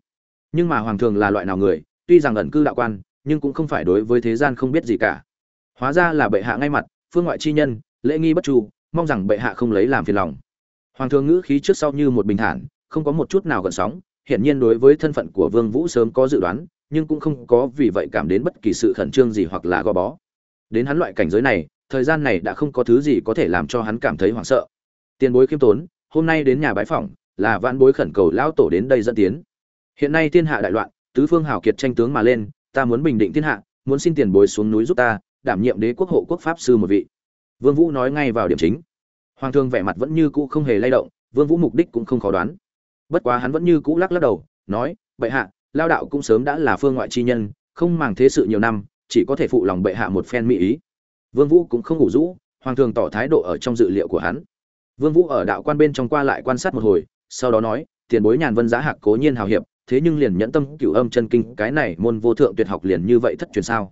Nhưng mà hoàng thường là loại nào người, tuy rằng ẩn cư đạo quan, nhưng cũng không phải đối với thế gian không biết gì cả. Hóa ra là bệ hạ ngay mặt, phương ngoại chi nhân, lễ nghi bất chu, mong rằng bệ hạ không lấy làm phiền lòng. Hoàng thường ngữ khí trước sau như một bình thản, không có một chút nào gợn sóng, hiển nhiên đối với thân phận của vương vũ sớm có dự đoán, nhưng cũng không có vì vậy cảm đến bất kỳ sự khẩn trương gì hoặc là gò bó. Đến hắn loại cảnh giới này, thời gian này đã không có thứ gì có thể làm cho hắn cảm thấy hoảng sợ. Tiền bối khiêm tốn, hôm nay đến nhà bái phỏng là vãn bối khẩn cầu lão tổ đến đây dẫn tiến. Hiện nay thiên hạ đại loạn, tứ phương hào kiệt tranh tướng mà lên, ta muốn bình định thiên hạ, muốn xin tiền bối xuống núi giúp ta, đảm nhiệm đế quốc hộ quốc pháp sư một vị. Vương vũ nói ngay vào điểm chính. Hoàng thương vẻ mặt vẫn như cũ không hề lay động, vương vũ mục đích cũng không khó đoán. Bất quá hắn vẫn như cũ lắc lắc đầu, nói, bệ hạ lao đạo cũng sớm đã là phương ngoại chi nhân, không màng thế sự nhiều năm, chỉ có thể phụ lòng bệ hạ một phen mỹ ý. Vương vũ cũng không ngủ rũ, hoàng thường tỏ thái độ ở trong dự liệu của hắn. Vương vũ ở đạo quan bên trong qua lại quan sát một hồi sau đó nói, tiền bối nhàn vân giá hạc cố nhiên hào hiệp, thế nhưng liền nhẫn tâm cửu âm chân kinh, cái này môn vô thượng tuyệt học liền như vậy thất truyền sao?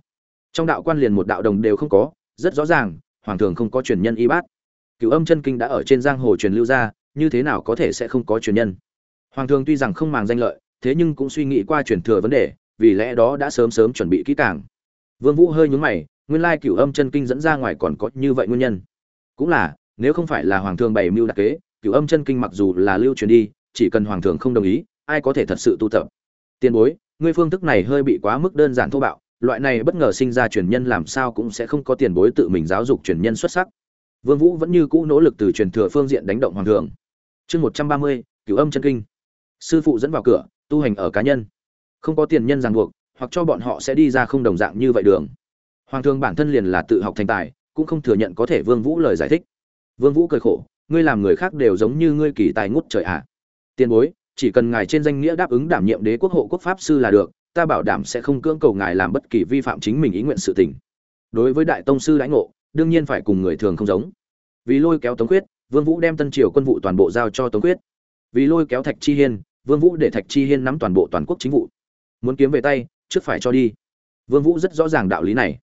Trong đạo quan liền một đạo đồng đều không có, rất rõ ràng, hoàng thường không có truyền nhân y bát. Cửu âm chân kinh đã ở trên giang hồ truyền lưu ra, như thế nào có thể sẽ không có truyền nhân? Hoàng thường tuy rằng không màng danh lợi, thế nhưng cũng suy nghĩ qua truyền thừa vấn đề, vì lẽ đó đã sớm sớm chuẩn bị kỹ càng. Vương vũ hơi nhún mày, nguyên lai cửu âm chân kinh dẫn ra ngoài còn có như vậy nguyên nhân. Cũng là, nếu không phải là hoàng thường bày mưu đặc kế cửu âm chân kinh mặc dù là lưu truyền đi, chỉ cần hoàng thượng không đồng ý, ai có thể thật sự tu tập? Tiền bối, ngươi phương thức này hơi bị quá mức đơn giản thô bạo, loại này bất ngờ sinh ra truyền nhân làm sao cũng sẽ không có tiền bối tự mình giáo dục truyền nhân xuất sắc. Vương vũ vẫn như cũ nỗ lực từ truyền thừa phương diện đánh động hoàng thượng. chương một trăm ba mươi, cửu âm chân kinh. Sư phụ dẫn vào cửa, tu hành ở cá nhân. Không có tiền nhân ràng buộc, hoặc cho bọn họ sẽ đi ra không đồng dạng như vậy đường. Hoàng thượng bản thân liền là tự học thành tài, cũng không thừa nhận có thể vương vũ lời giải thích. Vương vũ cười khổ ngươi làm người khác đều giống như ngươi kỳ tài ngút trời ạ à. tiền bối, chỉ cần ngài trên danh nghĩa đáp ứng đảm nhiệm đế quốc hộ quốc pháp sư là được, ta bảo đảm sẽ không cưỡng cầu ngài làm bất kỳ vi phạm chính mình ý nguyện sự tình. Đối với đại tông sư lãnh ngộ, đương nhiên phải cùng người thường không giống. Vì lôi kéo tống quyết vương vũ đem tân triều quân vụ toàn bộ giao cho tống quyết vì lôi kéo thạch chi hiên, vương vũ để thạch chi hiên nắm toàn bộ toàn quốc chính vụ. Muốn kiếm về tay, trước phải cho đi. Vương vũ rất rõ ràng đạo lý này.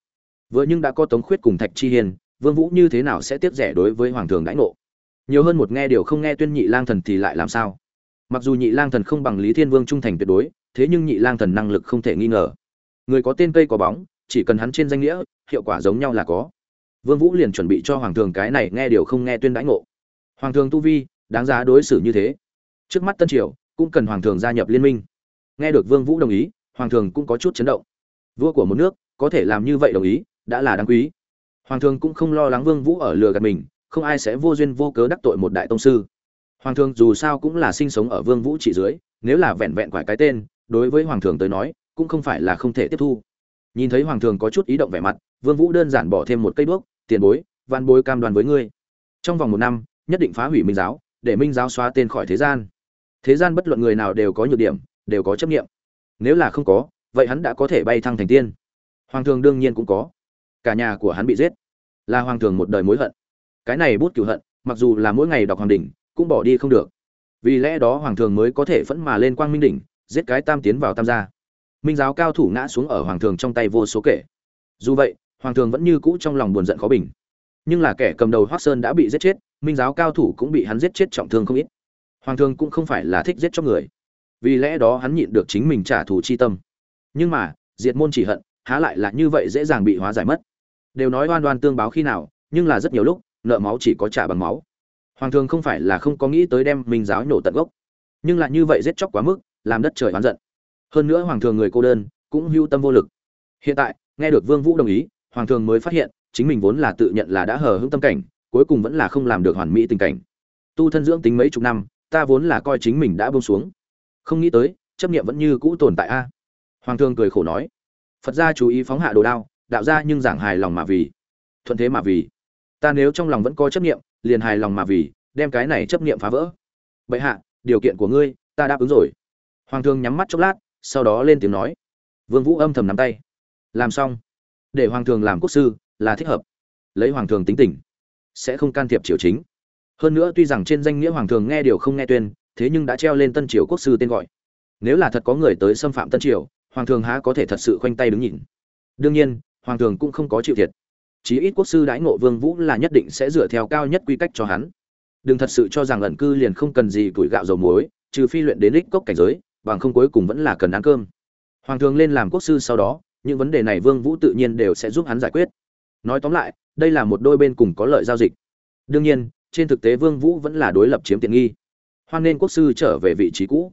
Vừa nhưng đã có tống khuyết cùng thạch chi hiên, vương vũ như thế nào sẽ tiếp rẻ đối với hoàng thường đãi ngộ? Nhiều hơn một nghe điều không nghe tuyên nhị lang thần thì lại làm sao? Mặc dù nhị lang thần không bằng lý thiên vương trung thành tuyệt đối, thế nhưng nhị lang thần năng lực không thể nghi ngờ. Người có tên cây có bóng, chỉ cần hắn trên danh nghĩa, hiệu quả giống nhau là có. Vương vũ liền chuẩn bị cho hoàng thường cái này nghe điều không nghe tuyên đãi ngộ. Hoàng thường tu vi, đáng giá đối xử như thế. Trước mắt tân triều, cũng cần hoàng thường gia nhập liên minh. Nghe được vương vũ đồng ý, hoàng thường cũng có chút chấn động. Vua của một nước, có thể làm như vậy đồng ý, đã là đáng quý. Hoàng thường cũng không lo lắng vương vũ ở lừa gạt mình không ai sẽ vô duyên vô cớ đắc tội một đại tông sư. Hoàng thường dù sao cũng là sinh sống ở vương vũ trị dưới, nếu là vẹn vẹn quải cái tên, đối với hoàng thường tới nói, cũng không phải là không thể tiếp thu. Nhìn thấy hoàng thường có chút ý động vẻ mặt, vương vũ đơn giản bỏ thêm một cây đuốc, tiền bối, văn bối cam đoan với ngươi. Trong vòng một năm, nhất định phá hủy minh giáo, để minh giáo xóa tên khỏi thế gian. Thế gian bất luận người nào đều có nhược điểm, đều có chấp nghiệm nếu là không có, vậy hắn đã có thể bay thăng thành tiên. Hoàng thường đương nhiên cũng có. Cả nhà của hắn bị giết. Là hoàng thường một đời mối hận cái này bút cửu hận, mặc dù là mỗi ngày đọc hoàng đỉnh cũng bỏ đi không được. Vì lẽ đó hoàng thường mới có thể phẫn mà lên quang minh đỉnh, giết cái tam tiến vào tam gia. Minh giáo cao thủ ngã xuống ở hoàng thường trong tay vô số kể dù vậy, hoàng thường vẫn như cũ trong lòng buồn giận khó bình. Nhưng là kẻ cầm đầu hoác sơn đã bị giết chết, minh giáo cao thủ cũng bị hắn giết chết trọng thương không ít. Hoàng thường cũng không phải là thích giết cho người. Vì lẽ đó hắn nhịn được chính mình trả thù chi tâm. Nhưng mà, diệt môn chỉ hận, há lại là như vậy dễ dàng bị hóa giải mất. Đều nói oan oan tương báo khi nào, nhưng là rất nhiều lúc nợ máu chỉ có trả bằng máu. Hoàng thường không phải là không có nghĩ tới đem minh giáo nhổ tận gốc, nhưng lại như vậy giết chóc quá mức, làm đất trời oán giận. Hơn nữa hoàng thường người cô đơn, cũng hưu tâm vô lực. Hiện tại, nghe được vương vũ đồng ý, hoàng thường mới phát hiện, chính mình vốn là tự nhận là đã hờ hững tâm cảnh, cuối cùng vẫn là không làm được hoàn mỹ tình cảnh. Tu thân dưỡng tính mấy chục năm, ta vốn là coi chính mình đã buông xuống. Không nghĩ tới, chấp niệm vẫn như cũ tồn tại a. Hoàng thường cười khổ nói, phật gia chú ý phóng hạ đồ đao, đạo gia nhưng giảng hài lòng mà vì, thuận thế mà vì ta nếu trong lòng vẫn có chấp niệm, liền hài lòng mà vì, đem cái này chấp niệm phá vỡ. Bệ hạ, điều kiện của ngươi, ta đáp ứng rồi. Hoàng thương nhắm mắt chốc lát, sau đó lên tiếng nói. Vương vũ âm thầm nắm tay. Làm xong. Để hoàng thường làm quốc sư, là thích hợp. Lấy hoàng thường tính tình, sẽ không can thiệp triều chính. Hơn nữa tuy rằng trên danh nghĩa hoàng thường nghe điều không nghe tuyên, thế nhưng đã treo lên tân triều quốc sư tên gọi. Nếu là thật có người tới xâm phạm tân triều, hoàng thường há có thể thật sự khoanh tay đứng nhìn. Đương nhiên, hoàng thường cũng không có chịu thiệt chí ít quốc sư đãi ngộ vương vũ là nhất định sẽ dựa theo cao nhất quy cách cho hắn. Đừng thật sự cho rằng ẩn cư liền không cần gì tuổi gạo dầu muối, trừ phi luyện đến đích cốc cảnh giới, bằng không cuối cùng vẫn là cần ăn cơm. Hoàng thường lên làm quốc sư sau đó, những vấn đề này vương vũ tự nhiên đều sẽ giúp hắn giải quyết. Nói tóm lại, đây là một đôi bên cùng có lợi giao dịch. Đương nhiên, trên thực tế vương vũ vẫn là đối lập chiếm tiện nghi. Hoan nên quốc sư trở về vị trí cũ.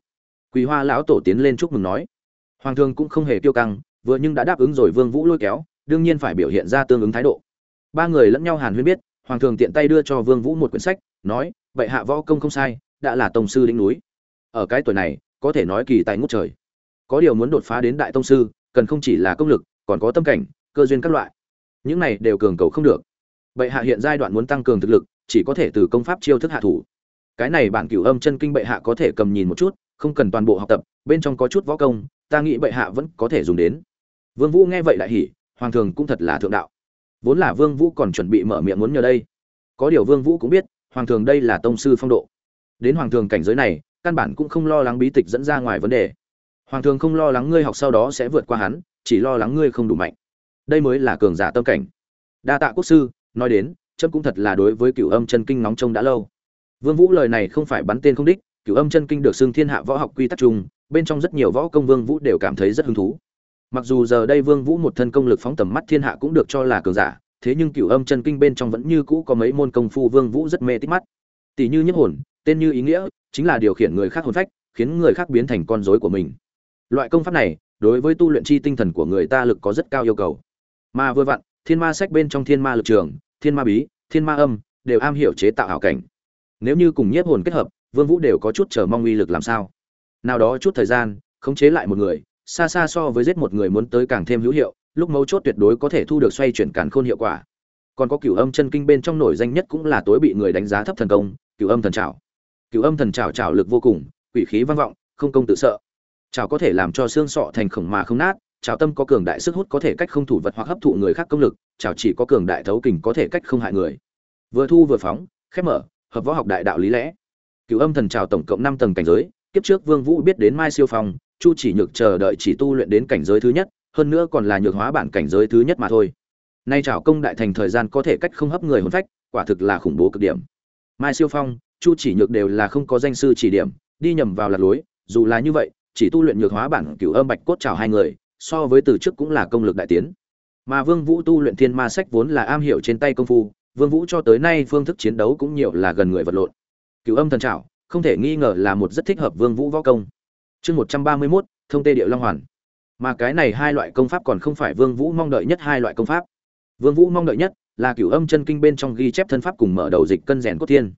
Quỳ hoa lão tổ tiến lên chúc mừng nói. Hoàng thường cũng không hề tiêu căng, vừa nhưng đã đáp ứng rồi vương vũ lôi kéo đương nhiên phải biểu hiện ra tương ứng thái độ. Ba người lẫn nhau hàn huyên biết, hoàng thường tiện tay đưa cho vương vũ một quyển sách, nói, vậy hạ võ công không sai, đã là tông sư đỉnh núi. Ở cái tuổi này, có thể nói kỳ tài ngút trời. Có điều muốn đột phá đến đại tông sư, cần không chỉ là công lực, còn có tâm cảnh, cơ duyên các loại. Những này đều cường cầu không được. Bệ hạ hiện giai đoạn muốn tăng cường thực lực, chỉ có thể từ công pháp chiêu thức hạ thủ. Cái này bản cửu âm chân kinh bệ hạ có thể cầm nhìn một chút, không cần toàn bộ học tập, bên trong có chút võ công, ta nghĩ bệ hạ vẫn có thể dùng đến. Vương vũ nghe vậy lại hỉ hoàng thường cũng thật là thượng đạo. Vốn là vương vũ còn chuẩn bị mở miệng muốn nhờ đây. Có điều vương vũ cũng biết, hoàng thường đây là tông sư phong độ. Đến hoàng thường cảnh giới này, căn bản cũng không lo lắng bí tịch dẫn ra ngoài vấn đề. Hoàng thường không lo lắng ngươi học sau đó sẽ vượt qua hắn, chỉ lo lắng ngươi không đủ mạnh. Đây mới là cường giả tâm cảnh. Đa tạ quốc sư, nói đến trâm cũng thật là đối với cửu âm chân kinh nóng trông đã lâu. Vương vũ lời này không phải bắn tên không đích, cửu âm chân kinh được xưng thiên hạ võ học quy tắc chung, bên trong rất nhiều võ công vương vũ đều cảm thấy rất hứng thú mặc dù giờ đây vương vũ một thân công lực phóng tầm mắt thiên hạ cũng được cho là cường giả, thế nhưng cửu âm chân kinh bên trong vẫn như cũ có mấy môn công phu vương vũ rất mê tích mắt. Tỷ như nhất hồn, tên như ý nghĩa, chính là điều khiển người khác hồn phách, khiến người khác biến thành con rối của mình. Loại công pháp này, đối với tu luyện chi tinh thần của người ta lực có rất cao yêu cầu. Mà vừa vặn, thiên ma sách bên trong thiên ma lực trường, thiên ma bí, thiên ma âm, đều am hiểu chế tạo hảo cảnh. Nếu như cùng nhiếp hồn kết hợp, vương vũ đều có chút chờ mong uy lực làm sao. Nào đó chút thời gian, khống chế lại một người xa xa so với giết một người muốn tới càng thêm hữu hiệu, lúc mấu chốt tuyệt đối có thể thu được xoay chuyển càn khôn hiệu quả. Còn có cửu âm chân kinh bên trong nổi danh nhất cũng là tối bị người đánh giá thấp thần công, cửu âm thần trảo. Cửu âm thần trảo trảo lực vô cùng, quỷ khí vang vọng, không công tự sợ. Trảo có thể làm cho xương sọ thành khổng mà không nát, trảo tâm có cường đại sức hút có thể cách không thủ vật hoặc hấp thụ người khác công lực, trảo chỉ có cường đại thấu kình có thể cách không hại người. Vừa thu vừa phóng, khép mở, hợp võ học đại đạo lý lẽ. Cửu âm thần trảo tổng cộng năm tầng cảnh giới, kiếp trước vương vũ biết đến mai siêu phong chu chỉ nhược chờ đợi chỉ tu luyện đến cảnh giới thứ nhất, hơn nữa còn là nhược hóa bản cảnh giới thứ nhất mà thôi. Nay trảo công đại thành thời gian có thể cách không hấp người hồn phách, quả thực là khủng bố cực điểm. Mai siêu phong, chu chỉ nhược đều là không có danh sư chỉ điểm, đi nhầm vào lạc lối, dù là như vậy, chỉ tu luyện nhược hóa bản cửu âm bạch cốt trào hai người, so với từ trước cũng là công lực đại tiến. Mà vương vũ tu luyện thiên ma sách vốn là am hiểu trên tay công phu, vương vũ cho tới nay phương thức chiến đấu cũng nhiều là gần người vật lộn. Cửu âm thần trảo, không thể nghi ngờ là một rất thích hợp vương vũ võ công chương một trăm ba mươi 131, thông tê điệu long hoàn. Mà cái này hai loại công pháp còn không phải vương vũ mong đợi nhất hai loại công pháp. Vương vũ mong đợi nhất là cửu âm chân kinh bên trong ghi chép thân pháp cùng mở đầu dịch cân rèn cốt thiên.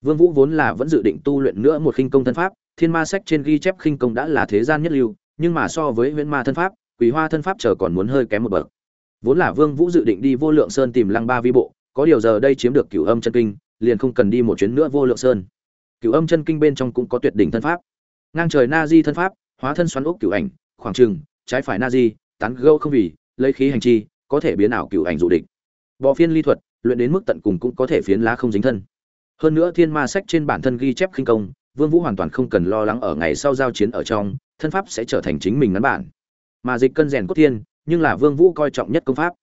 Vương vũ vốn là vẫn dự định tu luyện nữa một khinh công thân pháp thiên ma sách trên ghi chép khinh công đã là thế gian nhất lưu nhưng mà so với huyễn ma thân pháp quỷ hoa thân pháp chờ còn muốn hơi kém một bậc. Vốn là vương vũ dự định đi vô lượng sơn tìm lăng ba vi bộ có điều giờ đây chiếm được cửu âm chân kinh liền không cần đi một chuyến nữa vô lượng sơn. Cửu âm chân kinh bên trong cũng có tuyệt đỉnh thân pháp ngang trời na di thân pháp, hóa thân xoắn ốc cựu ảnh, khoảng trừng trái phải na di tán gâu không vì, lấy khí hành chi, có thể biến ảo cựu ảnh dụ địch. Bò phiên ly thuật, luyện đến mức tận cùng cũng có thể phiến lá không dính thân. Hơn nữa thiên ma sách trên bản thân ghi chép khinh công, vương vũ hoàn toàn không cần lo lắng ở ngày sau giao chiến ở trong, thân pháp sẽ trở thành chính mình ngắn bản. Mà dịch cân rèn cốt thiên, nhưng là vương vũ coi trọng nhất công pháp.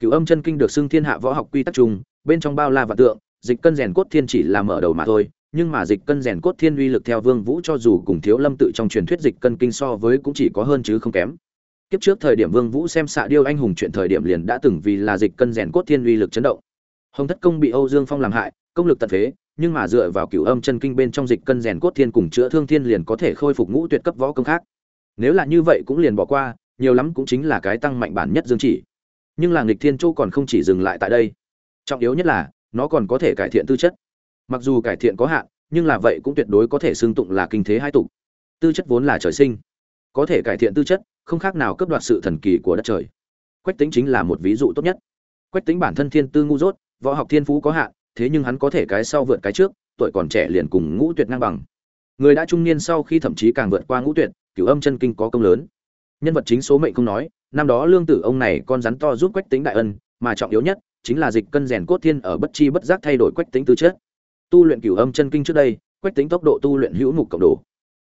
Cửu âm chân kinh được xưng thiên hạ võ học quy tắc chung, bên trong bao la và tượng, dịch cân rèn cốt thiên chỉ là mở đầu mà thôi nhưng mà dịch cân rèn cốt thiên uy lực theo vương vũ cho dù cùng thiếu lâm tự trong truyền thuyết dịch cân kinh so với cũng chỉ có hơn chứ không kém. Kiếp trước thời điểm vương vũ xem xạ điêu anh hùng chuyện thời điểm liền đã từng vì là dịch cân rèn cốt thiên uy lực chấn động. Hồng thất công bị âu dương phong làm hại, công lực tận phế nhưng mà dựa vào cửu âm chân kinh bên trong dịch cân rèn cốt thiên cùng chữa thương thiên liền có thể khôi phục ngũ tuyệt cấp võ công khác. Nếu là như vậy cũng liền bỏ qua, nhiều lắm cũng chính là cái tăng mạnh bản nhất dương chỉ. Nhưng là nghịch thiên châu còn không chỉ dừng lại tại đây. Trọng yếu nhất là, nó còn có thể cải thiện tư chất mặc dù cải thiện có hạn, nhưng là vậy cũng tuyệt đối có thể xương tụng là kinh thế hai tục tư chất vốn là trời sinh. Có thể cải thiện tư chất, không khác nào cấp đoạt sự thần kỳ của đất trời. Quách tính chính là một ví dụ tốt nhất. Quách tính bản thân thiên tư ngu dốt, võ học thiên phú có hạn, thế nhưng hắn có thể cái sau vượt cái trước, tuổi còn trẻ liền cùng ngũ tuyệt ngang bằng. Người đã trung niên sau khi thậm chí càng vượt qua ngũ tuyệt, cửu âm chân kinh có công lớn. Nhân vật chính số mệnh không nói, năm đó lương tử ông này con rắn to giúp quách tính đại ân, mà trọng yếu nhất chính là dịch cân rèn cốt thiên ở bất chi bất giác thay đổi quách tính tư chất tu luyện cửu âm chân kinh trước đây, quách tính tốc độ tu luyện hữu mục cộng đồ.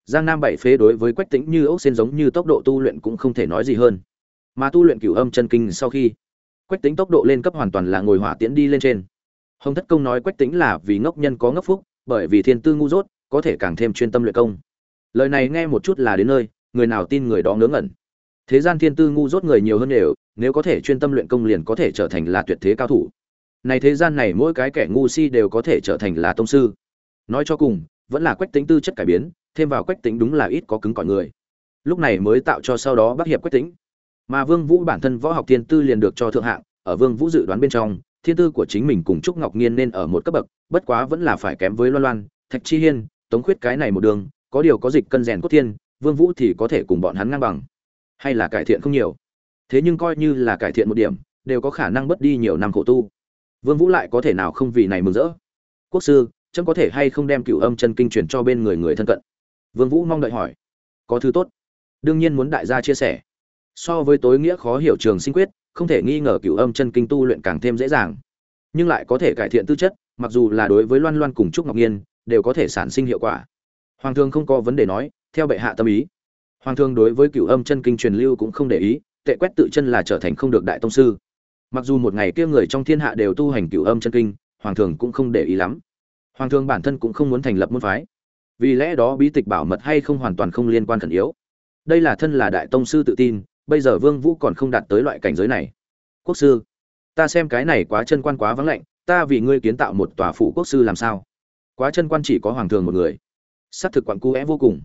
Giang nam bảy phế đối với quách tính như ốc sen giống như tốc độ tu luyện cũng không thể nói gì hơn. Mà tu luyện cửu âm chân kinh sau khi, quách tính tốc độ lên cấp hoàn toàn là ngồi hỏa tiễn đi lên trên. Hồng thất công nói quách tính là vì ngốc nhân có ngốc phúc, bởi vì thiên tư ngu dốt, có thể càng thêm chuyên tâm luyện công. Lời này nghe một chút là đến nơi, người nào tin người đó ngớ ngẩn. Thế gian thiên tư ngu dốt người nhiều hơn đều, nếu có thể chuyên tâm luyện công liền có thể trở thành là tuyệt thế cao thủ này thế gian này mỗi cái kẻ ngu si đều có thể trở thành là tông sư. Nói cho cùng, vẫn là quách tính tư chất cải biến, thêm vào quách tính đúng là ít có cứng cỏi người. Lúc này mới tạo cho sau đó bác hiệp quách tính. Mà vương vũ bản thân võ học thiên tư liền được cho thượng hạng, ở vương vũ dự đoán bên trong, thiên tư của chính mình cùng trúc ngọc nghiên nên ở một cấp bậc, bất quá vẫn là phải kém với loan loan, thạch chi hiên, tống khuyết cái này một đường, có điều có dịch cân rèn cốt thiên, vương vũ thì có thể cùng bọn hắn ngang bằng. Hay là cải thiện không nhiều. Thế nhưng coi như là cải thiện một điểm, đều có khả năng mất đi nhiều năm khổ tu vương vũ lại có thể nào không vì này mừng rỡ? Quốc sư chẳng có thể hay không đem cửu âm chân kinh truyền cho bên người người thân cận? Vương vũ mong đợi hỏi. Có thứ tốt. Đương nhiên muốn đại gia chia sẻ. So với tối nghĩa khó hiểu trường sinh quyết, không thể nghi ngờ cửu âm chân kinh tu luyện càng thêm dễ dàng. Nhưng lại có thể cải thiện tư chất, mặc dù là đối với loan loan cùng trúc ngọc nhiên, đều có thể sản sinh hiệu quả. Hoàng thương không có vấn đề nói, theo bệ hạ tâm ý. Hoàng thương đối với cửu âm chân kinh truyền lưu cũng không để ý, tệ quét tự chân là trở thành không được đại tông sư mặc dù một ngày kia người trong thiên hạ đều tu hành cửu âm chân kinh, hoàng thường cũng không để ý lắm. Hoàng thường bản thân cũng không muốn thành lập môn phái. Vì lẽ đó bí tịch bảo mật hay không hoàn toàn không liên quan khẩn yếu. Đây là thân là đại tông sư tự tin, bây giờ vương vũ còn không đạt tới loại cảnh giới này. Quốc sư, ta xem cái này quá chân quan quá vắng lạnh, ta vì ngươi kiến tạo một tòa phủ quốc sư làm sao? Quá chân quan chỉ có hoàng thường một người. Xác thực quặn cu é vô cùng.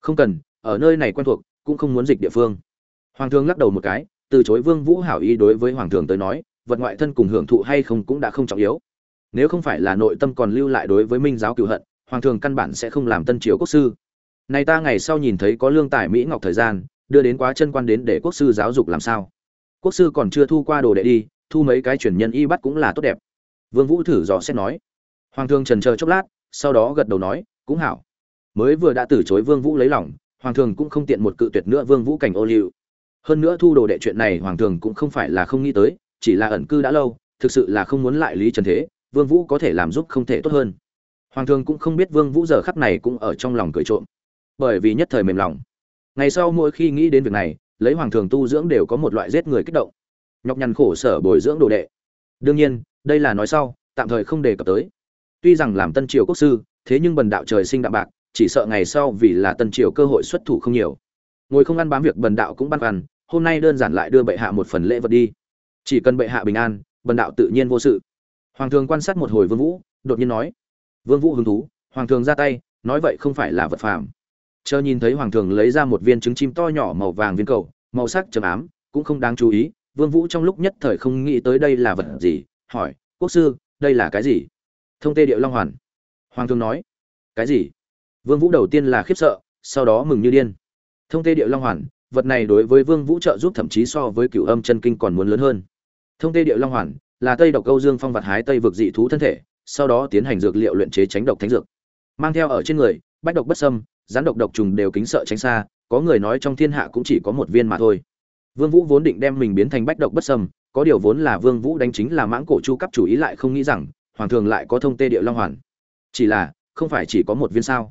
Không cần, ở nơi này quen thuộc, cũng không muốn dịch địa phương. Hoàng thường lắc đầu một cái từ chối vương vũ hảo ý đối với hoàng Thượng tới nói, vật ngoại thân cùng hưởng thụ hay không cũng đã không trọng yếu. Nếu không phải là nội tâm còn lưu lại đối với minh giáo cựu hận, hoàng Thượng căn bản sẽ không làm tân triều quốc sư. Này ta ngày sau nhìn thấy có lương tài mỹ ngọc thời gian, đưa đến quá chân quan đến để quốc sư giáo dục làm sao. Quốc sư còn chưa thu qua đồ đệ đi, thu mấy cái truyền nhân y bắt cũng là tốt đẹp. Vương vũ thử dò xét nói. Hoàng Thượng trần chờ chốc lát, sau đó gật đầu nói, cũng hảo. Mới vừa đã từ chối vương vũ lấy lòng, hoàng Thượng cũng không tiện một cự tuyệt nữa vương vũ cảnh ô liu hơn nữa thu đồ đệ chuyện này hoàng thường cũng không phải là không nghĩ tới, chỉ là ẩn cư đã lâu, thực sự là không muốn lại lý trần thế, vương vũ có thể làm giúp không thể tốt hơn. Hoàng thường cũng không biết vương vũ giờ khắc này cũng ở trong lòng cười trộm. Bởi vì nhất thời mềm lòng. Ngày sau mỗi khi nghĩ đến việc này, lấy hoàng thường tu dưỡng đều có một loại giết người kích động. Nhọc nhằn khổ sở bồi dưỡng đồ đệ. Đương nhiên, đây là nói sau, tạm thời không đề cập tới. Tuy rằng làm tân triều quốc sư, thế nhưng bần đạo trời sinh đạm bạc, chỉ sợ ngày sau vì là tân triều cơ hội xuất thủ không nhiều. Ngồi không ăn bám việc bần đạo cũng băn khoăn hôm nay đơn giản lại đưa bệ hạ một phần lễ vật đi. Chỉ cần bệ hạ bình an, bần đạo tự nhiên vô sự. Hoàng thường quan sát một hồi vương vũ, đột nhiên nói. Vương vũ hứng thú, hoàng thường ra tay, nói vậy không phải là vật phàm. Chờ nhìn thấy hoàng thường lấy ra một viên trứng chim to nhỏ màu vàng viên cầu, màu sắc trầm ám, cũng không đáng chú ý. Vương vũ trong lúc nhất thời không nghĩ tới đây là vật gì, hỏi, quốc sư, đây là cái gì? Thông tê điệu long hoàn. Hoàng thường nói, cái gì? Vương vũ đầu tiên là khiếp sợ, sau đó mừng như điên. Thông tê điệu long hoàn vật này đối với vương vũ trợ giúp thậm chí so với cửu âm chân kinh còn muốn lớn hơn. Thông tê điệu long hoàn là tây độc câu dương phong vật hái tây vực dị thú thân thể, sau đó tiến hành dược liệu luyện chế tránh độc thánh dược. Mang theo ở trên người, bách độc bất sâm rắn độc độc trùng đều kính sợ tránh xa, có người nói trong thiên hạ cũng chỉ có một viên mà thôi. Vương vũ vốn định đem mình biến thành bách độc bất sâm có điều vốn là vương vũ đánh chính là mãng cổ chu cấp chủ ý lại không nghĩ rằng, hoàng thường lại có thông tê địa long hoàn. Chỉ là, không phải chỉ có một viên sao?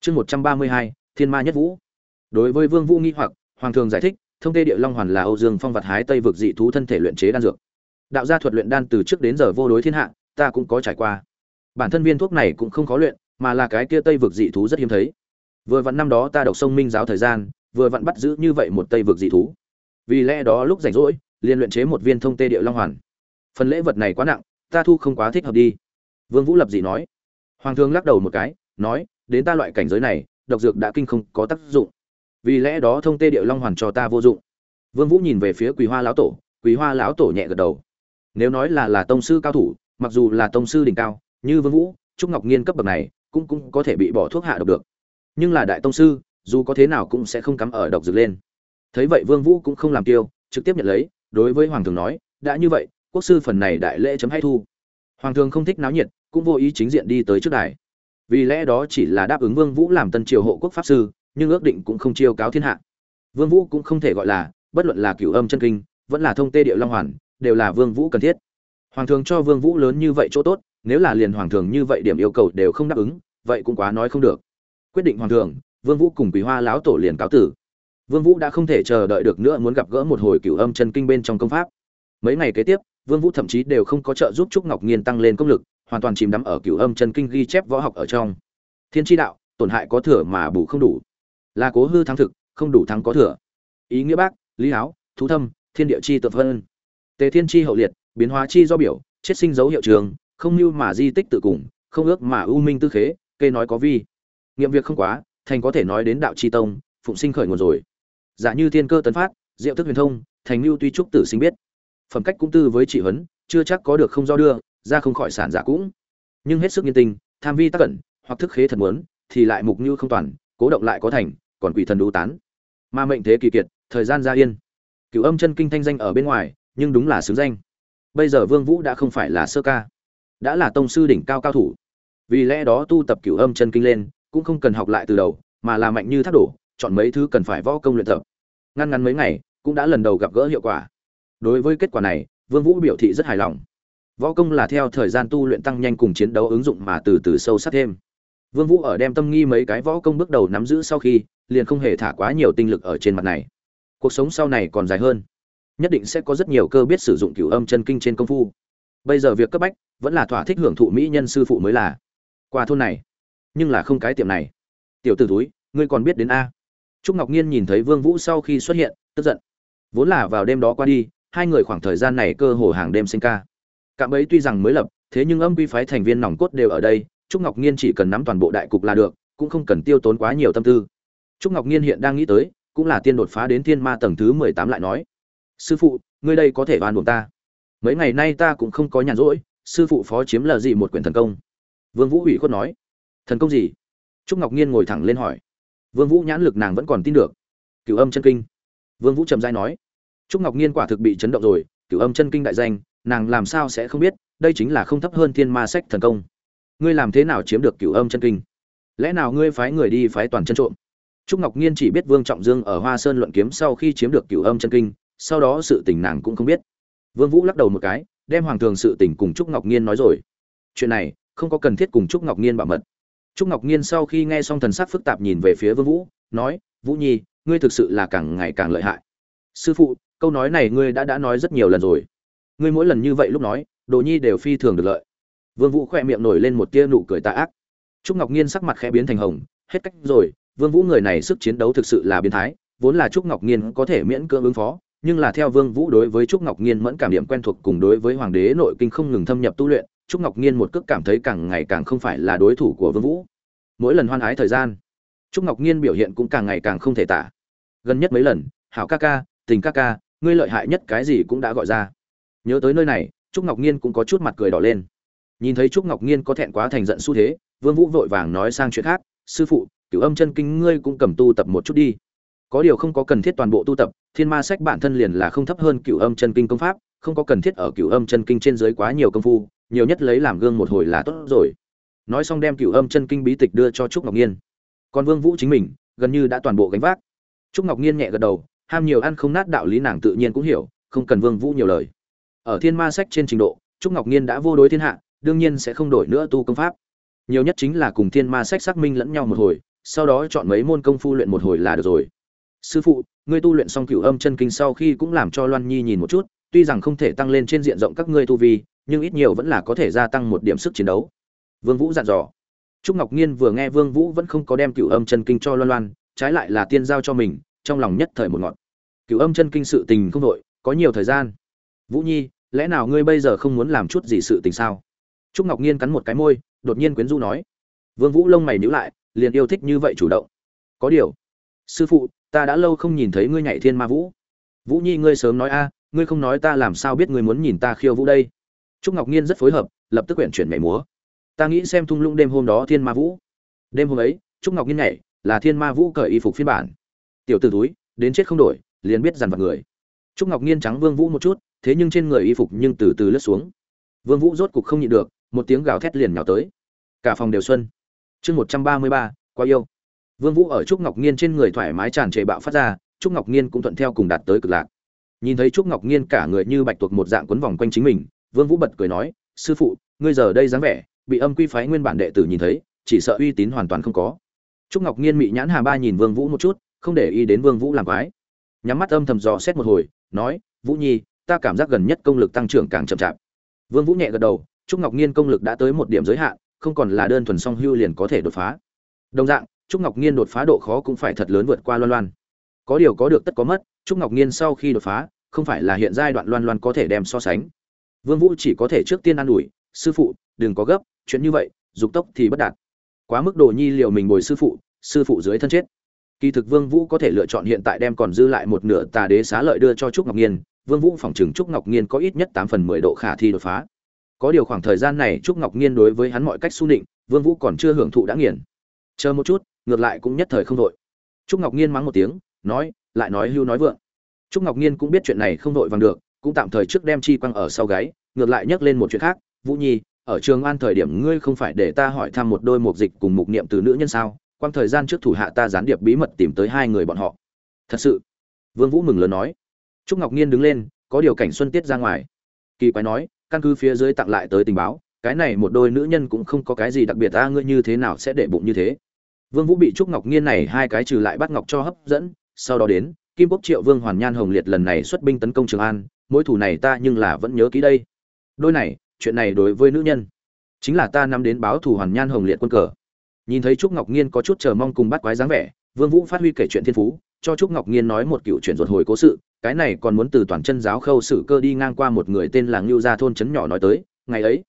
Chương một trăm ba mươi hai, thiên ma nhất vũ. Đối với vương vũ nghi hoặc hoàng thường giải thích, thông tê địa long hoàn là âu dương phong vật hái tây vực dị thú thân thể luyện chế đan dược. Đạo gia thuật luyện đan từ trước đến giờ vô đối thiên hạ, ta cũng có trải qua. Bản thân viên thuốc này cũng không khó luyện, mà là cái kia tây vực dị thú rất hiếm thấy. Vừa vặn năm đó ta đọc sông minh giáo thời gian, vừa vặn bắt giữ như vậy một tây vực dị thú. Vì lẽ đó lúc rảnh rỗi, liền luyện chế một viên thông tê địa long hoàn. Phần lễ vật này quá nặng, ta thu không quá thích hợp đi. Vương vũ lập dị nói. Hoàng thương lắc đầu một cái, nói, đến ta loại cảnh giới này, độc dược đã kinh không có tác dụng vì lẽ đó thông tê điệu long hoàn cho ta vô dụng. Vương vũ nhìn về phía quỳ hoa lão tổ, quỳ hoa lão tổ nhẹ gật đầu. Nếu nói là là tông sư cao thủ, mặc dù là tông sư đỉnh cao, như vương vũ, trúc ngọc nghiên cấp bậc này cũng cũng có thể bị bỏ thuốc hạ độc được. Nhưng là đại tông sư, dù có thế nào cũng sẽ không cắm ở độc dược lên. Thấy vậy vương vũ cũng không làm tiêu, trực tiếp nhận lấy, đối với hoàng thường nói, đã như vậy, quốc sư phần này đại lễ chấm hay thu? Hoàng thường không thích náo nhiệt, cũng vô ý chính diện đi tới trước đài. Vì lẽ đó chỉ là đáp ứng vương vũ làm tân triều hộ quốc pháp sư nhưng ước định cũng không chiêu cáo thiên hạ. Vương vũ cũng không thể gọi là, bất luận là cửu âm chân kinh, vẫn là thông tê địa long hoàn, đều là vương vũ cần thiết. Hoàng thường cho vương vũ lớn như vậy chỗ tốt, nếu là liền hoàng thường như vậy điểm yêu cầu đều không đáp ứng, vậy cũng quá nói không được. Quyết định hoàng thường vương vũ cùng quý hoa lão tổ liền cáo tử. Vương vũ đã không thể chờ đợi được nữa muốn gặp gỡ một hồi cửu âm chân kinh bên trong công pháp. Mấy ngày kế tiếp, vương vũ thậm chí đều không có trợ giúp trúc ngọc nghiên tăng lên công lực, hoàn toàn chìm đắm ở cửu âm chân kinh ghi chép võ học ở trong. Thiên tri đạo, tổn hại có thừa mà bù không đủ là cố hư thắng thực, không đủ thắng có thừa. Ý nghĩa bác, lý áo, thú thâm, thiên địa chi tự phân tề thiên chi hậu liệt, biến hóa chi do biểu, chết sinh dấu hiệu trường, không mưu mà di tích tự cùng, không ước mà ưu minh tư khế, kê nói có vi. Nghiệm việc không quá, thành có thể nói đến đạo chi tông, phụng sinh khởi nguồn rồi. Giả như thiên cơ tấn phát, diệu thức huyền thông, thành mưu tuy trúc tử sinh biết. Phẩm cách cũng tư với trị huấn, chưa chắc có được không do đưa, ra không khỏi sản giả cũng. Nhưng hết sức nhân tình, tham vi tác cẩn, hoặc thức khế thật muốn, thì lại mục như không toàn, cố động lại có thành còn quỷ thần đu tán. Mà mệnh thế kỳ kiệt, thời gian ra yên. Cửu âm chân kinh thanh danh ở bên ngoài, nhưng đúng là xứng danh. Bây giờ vương vũ đã không phải là sơ ca, đã là tông sư đỉnh cao cao thủ. Vì lẽ đó tu tập cửu âm chân kinh lên, cũng không cần học lại từ đầu, mà là mạnh như thác đổ, chọn mấy thứ cần phải võ công luyện tập. Ngăn ngắn mấy ngày, cũng đã lần đầu gặp gỡ hiệu quả. Đối với kết quả này, vương vũ biểu thị rất hài lòng. Võ công là theo thời gian tu luyện tăng nhanh cùng chiến đấu ứng dụng mà từ từ sâu sắc thêm vương vũ ở đem tâm nghi mấy cái võ công bước đầu nắm giữ sau khi, liền không hề thả quá nhiều tinh lực ở trên mặt này. Cuộc sống sau này còn dài hơn. Nhất định sẽ có rất nhiều cơ biết sử dụng cửu âm chân kinh trên công phu. Bây giờ việc cấp bách, vẫn là thỏa thích hưởng thụ mỹ nhân sư phụ mới là. Qua thôn này, nhưng là không cái tiệm này. Tiểu tử túi ngươi còn biết đến a. Trúc ngọc nhiên nhìn thấy vương vũ sau khi xuất hiện, tức giận. Vốn là vào đêm đó qua đi, hai người khoảng thời gian này cơ hồ hàng đêm sinh ca. Cạm ấy tuy rằng mới lập, thế nhưng âm quy phái thành viên nòng cốt đều ở đây trúc ngọc nhiên chỉ cần nắm toàn bộ đại cục là được, cũng không cần tiêu tốn quá nhiều tâm tư. Trúc ngọc nhiên hiện đang nghĩ tới, cũng là tiên đột phá đến thiên ma tầng thứ mười tám lại nói. Sư phụ, ngươi đây có thể oan buộc ta. Mấy ngày nay ta cũng không có nhàn rỗi, sư phụ phó chiếm là gì một quyển thần công. Vương vũ ủy khuất nói. Thần công gì? Trúc ngọc nhiên ngồi thẳng lên hỏi. Vương vũ nhãn lực nàng vẫn còn tin được. Cửu âm chân kinh. Vương vũ trầm giai nói. Trúc ngọc nhiên quả thực bị chấn động rồi. Cửu âm chân kinh đại danh, nàng làm sao sẽ không biết, đây chính là không thấp hơn thiên ma sách thần công ngươi làm thế nào chiếm được cửu âm chân kinh? Lẽ nào ngươi phái người đi phái toàn chân trộm? Trúc ngọc nhiên chỉ biết vương trọng dương ở hoa sơn luận kiếm sau khi chiếm được cửu âm chân kinh, sau đó sự tình nàng cũng không biết. Vương vũ lắc đầu một cái, đem hoàng thường sự tình cùng trúc ngọc nhiên nói rồi. Chuyện này, không có cần thiết cùng trúc ngọc nhiên bảo mật. Trúc ngọc nhiên sau khi nghe xong thần sắc phức tạp nhìn về phía vương vũ, nói, vũ nhi, ngươi thực sự là càng ngày càng lợi hại. Sư phụ, câu nói này ngươi đã đã nói rất nhiều lần rồi. Ngươi mỗi lần như vậy lúc nói, đồ nhi đều phi thường được lợi vương vũ khỏe miệng nổi lên một tia nụ cười tà ác trúc ngọc nhiên sắc mặt khẽ biến thành hồng hết cách rồi vương vũ người này sức chiến đấu thực sự là biến thái vốn là trúc ngọc nhiên có thể miễn cưỡng ứng phó nhưng là theo Vương Vũ đối với Trúc Ngọc Nghiên mẫn cảm điểm quen thuộc cùng đối với hoàng đế nội kinh không ngừng thâm nhập tu luyện, Trúc Ngọc Nghiên một cước cảm thấy càng ngày càng không phải là đối thủ của Vương Vũ. Mỗi lần hoan ái thời gian, Trúc Ngọc Nghiên biểu hiện cũng càng ngày càng không thể tả. Gần nhất mấy lần, "Hảo ca ca, tình ca ca, ngươi lợi hại nhất cái gì cũng đã gọi ra." Nhớ tới nơi này, Trúc Ngọc Nghiên cũng có chút mặt cười đỏ lên. Nhìn thấy Trúc Ngọc Nghiên có thẹn quá thành giận xu thế, Vương Vũ vội vàng nói sang chuyện khác, "Sư phụ, Cửu Âm chân kinh ngươi cũng cầm tu tập một chút đi." Có điều không có cần thiết toàn bộ tu tập, Thiên Ma sách bản thân liền là không thấp hơn Cửu Âm chân kinh công pháp, không có cần thiết ở Cửu Âm chân kinh trên dưới quá nhiều công phu, nhiều nhất lấy làm gương một hồi là tốt rồi. Nói xong đem Cửu Âm chân kinh bí tịch đưa cho Trúc Ngọc Nghiên. Còn Vương Vũ chính mình, gần như đã toàn bộ gánh vác. Trúc Ngọc Nghiên nhẹ gật đầu, ham nhiều ăn không nát đạo lý nàng tự nhiên cũng hiểu, không cần Vương Vũ nhiều lời. Ở Thiên Ma sách trên trình độ, Trúc Ngọc Nghiên đã vô đối thiên hạ, đương nhiên sẽ không đổi nữa tu công pháp. Nhiều nhất chính là cùng Thiên Ma sách xác minh lẫn nhau một hồi, sau đó chọn mấy môn công phu luyện một hồi là được rồi. Sư phụ, ngươi tu luyện xong Cửu Âm chân kinh sau khi cũng làm cho Loan Nhi nhìn một chút, tuy rằng không thể tăng lên trên diện rộng các ngươi tu vi, nhưng ít nhiều vẫn là có thể gia tăng một điểm sức chiến đấu. Vương Vũ dặn dò. Trúc Ngọc Nghiên vừa nghe Vương Vũ vẫn không có đem Cửu Âm chân kinh cho Loan Loan, trái lại là tiên giao cho mình, trong lòng nhất thời một ngọn. Cửu Âm chân kinh sự tình không đổi, có nhiều thời gian. Vũ Nhi, lẽ nào ngươi bây giờ không muốn làm chút gì sự tình sao? Trúc Ngọc Nghiên cắn một cái môi, đột nhiên quyến rũ nói. Vương Vũ lông mày nhíu lại, liền yêu thích như vậy chủ động. Có điều, sư phụ, ta đã lâu không nhìn thấy ngươi nhảy thiên ma vũ. Vũ Nhi ngươi sớm nói a, ngươi không nói ta làm sao biết ngươi muốn nhìn ta khiêu vũ đây? Trúc Ngọc Nghiên rất phối hợp, lập tức quyển chuyển nhảy múa. Ta nghĩ xem thung lũng đêm hôm đó thiên ma vũ. Đêm hôm ấy, Trúc Ngọc Nghiên nhảy, là thiên ma vũ cởi y phục phiên bản. Tiểu tử túi, đến chết không đổi, liền biết dằn vặt người. Trúc Ngọc Nghiên trắng Vương Vũ một chút, thế nhưng trên người y phục nhưng từ từ lướt xuống. Vương Vũ rốt cục không nhịn được, một tiếng gào thét liền nhào tới. Cả phòng đều xuân. Chương 133, quá yêu. Vương Vũ ở Trúc Ngọc Nhiên trên người thoải mái tràn trề bạo phát ra, Trúc Ngọc Nhiên cũng thuận theo cùng đạt tới cực lạc. Nhìn thấy Trúc Ngọc Nhiên cả người như bạch tuộc một dạng quấn vòng quanh chính mình, Vương Vũ bật cười nói, "Sư phụ, ngươi giờ đây dáng vẻ, bị âm quy phái nguyên bản đệ tử nhìn thấy, chỉ sợ uy tín hoàn toàn không có." Trúc Ngọc Nhiên mị nhãn hà ba nhìn Vương Vũ một chút, không để ý đến Vương Vũ làm quái. Nhắm mắt âm thầm dò xét một hồi, nói, "Vũ Nhi, ta cảm giác gần nhất công lực tăng trưởng càng chậm chạp." Vương Vũ nhẹ gật đầu, Trúc Ngọc Nhiên công lực đã tới một điểm giới hạn, không còn là đơn thuần song hưu liền có thể đột phá. Đồng dạng, Trúc Ngọc Nhiên đột phá độ khó cũng phải thật lớn vượt qua Loan Loan. Có điều có được tất có mất, Trúc Ngọc Nhiên sau khi đột phá, không phải là hiện giai đoạn Loan Loan có thể đem so sánh. Vương Vũ chỉ có thể trước tiên an ủi, "Sư phụ, đừng có gấp, chuyện như vậy, dục tốc thì bất đạt." Quá mức độ nhi liệu mình bồi sư phụ, sư phụ dưới thân chết. Kỳ thực Vương Vũ có thể lựa chọn hiện tại đem còn dư lại một nửa tà đế xá lợi đưa cho Trúc Ngọc Nhiên. Vương Vũ phòng trường Trúc Ngọc Nhiên có ít nhất 8 phần 10 độ khả thi đột phá. Có điều khoảng thời gian này Trúc Ngọc Nghiên đối với hắn mọi cách su nịnh Vương Vũ còn chưa hưởng thụ đã nghiền. Chờ một chút, ngược lại cũng nhất thời không đội. Trúc Ngọc Nghiên mắng một tiếng, nói, lại nói hưu nói vượng. Trúc Ngọc Nghiên cũng biết chuyện này không đội vàng được, cũng tạm thời trước đem chi quăng ở sau gáy, ngược lại nhắc lên một chuyện khác, Vũ Nhi, ở Trường An thời điểm ngươi không phải để ta hỏi thăm một đôi mục dịch cùng mục niệm từ nữ nhân sao? Quang thời gian trước thủ hạ ta gián điệp bí mật tìm tới hai người bọn họ. Thật sự? Vương Vũ mừng lớn nói. Trúc Ngọc Nghiên đứng lên, có điều cảnh xuân tiết ra ngoài. Kỳ quái nói, căn cứ phía dưới tặng lại tới tình báo, cái này một đôi nữ nhân cũng không có cái gì đặc biệt a ngươi như thế nào sẽ để bụng như thế. Vương Vũ bị Trúc Ngọc Nghiên này hai cái trừ lại bắt ngọc cho hấp dẫn, sau đó đến, Kim Quốc Triệu Vương Hoàn Nhan Hồng Liệt lần này xuất binh tấn công Trường An, mối thủ này ta nhưng là vẫn nhớ kỹ đây. Đôi này, chuyện này đối với nữ nhân, chính là ta nắm đến báo thù Hoàn Nhan Hồng Liệt quân cờ. Nhìn thấy Trúc Ngọc Nghiên có chút chờ mong cùng bắt quái dáng vẻ, Vương Vũ phát huy kể chuyện thiên phú, cho Trúc Ngọc Nghiên nói một cựu chuyện ruột hồi cố sự, cái này còn muốn từ toàn chân giáo khâu sử cơ đi ngang qua một người tên là Ngưu gia thôn trấn nhỏ nói tới, ngày ấy.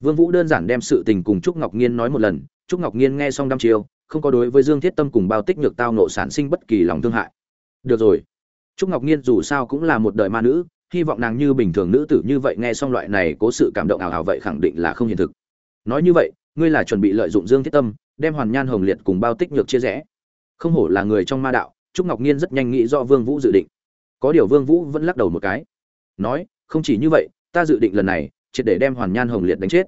Vương Vũ đơn giản đem sự tình cùng Trúc Ngọc Nghiên nói một lần, Trúc Ngọc Nghiên nghe xong đăm chiêu, không có đối với Dương Thiết Tâm cùng Bao Tích Nhược tao nộ sản sinh bất kỳ lòng thương hại. Được rồi, Trúc Ngọc Nghiên dù sao cũng là một đời ma nữ, hy vọng nàng như bình thường nữ tử như vậy nghe xong loại này cố sự cảm động ảo ảo vậy khẳng định là không hiện thực. Nói như vậy, ngươi là chuẩn bị lợi dụng Dương Thiết Tâm, đem Hoàn Nhan Hồng Liệt cùng Bao Tích Nhược chia rẽ. Không hổ là người trong ma đạo, Trúc Ngọc Nghiên rất nhanh nghĩ do Vương Vũ dự định. Có điều Vương Vũ vẫn lắc đầu một cái, nói, không chỉ như vậy, ta dự định lần này, triệt để đem Hoàn Nhan Hồng Liệt đánh chết.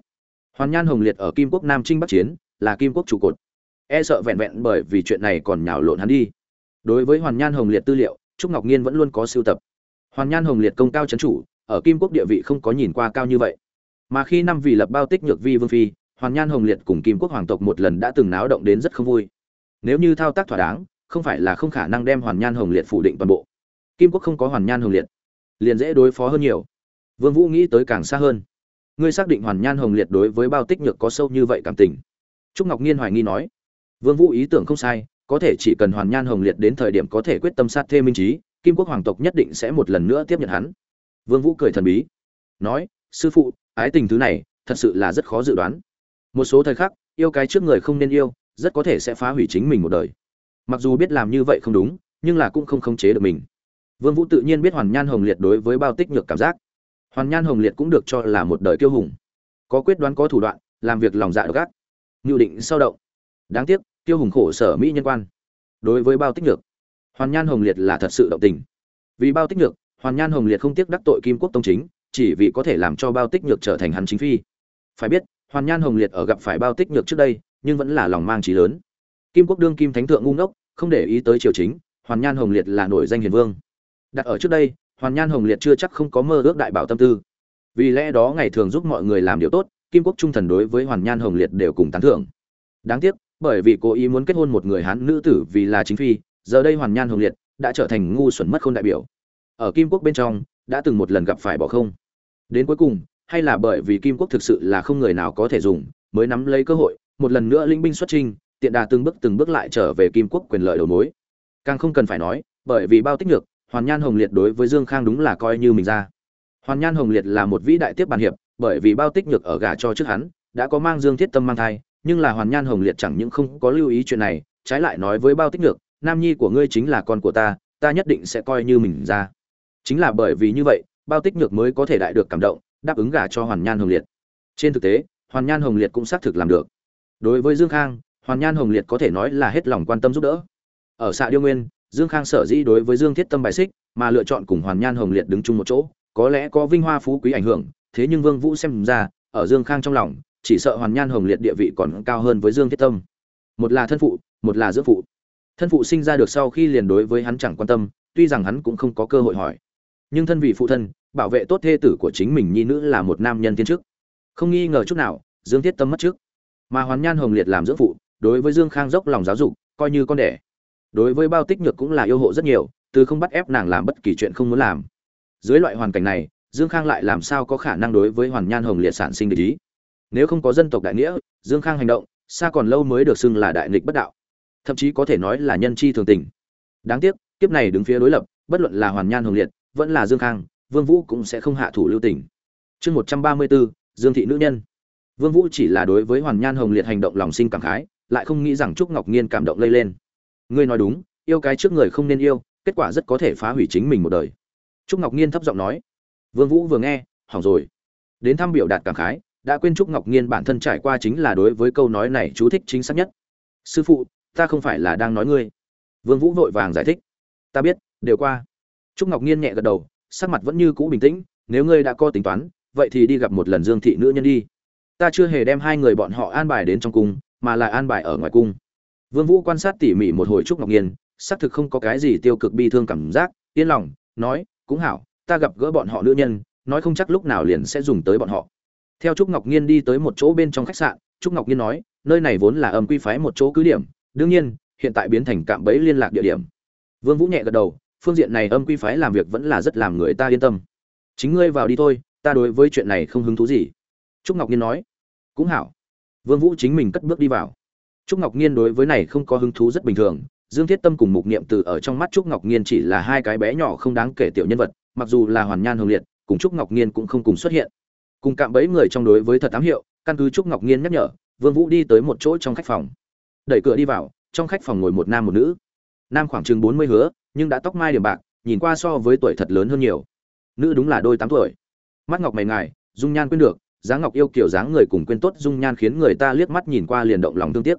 Hoàn Nhan Hồng Liệt ở Kim Quốc Nam Trinh Bắc chiến, là Kim Quốc trụ cột. E sợ vẹn vẹn bởi vì chuyện này còn nhào lộn hắn đi. Đối với Hoàn Nhan Hồng Liệt tư liệu, Trúc Ngọc Nghiên vẫn luôn có sưu tập. Hoàn Nhan Hồng Liệt công cao chấn chủ, ở Kim Quốc địa vị không có nhìn qua cao như vậy. Mà khi năm vị lập bao tích nhược vi vương phi, Hoàn Nhan Hồng Liệt cùng Kim Quốc hoàng tộc một lần đã từng náo động đến rất không vui. Nếu như thao tác thỏa đáng, không phải là không khả năng đem Hoàn Nhan Hồng Liệt phủ định toàn bộ. Kim Quốc không có Hoàn Nhan Hồng Liệt, liền dễ đối phó hơn nhiều. Vương Vũ nghĩ tới càng xa hơn. Ngươi xác định Hoàn Nhan Hồng Liệt đối với bao tích nhược có sâu như vậy cảm tình? Trúc Ngọc Nghiên hoài nghi nói. Vương Vũ ý tưởng không sai, có thể chỉ cần Hoàn Nhan Hồng Liệt đến thời điểm có thể quyết tâm sát thêm minh trí, kim quốc hoàng tộc nhất định sẽ một lần nữa tiếp nhận hắn vương vũ cười thần bí nói sư phụ ái tình thứ này thật sự là rất khó dự đoán một số thời khắc yêu cái trước người không nên yêu rất có thể sẽ phá hủy chính mình một đời mặc dù biết làm như vậy không đúng, nhưng là cũng không khống chế được mình. Vương vũ tự nhiên biết hoàn nhan hồng liệt đối với bao tích nhược cảm giác. Hoàn nhan hồng liệt cũng được cho là một đời kiêu hùng. Có quyết đoán có thủ đoạn, làm việc lòng dạ độc ác. Nhu định sâu động. Đáng tiếc, kiêu hùng khổ sở mỹ nhân quan. Đối với bao tích nhược, hoàn nhan hồng liệt là thật sự động tình. Vì bao tích nhược, hoàn nhan hồng liệt không tiếc đắc tội kim quốc tông chính, chỉ vì có thể làm cho bao tích nhược trở thành hắn chính phi. Phải biết, hoàn nhan hồng liệt ở gặp phải bao tích nhược trước đây, nhưng vẫn là lòng mang trí lớn kim quốc đương kim thánh thượng ngu ngốc, không để ý tới triều chính, hoàn nhan hồng liệt là nổi danh hiền vương. Đặt ở trước đây, hoàn nhan hồng liệt chưa chắc không có mơ ước đại bảo tâm tư. Vì lẽ đó ngày thường giúp mọi người làm điều tốt, kim quốc trung thần đối với hoàn nhan hồng liệt đều cùng tán thưởng. Đáng tiếc, bởi vì cố ý muốn kết hôn một người hán nữ tử vì là chính phi, giờ đây hoàn nhan hồng liệt đã trở thành ngu xuẩn mất khôn đại biểu. Ở kim quốc bên trong, đã từng một lần gặp phải bỏ không. Đến cuối cùng, hay là bởi vì kim quốc thực sự là không người nào có thể dùng, mới nắm lấy cơ hội, một lần nữa linh binh xuất trinh tiện đà từng bước từng bước lại trở về kim quốc quyền lợi đầu mối. Càng không cần phải nói, bởi vì bao tích nhược hoàn nhan hồng liệt đối với dương khang đúng là coi như mình ra. Hoàn nhan hồng liệt là một vĩ đại tiếp bàn hiệp, bởi vì bao tích nhược ở gà cho trước hắn, đã có mang dương thiết tâm mang thai, nhưng là hoàn nhan hồng liệt chẳng những không có lưu ý chuyện này, trái lại nói với bao tích nhược nam nhi của ngươi chính là con của ta ta nhất định sẽ coi như mình ra. Chính là bởi vì như vậy, bao tích nhược mới có thể đại được cảm động, đáp ứng gả cho hoàn nhan hồng liệt. Trên thực tế, hoàn nhan hồng liệt cũng xác thực làm được. Đối với dương khang hoàn nhan hồng liệt có thể nói là hết lòng quan tâm giúp đỡ. Ở xã điêu nguyên, dương khang sở dĩ đối với dương thiết tâm bài xích, mà lựa chọn cùng hoàn nhan hồng liệt đứng chung một chỗ, có lẽ có vinh hoa phú quý ảnh hưởng, thế nhưng vương vũ xem ra, ở dương khang trong lòng, chỉ sợ hoàn nhan hồng liệt địa vị còn cao hơn với dương thiết tâm. Một là thân phụ, một là dưỡng phụ. Thân phụ sinh ra được sau khi liền đối với hắn chẳng quan tâm, tuy rằng hắn cũng không có cơ hội hỏi. Nhưng thân vị phụ thân, bảo vệ tốt thê tử của chính mình nhi nữ là một nam nhân tiên chức không nghi ngờ chút nào, dương thiết tâm mất trước. Mà hoàn nhan hồng liệt làm dưỡng phụ đối với dương khang dốc lòng giáo dục, coi như con đẻ. Đối với bao tích nhược cũng là yêu hộ rất nhiều, từ không bắt ép nàng làm bất kỳ chuyện không muốn làm. Dưới loại hoàn cảnh này, dương khang lại làm sao có khả năng đối với hoàn nhan hồng liệt sản sinh địch ý? Nếu không có dân tộc đại nghĩa, dương khang hành động, xa còn lâu mới được xưng là đại nghịch bất đạo. Thậm chí có thể nói là nhân chi thường tình. Đáng tiếc, kiếp này đứng phía đối lập, bất luận là hoàn nhan hồng liệt, vẫn là dương khang, vương vũ cũng sẽ không hạ thủ lưu tình. Chương một trăm ba mươi bốn, dương thị nữ nhân. Vương vũ chỉ là đối với hoàn nhan hồng liệt hành động lòng sinh cảm khái lại không nghĩ rằng trúc ngọc nhiên cảm động lây lên. Ngươi nói đúng, yêu cái trước người không nên yêu, kết quả rất có thể phá hủy chính mình một đời. Trúc ngọc nhiên thấp giọng nói. Vương vũ vừa nghe, hỏng rồi. Đến thăm biểu đạt cảm khái, đã quên trúc ngọc nhiên bản thân trải qua chính là đối với câu nói này chú thích chính xác nhất. Sư phụ, ta không phải là đang nói ngươi. Vương vũ vội vàng giải thích. Ta biết, đều qua. Trúc ngọc nhiên nhẹ gật đầu, sắc mặt vẫn như cũ bình tĩnh, nếu ngươi đã có tính toán, vậy thì đi gặp một lần dương thị nữ nhân đi. Ta chưa hề đem hai người bọn họ an bài đến trong cung mà là an bài ở ngoài cung. Vương vũ quan sát tỉ mỉ một hồi trúc ngọc nhiên xác thực không có cái gì tiêu cực bi thương cảm giác, yên lòng, nói, cũng hảo, ta gặp gỡ bọn họ nữ nhân, nói không chắc lúc nào liền sẽ dùng tới bọn họ. Theo trúc ngọc nhiên đi tới một chỗ bên trong khách sạn, trúc ngọc nhiên nói, nơi này vốn là âm quy phái một chỗ cứ điểm, đương nhiên, hiện tại biến thành cạm bẫy liên lạc địa điểm. Vương vũ nhẹ gật đầu, phương diện này âm quy phái làm việc vẫn là rất làm người ta yên tâm. Chính ngươi vào đi thôi, ta đối với chuyện này không hứng thú gì. Trúc ngọc nhiên nói, cũng hảo vương vũ chính mình cất bước đi vào. Trúc ngọc nhiên đối với này không có hứng thú rất bình thường, dương thiết tâm cùng mục niệm từ ở trong mắt trúc ngọc nhiên chỉ là hai cái bé nhỏ không đáng kể tiểu nhân vật, mặc dù là hoàn nhan hồng liệt, cùng trúc ngọc nhiên cũng không cùng xuất hiện. Cùng cạm bẫy người trong đối với thật ám hiệu, căn cứ trúc ngọc nhiên nhắc nhở, vương vũ đi tới một chỗ trong khách phòng. Đẩy cửa đi vào, trong khách phòng ngồi một nam một nữ. Nam khoảng chừng bốn mươi hứa, nhưng đã tóc mai điểm bạc, nhìn qua so với tuổi thật lớn hơn nhiều. Nữ đúng là đôi tám tuổi. Mắt ngọc mày ngài, dung nhan quên được dáng ngọc yêu kiểu dáng người cùng quên tốt dung nhan khiến người ta liếc mắt nhìn qua liền động lòng thương tiếc.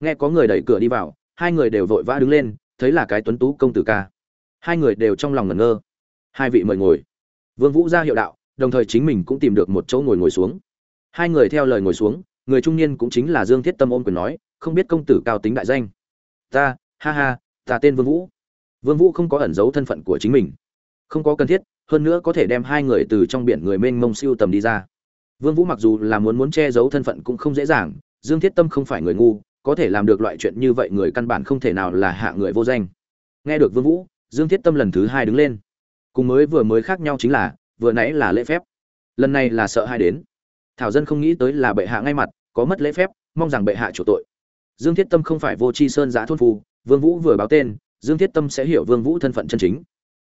Nghe có người đẩy cửa đi vào, hai người đều vội vã đứng lên, thấy là cái tuấn tú công tử ca. Hai người đều trong lòng ngẩn ngơ. Hai vị mời ngồi. Vương vũ ra hiệu đạo, đồng thời chính mình cũng tìm được một chỗ ngồi ngồi xuống. Hai người theo lời ngồi xuống, người trung niên cũng chính là dương thiết tâm ôm quyền nói, không biết công tử cao tính đại danh. Ta, ha ha, ta tên vương vũ. Vương vũ không có ẩn giấu thân phận của chính mình. Không có cần thiết, hơn nữa có thể đem hai người từ trong biển người mênh mông siêu tầm đi ra vương vũ mặc dù là muốn muốn che giấu thân phận cũng không dễ dàng, dương thiết tâm không phải người ngu, có thể làm được loại chuyện như vậy người căn bản không thể nào là hạ người vô danh. Nghe được vương vũ, dương thiết tâm lần thứ hai đứng lên. Cùng mới vừa mới khác nhau chính là, vừa nãy là lễ phép. Lần này là sợ hai đến. Thảo dân không nghĩ tới là bệ hạ ngay mặt, có mất lễ phép, mong rằng bệ hạ chủ tội. Dương thiết tâm không phải vô chi sơn giá thôn phu, vương vũ vừa báo tên, dương thiết tâm sẽ hiểu vương vũ thân phận chân chính.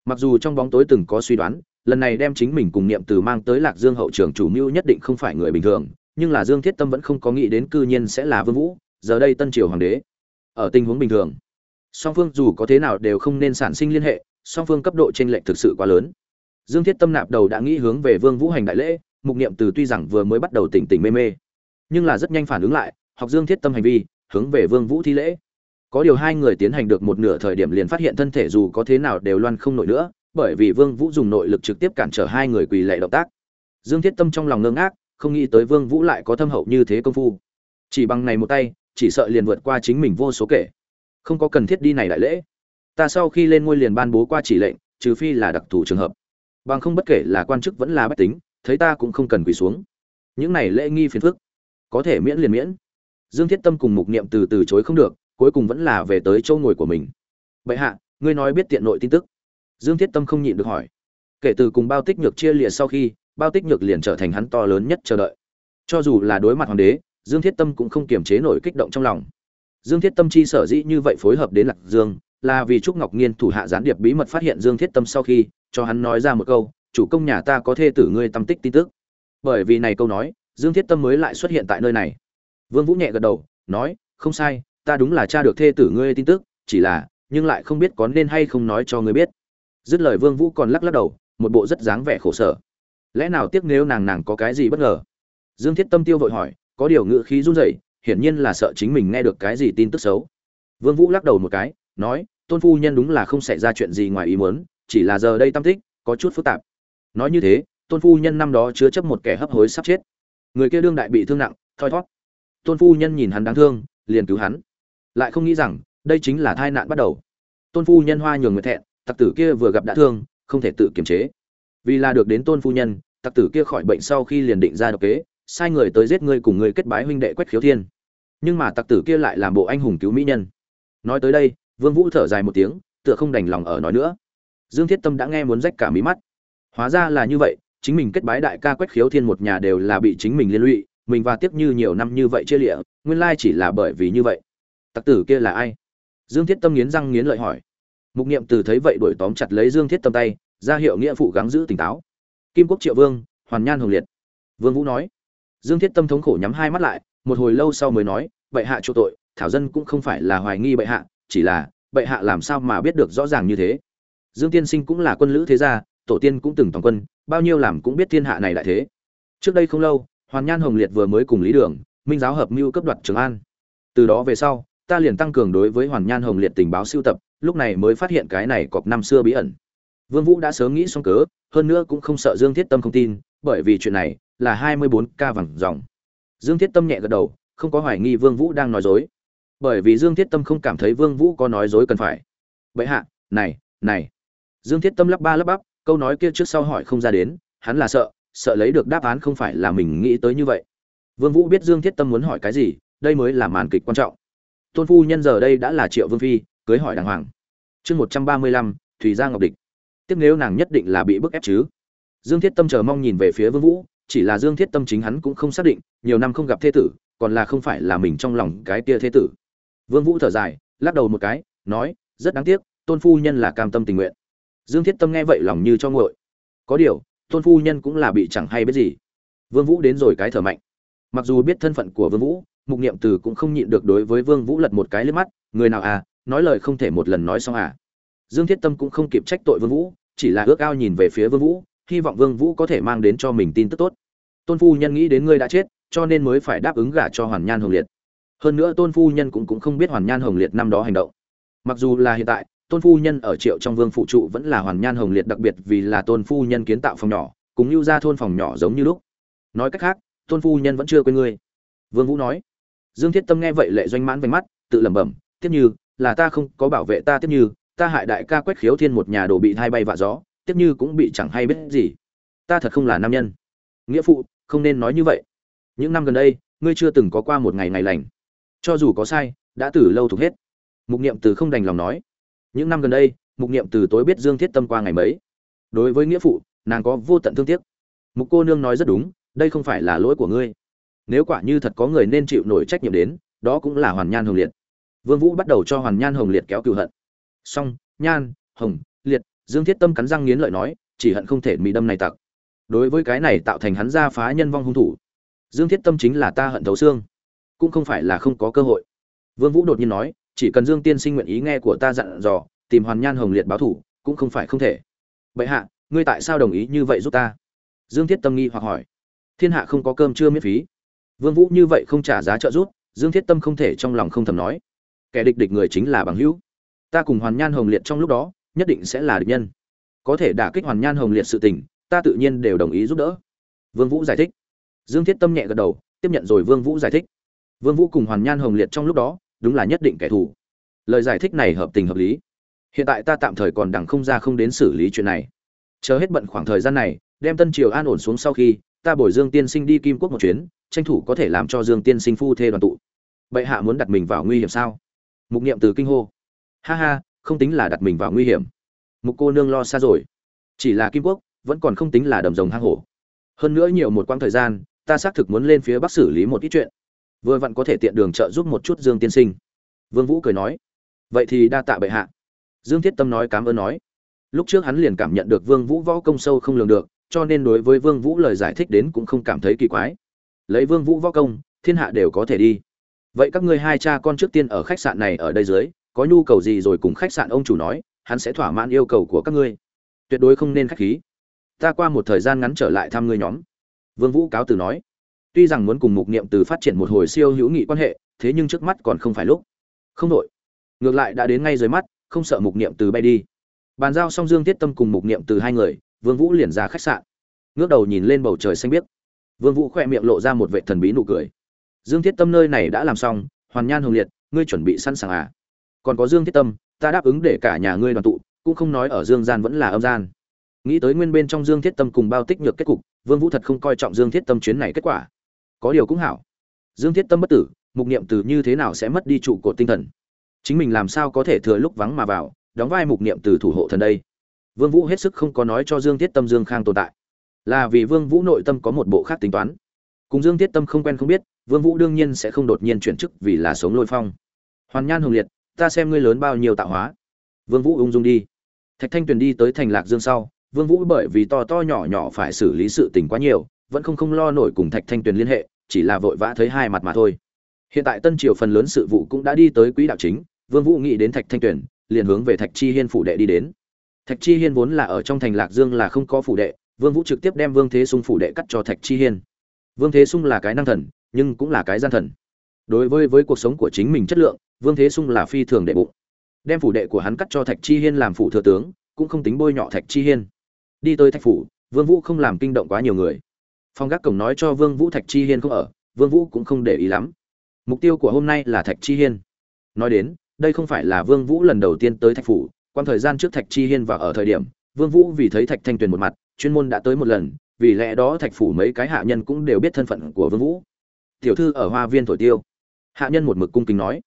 Mặc dù trong bóng tối từng có suy đoán lần này đem chính mình cùng niệm từ mang tới lạc dương hậu trường chủ mưu nhất định không phải người bình thường, nhưng là dương thiết tâm vẫn không có nghĩ đến cư nhiên sẽ là vương vũ, giờ đây tân triều hoàng đế. Ở tình huống bình thường, song phương dù có thế nào đều không nên sản sinh liên hệ, song phương cấp độ trên lệnh thực sự quá lớn. Dương thiết tâm nạp đầu đã nghĩ hướng về vương vũ hành đại lễ, mục niệm từ tuy rằng vừa mới bắt đầu tỉnh tỉnh mê mê, nhưng là rất nhanh phản ứng lại, học dương thiết tâm hành vi, hướng về vương vũ thi lễ. Có điều hai người tiến hành được một nửa thời điểm liền phát hiện thân thể dù có thế nào đều loan không nổi nữa bởi vì vương vũ dùng nội lực trực tiếp cản trở hai người quỳ lệ động tác. Dương thiết tâm trong lòng ngơ ngác, không nghĩ tới vương vũ lại có thâm hậu như thế công phu. Chỉ bằng này một tay, chỉ sợ liền vượt qua chính mình vô số kể. Không có cần thiết đi này đại lễ. Ta sau khi lên ngôi liền ban bố qua chỉ lệnh, trừ phi là đặc thù trường hợp. Bằng không bất kể là quan chức vẫn là bách tính, thấy ta cũng không cần quỳ xuống. Những này lễ nghi phiền phức, có thể miễn liền miễn. Dương thiết tâm cùng mục niệm từ từ chối không được, cuối cùng vẫn là về tới chỗ ngồi của mình. Bệ hạ, ngươi nói biết tiện nội tin tức dương thiết tâm không nhịn được hỏi. Kể từ cùng bao tích nhược chia liệt sau khi, bao tích nhược liền trở thành hắn to lớn nhất chờ đợi. Cho dù là đối mặt hoàng đế, dương thiết tâm cũng không kiềm chế nổi kích động trong lòng. Dương thiết tâm chi sở dĩ như vậy phối hợp đến lạc dương, là vì trúc ngọc nhiên thủ hạ gián điệp bí mật phát hiện dương thiết tâm sau khi, cho hắn nói ra một câu, chủ công nhà ta có thê tử ngươi tâm tích tin tức. Bởi vì này câu nói, dương thiết tâm mới lại xuất hiện tại nơi này. Vương vũ nhẹ gật đầu, nói, không sai, ta đúng là cha được thê tử ngươi tin tức, chỉ là, nhưng lại không biết có nên hay không nói cho ngươi biết dứt lời vương vũ còn lắc lắc đầu, một bộ rất dáng vẻ khổ sở. Lẽ nào tiếc nếu nàng nàng có cái gì bất ngờ? Dương thiết tâm tiêu vội hỏi, có điều ngữ khí run rẩy, hiển nhiên là sợ chính mình nghe được cái gì tin tức xấu. Vương vũ lắc đầu một cái, nói, tôn phu nhân đúng là không xảy ra chuyện gì ngoài ý muốn, chỉ là giờ đây tâm tích, có chút phức tạp. Nói như thế, tôn phu nhân năm đó chứa chấp một kẻ hấp hối sắp chết. Người kia đương đại bị thương nặng, thoi thoát tôn phu nhân nhìn hắn đáng thương, liền cứu hắn. Lại không nghĩ rằng, đây chính là tai nạn bắt đầu. Tôn phu nhân hoa nhường người thẹn tặc tử kia vừa gặp đã thương, không thể tự kiềm chế. Vì là được đến tôn phu nhân, tặc tử kia khỏi bệnh sau khi liền định ra độc kế, sai người tới giết ngươi cùng người kết bái huynh đệ quách khiếu thiên. Nhưng mà tặc tử kia lại làm bộ anh hùng cứu mỹ nhân. Nói tới đây, vương vũ thở dài một tiếng, tựa không đành lòng ở nói nữa. Dương thiết tâm đã nghe muốn rách cả mí mắt. Hóa ra là như vậy, chính mình kết bái đại ca quách khiếu thiên một nhà đều là bị chính mình liên lụy, mình và tiếp như nhiều năm như vậy chia lịa, nguyên lai chỉ là bởi vì như vậy. Tặc tử kia là ai? Dương thiết tâm nghiến răng nghiến lợi hỏi mục niệm từ thấy vậy đuổi tóm chặt lấy dương thiết tâm tay, ra hiệu nghĩa phụ gắng giữ tỉnh táo. Kim quốc triệu vương, hoàn nhan hồng liệt. Vương vũ nói. Dương thiết tâm thống khổ nhắm hai mắt lại, một hồi lâu sau mới nói, bệ hạ chỗ tội, thảo dân cũng không phải là hoài nghi bệ hạ, chỉ là, bệ hạ làm sao mà biết được rõ ràng như thế? Dương tiên sinh cũng là quân lữ thế gia, tổ tiên cũng từng toàn quân, bao nhiêu làm cũng biết thiên hạ này lại thế. Trước đây không lâu, hoàn nhan hồng liệt vừa mới cùng lý đường, minh giáo hợp mưu cấp đoạt trường an. Từ đó về sau, ta liền tăng cường đối với hoàn nhan hồng liệt tình báo siêu tập lúc này mới phát hiện cái này cọp năm xưa bí ẩn. Vương vũ đã sớm nghĩ xong cớ, hơn nữa cũng không sợ dương thiết tâm không tin, bởi vì chuyện này là hai mươi bốn ca vàng dòng. Dương thiết tâm nhẹ gật đầu, không có hoài nghi vương vũ đang nói dối. Bởi vì dương thiết tâm không cảm thấy vương vũ có nói dối cần phải. Vậy hạ, này này. Dương thiết tâm lắp ba lắp bắp, câu nói kia trước sau hỏi không ra đến, hắn là sợ sợ lấy được đáp án không phải là mình nghĩ tới như vậy. Vương vũ biết dương thiết tâm muốn hỏi cái gì, đây mới là màn kịch quan trọng. Tôn phu nhân giờ đây đã là triệu vương phi, cưới hỏi đàng hoàng chương một trăm ba mươi lăm thủy gia ngọc địch. Tiếp nếu nàng nhất định là bị bức ép chứ? Dương thiết tâm chờ mong nhìn về phía vương vũ, chỉ là dương thiết tâm chính hắn cũng không xác định, nhiều năm không gặp thế tử, còn là không phải là mình trong lòng cái kia thế tử. Vương vũ thở dài, lắc đầu một cái, nói, rất đáng tiếc, tôn phu nhân là cam tâm tình nguyện. Dương thiết tâm nghe vậy lòng như cho nguội. Có điều, tôn phu nhân cũng là bị chẳng hay biết gì. Vương vũ đến rồi cái thở mạnh. Mặc dù biết thân phận của vương vũ, mục niệm từ cũng không nhịn được đối với vương vũ lật một cái lên mắt, người nào à nói lời không thể một lần nói xong à. Dương thiết tâm cũng không kịp trách tội vương vũ, chỉ là ước ao nhìn về phía vương vũ, hy vọng vương vũ có thể mang đến cho mình tin tức tốt. Tôn phu nhân nghĩ đến ngươi đã chết, cho nên mới phải đáp ứng gả cho hoàn nhan hồng liệt. Hơn nữa tôn phu nhân cũng cũng không biết hoàn nhan hồng liệt năm đó hành động. Mặc dù là hiện tại, tôn phu nhân ở triệu trong vương phụ trụ vẫn là hoàn nhan hồng liệt đặc biệt vì là tôn phu nhân kiến tạo phòng nhỏ, cùng lưu ra thôn phòng nhỏ giống như lúc. Nói cách khác, tôn phu nhân vẫn chưa quên ngươi. Vương vũ nói. Dương thiết tâm nghe vậy lệ doanh mãn vành mắt, tự lẩm bẩm, tiếp như là ta không có bảo vệ ta tiếp như, ta hại đại ca quét khiếu thiên một nhà đồ bị hai bay vạ gió, tiếp như cũng bị chẳng hay biết gì. Ta thật không là nam nhân. Nghĩa phụ, không nên nói như vậy. Những năm gần đây, ngươi chưa từng có qua một ngày ngày lành. Cho dù có sai, đã từ lâu thuộc hết. Mục niệm từ không đành lòng nói. Những năm gần đây, mục niệm từ tối biết dương thiết tâm qua ngày mấy. Đối với nghĩa phụ, nàng có vô tận thương tiếc. Mục cô nương nói rất đúng, đây không phải là lỗi của ngươi. Nếu quả như thật có người nên chịu nổi trách nhiệm đến, đó cũng là hoàn nhan hồng liệt vương vũ bắt đầu cho hoàn nhan hồng liệt kéo cừu hận. Song nhan, hồng, liệt, dương thiết tâm cắn răng nghiến lợi nói, chỉ hận không thể mỹ đâm này tặc. Đối với cái này tạo thành hắn ra phá nhân vong hung thủ, dương thiết tâm chính là ta hận thấu xương, cũng không phải là không có cơ hội. Vương vũ đột nhiên nói, chỉ cần dương tiên sinh nguyện ý nghe của ta dặn dò, tìm hoàn nhan hồng liệt báo thủ, cũng không phải không thể. Bệ hạ, ngươi tại sao đồng ý như vậy giúp ta? Dương thiết tâm nghi hoặc hỏi. Thiên hạ không có cơm chưa miễn phí. Vương vũ như vậy không trả giá trợ giúp, dương thiết tâm không thể trong lòng không thầm nói kẻ địch địch người chính là bằng hữu. Ta cùng hoàn nhan hồng liệt trong lúc đó, nhất định sẽ là địch nhân. Có thể đả kích hoàn nhan hồng liệt sự tình, ta tự nhiên đều đồng ý giúp đỡ. Vương vũ giải thích. Dương thiết tâm nhẹ gật đầu, tiếp nhận rồi vương vũ giải thích. Vương vũ cùng hoàn nhan hồng liệt trong lúc đó, đúng là nhất định kẻ thù. Lời giải thích này hợp tình hợp lý. Hiện tại ta tạm thời còn đằng không ra không đến xử lý chuyện này. Chờ hết bận khoảng thời gian này, đem tân triều an ổn xuống sau khi, ta bồi dương tiên sinh đi kim quốc một chuyến, tranh thủ có thể làm cho dương tiên sinh phu thê đoàn tụ. Bệ hạ muốn đặt mình vào nguy hiểm sao? Mục niệm từ kinh hô. Ha ha, không tính là đặt mình vào nguy hiểm. Mục cô nương lo xa rồi. Chỉ là kim quốc, vẫn còn không tính là đầm rồng hang hổ. Hơn nữa nhiều một quãng thời gian, ta xác thực muốn lên phía bắc xử lý một ít chuyện. Vừa vặn có thể tiện đường trợ giúp một chút dương tiên sinh. Vương vũ cười nói. Vậy thì đa tạ bệ hạ. Dương thiết tâm nói cảm ơn nói. Lúc trước hắn liền cảm nhận được vương vũ võ công sâu không lường được, cho nên đối với vương vũ lời giải thích đến cũng không cảm thấy kỳ quái. Lấy vương vũ võ công, thiên hạ đều có thể đi vậy các ngươi hai cha con trước tiên ở khách sạn này ở đây dưới, có nhu cầu gì rồi cùng khách sạn ông chủ nói, hắn sẽ thỏa mãn yêu cầu của các ngươi. Tuyệt đối không nên khách khí. Ta qua một thời gian ngắn trở lại thăm ngươi nhóm. Vương vũ cáo từ nói. Tuy rằng muốn cùng mục niệm từ phát triển một hồi siêu hữu nghị quan hệ, thế nhưng trước mắt còn không phải lúc. Không đội ngược lại đã đến ngay dưới mắt, không sợ mục niệm từ bay đi. Bàn giao xong dương tiết tâm cùng mục niệm từ hai người, vương vũ liền ra khách sạn. Ngước đầu nhìn lên bầu trời xanh biếc. Vương vũ khoe miệng lộ ra một vệ thần bí nụ cười dương thiết tâm nơi này đã làm xong, hoàn nhan hồng liệt, ngươi chuẩn bị sẵn sàng à? Còn có dương thiết tâm, ta đáp ứng để cả nhà ngươi đoàn tụ, cũng không nói ở dương gian vẫn là âm gian. Nghĩ tới nguyên bên trong dương thiết tâm cùng bao tích nhược kết cục, vương vũ thật không coi trọng dương thiết tâm chuyến này kết quả. Có điều cũng hảo. Dương thiết tâm bất tử, mục niệm từ như thế nào sẽ mất đi trụ cột tinh thần? Chính mình làm sao có thể thừa lúc vắng mà vào, đóng vai mục niệm từ thủ hộ thần đây? Vương vũ hết sức không có nói cho dương thiết tâm dương khang tồn tại. Là vì vương vũ nội tâm có một bộ khác tính toán. Cùng dương thiết tâm không quen không biết vương vũ đương nhiên sẽ không đột nhiên chuyển chức vì là sống lôi phong. Hoàn nhan hồng liệt, ta xem ngươi lớn bao nhiêu tạo hóa. Vương vũ ung dung đi. Thạch thanh tuyền đi tới thành lạc dương sau, vương vũ bởi vì to to nhỏ nhỏ phải xử lý sự tình quá nhiều, vẫn không không lo nổi cùng thạch thanh tuyền liên hệ, chỉ là vội vã thấy hai mặt mà thôi. Hiện tại tân triều phần lớn sự vụ cũng đã đi tới quỹ đạo chính, vương vũ nghĩ đến thạch thanh tuyền, liền hướng về thạch chi hiên phủ đệ đi đến. Thạch chi hiên vốn là ở trong thành lạc dương là không có phủ đệ, vương vũ trực tiếp đem vương thế sung phủ đệ cắt cho thạch chi hiên. Vương thế sung là cái năng thần nhưng cũng là cái gian thần. Đối với với cuộc sống của chính mình chất lượng, vương thế sung là phi thường đệ bụng. Đem phủ đệ của hắn cắt cho thạch chi hiên làm phủ thừa tướng, cũng không tính bôi nhọ thạch chi hiên. Đi tới thạch phủ, vương vũ không làm kinh động quá nhiều người. Phong gác cổng nói cho vương vũ thạch chi hiên không ở, vương vũ cũng không để ý lắm. Mục tiêu của hôm nay là thạch chi hiên. Nói đến, đây không phải là vương vũ lần đầu tiên tới thạch phủ, quan thời gian trước thạch chi hiên vào ở thời điểm, vương vũ vì thấy thạch thanh tuyền một mặt, chuyên môn đã tới một lần, vì lẽ đó thạch phủ mấy cái hạ nhân cũng đều biết thân phận của vương vũ tiểu thư ở hoa viên thổi tiêu. Hạ nhân một mực cung kính nói.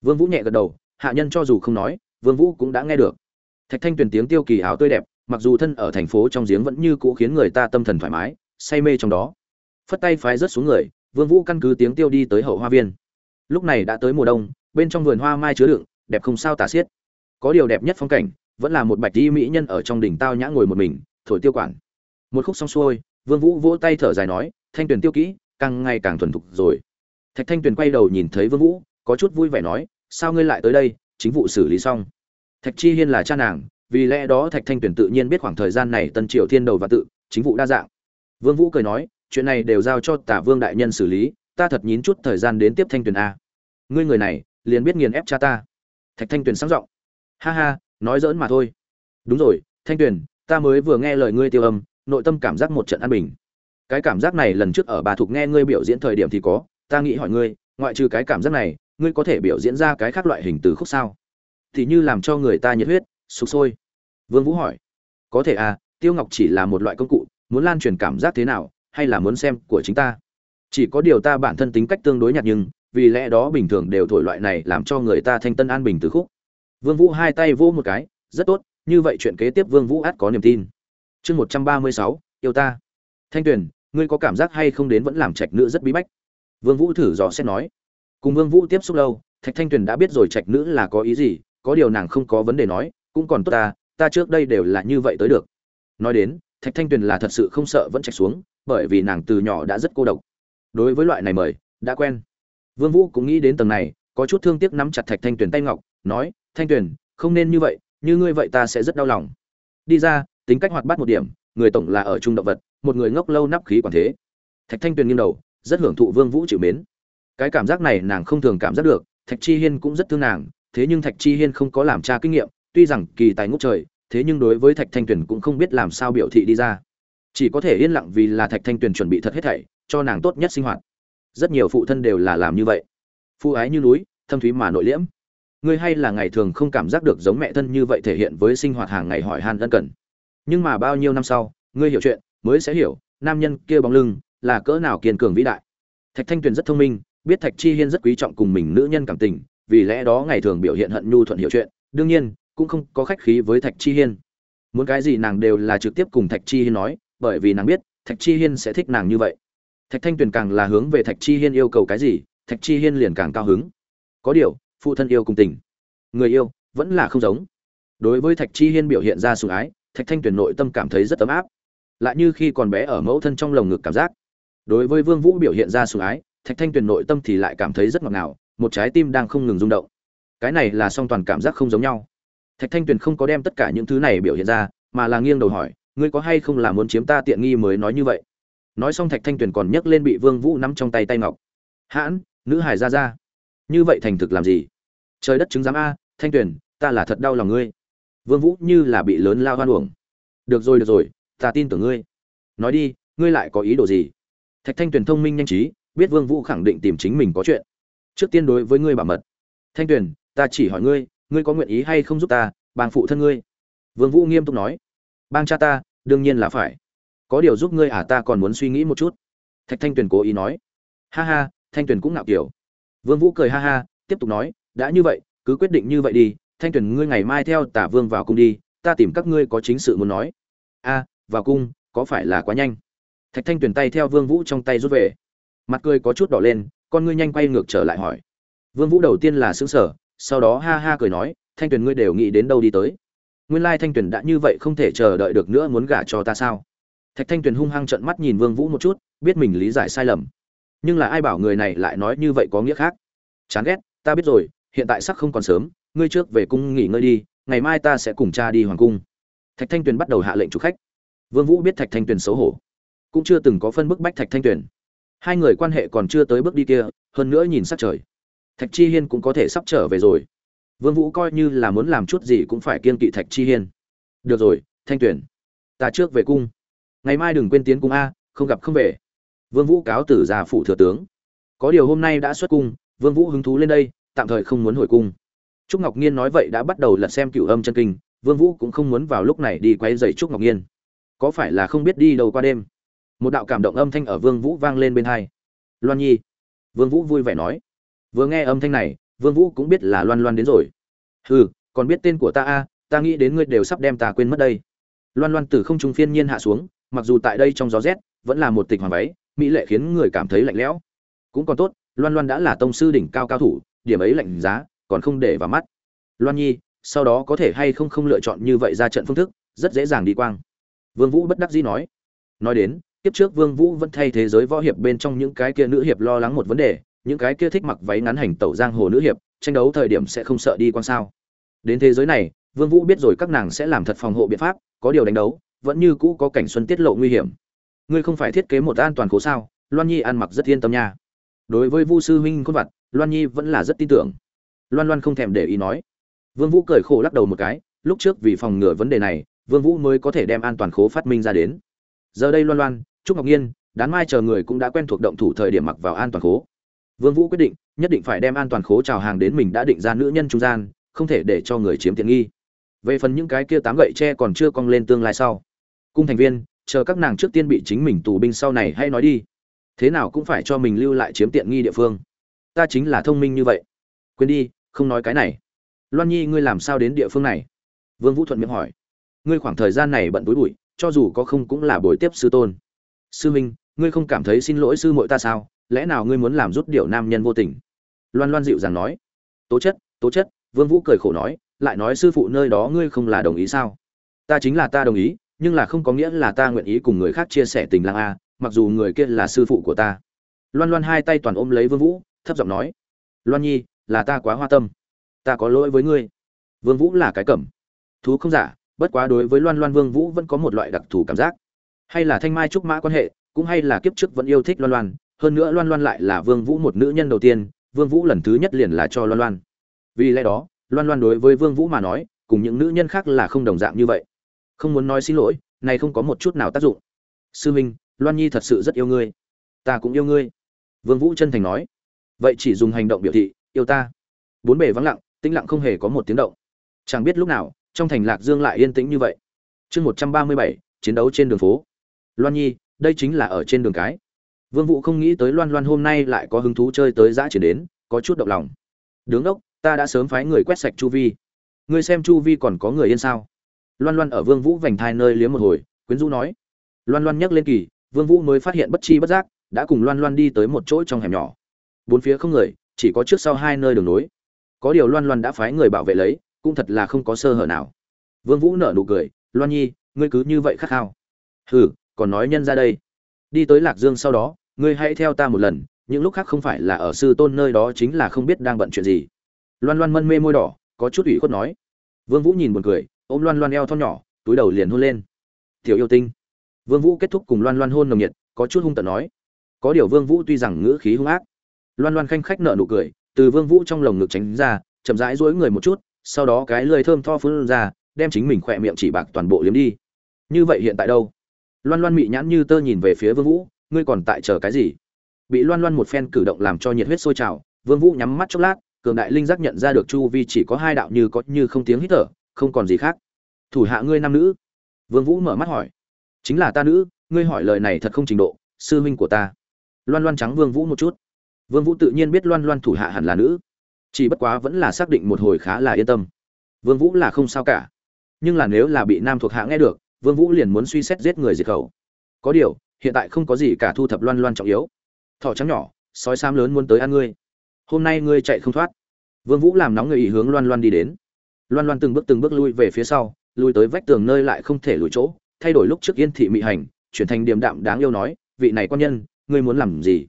Vương vũ nhẹ gật đầu, hạ nhân cho dù không nói, vương vũ cũng đã nghe được. Thạch thanh tuyền tiếng tiêu kỳ áo tươi đẹp, mặc dù thân ở thành phố trong giếng vẫn như cũ khiến người ta tâm thần thoải mái, say mê trong đó. Phất tay phái rớt xuống người, vương vũ căn cứ tiếng tiêu đi tới hậu hoa viên. Lúc này đã tới mùa đông, bên trong vườn hoa mai chứa đựng, đẹp không sao tả xiết. Có điều đẹp nhất phong cảnh, vẫn là một bạch y mỹ nhân ở trong đỉnh tao nhã ngồi một mình, thổi tiêu quản. Một khúc xong xuôi, vương vũ vỗ tay thở dài nói, thanh tuyền tiêu kỹ càng ngày càng thuần thục rồi. Thạch thanh tuyền quay đầu nhìn thấy vương vũ, có chút vui vẻ nói, sao ngươi lại tới đây? Chính vụ xử lý xong. Thạch chi hiên là cha nàng, vì lẽ đó thạch thanh tuyền tự nhiên biết khoảng thời gian này tân triều thiên đầu và tự, chính vụ đa dạng. Vương vũ cười nói, chuyện này đều giao cho tả vương đại nhân xử lý, ta thật nhín chút thời gian đến tiếp thanh tuyền a. Ngươi người này, liền biết nghiền ép cha ta. Thạch thanh tuyền sáng giọng, ha ha, nói dỡn mà thôi. Đúng rồi, thanh tuyền, ta mới vừa nghe lời ngươi tiêu âm, nội tâm cảm giác một trận an bình cái cảm giác này lần trước ở bà thục nghe ngươi biểu diễn thời điểm thì có, ta nghĩ hỏi ngươi, ngoại trừ cái cảm giác này, ngươi có thể biểu diễn ra cái khác loại hình từ khúc sao? Thì như làm cho người ta nhiệt huyết, sục sôi. Vương vũ hỏi. Có thể à tiêu ngọc chỉ là một loại công cụ, muốn lan truyền cảm giác thế nào, hay là muốn xem của chính ta? Chỉ có điều ta bản thân tính cách tương đối nhạt nhưng, vì lẽ đó bình thường đều thổi loại này làm cho người ta thanh tân an bình từ khúc. Vương vũ hai tay vỗ một cái, rất tốt, như vậy chuyện kế tiếp vương vũ át có niềm tin. Chương một trăm ba mươi sáu, yêu ta thanh tuyền, ngươi có cảm giác hay không đến vẫn làm trạch nữ rất bí bách? Vương vũ thử dò xét nói. Cùng vương vũ tiếp xúc lâu, thạch thanh tuyền đã biết rồi trạch nữ là có ý gì, có điều nàng không có vấn đề nói, cũng còn tốt ta ta trước đây đều là như vậy tới được. Nói đến, thạch thanh tuyền là thật sự không sợ vẫn trạch xuống, bởi vì nàng từ nhỏ đã rất cô độc. Đối với loại này mời, đã quen. Vương vũ cũng nghĩ đến tầng này, có chút thương tiếc nắm chặt thạch thanh tuyền tay ngọc, nói, thanh tuyền, không nên như vậy, như ngươi vậy ta sẽ rất đau lòng. Đi ra, tính cách hoạt bát một điểm, người tổng là ở trung động vật một người ngốc lâu nắp khí quản thế. Thạch thanh tuyền nghiêng đầu, rất hưởng thụ vương vũ chịu mến. Cái cảm giác này nàng không thường cảm giác được, thạch chi hiên cũng rất thương nàng, thế nhưng thạch chi hiên không có làm cha kinh nghiệm, tuy rằng kỳ tài ngốc trời, thế nhưng đối với thạch thanh tuyền cũng không biết làm sao biểu thị đi ra. Chỉ có thể yên lặng vì là thạch thanh tuyền chuẩn bị thật hết thảy, cho nàng tốt nhất sinh hoạt. Rất nhiều phụ thân đều là làm như vậy. Phụ ái như núi, thâm thúy mà nội liễm. Ngươi hay là ngày thường không cảm giác được giống mẹ thân như vậy thể hiện với sinh hoạt hàng ngày hỏi han ân cần. Nhưng mà bao nhiêu năm sau, ngươi hiểu chuyện mới sẽ hiểu, nam nhân kia bóng lưng là cỡ nào kiên cường vĩ đại. Thạch thanh tuyền rất thông minh, biết thạch chi hiên rất quý trọng cùng mình nữ nhân cảm tình, vì lẽ đó ngày thường biểu hiện hận nhu thuận hiểu chuyện, đương nhiên, cũng không có khách khí với thạch chi hiên. Muốn cái gì nàng đều là trực tiếp cùng thạch chi hiên nói, bởi vì nàng biết, thạch chi hiên sẽ thích nàng như vậy. Thạch thanh tuyền càng là hướng về thạch chi hiên yêu cầu cái gì, thạch chi hiên liền càng cao hứng. Có điều, phụ thân yêu cùng tình. Người yêu vẫn là không giống. Đối với thạch chi hiên biểu hiện ra sủng ái, thạch thanh tuyền nội tâm cảm thấy rất ấm áp lại như khi còn bé ở mẫu thân trong lồng ngực cảm giác. Đối với vương vũ biểu hiện ra sủng ái, thạch thanh tuyền nội tâm thì lại cảm thấy rất ngọt ngào, một trái tim đang không ngừng rung động. Cái này là song toàn cảm giác không giống nhau. Thạch thanh tuyền không có đem tất cả những thứ này biểu hiện ra, mà là nghiêng đầu hỏi, ngươi có hay không là muốn chiếm ta tiện nghi mới nói như vậy? Nói xong thạch thanh tuyền còn nhấc lên bị vương vũ nắm trong tay tay ngọc. Hãn, nữ hải ra ra như vậy thành thực làm gì? Trời đất chứng giám a, thanh tuyền, ta là thật đau lòng ngươi. Vương vũ như là bị lớn lao hoan uổng. Được rồi được rồi ta tin tưởng ngươi. Nói đi, ngươi lại có ý đồ gì? Thạch thanh tuyền thông minh nhanh trí, biết vương vũ khẳng định tìm chính mình có chuyện. Trước tiên đối với ngươi bảo mật. Thanh tuyền, ta chỉ hỏi ngươi ngươi có nguyện ý hay không giúp ta, bang phụ thân ngươi? Vương vũ nghiêm túc nói. Bang cha ta, đương nhiên là phải. Có điều giúp ngươi à ta còn muốn suy nghĩ một chút. Thạch thanh tuyền cố ý nói. Ha ha, thanh tuyền cũng ngạo kiểu. Vương vũ cười ha ha, tiếp tục nói, đã như vậy, cứ quyết định như vậy đi. Thanh tuyền, ngươi ngày mai theo tả vương vào cung đi, ta tìm các ngươi có chính sự muốn nói. A vào cung, có phải là quá nhanh? Thạch thanh tuyền tay theo vương vũ trong tay rút về. Mặt cười có chút đỏ lên, con ngươi nhanh quay ngược trở lại hỏi. Vương vũ đầu tiên là sững sờ, sau đó ha ha cười nói, thanh tuyền ngươi đều nghĩ đến đâu đi tới? Nguyên lai thanh tuyền đã như vậy không thể chờ đợi được nữa muốn gả cho ta sao? Thạch thanh tuyền hung hăng trợn mắt nhìn vương vũ một chút, biết mình lý giải sai lầm. Nhưng là ai bảo người này lại nói như vậy có nghĩa khác? Chán ghét, ta biết rồi, hiện tại sắc không còn sớm, ngươi trước về cung nghỉ ngơi đi, ngày mai ta sẽ cùng cha đi hoàng cung. Thạch thanh tuyền bắt đầu hạ lệnh chủ khách vương vũ biết thạch thanh tuyền xấu hổ. Cũng chưa từng có phân bức bách thạch thanh tuyền. Hai người quan hệ còn chưa tới bước đi kia, hơn nữa nhìn sắc trời. Thạch chi hiên cũng có thể sắp trở về rồi. Vương vũ coi như là muốn làm chút gì cũng phải kiên kỵ thạch chi hiên. Được rồi, thanh tuyền. Ta trước về cung. Ngày mai đừng quên tiến cung a, không gặp không về. Vương vũ cáo tử già phụ thừa tướng. Có điều hôm nay đã xuất cung, vương vũ hứng thú lên đây, tạm thời không muốn hồi cung. Trúc ngọc nhiên nói vậy đã bắt đầu lật xem cửu âm chân kinh, vương vũ cũng không muốn vào lúc này đi quay dậy trúc ngọc nhiên có phải là không biết đi đâu qua đêm? Một đạo cảm động âm thanh ở vương vũ vang lên bên hai. Loan nhi. Vương vũ vui vẻ nói. Vừa nghe âm thanh này, vương vũ cũng biết là loan loan đến rồi. Hừ, còn biết tên của ta a ta nghĩ đến ngươi đều sắp đem ta quên mất đây. Loan loan từ không trung phiên nhiên hạ xuống, mặc dù tại đây trong gió rét, vẫn là một tịch hoàng váy, mỹ lệ khiến người cảm thấy lạnh lẽo. Cũng còn tốt, loan loan đã là tông sư đỉnh cao cao thủ, điểm ấy lạnh giá, còn không để vào mắt. Loan nhi, sau đó có thể hay không không lựa chọn như vậy ra trận phương thức, rất dễ dàng đi quang vương vũ bất đắc dĩ nói. Nói đến tiếp trước vương vũ vẫn thay thế giới võ hiệp bên trong những cái kia nữ hiệp lo lắng một vấn đề, những cái kia thích mặc váy ngắn hành tẩu giang hồ nữ hiệp, tranh đấu thời điểm sẽ không sợ đi quan sao. Đến thế giới này, vương vũ biết rồi các nàng sẽ làm thật phòng hộ biện pháp, có điều đánh đấu, vẫn như cũ có cảnh xuân tiết lộ nguy hiểm. Ngươi không phải thiết kế một an toàn cố sao, loan nhi ăn mặc rất yên tâm nha. Đối với vu sư huynh khôn vật loan nhi vẫn là rất tin tưởng. Loan loan không thèm để ý nói. Vương vũ cười khổ lắc đầu một cái, lúc trước vì phòng ngừa vấn đề này vương vũ mới có thể đem an toàn khố phát minh ra đến. Giờ đây loan loan, trúc ngọc nhiên, đán mai chờ người cũng đã quen thuộc động thủ thời điểm mặc vào an toàn khố. Vương vũ quyết định, nhất định phải đem an toàn khố chào hàng đến mình đã định ra nữ nhân trung gian, không thể để cho người chiếm tiện nghi. Về phần những cái kia tám gậy tre còn chưa cong lên tương lai sau. Cung thành viên, chờ các nàng trước tiên bị chính mình tù binh sau này hay nói đi. Thế nào cũng phải cho mình lưu lại chiếm tiện nghi địa phương. Ta chính là thông minh như vậy. Quên đi, không nói cái này. Loan nhi, ngươi làm sao đến địa phương này? Vương vũ thuận miệng hỏi ngươi khoảng thời gian này bận túi bụi, cho dù có không cũng là buổi tiếp sư tôn. Sư minh, ngươi không cảm thấy xin lỗi sư muội ta sao? Lẽ nào ngươi muốn làm rút điệu nam nhân vô tình? Loan loan dịu dàng nói. Tố chất tố chất, vương vũ cười khổ nói, lại nói sư phụ nơi đó ngươi không là đồng ý sao? Ta chính là ta đồng ý, nhưng là không có nghĩa là ta nguyện ý cùng người khác chia sẻ tình lang a, mặc dù người kia là sư phụ của ta. Loan loan hai tay toàn ôm lấy vương vũ, thấp giọng nói. Loan nhi, là ta quá hoa tâm. Ta có lỗi với ngươi. Vương vũ là cái cẩm. Thú không giả bất quá đối với loan loan vương vũ vẫn có một loại đặc thù cảm giác. Hay là thanh mai trúc mã quan hệ, cũng hay là kiếp trước vẫn yêu thích loan loan, hơn nữa loan loan lại là vương vũ một nữ nhân đầu tiên, vương vũ lần thứ nhất liền là cho loan loan. Vì lẽ đó, loan loan đối với vương vũ mà nói, cùng những nữ nhân khác là không đồng dạng như vậy. Không muốn nói xin lỗi, này không có một chút nào tác dụng. Sư minh, loan nhi thật sự rất yêu ngươi. Ta cũng yêu ngươi. Vương vũ chân thành nói. Vậy chỉ dùng hành động biểu thị, yêu ta. Bốn bề vắng lặng, tĩnh lặng không hề có một tiếng động. Chẳng biết lúc nào trong thành lạc dương lại yên tĩnh như vậy. Chương một trăm ba mươi bảy, chiến đấu trên đường phố. Loan nhi, đây chính là ở trên đường cái. Vương vũ không nghĩ tới loan loan hôm nay lại có hứng thú chơi tới giã triển đến, có chút động lòng. Đứng đốc, ta đã sớm phái người quét sạch chu vi. Ngươi xem chu vi còn có người yên sao? Loan loan ở vương vũ vành thai nơi liếm một hồi, quyến rũ nói. Loan loan nhấc lên kỳ, vương vũ mới phát hiện bất chi bất giác, đã cùng loan loan đi tới một chỗ trong hẻm nhỏ. Bốn phía không người, chỉ có trước sau hai nơi đường nối. Có điều loan loan đã phái người bảo vệ lấy cũng thật là không có sơ hở nào. Vương vũ nở nụ cười, loan nhi, ngươi cứ như vậy khát khao. Hừ, còn nói nhân ra đây. Đi tới lạc dương sau đó, ngươi hãy theo ta một lần, những lúc khác không phải là ở sư tôn nơi đó chính là không biết đang bận chuyện gì. Loan loan mân mê môi đỏ, có chút ủy khuất nói. Vương vũ nhìn buồn cười, ôm loan loan eo thon nhỏ, túi đầu liền hôn lên. Tiểu yêu tinh. Vương vũ kết thúc cùng loan loan hôn nồng nhiệt, có chút hung tợn nói. Có điều vương vũ tuy rằng ngữ khí hung ác, loan loan khanh khách nở nụ cười, từ vương vũ trong lồng ngực tránh ra, chậm rãi duỗi người một chút sau đó cái lưỡi thơm tho phun ra, đem chính mình khỏe miệng chỉ bạc toàn bộ liếm đi. Như vậy hiện tại đâu? Loan loan mị nhãn như tơ nhìn về phía vương vũ, ngươi còn tại chờ cái gì? Bị loan loan một phen cử động làm cho nhiệt huyết sôi trào, vương vũ nhắm mắt chốc lát, cường đại linh giác nhận ra được chu vi chỉ có hai đạo như có như không tiếng hít thở, không còn gì khác. Thủ hạ ngươi nam nữ. Vương vũ mở mắt hỏi. Chính là ta nữ, ngươi hỏi lời này thật không trình độ, sư huynh của ta. Loan loan trắng vương vũ một chút. Vương vũ tự nhiên biết loan loan thủ hạ hẳn là nữ chỉ bất quá vẫn là xác định một hồi khá là yên tâm. Vương vũ là không sao cả. Nhưng là nếu là bị nam thuộc hạ nghe được, vương vũ liền muốn suy xét giết người diệt khẩu. Có điều, hiện tại không có gì cả thu thập loan loan trọng yếu. Thỏ trắng nhỏ, sói xám lớn muốn tới ăn ngươi. Hôm nay ngươi chạy không thoát. Vương vũ làm nóng người ý hướng loan loan đi đến. Loan loan từng bước từng bước lui về phía sau, lui tới vách tường nơi lại không thể lùi chỗ, thay đổi lúc trước yên thị mị hành, chuyển thành điềm đạm đáng yêu nói, vị này quan nhân, ngươi muốn làm gì?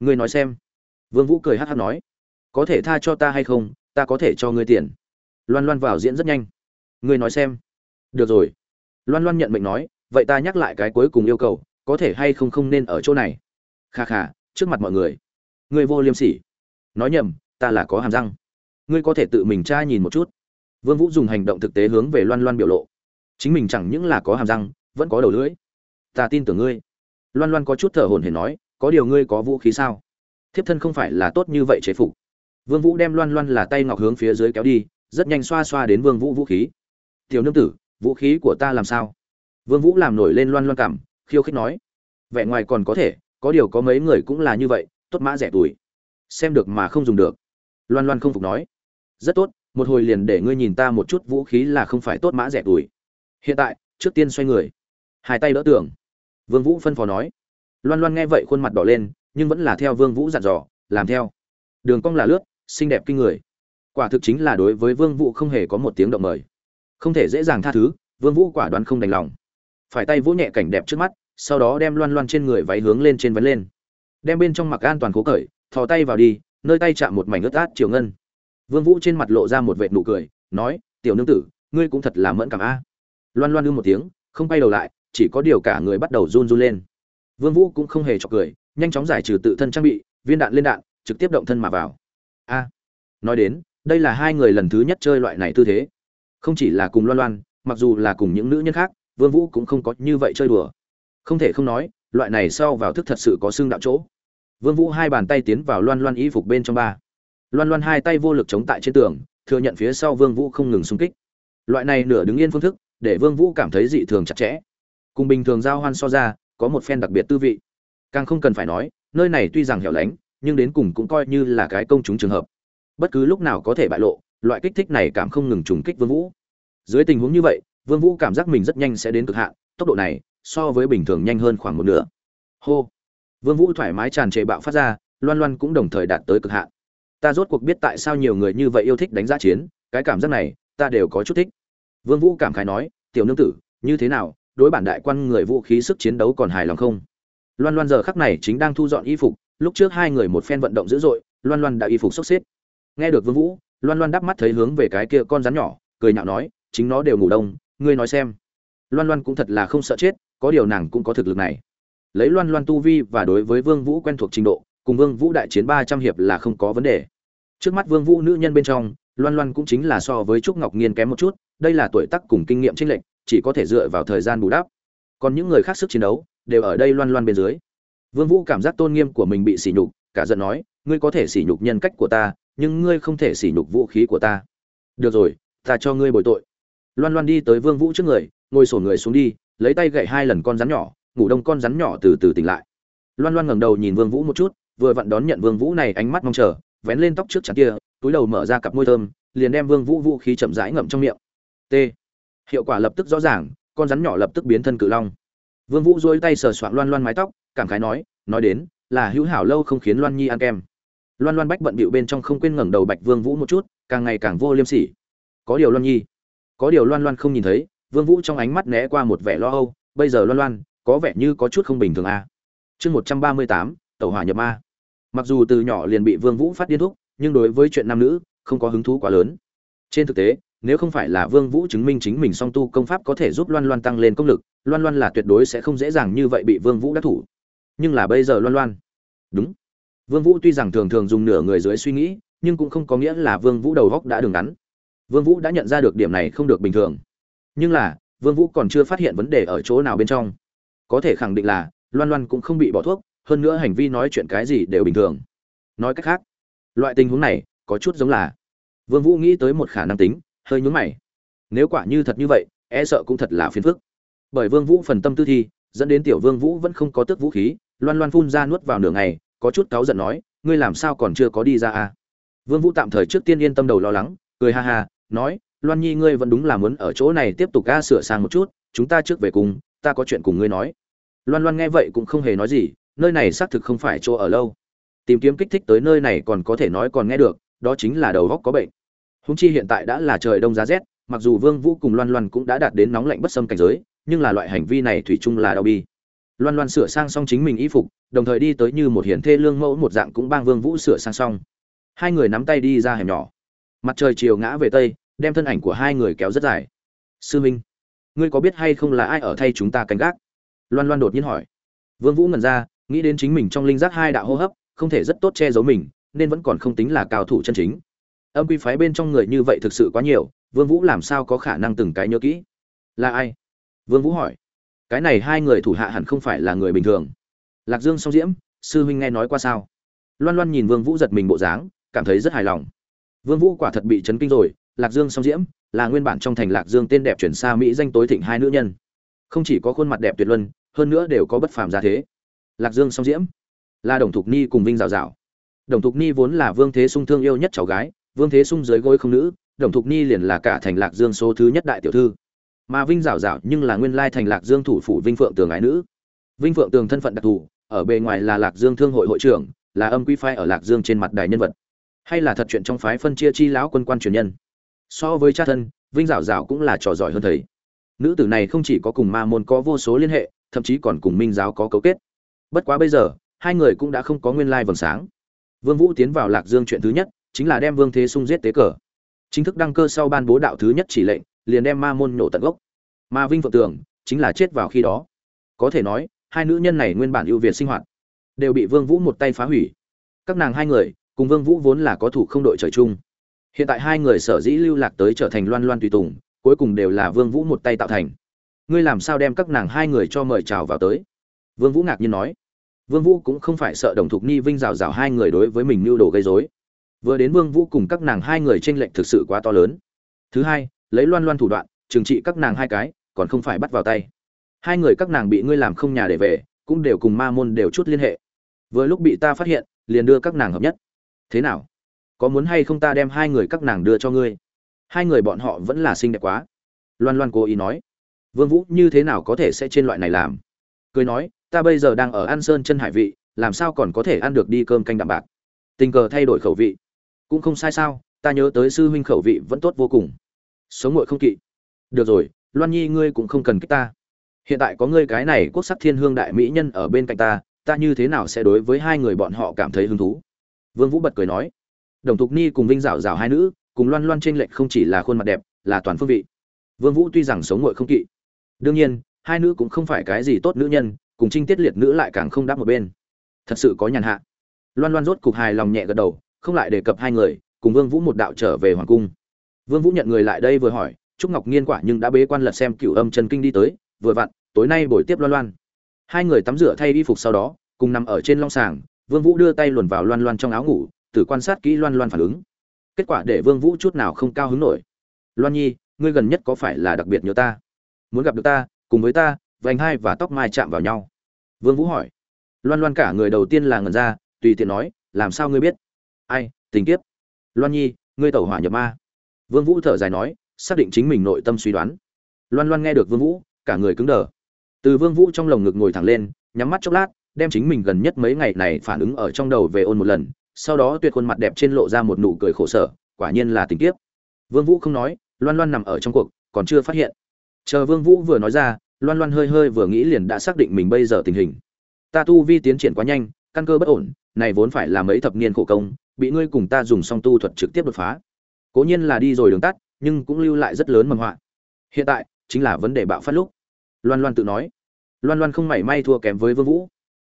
Ngươi nói xem. Vương vũ cười hắt hắt nói có thể tha cho ta hay không, ta có thể cho ngươi tiền. Loan loan vào diễn rất nhanh. Ngươi nói xem. Được rồi. Loan loan nhận mệnh nói, vậy ta nhắc lại cái cuối cùng yêu cầu, có thể hay không không nên ở chỗ này. Kha kha, trước mặt mọi người. Ngươi vô liêm sỉ. Nói nhầm, ta là có hàm răng. Ngươi có thể tự mình tra nhìn một chút. Vương vũ dùng hành động thực tế hướng về loan loan biểu lộ. Chính mình chẳng những là có hàm răng, vẫn có đầu lưỡi. Ta tin tưởng ngươi. Loan loan có chút thở hổn hển nói, có điều ngươi có vũ khí sao? Thiếp thân không phải là tốt như vậy chế phục vương vũ đem loan loan là tay ngọc hướng phía dưới kéo đi, rất nhanh xoa xoa đến vương vũ vũ khí. Tiểu nương tử, vũ khí của ta làm sao? Vương vũ làm nổi lên loan loan cảm, khiêu khích nói. Vẻ ngoài còn có thể, có điều có mấy người cũng là như vậy, tốt mã rẻ tuổi. Xem được mà không dùng được. Loan loan không phục nói. Rất tốt, một hồi liền để ngươi nhìn ta một chút vũ khí là không phải tốt mã rẻ tuổi. Hiện tại, trước tiên xoay người. Hai tay đỡ tường. vương vũ phân phó nói. Loan loan nghe vậy khuôn mặt đỏ lên, nhưng vẫn là theo vương vũ dặn dò, làm theo. Đường cong là lướt xinh đẹp kinh người. Quả thực chính là đối với vương vũ không hề có một tiếng động mời. Không thể dễ dàng tha thứ, vương vũ quả đoán không đành lòng. Phải tay vỗ nhẹ cảnh đẹp trước mắt, sau đó đem loan loan trên người váy hướng lên trên vấn lên. Đem bên trong mặc an toàn cố cởi, thò tay vào đi, nơi tay chạm một mảnh ướt át chiều ngân. Vương vũ trên mặt lộ ra một vệt nụ cười, nói, tiểu nương tử, ngươi cũng thật là mẫn cảm a. Loan loan ư một tiếng, không quay đầu lại, chỉ có điều cả người bắt đầu run run lên. Vương vũ cũng không hề chọc cười, nhanh chóng giải trừ tự thân trang bị, viên đạn lên đạn, trực tiếp động thân mà vào a. Nói đến, đây là hai người lần thứ nhất chơi loại này tư thế. Không chỉ là cùng loan loan, mặc dù là cùng những nữ nhân khác, vương vũ cũng không có như vậy chơi đùa. Không thể không nói, loại này sau vào thức thật sự có xương đạo chỗ. Vương vũ hai bàn tay tiến vào loan loan y phục bên trong ba. Loan loan hai tay vô lực chống tại trên tường, thừa nhận phía sau vương vũ không ngừng xung kích. Loại này nửa đứng yên phương thức, để vương vũ cảm thấy dị thường chặt chẽ. Cùng bình thường giao hoan so ra, có một phen đặc biệt tư vị. Càng không cần phải nói, nơi này tuy rằng hẻo lánh nhưng đến cùng cũng coi như là cái công chúng trường hợp. Bất cứ lúc nào có thể bại lộ, loại kích thích này cảm không ngừng trùng kích vương vũ. Dưới tình huống như vậy, vương vũ cảm giác mình rất nhanh sẽ đến cực hạn, tốc độ này so với bình thường nhanh hơn khoảng một nửa. Hô! Vương vũ thoải mái tràn trề bạo phát ra, loan loan cũng đồng thời đạt tới cực hạn. Ta rốt cuộc biết tại sao nhiều người như vậy yêu thích đánh giá chiến, cái cảm giác này, ta đều có chút thích. Vương vũ cảm khái nói, tiểu nương tử, như thế nào? Đối bản đại quan người vũ khí sức chiến đấu còn hài lòng không? Loan loan giờ khắc này chính đang thu dọn y phục lúc trước hai người một phen vận động dữ dội, loan loan đã y phục sốc xếp. Nghe được vương vũ, loan loan đắp mắt thấy hướng về cái kia con rắn nhỏ, cười nhạo nói, chính nó đều ngủ đông, ngươi nói xem. Loan loan cũng thật là không sợ chết, có điều nàng cũng có thực lực này. Lấy loan loan tu vi và đối với vương vũ quen thuộc trình độ, cùng vương vũ đại chiến ba trăm hiệp là không có vấn đề. Trước mắt vương vũ nữ nhân bên trong, loan loan cũng chính là so với trúc ngọc nghiên kém một chút, đây là tuổi tác cùng kinh nghiệm chênh lệch, chỉ có thể dựa vào thời gian bù đắp. Còn những người khác sức chiến đấu, đều ở đây loan loan bên dưới vương vũ cảm giác tôn nghiêm của mình bị sỉ nhục, cả giận nói, ngươi có thể sỉ nhục nhân cách của ta, nhưng ngươi không thể sỉ nhục vũ khí của ta. Được rồi, ta cho ngươi bồi tội. Loan loan đi tới vương vũ trước người, ngồi xổm người xuống đi, lấy tay gậy hai lần con rắn nhỏ, ngủ đông con rắn nhỏ từ từ tỉnh lại. Loan loan ngẩng đầu nhìn vương vũ một chút, vừa vặn đón nhận vương vũ này ánh mắt mong chờ, vén lên tóc trước chắn kia, túi đầu mở ra cặp môi thơm, liền đem vương vũ vũ khí chậm rãi ngậm trong miệng. T. Hiệu quả lập tức rõ ràng, con rắn nhỏ lập tức biến thân cự long. Vương vũ duỗi tay sờ soạn loan loan mái tóc cảm khái nói nói đến, là hữu hảo lâu không khiến loan nhi ăn kem. Loan loan bách bận bịu bên trong không quên ngẩng đầu bạch vương vũ một chút, càng ngày càng vô liêm sỉ. Có điều loan nhi, có điều loan loan không nhìn thấy, vương vũ trong ánh mắt né qua một vẻ lo âu, bây giờ loan loan, có vẻ như có chút không bình thường a à. chương một trăm ba mươi tám, tẩu hỏa nhập ma. Mặc dù từ nhỏ liền bị vương vũ phát điên thúc, nhưng đối với chuyện nam nữ, không có hứng thú quá lớn. Trên thực tế, nếu không phải là vương vũ chứng minh chính mình song tu công pháp có thể giúp loan loan tăng lên công lực, loan loan là tuyệt đối sẽ không dễ dàng như vậy bị vương vũ đắc thủ nhưng là bây giờ loan loan. Đúng. Vương vũ tuy rằng thường thường dùng nửa người dưới suy nghĩ, nhưng cũng không có nghĩa là vương vũ đầu góc đã đường ngắn. Vương vũ đã nhận ra được điểm này không được bình thường. Nhưng là, vương vũ còn chưa phát hiện vấn đề ở chỗ nào bên trong. Có thể khẳng định là, loan loan cũng không bị bỏ thuốc, hơn nữa hành vi nói chuyện cái gì đều bình thường. Nói cách khác, loại tình huống này, có chút giống là, vương vũ nghĩ tới một khả năng tính, hơi nhướng mày. Nếu quả như thật như vậy e sợ cũng thật là phiền phức. Bởi vương vũ phần tâm tư thi dẫn đến tiểu vương vũ vẫn không có tước vũ khí loan loan phun ra nuốt vào nửa ngày, có chút cáu giận nói, ngươi làm sao còn chưa có đi ra à? Vương vũ tạm thời trước tiên yên tâm đầu lo lắng, cười ha ha, nói, loan nhi ngươi vẫn đúng là muốn ở chỗ này tiếp tục ca sửa sang một chút, chúng ta trước về cùng, ta có chuyện cùng ngươi nói. Loan loan nghe vậy cũng không hề nói gì, nơi này xác thực không phải chỗ ở lâu. Tìm kiếm kích thích tới nơi này còn có thể nói còn nghe được, đó chính là đầu góc có bệnh. Húng chi hiện tại đã là trời đông giá rét, mặc dù vương vũ cùng loan loan cũng đã đạt đến nóng lạnh bất xâm cảnh giới, nhưng là loại hành vi này thủy chung là đau bi loan loan sửa sang xong chính mình y phục, đồng thời đi tới như một hiển thê lương mẫu một dạng cũng bang vương vũ sửa sang xong. Hai người nắm tay đi ra hẻm nhỏ. Mặt trời chiều ngã về tây, đem thân ảnh của hai người kéo rất dài. Sư minh, ngươi có biết hay không là ai ở thay chúng ta canh gác? Loan loan đột nhiên hỏi. Vương vũ ngẩn ra, nghĩ đến chính mình trong linh giác hai đạo hô hấp, không thể rất tốt che giấu mình, nên vẫn còn không tính là cao thủ chân chính. Âm quy phái bên trong người như vậy thực sự quá nhiều, vương vũ làm sao có khả năng từng cái nhớ kỹ? Là ai? Vương vũ hỏi cái này hai người thủ hạ hẳn không phải là người bình thường. Lạc dương song diễm, sư huynh nghe nói qua sao? Loan loan nhìn vương vũ giật mình bộ dáng, cảm thấy rất hài lòng. Vương vũ quả thật bị chấn kinh rồi, lạc dương song diễm, là nguyên bản trong thành lạc dương tên đẹp chuyển xa mỹ danh tối thịnh hai nữ nhân. Không chỉ có khuôn mặt đẹp tuyệt luân, hơn nữa đều có bất phàm gia thế. Lạc dương song diễm, là đồng thục ni cùng vinh rào rào đồng thục ni vốn là vương thế sung thương yêu nhất cháu gái, vương thế sung dưới gối không nữ, đồng thục ni liền là cả thành lạc dương số thứ nhất đại tiểu thư mà vinh rảo rảo nhưng là nguyên lai thành lạc dương thủ phủ vinh phượng tường ái nữ. Vinh phượng tường thân phận đặc thù, ở bề ngoài là lạc dương thương hội hội trưởng, là âm quy phái ở lạc dương trên mặt đài nhân vật. Hay là thật chuyện trong phái phân chia chi lão quân quan truyền nhân. So với cha thân, vinh rảo rảo cũng là trò giỏi hơn thầy. Nữ tử này không chỉ có cùng ma môn có vô số liên hệ, thậm chí còn cùng minh giáo có cấu kết. Bất quá bây giờ, hai người cũng đã không có nguyên lai vầng sáng. Vương vũ tiến vào lạc dương chuyện thứ nhất, chính là đem vương thế sung giết tế cờ. Chính thức đăng cơ sau ban bố đạo thứ nhất chỉ lệnh liền đem ma môn nổ tận gốc. Ma vinh phượng tường chính là chết vào khi đó. Có thể nói, hai nữ nhân này nguyên bản ưu việt sinh hoạt, đều bị vương vũ một tay phá hủy. Các nàng hai người, cùng vương vũ vốn là có thủ không đội trời chung. Hiện tại hai người sở dĩ lưu lạc tới trở thành loan loan tùy tùng, cuối cùng đều là vương vũ một tay tạo thành. Ngươi làm sao đem các nàng hai người cho mời chào vào tới? Vương vũ ngạc nhiên nói. Vương vũ cũng không phải sợ đồng thục ni vinh rào rào hai người đối với mình mưu đồ gây rối. Vừa đến vương vũ cùng các nàng hai người tranh lệch thực sự quá to lớn. Thứ hai lấy loan loan thủ đoạn, trừng trị các nàng hai cái, còn không phải bắt vào tay. Hai người các nàng bị ngươi làm không nhà để về, cũng đều cùng ma môn đều chút liên hệ. Vừa lúc bị ta phát hiện, liền đưa các nàng hợp nhất. Thế nào? Có muốn hay không ta đem hai người các nàng đưa cho ngươi? Hai người bọn họ vẫn là xinh đẹp quá. Loan loan cố ý nói. Vương vũ, như thế nào có thể sẽ trên loại này làm? Cười nói, ta bây giờ đang ở an sơn chân hải vị, làm sao còn có thể ăn được đi cơm canh đạm bạc? Tình cờ thay đổi khẩu vị. Cũng không sai sao, ta nhớ tới sư huynh khẩu vị vẫn tốt vô cùng sống ngội không kỵ. Được rồi, loan nhi ngươi cũng không cần kích ta. Hiện tại có ngươi cái này quốc sắc thiên hương đại mỹ nhân ở bên cạnh ta ta như thế nào sẽ đối với hai người bọn họ cảm thấy hứng thú? Vương vũ bật cười nói. Đồng thục ni cùng vinh dạo dạo hai nữ, cùng loan loan trên lệch không chỉ là khuôn mặt đẹp, là toàn phương vị. Vương vũ tuy rằng sống ngội không kỵ, đương nhiên, hai nữ cũng không phải cái gì tốt nữ nhân, cùng trinh tiết liệt nữ lại càng không đáp một bên. Thật sự có nhàn hạ. Loan loan rốt cục hài lòng nhẹ gật đầu, không lại đề cập hai người, cùng vương vũ một đạo trở về hoàng cung vương vũ nhận người lại đây vừa hỏi, trúc ngọc nghiên quả nhưng đã bế quan lật xem cửu âm chân kinh đi tới, vừa vặn, tối nay buổi tiếp loan loan. Hai người tắm rửa thay y phục sau đó, cùng nằm ở trên long sàng, vương vũ đưa tay luồn vào loan loan trong áo ngủ tử quan sát kỹ loan loan phản ứng. Kết quả để vương vũ chút nào không cao hứng nổi. Loan nhi, ngươi gần nhất có phải là đặc biệt nhớ ta? Muốn gặp được ta, cùng với ta, vành hai và tóc mai chạm vào nhau. Vương vũ hỏi. Loan loan cả người đầu tiên là ngẩn ra, tùy tiện nói, làm sao ngươi biết? Ai, tình kiếp. Loan nhi, ngươi tẩu hỏa nhập ma vương vũ thở dài nói, xác định chính mình nội tâm suy đoán. Loan loan nghe được vương vũ, cả người cứng đờ. Từ vương vũ trong lồng ngực ngồi thẳng lên, nhắm mắt chốc lát, đem chính mình gần nhất mấy ngày này phản ứng ở trong đầu về ôn một lần, sau đó tuyệt khuôn mặt đẹp trên lộ ra một nụ cười khổ sở, quả nhiên là tình kiếp. Vương vũ không nói, loan loan nằm ở trong cuộc, còn chưa phát hiện. Chờ vương vũ vừa nói ra, loan loan hơi hơi vừa nghĩ liền đã xác định mình bây giờ tình hình. Ta tu vi tiến triển quá nhanh, căn cơ bất ổn, này vốn phải là mấy thập niên khổ công, bị ngươi cùng ta dùng song tu thuật trực tiếp đột phá cố nhiên là đi rồi đường tắt, nhưng cũng lưu lại rất lớn mầm họa. Hiện tại, chính là vấn đề bạo phát lúc. Loan loan tự nói. Loan loan không mảy may thua kém với vương vũ.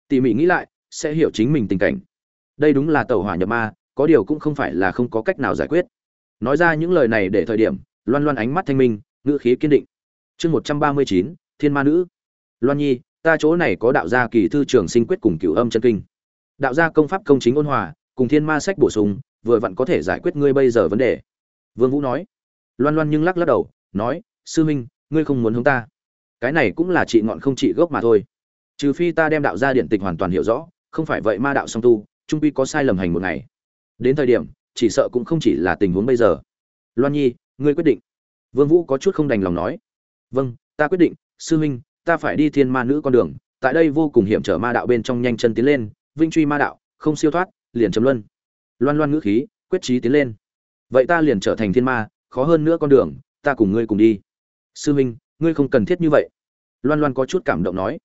Tỉ mỉ nghĩ lại, sẽ hiểu chính mình tình cảnh. Đây đúng là tàu hỏa nhập ma, có điều cũng không phải là không có cách nào giải quyết. Nói ra những lời này để thời điểm, loan loan ánh mắt thanh minh, ngữ khí kiên định. Chương một trăm ba mươi chín, thiên ma nữ. Loan nhi, ta chỗ này có đạo gia kỳ thư trường sinh quyết cùng cửu âm chân kinh. Đạo gia công pháp công chính ôn hòa, cùng thiên ma sách bổ sung, vừa vặn có thể giải quyết ngươi bây giờ vấn đề vương vũ nói. Loan loan nhưng lắc lắc đầu, nói, sư huynh, ngươi không muốn hướng ta. Cái này cũng là trị ngọn không trị gốc mà thôi. Trừ phi ta đem đạo gia điện tịch hoàn toàn hiểu rõ, không phải vậy ma đạo song tu, trung quy có sai lầm hành một ngày. Đến thời điểm, chỉ sợ cũng không chỉ là tình huống bây giờ. Loan nhi, ngươi quyết định. Vương vũ có chút không đành lòng nói. Vâng ta quyết định, sư huynh, ta phải đi thiên ma nữ con đường, tại đây vô cùng hiểm trở ma đạo bên trong nhanh chân tiến lên, vinh truy ma đạo, không siêu thoát, liền chấm luân. Loan loan ngữ khí, quyết chí tiến lên vậy ta liền trở thành thiên ma, khó hơn nữa con đường, ta cùng ngươi cùng đi. Sư huynh ngươi không cần thiết như vậy. Loan loan có chút cảm động nói.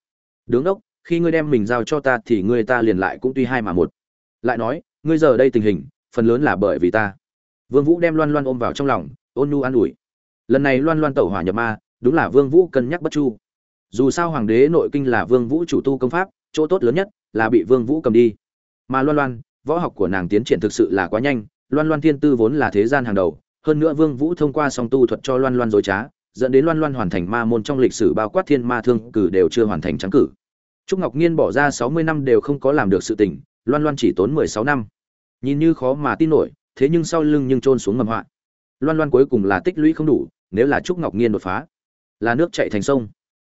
Đứng đốc, khi ngươi đem mình giao cho ta thì ngươi ta liền lại cũng tuy hai mà một. Lại nói, ngươi giờ đây tình hình, phần lớn là bởi vì ta. Vương vũ đem loan loan ôm vào trong lòng, ôn nhu an ủi. Lần này loan loan tẩu hỏa nhập ma, đúng là vương vũ cân nhắc bất chu. Dù sao hoàng đế nội kinh là vương vũ chủ tu công pháp, chỗ tốt lớn nhất là bị vương vũ cầm đi. Mà loan loan, võ học của nàng tiến triển thực sự là quá nhanh loan loan thiên tư vốn là thế gian hàng đầu, hơn nữa vương vũ thông qua song tu thuật cho loan loan dối trá, dẫn đến loan loan hoàn thành ma môn trong lịch sử bao quát thiên ma thương cử đều chưa hoàn thành trắng cử. Trúc ngọc nhiên bỏ ra 60 năm đều không có làm được sự tình, loan loan chỉ tốn 16 năm. Nhìn như khó mà tin nổi, thế nhưng sau lưng nhưng trôn xuống ngầm họa. Loan loan cuối cùng là tích lũy không đủ, nếu là trúc ngọc nhiên đột phá, là nước chảy thành sông.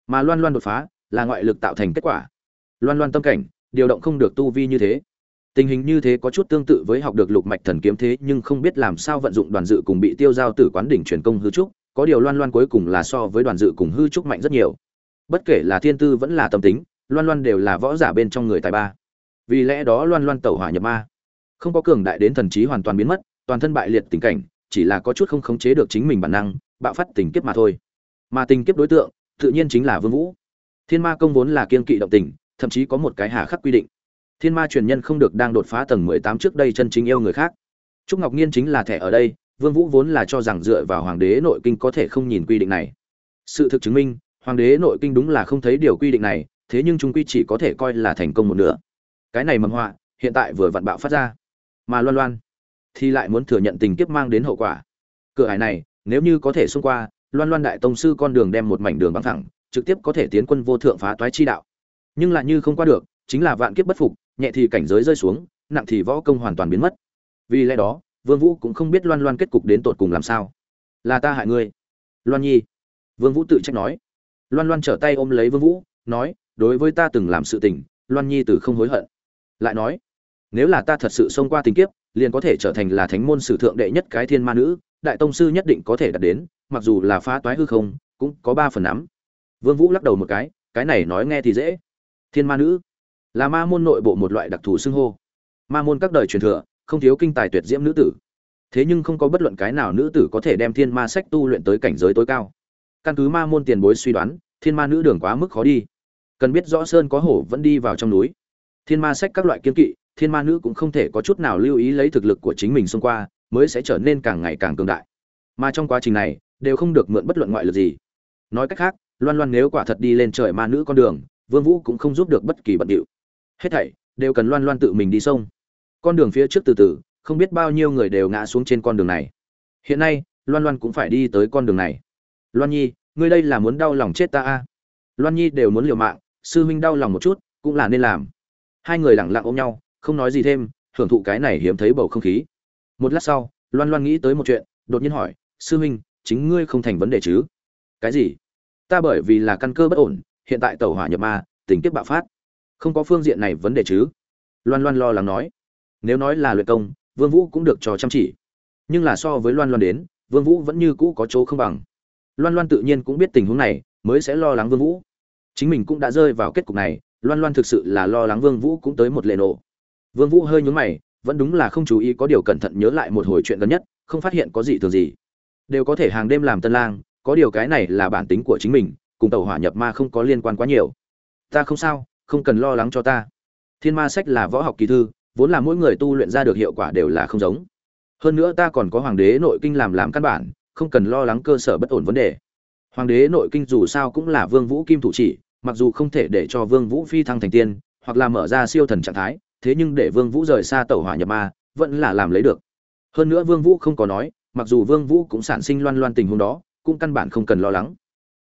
Mà loan loan đột phá, là ngoại lực tạo thành kết quả. Loan loan tâm cảnh, điều động không được tu vi như thế tình hình như thế có chút tương tự với học được lục mạch thần kiếm thế, nhưng không biết làm sao vận dụng đoàn dự cùng bị tiêu giao tử quán đỉnh truyền công hư trúc, có điều loan loan cuối cùng là so với đoàn dự cùng hư trúc mạnh rất nhiều. Bất kể là thiên tư vẫn là tâm tính, loan loan đều là võ giả bên trong người tài ba. Vì lẽ đó loan loan tẩu hỏa nhập ma. Không có cường đại đến thần trí hoàn toàn biến mất, toàn thân bại liệt tình cảnh, chỉ là có chút không khống chế được chính mình bản năng, bạo phát tình kiếp mà thôi. Mà tình kiếp đối tượng, tự nhiên chính là vương vũ. Thiên ma công vốn là kiên kỵ động tình, thậm chí có một cái hà khắc quy định thiên ma truyền nhân không được đang đột phá tầng 18 trước đây chân chính yêu người khác. Trúc ngọc nhiên chính là thẻ ở đây, vương vũ vốn là cho rằng dựa vào hoàng đế nội kinh có thể không nhìn quy định này. Sự thực chứng minh, hoàng đế nội kinh đúng là không thấy điều quy định này, thế nhưng chúng quy chỉ có thể coi là thành công một nửa. Cái này mầm họa, hiện tại vừa vặn bạo phát ra. Mà loan loan thì lại muốn thừa nhận tình kiếp mang đến hậu quả. Cửa hải này, nếu như có thể xông qua, loan loan đại tông sư con đường đem một mảnh đường bằng thẳng, trực tiếp có thể tiến quân vô thượng phá toái chi đạo. Nhưng lại như không qua được, chính là vạn kiếp bất phục nhẹ thì cảnh giới rơi xuống, nặng thì võ công hoàn toàn biến mất. Vì lẽ đó, vương vũ cũng không biết loan loan kết cục đến tột cùng làm sao. Là ta hại ngươi. Loan nhi. Vương vũ tự trách nói. Loan loan trở tay ôm lấy vương vũ, nói, đối với ta từng làm sự tình, loan nhi từ không hối hận. Lại nói, nếu là ta thật sự xông qua tình kiếp, liền có thể trở thành là thánh môn sử thượng đệ nhất cái thiên ma nữ, đại tông sư nhất định có thể đạt đến, mặc dù là phá toái hư không, cũng có ba phần nắm. Vương vũ lắc đầu một cái cái này nói nghe thì dễ. Thiên ma nữ là ma môn nội bộ một loại đặc thù xưng hô. Ma môn các đời truyền thừa, không thiếu kinh tài tuyệt diễm nữ tử. Thế nhưng không có bất luận cái nào nữ tử có thể đem thiên ma sách tu luyện tới cảnh giới tối cao. Căn cứ ma môn tiền bối suy đoán, thiên ma nữ đường quá mức khó đi. Cần biết rõ sơn có hổ vẫn đi vào trong núi. Thiên ma sách các loại kiên kỵ, thiên ma nữ cũng không thể có chút nào lưu ý lấy thực lực của chính mình xông qua, mới sẽ trở nên càng ngày càng cường đại. Mà trong quá trình này, đều không được mượn bất luận ngoại lực gì. Nói cách khác, loan loan nếu quả thật đi lên trời ma nữ con đường, vương vũ cũng không giúp được bất kỳ bận điệu hết thảy đều cần loan loan tự mình đi sông. Con đường phía trước từ từ, không biết bao nhiêu người đều ngã xuống trên con đường này. Hiện nay, loan loan cũng phải đi tới con đường này. Loan nhi, ngươi đây là muốn đau lòng chết ta a à? loan nhi đều muốn liều mạng, sư huynh đau lòng một chút, cũng là nên làm. Hai người lặng lặng ôm nhau, không nói gì thêm, hưởng thụ cái này hiếm thấy bầu không khí. Một lát sau, loan loan nghĩ tới một chuyện, đột nhiên hỏi, sư huynh, chính ngươi không thành vấn đề chứ? Cái gì? Ta bởi vì là căn cơ bất ổn, hiện tại tàu hỏa nhập ma, tình tiết bạo phát không có phương diện này vấn đề chứ? Loan loan lo lắng nói. Nếu nói là luyện công, vương vũ cũng được cho chăm chỉ. Nhưng là so với loan loan đến, vương vũ vẫn như cũ có chỗ không bằng. Loan loan tự nhiên cũng biết tình huống này, mới sẽ lo lắng vương vũ. Chính mình cũng đã rơi vào kết cục này, loan loan thực sự là lo lắng vương vũ cũng tới một lệ nổ vương vũ hơi nhướng mày, vẫn đúng là không chú ý có điều cẩn thận nhớ lại một hồi chuyện gần nhất, không phát hiện có gì thường gì. Đều có thể hàng đêm làm tân lang, có điều cái này là bản tính của chính mình, cùng tàu hỏa nhập ma không có liên quan quá nhiều. Ta không sao không cần lo lắng cho ta. Thiên ma sách là võ học kỳ thư, vốn là mỗi người tu luyện ra được hiệu quả đều là không giống. Hơn nữa ta còn có hoàng đế nội kinh làm làm căn bản, không cần lo lắng cơ sở bất ổn vấn đề. Hoàng đế nội kinh dù sao cũng là vương vũ kim thủ chỉ, mặc dù không thể để cho vương vũ phi thăng thành tiên, hoặc là mở ra siêu thần trạng thái, thế nhưng để vương vũ rời xa tẩu hỏa nhập ma, vẫn là làm lấy được. Hơn nữa vương vũ không có nói, mặc dù vương vũ cũng sản sinh loan loan tình huống đó, cũng căn bản không cần lo lắng.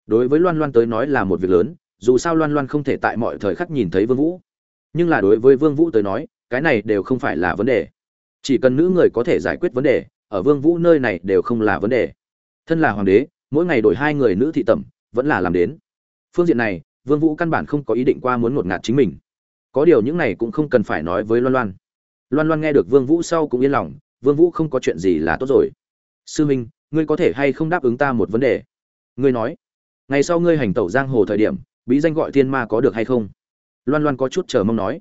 Đối với loan loan tới nói là một việc lớn dù sao loan loan không thể tại mọi thời khắc nhìn thấy vương vũ. Nhưng là đối với vương vũ tới nói, cái này đều không phải là vấn đề. Chỉ cần nữ người có thể giải quyết vấn đề, ở vương vũ nơi này đều không là vấn đề. Thân là hoàng đế, mỗi ngày đổi hai người nữ thị tẩm, vẫn là làm đến. Phương diện này, vương vũ căn bản không có ý định qua muốn ngột ngạt chính mình. Có điều những này cũng không cần phải nói với loan loan. Loan loan nghe được vương vũ sau cũng yên lòng, vương vũ không có chuyện gì là tốt rồi. Sư minh, ngươi có thể hay không đáp ứng ta một vấn đề? Ngươi nói. Ngày sau ngươi hành tẩu giang hồ thời điểm bí danh gọi thiên ma có được hay không? Loan loan có chút chờ mong nói.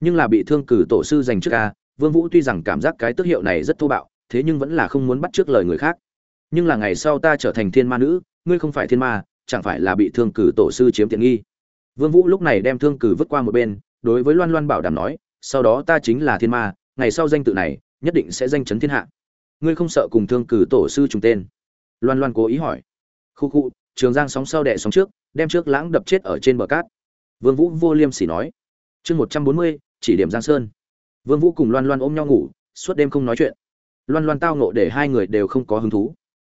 Nhưng là bị thương cử tổ sư dành trước a, vương vũ tuy rằng cảm giác cái tước hiệu này rất thô bạo thế nhưng vẫn là không muốn bắt trước lời người khác. Nhưng là ngày sau ta trở thành thiên ma nữ ngươi không phải thiên ma chẳng phải là bị thương cử tổ sư chiếm tiện nghi? Vương vũ lúc này đem thương cử vứt qua một bên đối với loan loan bảo đảm nói sau đó ta chính là thiên ma ngày sau danh tự này nhất định sẽ danh chấn thiên hạ. Ngươi không sợ cùng thương cử tổ sư trùng tên? Loan loan cố ý hỏi. Khu khu trường giang sóng sau đẻ sóng trước, đem trước lãng đập chết ở trên bờ cát. Vương vũ vô liêm sỉ nói, chương một trăm bốn mươi, chỉ điểm giang sơn. Vương vũ cùng loan loan ôm nhau ngủ, suốt đêm không nói chuyện. Loan loan tao ngộ để hai người đều không có hứng thú.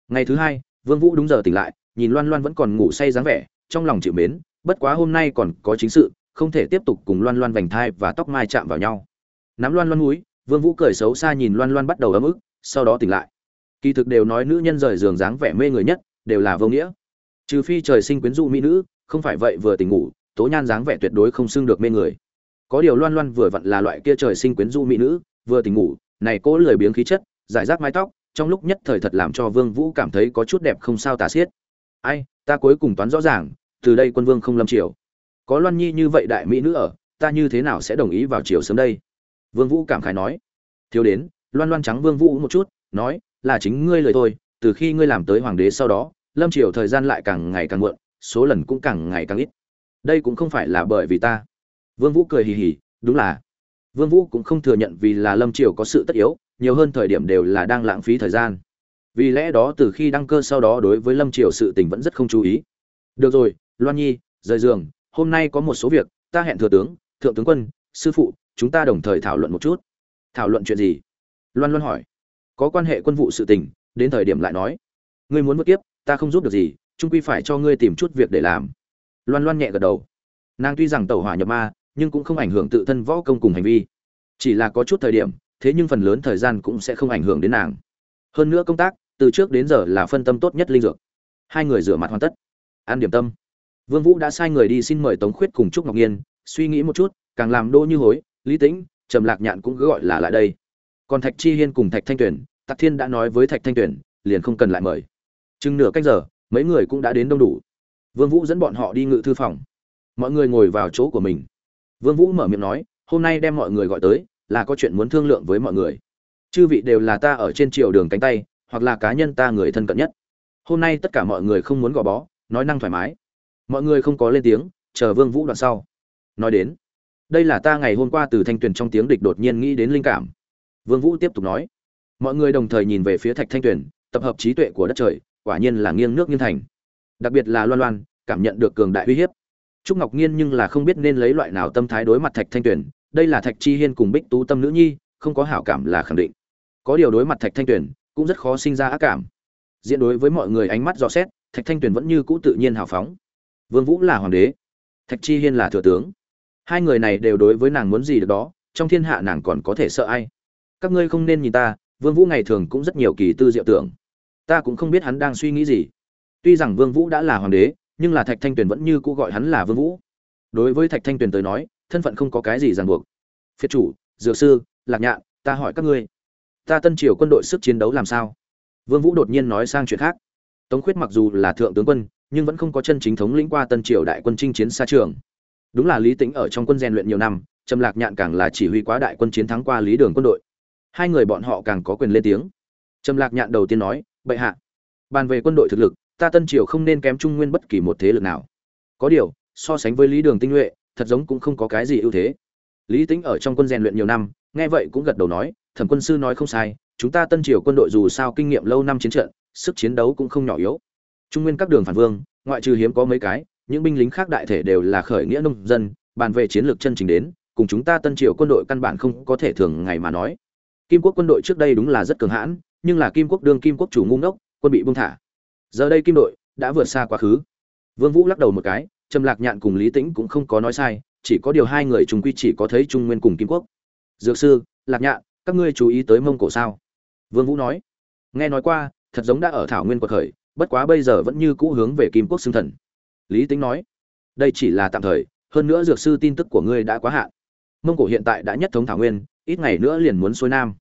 Ngày thứ hai, vương vũ đúng giờ tỉnh lại, nhìn loan loan vẫn còn ngủ say dáng vẻ, trong lòng chịu mến, bất quá hôm nay còn có chính sự, không thể tiếp tục cùng loan loan vành thai và tóc mai chạm vào nhau. Nắm loan loan núi vương vũ cười xấu xa nhìn loan loan bắt đầu ấm ức, sau đó tỉnh lại. Kỳ thực đều nói nữ nhân rời giường dáng vẻ mê người nhất, đều là vô nghĩa trừ phi trời sinh quyến rũ mỹ nữ, không phải vậy vừa tỉnh ngủ, tố nhan dáng vẻ tuyệt đối không xưng được mê người. Có điều loan loan vừa vặn là loại kia trời sinh quyến rũ mỹ nữ, vừa tỉnh ngủ, này cố lười biếng khí chất, giải rác mái tóc, trong lúc nhất thời thật làm cho vương vũ cảm thấy có chút đẹp không sao tả xiết. Ai, ta cuối cùng toán rõ ràng, từ đây quân vương không lâm triều. Có loan nhi như vậy đại mỹ nữ ở, ta như thế nào sẽ đồng ý vào triều sớm đây? Vương vũ cảm khái nói. Thiếu đến, loan loan trắng vương vũ một chút, nói, là chính ngươi lời thôi, từ khi ngươi làm tới hoàng đế sau đó lâm triều thời gian lại càng ngày càng muộn, số lần cũng càng ngày càng ít. Đây cũng không phải là bởi vì ta. Vương vũ cười hì hì, đúng là. Vương vũ cũng không thừa nhận vì là lâm triều có sự tất yếu, nhiều hơn thời điểm đều là đang lãng phí thời gian. Vì lẽ đó từ khi đăng cơ sau đó đối với lâm triều sự tình vẫn rất không chú ý. Được rồi, loan nhi, rời giường, hôm nay có một số việc, ta hẹn thừa tướng, thượng tướng quân, sư phụ, chúng ta đồng thời thảo luận một chút. Thảo luận chuyện gì? Loan loan hỏi. Có quan hệ quân vụ sự tình, đến thời điểm lại nói. Ngươi muốn mất tiếp ta không giúp được gì trung quy phải cho ngươi tìm chút việc để làm. Loan loan nhẹ gật đầu. Nàng tuy rằng tẩu hỏa nhập ma, nhưng cũng không ảnh hưởng tự thân võ công cùng hành vi. Chỉ là có chút thời điểm, thế nhưng phần lớn thời gian cũng sẽ không ảnh hưởng đến nàng. Hơn nữa công tác, từ trước đến giờ là phân tâm tốt nhất linh dược. Hai người rửa mặt hoàn tất. Ăn điểm tâm. Vương vũ đã sai người đi xin mời tống khuyết cùng trúc ngọc nhiên, suy nghĩ một chút, càng làm đô như hối, lý tĩnh, trầm lạc nhạn cũng cứ gọi là lại đây. Còn thạch chi hiên cùng thạch thanh tuyển, tạc thiên đã nói với thạch thanh tuyển, liền không cần lại mời chừng nửa canh giờ, mấy người cũng đã đến đông đủ. Vương vũ dẫn bọn họ đi ngự thư phòng. Mọi người ngồi vào chỗ của mình. Vương vũ mở miệng nói, hôm nay đem mọi người gọi tới, là có chuyện muốn thương lượng với mọi người. Chư vị đều là ta ở trên triều đường cánh tay, hoặc là cá nhân ta người thân cận nhất. Hôm nay tất cả mọi người không muốn gò bó, nói năng thoải mái. Mọi người không có lên tiếng, chờ vương vũ đoạn sau. Nói đến, đây là ta ngày hôm qua từ thanh tuyền trong tiếng địch đột nhiên nghĩ đến linh cảm. Vương vũ tiếp tục nói, mọi người đồng thời nhìn về phía thạch thanh tuyền, tập hợp trí tuệ của đất trời quả nhiên là nghiêng nước nghiêng thành. Đặc biệt là loan loan, cảm nhận được cường đại uy hiếp. Trúc ngọc nhiên nhưng là không biết nên lấy loại nào tâm thái đối mặt thạch thanh tuyền, đây là thạch chi hiên cùng bích tú tâm nữ nhi, không có hảo cảm là khẳng định. Có điều đối mặt thạch thanh tuyền, cũng rất khó sinh ra ác cảm. Diện đối với mọi người ánh mắt dò xét, thạch thanh tuyền vẫn như cũ tự nhiên hào phóng. Vương vũ là hoàng đế, thạch chi hiên là thừa tướng. Hai người này đều đối với nàng muốn gì được đó, trong thiên hạ nàng còn có thể sợ ai? Các ngươi không nên nhìn ta, vương vũ ngày thường cũng rất nhiều kỳ tư diệu tưởng ta cũng không biết hắn đang suy nghĩ gì. Tuy rằng vương vũ đã là hoàng đế, nhưng là thạch thanh tuyền vẫn như cũ gọi hắn là vương vũ. Đối với thạch thanh tuyền tới nói, thân phận không có cái gì ràng buộc. Phiệt chủ, dược sư, lạc nhạn, ta hỏi các ngươi, ta tân triều quân đội sức chiến đấu làm sao? Vương vũ đột nhiên nói sang chuyện khác. Tống khuyết mặc dù là thượng tướng quân, nhưng vẫn không có chân chính thống lĩnh qua tân triều đại quân chinh chiến xa trường. Đúng là lý tĩnh ở trong quân rèn luyện nhiều năm, trầm lạc nhạn càng là chỉ huy quá đại quân chiến thắng qua lý đường quân đội. Hai người bọn họ càng có quyền lên tiếng. Trầm lạc nhạn đầu tiên nói bệ hạ. Bàn về quân đội thực lực, ta tân triều không nên kém trung nguyên bất kỳ một thế lực nào. Có điều, so sánh với lý đường tinh nhuệ, thật giống cũng không có cái gì ưu thế. Lý tính ở trong quân rèn luyện nhiều năm, nghe vậy cũng gật đầu nói, thẩm quân sư nói không sai, chúng ta tân triều quân đội dù sao kinh nghiệm lâu năm chiến trận, sức chiến đấu cũng không nhỏ yếu. Trung nguyên các đường phản vương, ngoại trừ hiếm có mấy cái, những binh lính khác đại thể đều là khởi nghĩa nông dân, bàn về chiến lược chân chính đến, cùng chúng ta tân triều quân đội căn bản không có thể thường ngày mà nói. Kim quốc quân đội trước đây đúng là rất cường hãn nhưng là kim quốc đương kim quốc chủ ngu ngốc, quân bị buông thả. Giờ đây kim đội đã vượt xa quá khứ. Vương vũ lắc đầu một cái, trầm lạc nhạn cùng lý tĩnh cũng không có nói sai, chỉ có điều hai người trùng quy chỉ có thấy trung nguyên cùng kim quốc. Dược sư, lạc nhạn, các ngươi chú ý tới mông cổ sao? Vương vũ nói. Nghe nói qua, thật giống đã ở thảo nguyên quật khởi, bất quá bây giờ vẫn như cũ hướng về kim quốc xưng thần. Lý tính nói. Đây chỉ là tạm thời, hơn nữa dược sư tin tức của ngươi đã quá hạn. Mông cổ hiện tại đã nhất thống thảo nguyên, ít ngày nữa liền muốn xuôi nam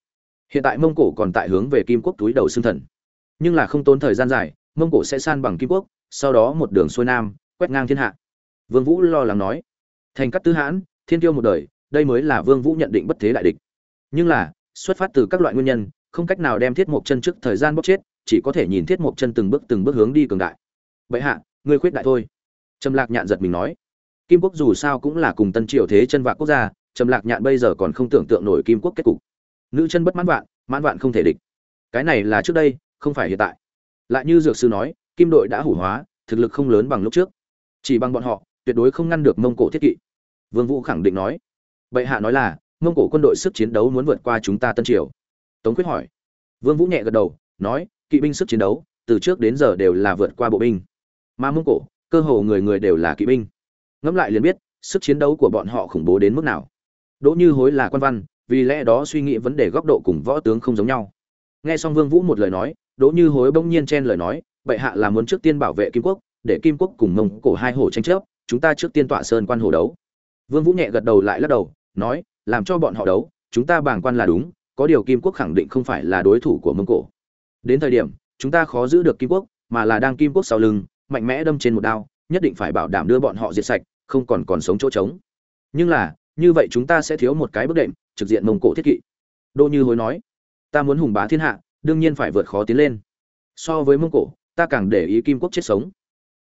hiện tại mông cổ còn tại hướng về kim quốc túi đầu xương thần. Nhưng là không tốn thời gian dài, mông cổ sẽ san bằng kim quốc, sau đó một đường xuôi nam, quét ngang thiên hạ. Vương vũ lo lắng nói, thành cát tứ hãn, thiên tiêu một đời, đây mới là vương vũ nhận định bất thế đại địch. Nhưng là, xuất phát từ các loại nguyên nhân, không cách nào đem thiết mộc chân trước thời gian bóc chết, chỉ có thể nhìn thiết mộc chân từng bước từng bước hướng đi cường đại. Vậy hạ, ngươi khuyết đại thôi. Trầm lạc nhạn giật mình nói, kim quốc dù sao cũng là cùng tân triều thế chân vạc quốc gia, trầm lạc nhạn bây giờ còn không tưởng tượng nổi kim quốc kết cục nữ chân bất mãn vạn mãn vạn không thể địch. Cái này là trước đây, không phải hiện tại. Lại như dược sư nói, kim đội đã hủ hóa, thực lực không lớn bằng lúc trước. Chỉ bằng bọn họ, tuyệt đối không ngăn được mông cổ thiết kỵ. Vương vũ khẳng định nói. Bệ hạ nói là, mông cổ quân đội sức chiến đấu muốn vượt qua chúng ta tân triều. Tống quyết hỏi. Vương vũ nhẹ gật đầu, nói, kỵ binh sức chiến đấu, từ trước đến giờ đều là vượt qua bộ binh. Mà mông cổ, cơ hồ người người đều là kỵ binh. Ngẫm lại liền biết, sức chiến đấu của bọn họ khủng bố đến mức nào. Đỗ như hối là quan văn vì lẽ đó suy nghĩ vấn đề góc độ cùng võ tướng không giống nhau. Nghe xong vương vũ một lời nói, đỗ như hối bỗng nhiên chen lời nói, bệ hạ là muốn trước tiên bảo vệ kim quốc, để kim quốc cùng mông cổ hai hổ tranh chấp, chúng ta trước tiên tọa sơn quan hồ đấu. Vương vũ nhẹ gật đầu lại lắc đầu, nói, làm cho bọn họ đấu, chúng ta bàng quan là đúng, có điều kim quốc khẳng định không phải là đối thủ của mông cổ. Đến thời điểm, chúng ta khó giữ được kim quốc, mà là đang kim quốc sau lưng, mạnh mẽ đâm trên một đao, nhất định phải bảo đảm đưa bọn họ diệt sạch, không còn còn sống chỗ trống. Nhưng là như vậy chúng ta sẽ thiếu một cái bước đệm trực diện mông cổ thiết kỵ. Đỗ như hối nói. Ta muốn hùng bá thiên hạ đương nhiên phải vượt khó tiến lên. So với mông cổ ta càng để ý kim quốc chết sống.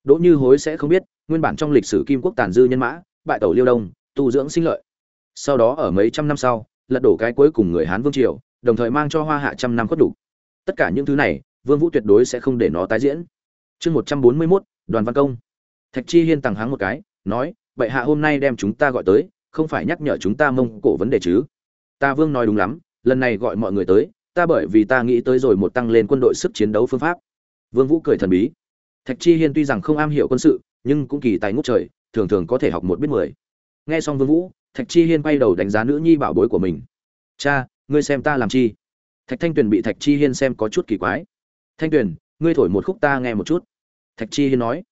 Đỗ như hối sẽ không biết nguyên bản trong lịch sử kim quốc tàn dư nhân mã bại tẩu liêu đông tu dưỡng sinh lợi. Sau đó ở mấy trăm năm sau lật đổ cái cuối cùng người hán vương triều đồng thời mang cho hoa hạ trăm năm khuất đủ. Tất cả những thứ này vương vũ tuyệt đối sẽ không để nó tái diễn. Chương một trăm bốn mươi 141, đoàn văn công. Thạch chi hiên tàng háng một cái nói bệ hạ hôm nay đem chúng ta gọi tới không phải nhắc nhở chúng ta mông cổ vấn đề chứ? Ta vương nói đúng lắm, lần này gọi mọi người tới, ta bởi vì ta nghĩ tới rồi một tăng lên quân đội sức chiến đấu phương pháp. Vương vũ cười thần bí. Thạch chi hiên tuy rằng không am hiểu quân sự, nhưng cũng kỳ tài ngút trời, thường thường có thể học một biết mười. Nghe xong vương vũ, thạch chi hiên quay đầu đánh giá nữ nhi bảo bối của mình. Cha, ngươi xem ta làm chi? Thạch thanh tuyền bị thạch chi hiên xem có chút kỳ quái. Thanh tuyền, ngươi thổi một khúc ta nghe một chút. Thạch chi hiên nói.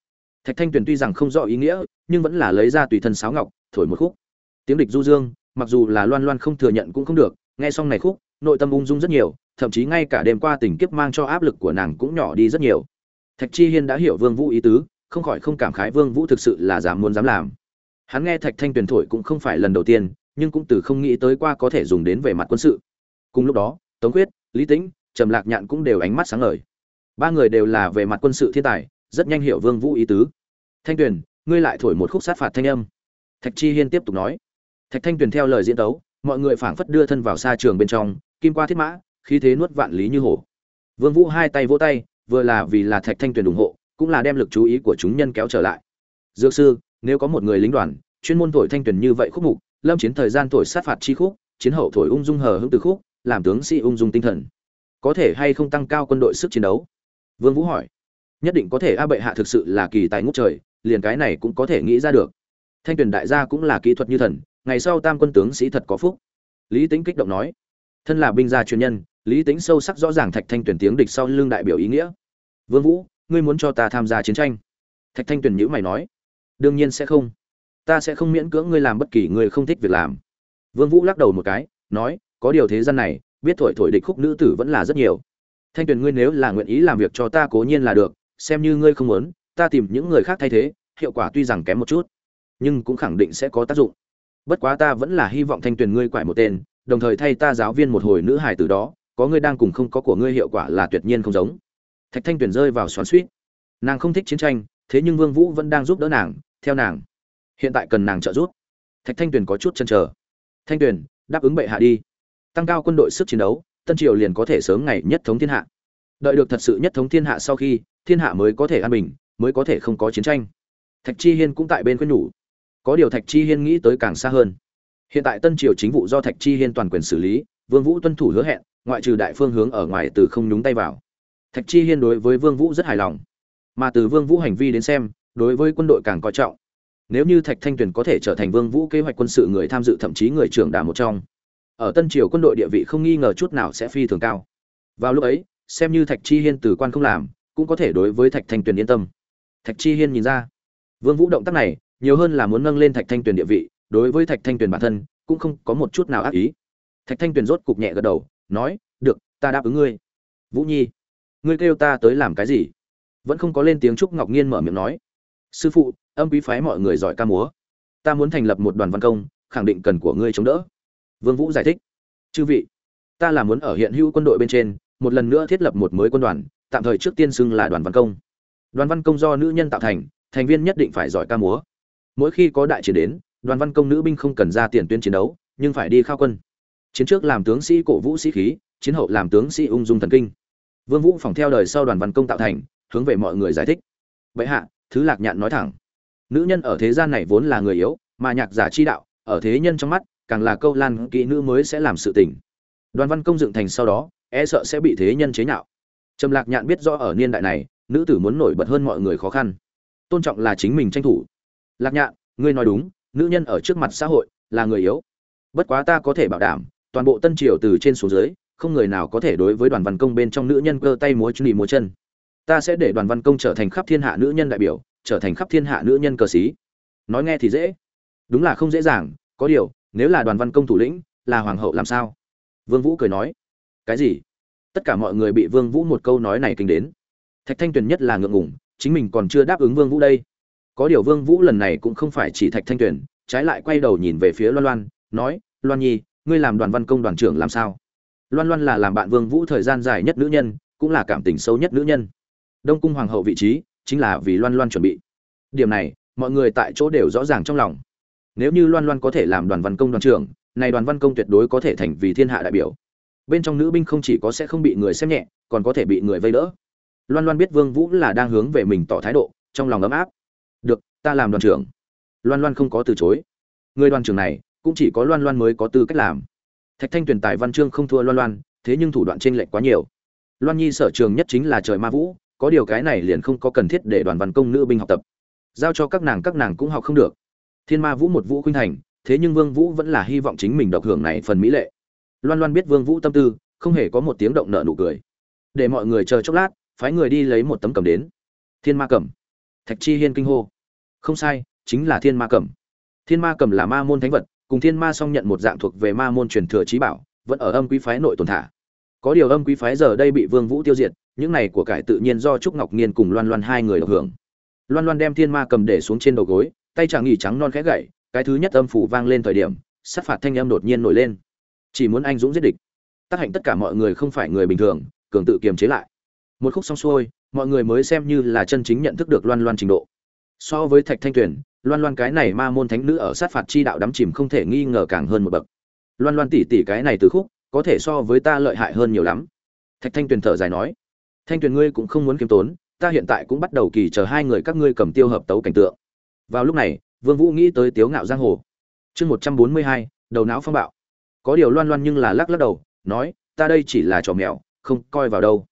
Thạch thanh tuyền tuy rằng không rõ ý nghĩa, nhưng vẫn là lấy ra tùy thân sáo ngọc, thổi một khúc tiếng địch du dương, mặc dù là loan loan không thừa nhận cũng không được, nghe xong này khúc, nội tâm ung dung rất nhiều, thậm chí ngay cả đêm qua tình kiếp mang cho áp lực của nàng cũng nhỏ đi rất nhiều. Thạch chi hiên đã hiểu vương vũ ý tứ, không khỏi không cảm khái vương vũ thực sự là dám muốn dám làm. Hắn nghe thạch thanh tuyền thổi cũng không phải lần đầu tiên, nhưng cũng từ không nghĩ tới qua có thể dùng đến về mặt quân sự. Cùng lúc đó, tống quyết, lý tĩnh, trầm lạc nhạn cũng đều ánh mắt sáng ngời. Ba người đều là về mặt quân sự thiên tài, rất nhanh hiểu vương vũ ý tứ. Thanh tuyền ngươi lại thổi một khúc sát phạt thanh âm. Thạch chi hiên tiếp tục nói thạch thanh tuyền theo lời diễn tấu, mọi người phảng phất đưa thân vào xa trường bên trong, kim qua thiết mã, khí thế nuốt vạn lý như hổ. Vương vũ hai tay vỗ tay, vừa là vì là thạch thanh tuyền ủng hộ, cũng là đem lực chú ý của chúng nhân kéo trở lại. Dược sư, nếu có một người lính đoàn, chuyên môn thổi thanh tuyền như vậy khúc mục, lâm chiến thời gian thổi sát phạt chi khúc, chiến hậu thổi ung dung hờ hững từ khúc, làm tướng sĩ ung dung tinh thần. Có thể hay không tăng cao quân đội sức chiến đấu? Vương vũ hỏi. Nhất định có thể a bệ hạ thực sự là kỳ tài ngút trời, liền cái này cũng có thể nghĩ ra được. Thanh tuyển đại gia cũng là kỹ thuật như thần ngày sau tam quân tướng sĩ thật có phúc. Lý tính kích động nói, thân là binh gia chuyên nhân, lý tính sâu sắc rõ ràng thạch thanh tuyển tiếng địch sau lưng đại biểu ý nghĩa. Vương vũ, ngươi muốn cho ta tham gia chiến tranh? Thạch thanh tuyển nhữ mày nói, đương nhiên sẽ không. Ta sẽ không miễn cưỡng ngươi làm bất kỳ người không thích việc làm. Vương vũ lắc đầu một cái, nói, có điều thế gian này, biết thổi thổi địch khúc nữ tử vẫn là rất nhiều. Thanh tuyển ngươi nếu là nguyện ý làm việc cho ta cố nhiên là được, xem như ngươi không muốn, ta tìm những người khác thay thế, hiệu quả tuy rằng kém một chút, nhưng cũng khẳng định sẽ có tác dụng bất quá ta vẫn là hy vọng thanh tuyền ngươi quải một tên, đồng thời thay ta giáo viên một hồi nữ hài từ đó, có ngươi đang cùng không có của ngươi hiệu quả là tuyệt nhiên không giống. Thạch thanh tuyền rơi vào xoắn suýt nàng không thích chiến tranh, thế nhưng vương vũ vẫn đang giúp đỡ nàng, theo nàng. Hiện tại cần nàng trợ giúp. Thạch thanh tuyền có chút chần chờ. Thanh tuyền, đáp ứng bệ hạ đi. Tăng cao quân đội sức chiến đấu, tân triều liền có thể sớm ngày nhất thống thiên hạ. Đợi được thật sự nhất thống thiên hạ sau khi, thiên hạ mới có thể an bình, mới có thể không có chiến tranh. Thạch chi hiên cũng tại bên khuyên nhủ có điều thạch chi hiên nghĩ tới càng xa hơn. Hiện tại tân triều chính vụ do thạch chi hiên toàn quyền xử lý, vương vũ tuân thủ hứa hẹn, ngoại trừ đại phương hướng ở ngoài từ không nhúng tay vào. Thạch chi hiên đối với vương vũ rất hài lòng. Mà từ vương vũ hành vi đến xem, đối với quân đội càng coi trọng. Nếu như thạch thanh tuyền có thể trở thành vương vũ kế hoạch quân sự người tham dự thậm chí người trưởng đà một trong, ở tân triều quân đội địa vị không nghi ngờ chút nào sẽ phi thường cao. Vào lúc ấy, xem như thạch chi hiên từ quan không làm, cũng có thể đối với thạch thanh tuyền yên tâm. Thạch chi hiên nhìn ra, vương vũ động tác này nhiều hơn là muốn nâng lên thạch thanh tuyền địa vị, đối với thạch thanh tuyền bản thân, cũng không có một chút nào ác ý. Thạch thanh tuyền rốt cục nhẹ gật đầu, nói, được, ta đáp ứng ngươi. Vũ nhi, ngươi kêu ta tới làm cái gì? Vẫn không có lên tiếng trúc ngọc nhiên mở miệng nói. Sư phụ, âm quý phái mọi người giỏi ca múa. Ta muốn thành lập một đoàn văn công, khẳng định cần của ngươi chống đỡ. Vương vũ giải thích. Chư vị, ta là muốn ở hiện hữu quân đội bên trên, một lần nữa thiết lập một mới quân đoàn, tạm thời trước tiên xưng là đoàn văn công. Đoàn văn công do nữ nhân tạo thành thành viên nhất định phải giỏi ca múa mỗi khi có đại chiến đến, đoàn văn công nữ binh không cần ra tiền tuyến chiến đấu, nhưng phải đi khao quân. Chiến trước làm tướng sĩ cổ vũ sĩ khí, chiến hậu làm tướng sĩ ung dung thần kinh. Vương vũ phòng theo đời sau đoàn văn công tạo thành, hướng về mọi người giải thích. Bệ hạ, thứ lạc nhạn nói thẳng. Nữ nhân ở thế gian này vốn là người yếu, mà nhạc giả chi đạo, ở thế nhân trong mắt, càng là câu lan kỹ nữ mới sẽ làm sự tình. Đoàn văn công dựng thành sau đó e sợ sẽ bị thế nhân chế nhạo. Trầm lạc nhạn biết rõ ở niên đại này, nữ tử muốn nổi bật hơn mọi người khó khăn. Tôn trọng là chính mình tranh thủ lạc nhạn, ngươi nói đúng, nữ nhân ở trước mặt xã hội là người yếu. Bất quá ta có thể bảo đảm, toàn bộ tân triều từ trên xuống dưới, không người nào có thể đối với đoàn văn công bên trong nữ nhân cơ tay múa chân múa chân. Ta sẽ để đoàn văn công trở thành khắp thiên hạ nữ nhân đại biểu, trở thành khắp thiên hạ nữ nhân cờ sĩ. Nói nghe thì dễ. Đúng là không dễ dàng, có điều, nếu là đoàn văn công thủ lĩnh, là hoàng hậu làm sao? Vương vũ cười nói. Cái gì? Tất cả mọi người bị vương vũ một câu nói này kinh đến. Thạch thanh tuyền nhất là ngượng ngùng, chính mình còn chưa đáp ứng vương vũ đây có điều vương vũ lần này cũng không phải chỉ thạch thanh tuyền, trái lại quay đầu nhìn về phía loan loan, nói, loan nhi, ngươi làm đoàn văn công đoàn trưởng làm sao? Loan loan là làm bạn vương vũ thời gian dài nhất nữ nhân, cũng là cảm tình sâu nhất nữ nhân. Đông cung hoàng hậu vị trí, chính là vì loan loan chuẩn bị. Điểm này, mọi người tại chỗ đều rõ ràng trong lòng. Nếu như loan loan có thể làm đoàn văn công đoàn trưởng, này đoàn văn công tuyệt đối có thể thành vì thiên hạ đại biểu. Bên trong nữ binh không chỉ có sẽ không bị người xem nhẹ, còn có thể bị người vây đỡ. Loan loan biết vương vũ là đang hướng về mình tỏ thái độ, trong lòng ấm áp ta làm đoàn trưởng. Loan loan không có từ chối. Người đoàn trưởng này cũng chỉ có loan loan mới có tư cách làm. Thạch thanh tuyển tài văn chương không thua loan loan, thế nhưng thủ đoạn trên lệch quá nhiều. Loan nhi sở trường nhất chính là trời ma vũ, có điều cái này liền không có cần thiết để đoàn văn công nữ binh học tập. Giao cho các nàng các nàng cũng học không được. Thiên ma vũ một vũ khuynh thành, thế nhưng vương vũ vẫn là hy vọng chính mình độc hưởng này phần mỹ lệ. Loan loan biết vương vũ tâm tư, không hề có một tiếng động nợ nụ cười. Để mọi người chờ chốc lát, phái người đi lấy một tấm cầm đến. Thiên ma cầm. Thạch chi hiên kinh hô không sai, chính là thiên ma cầm thiên ma cầm là ma môn thánh vật, cùng thiên ma song nhận một dạng thuộc về ma môn truyền thừa trí bảo, vẫn ở âm quý phái nội tồn thả. Có điều âm quý phái giờ đây bị vương vũ tiêu diệt, những này của cải tự nhiên do trúc ngọc nghiên cùng loan loan hai người được hưởng. Loan loan đem thiên ma cầm để xuống trên đầu gối, tay chàng nghỉ trắng non khẽ gậy, cái thứ nhất âm phủ vang lên thời điểm, sát phạt thanh âm đột nhiên nổi lên. Chỉ muốn anh dũng giết địch. Tác hạnh tất cả mọi người không phải người bình thường, cường tự kiềm chế lại. Một khúc xong xuôi, mọi người mới xem như là chân chính nhận thức được loan loan trình độ so với thạch thanh tuyền, loan loan cái này ma môn thánh nữ ở sát phạt chi đạo đắm chìm không thể nghi ngờ càng hơn một bậc. Loan loan tỉ tỉ cái này từ khúc, có thể so với ta lợi hại hơn nhiều lắm. Thạch thanh tuyền thở dài nói, thanh tuyền ngươi cũng không muốn kiêm tốn, ta hiện tại cũng bắt đầu kỳ chờ hai người các ngươi cầm tiêu hợp tấu cảnh tượng. Vào lúc này, vương vũ nghĩ tới tiếu ngạo giang hồ. Chương một trăm bốn mươi hai, đầu não phong bạo. Có điều loan loan nhưng là lắc lắc đầu, nói, ta đây chỉ là trò mèo, không coi vào đâu.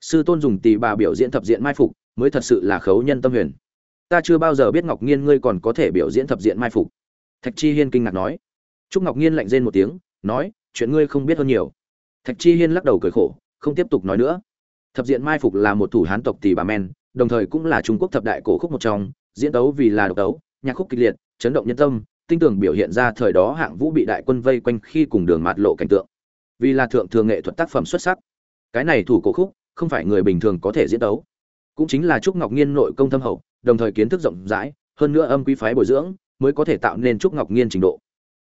Sư tôn dùng tỷ bà biểu diễn thập diện mai phục, mới thật sự là khấu nhân tâm huyền ta chưa bao giờ biết ngọc nghiên ngươi còn có thể biểu diễn thập diện mai phục. Thạch chi hiên kinh ngạc nói. Trúc ngọc nghiên lạnh rên một tiếng, nói, chuyện ngươi không biết hơn nhiều. Thạch chi hiên lắc đầu cười khổ, không tiếp tục nói nữa. Thập diện mai phục là một thủ hán tộc tỷ bà men, đồng thời cũng là trung quốc thập đại cổ khúc một trong, diễn tấu vì là độc tấu, nhạc khúc kịch liệt, chấn động nhân tâm, tinh tường biểu hiện ra thời đó hạng vũ bị đại quân vây quanh khi cùng đường mạt lộ cảnh tượng. Vì là thượng thường nghệ thuật tác phẩm xuất sắc. Cái này thủ cổ khúc, không phải người bình thường có thể diễn tấu cũng chính là trúc ngọc nghiên nội công thâm hậu, đồng thời kiến thức rộng rãi, hơn nữa âm quý phái bồi dưỡng, mới có thể tạo nên trúc ngọc nghiên trình độ.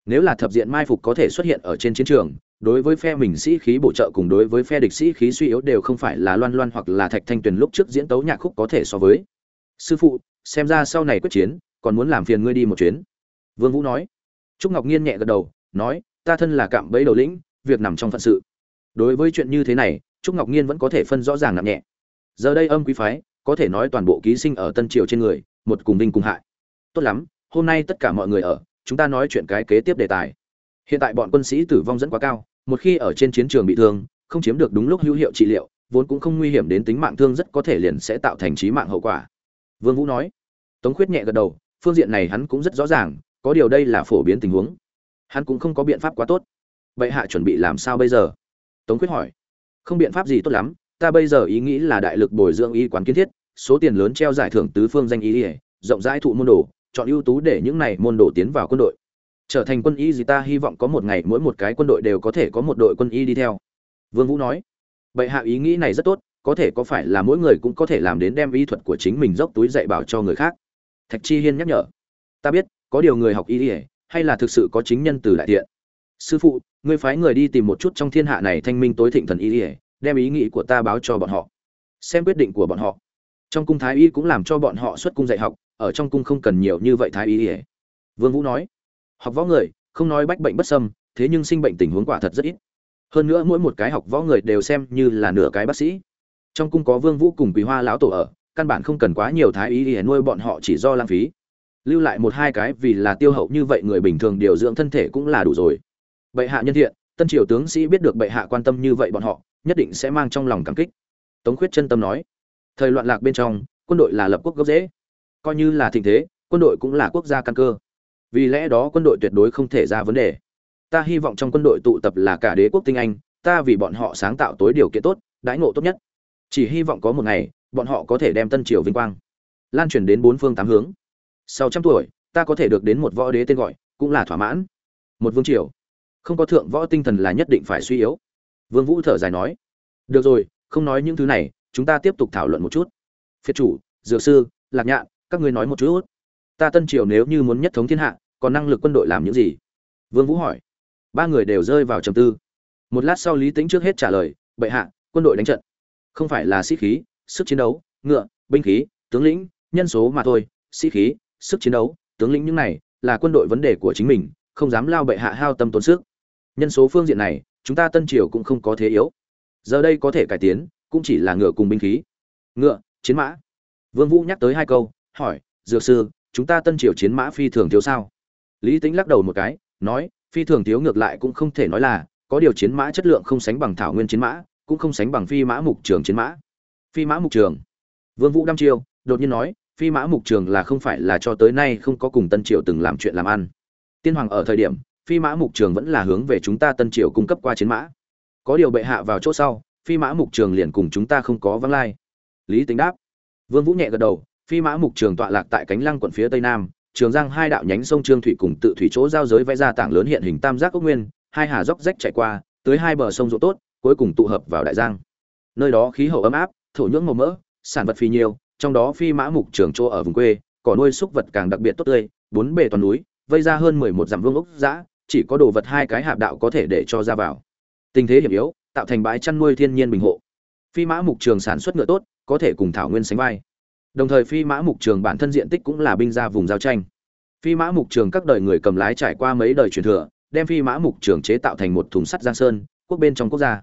Nếu là thập diện mai phục có thể xuất hiện ở trên chiến trường, đối với phe mình sĩ khí bổ trợ cùng đối với phe địch sĩ khí suy yếu đều không phải là loan loan hoặc là thạch thanh tuyền lúc trước diễn tấu nhạc khúc có thể so với. Sư phụ, xem ra sau này quyết chiến, còn muốn làm phiền ngươi đi một chuyến. Vương vũ nói. Trúc ngọc nghiên nhẹ gật đầu, nói, ta thân là cạm bẫy đầu lĩnh, việc nằm trong phận sự. Đối với chuyện như thế này, trúc ngọc nghiên vẫn có thể phân rõ ràng nặng nhẹ giờ đây âm quý phái, có thể nói toàn bộ ký sinh ở tân triều trên người, một cùng đinh cùng hại. Tốt lắm, hôm nay tất cả mọi người ở, chúng ta nói chuyện cái kế tiếp đề tài. Hiện tại bọn quân sĩ tử vong dẫn quá cao, một khi ở trên chiến trường bị thương, không chiếm được đúng lúc hữu hiệu trị liệu, vốn cũng không nguy hiểm đến tính mạng thương rất có thể liền sẽ tạo thành trí mạng hậu quả. Vương vũ nói. Tống khuyết nhẹ gật đầu, phương diện này hắn cũng rất rõ ràng, có điều đây là phổ biến tình huống. Hắn cũng không có biện pháp quá tốt. Vậy hạ chuẩn bị làm sao bây giờ? Tống khuyết hỏi. Không biện pháp gì tốt lắm ta bây giờ ý nghĩ là đại lực bồi dưỡng y quán kiến thiết, số tiền lớn treo giải thưởng tứ phương danh y ỉa rộng rãi thụ môn đồ, chọn ưu tú để những này môn đồ tiến vào quân đội. Trở thành quân y gì ta hy vọng có một ngày mỗi một cái quân đội đều có thể có một đội quân y đi theo. Vương vũ nói. Bệ hạ ý nghĩ này rất tốt, có thể có phải là mỗi người cũng có thể làm đến đem y thuật của chính mình dốc túi dạy bảo cho người khác? Thạch chi hiên nhắc nhở. Ta biết, có điều người học y ỉa hay là thực sự có chính nhân từ đại thiện sư phụ, ngươi phái người đi tìm một chút trong thiên hạ này thanh minh tối thịnh thần y ỉa đem ý nghĩ của ta báo cho bọn họ, xem quyết định của bọn họ. Trong cung thái y cũng làm cho bọn họ xuất cung dạy học, ở trong cung không cần nhiều như vậy thái y ỉa vương vũ nói, học võ người, không nói bách bệnh bất sâm thế nhưng sinh bệnh tình huống quả thật rất ít. Hơn nữa mỗi một cái học võ người đều xem như là nửa cái bác sĩ. Trong cung có vương vũ cùng quý hoa lão tổ ở, căn bản không cần quá nhiều thái y ỉa nuôi bọn họ chỉ do lãng phí. Lưu lại một hai cái vì là tiêu hậu như vậy người bình thường điều dưỡng thân thể cũng là đủ rồi. Bệ hạ nhân thiện, tân triều tướng sĩ biết được bệ hạ quan tâm như vậy bọn họ nhất định sẽ mang trong lòng cảm kích. Tống khuyết chân tâm nói, thời loạn lạc bên trong, quân đội là lập quốc gốc dễ coi như là thịnh thế, quân đội cũng là quốc gia căn cơ. Vì lẽ đó quân đội tuyệt đối không thể ra vấn đề. Ta hy vọng trong quân đội tụ tập là cả đế quốc tinh anh, ta vì bọn họ sáng tạo tối điều kiện tốt, đãi ngộ tốt nhất. Chỉ hy vọng có một ngày, bọn họ có thể đem tân triều vinh quang, lan truyền đến bốn phương tám hướng. Sau trăm tuổi, ta có thể được đến một võ đế tên gọi, cũng là thỏa mãn. Một vương triều. Không có thượng võ tinh thần là nhất định phải suy yếu vương vũ thở dài nói, được rồi, không nói những thứ này, chúng ta tiếp tục thảo luận một chút. Phiệt chủ, dược sư, lạc nhạn, các ngươi nói một chút. Ta tân triều nếu như muốn nhất thống thiên hạ, còn năng lực quân đội làm những gì? Vương vũ hỏi. Ba người đều rơi vào trầm tư. Một lát sau lý tính trước hết trả lời, bệ hạ, quân đội đánh trận. Không phải là sĩ khí, sức chiến đấu, ngựa, binh khí, tướng lĩnh, nhân số mà thôi, sĩ khí, sức chiến đấu, tướng lĩnh những này là quân đội vấn đề của chính mình, không dám lao bệ hạ hao tâm tốn sức. Nhân số phương diện này chúng ta tân triều cũng không có thế yếu. Giờ đây có thể cải tiến, cũng chỉ là ngựa cùng binh khí. Ngựa, chiến mã. Vương vũ nhắc tới hai câu, hỏi, dược sư, chúng ta tân triều chiến mã phi thường thiếu sao? Lý tính lắc đầu một cái, nói, phi thường thiếu ngược lại cũng không thể nói là, có điều chiến mã chất lượng không sánh bằng thảo nguyên chiến mã, cũng không sánh bằng phi mã mục trường chiến mã. Phi mã mục trường? Vương vũ đăm chiêu, đột nhiên nói, phi mã mục trường là không phải là cho tới nay không có cùng tân triều từng làm chuyện làm ăn. Tiên hoàng ở thời điểm phi mã mục trường vẫn là hướng về chúng ta tân triều cung cấp qua chiến mã. Có điều bệ hạ vào chỗ sau, phi mã mục trường liền cùng chúng ta không có vắng lai. Lý tính đáp. Vương vũ nhẹ gật đầu, phi mã mục trường tọa lạc tại cánh lăng quận phía tây nam, trường giang hai đạo nhánh sông trương thủy cùng tự thủy chỗ giao giới vẽ ra tảng lớn hiện hình tam giác ốc nguyên, hai hà dốc rách chạy qua, tới hai bờ sông rộ tốt, cuối cùng tụ hợp vào đại giang. Nơi đó khí hậu ấm áp, thổ nhưỡng màu mỡ, sản vật phi nhiều, trong đó phi mã mục trường chỗ ở vùng quê, cỏ nuôi súc vật càng đặc biệt tốt tươi, bốn bề toàn núi, vây ra hơn mười một dặm vương ốc dã chỉ có đồ vật hai cái hạp đạo có thể để cho ra vào. Tình thế hiểm yếu, tạo thành bãi chăn nuôi thiên nhiên bình hộ. Phi mã mục trường sản xuất ngựa tốt, có thể cùng thảo nguyên sánh vai. Đồng thời phi mã mục trường bản thân diện tích cũng là binh ra vùng giao tranh. Phi mã mục trường các đời người cầm lái trải qua mấy đời truyền thừa, đem phi mã mục trường chế tạo thành một thùng sắt giang sơn, quốc bên trong quốc gia.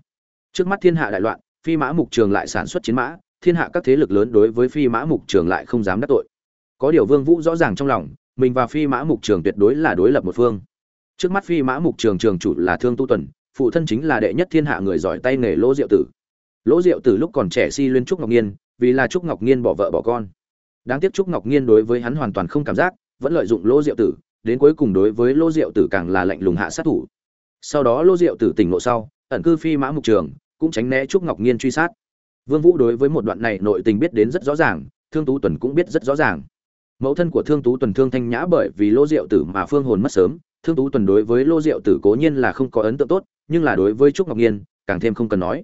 Trước mắt thiên hạ đại loạn, phi mã mục trường lại sản xuất chiến mã, thiên hạ các thế lực lớn đối với phi mã mục trường lại không dám đắc tội. Có điều vương vũ rõ ràng trong lòng, mình và phi mã mục trường tuyệt đối là đối lập một phương trước mắt phi mã mục trường trường chủ là thương tu tuần, phụ thân chính là đệ nhất thiên hạ người giỏi tay nghề lỗ diệu tử. Lỗ diệu tử lúc còn trẻ si liên trúc ngọc nhiên vì là trúc ngọc nhiên bỏ vợ bỏ con. Đáng tiếc trúc ngọc nhiên đối với hắn hoàn toàn không cảm giác, vẫn lợi dụng lỗ diệu tử, đến cuối cùng đối với lỗ diệu tử càng là lạnh lùng hạ sát thủ. Sau đó lỗ diệu tử tỉnh ngộ sau, ẩn cư phi mã mục trường, cũng tránh né trúc ngọc nhiên truy sát. Vương vũ đối với một đoạn này nội tình biết đến rất rõ ràng, thương tú tuần cũng biết rất rõ ràng. Mẫu thân của thương tú tuần thương thanh nhã bởi vì lỗ diệu tử mà phương hồn mất sớm thương tú tuần đối với lô diệu tử cố nhiên là không có ấn tượng tốt, nhưng là đối với trúc ngọc nhiên càng thêm không cần nói.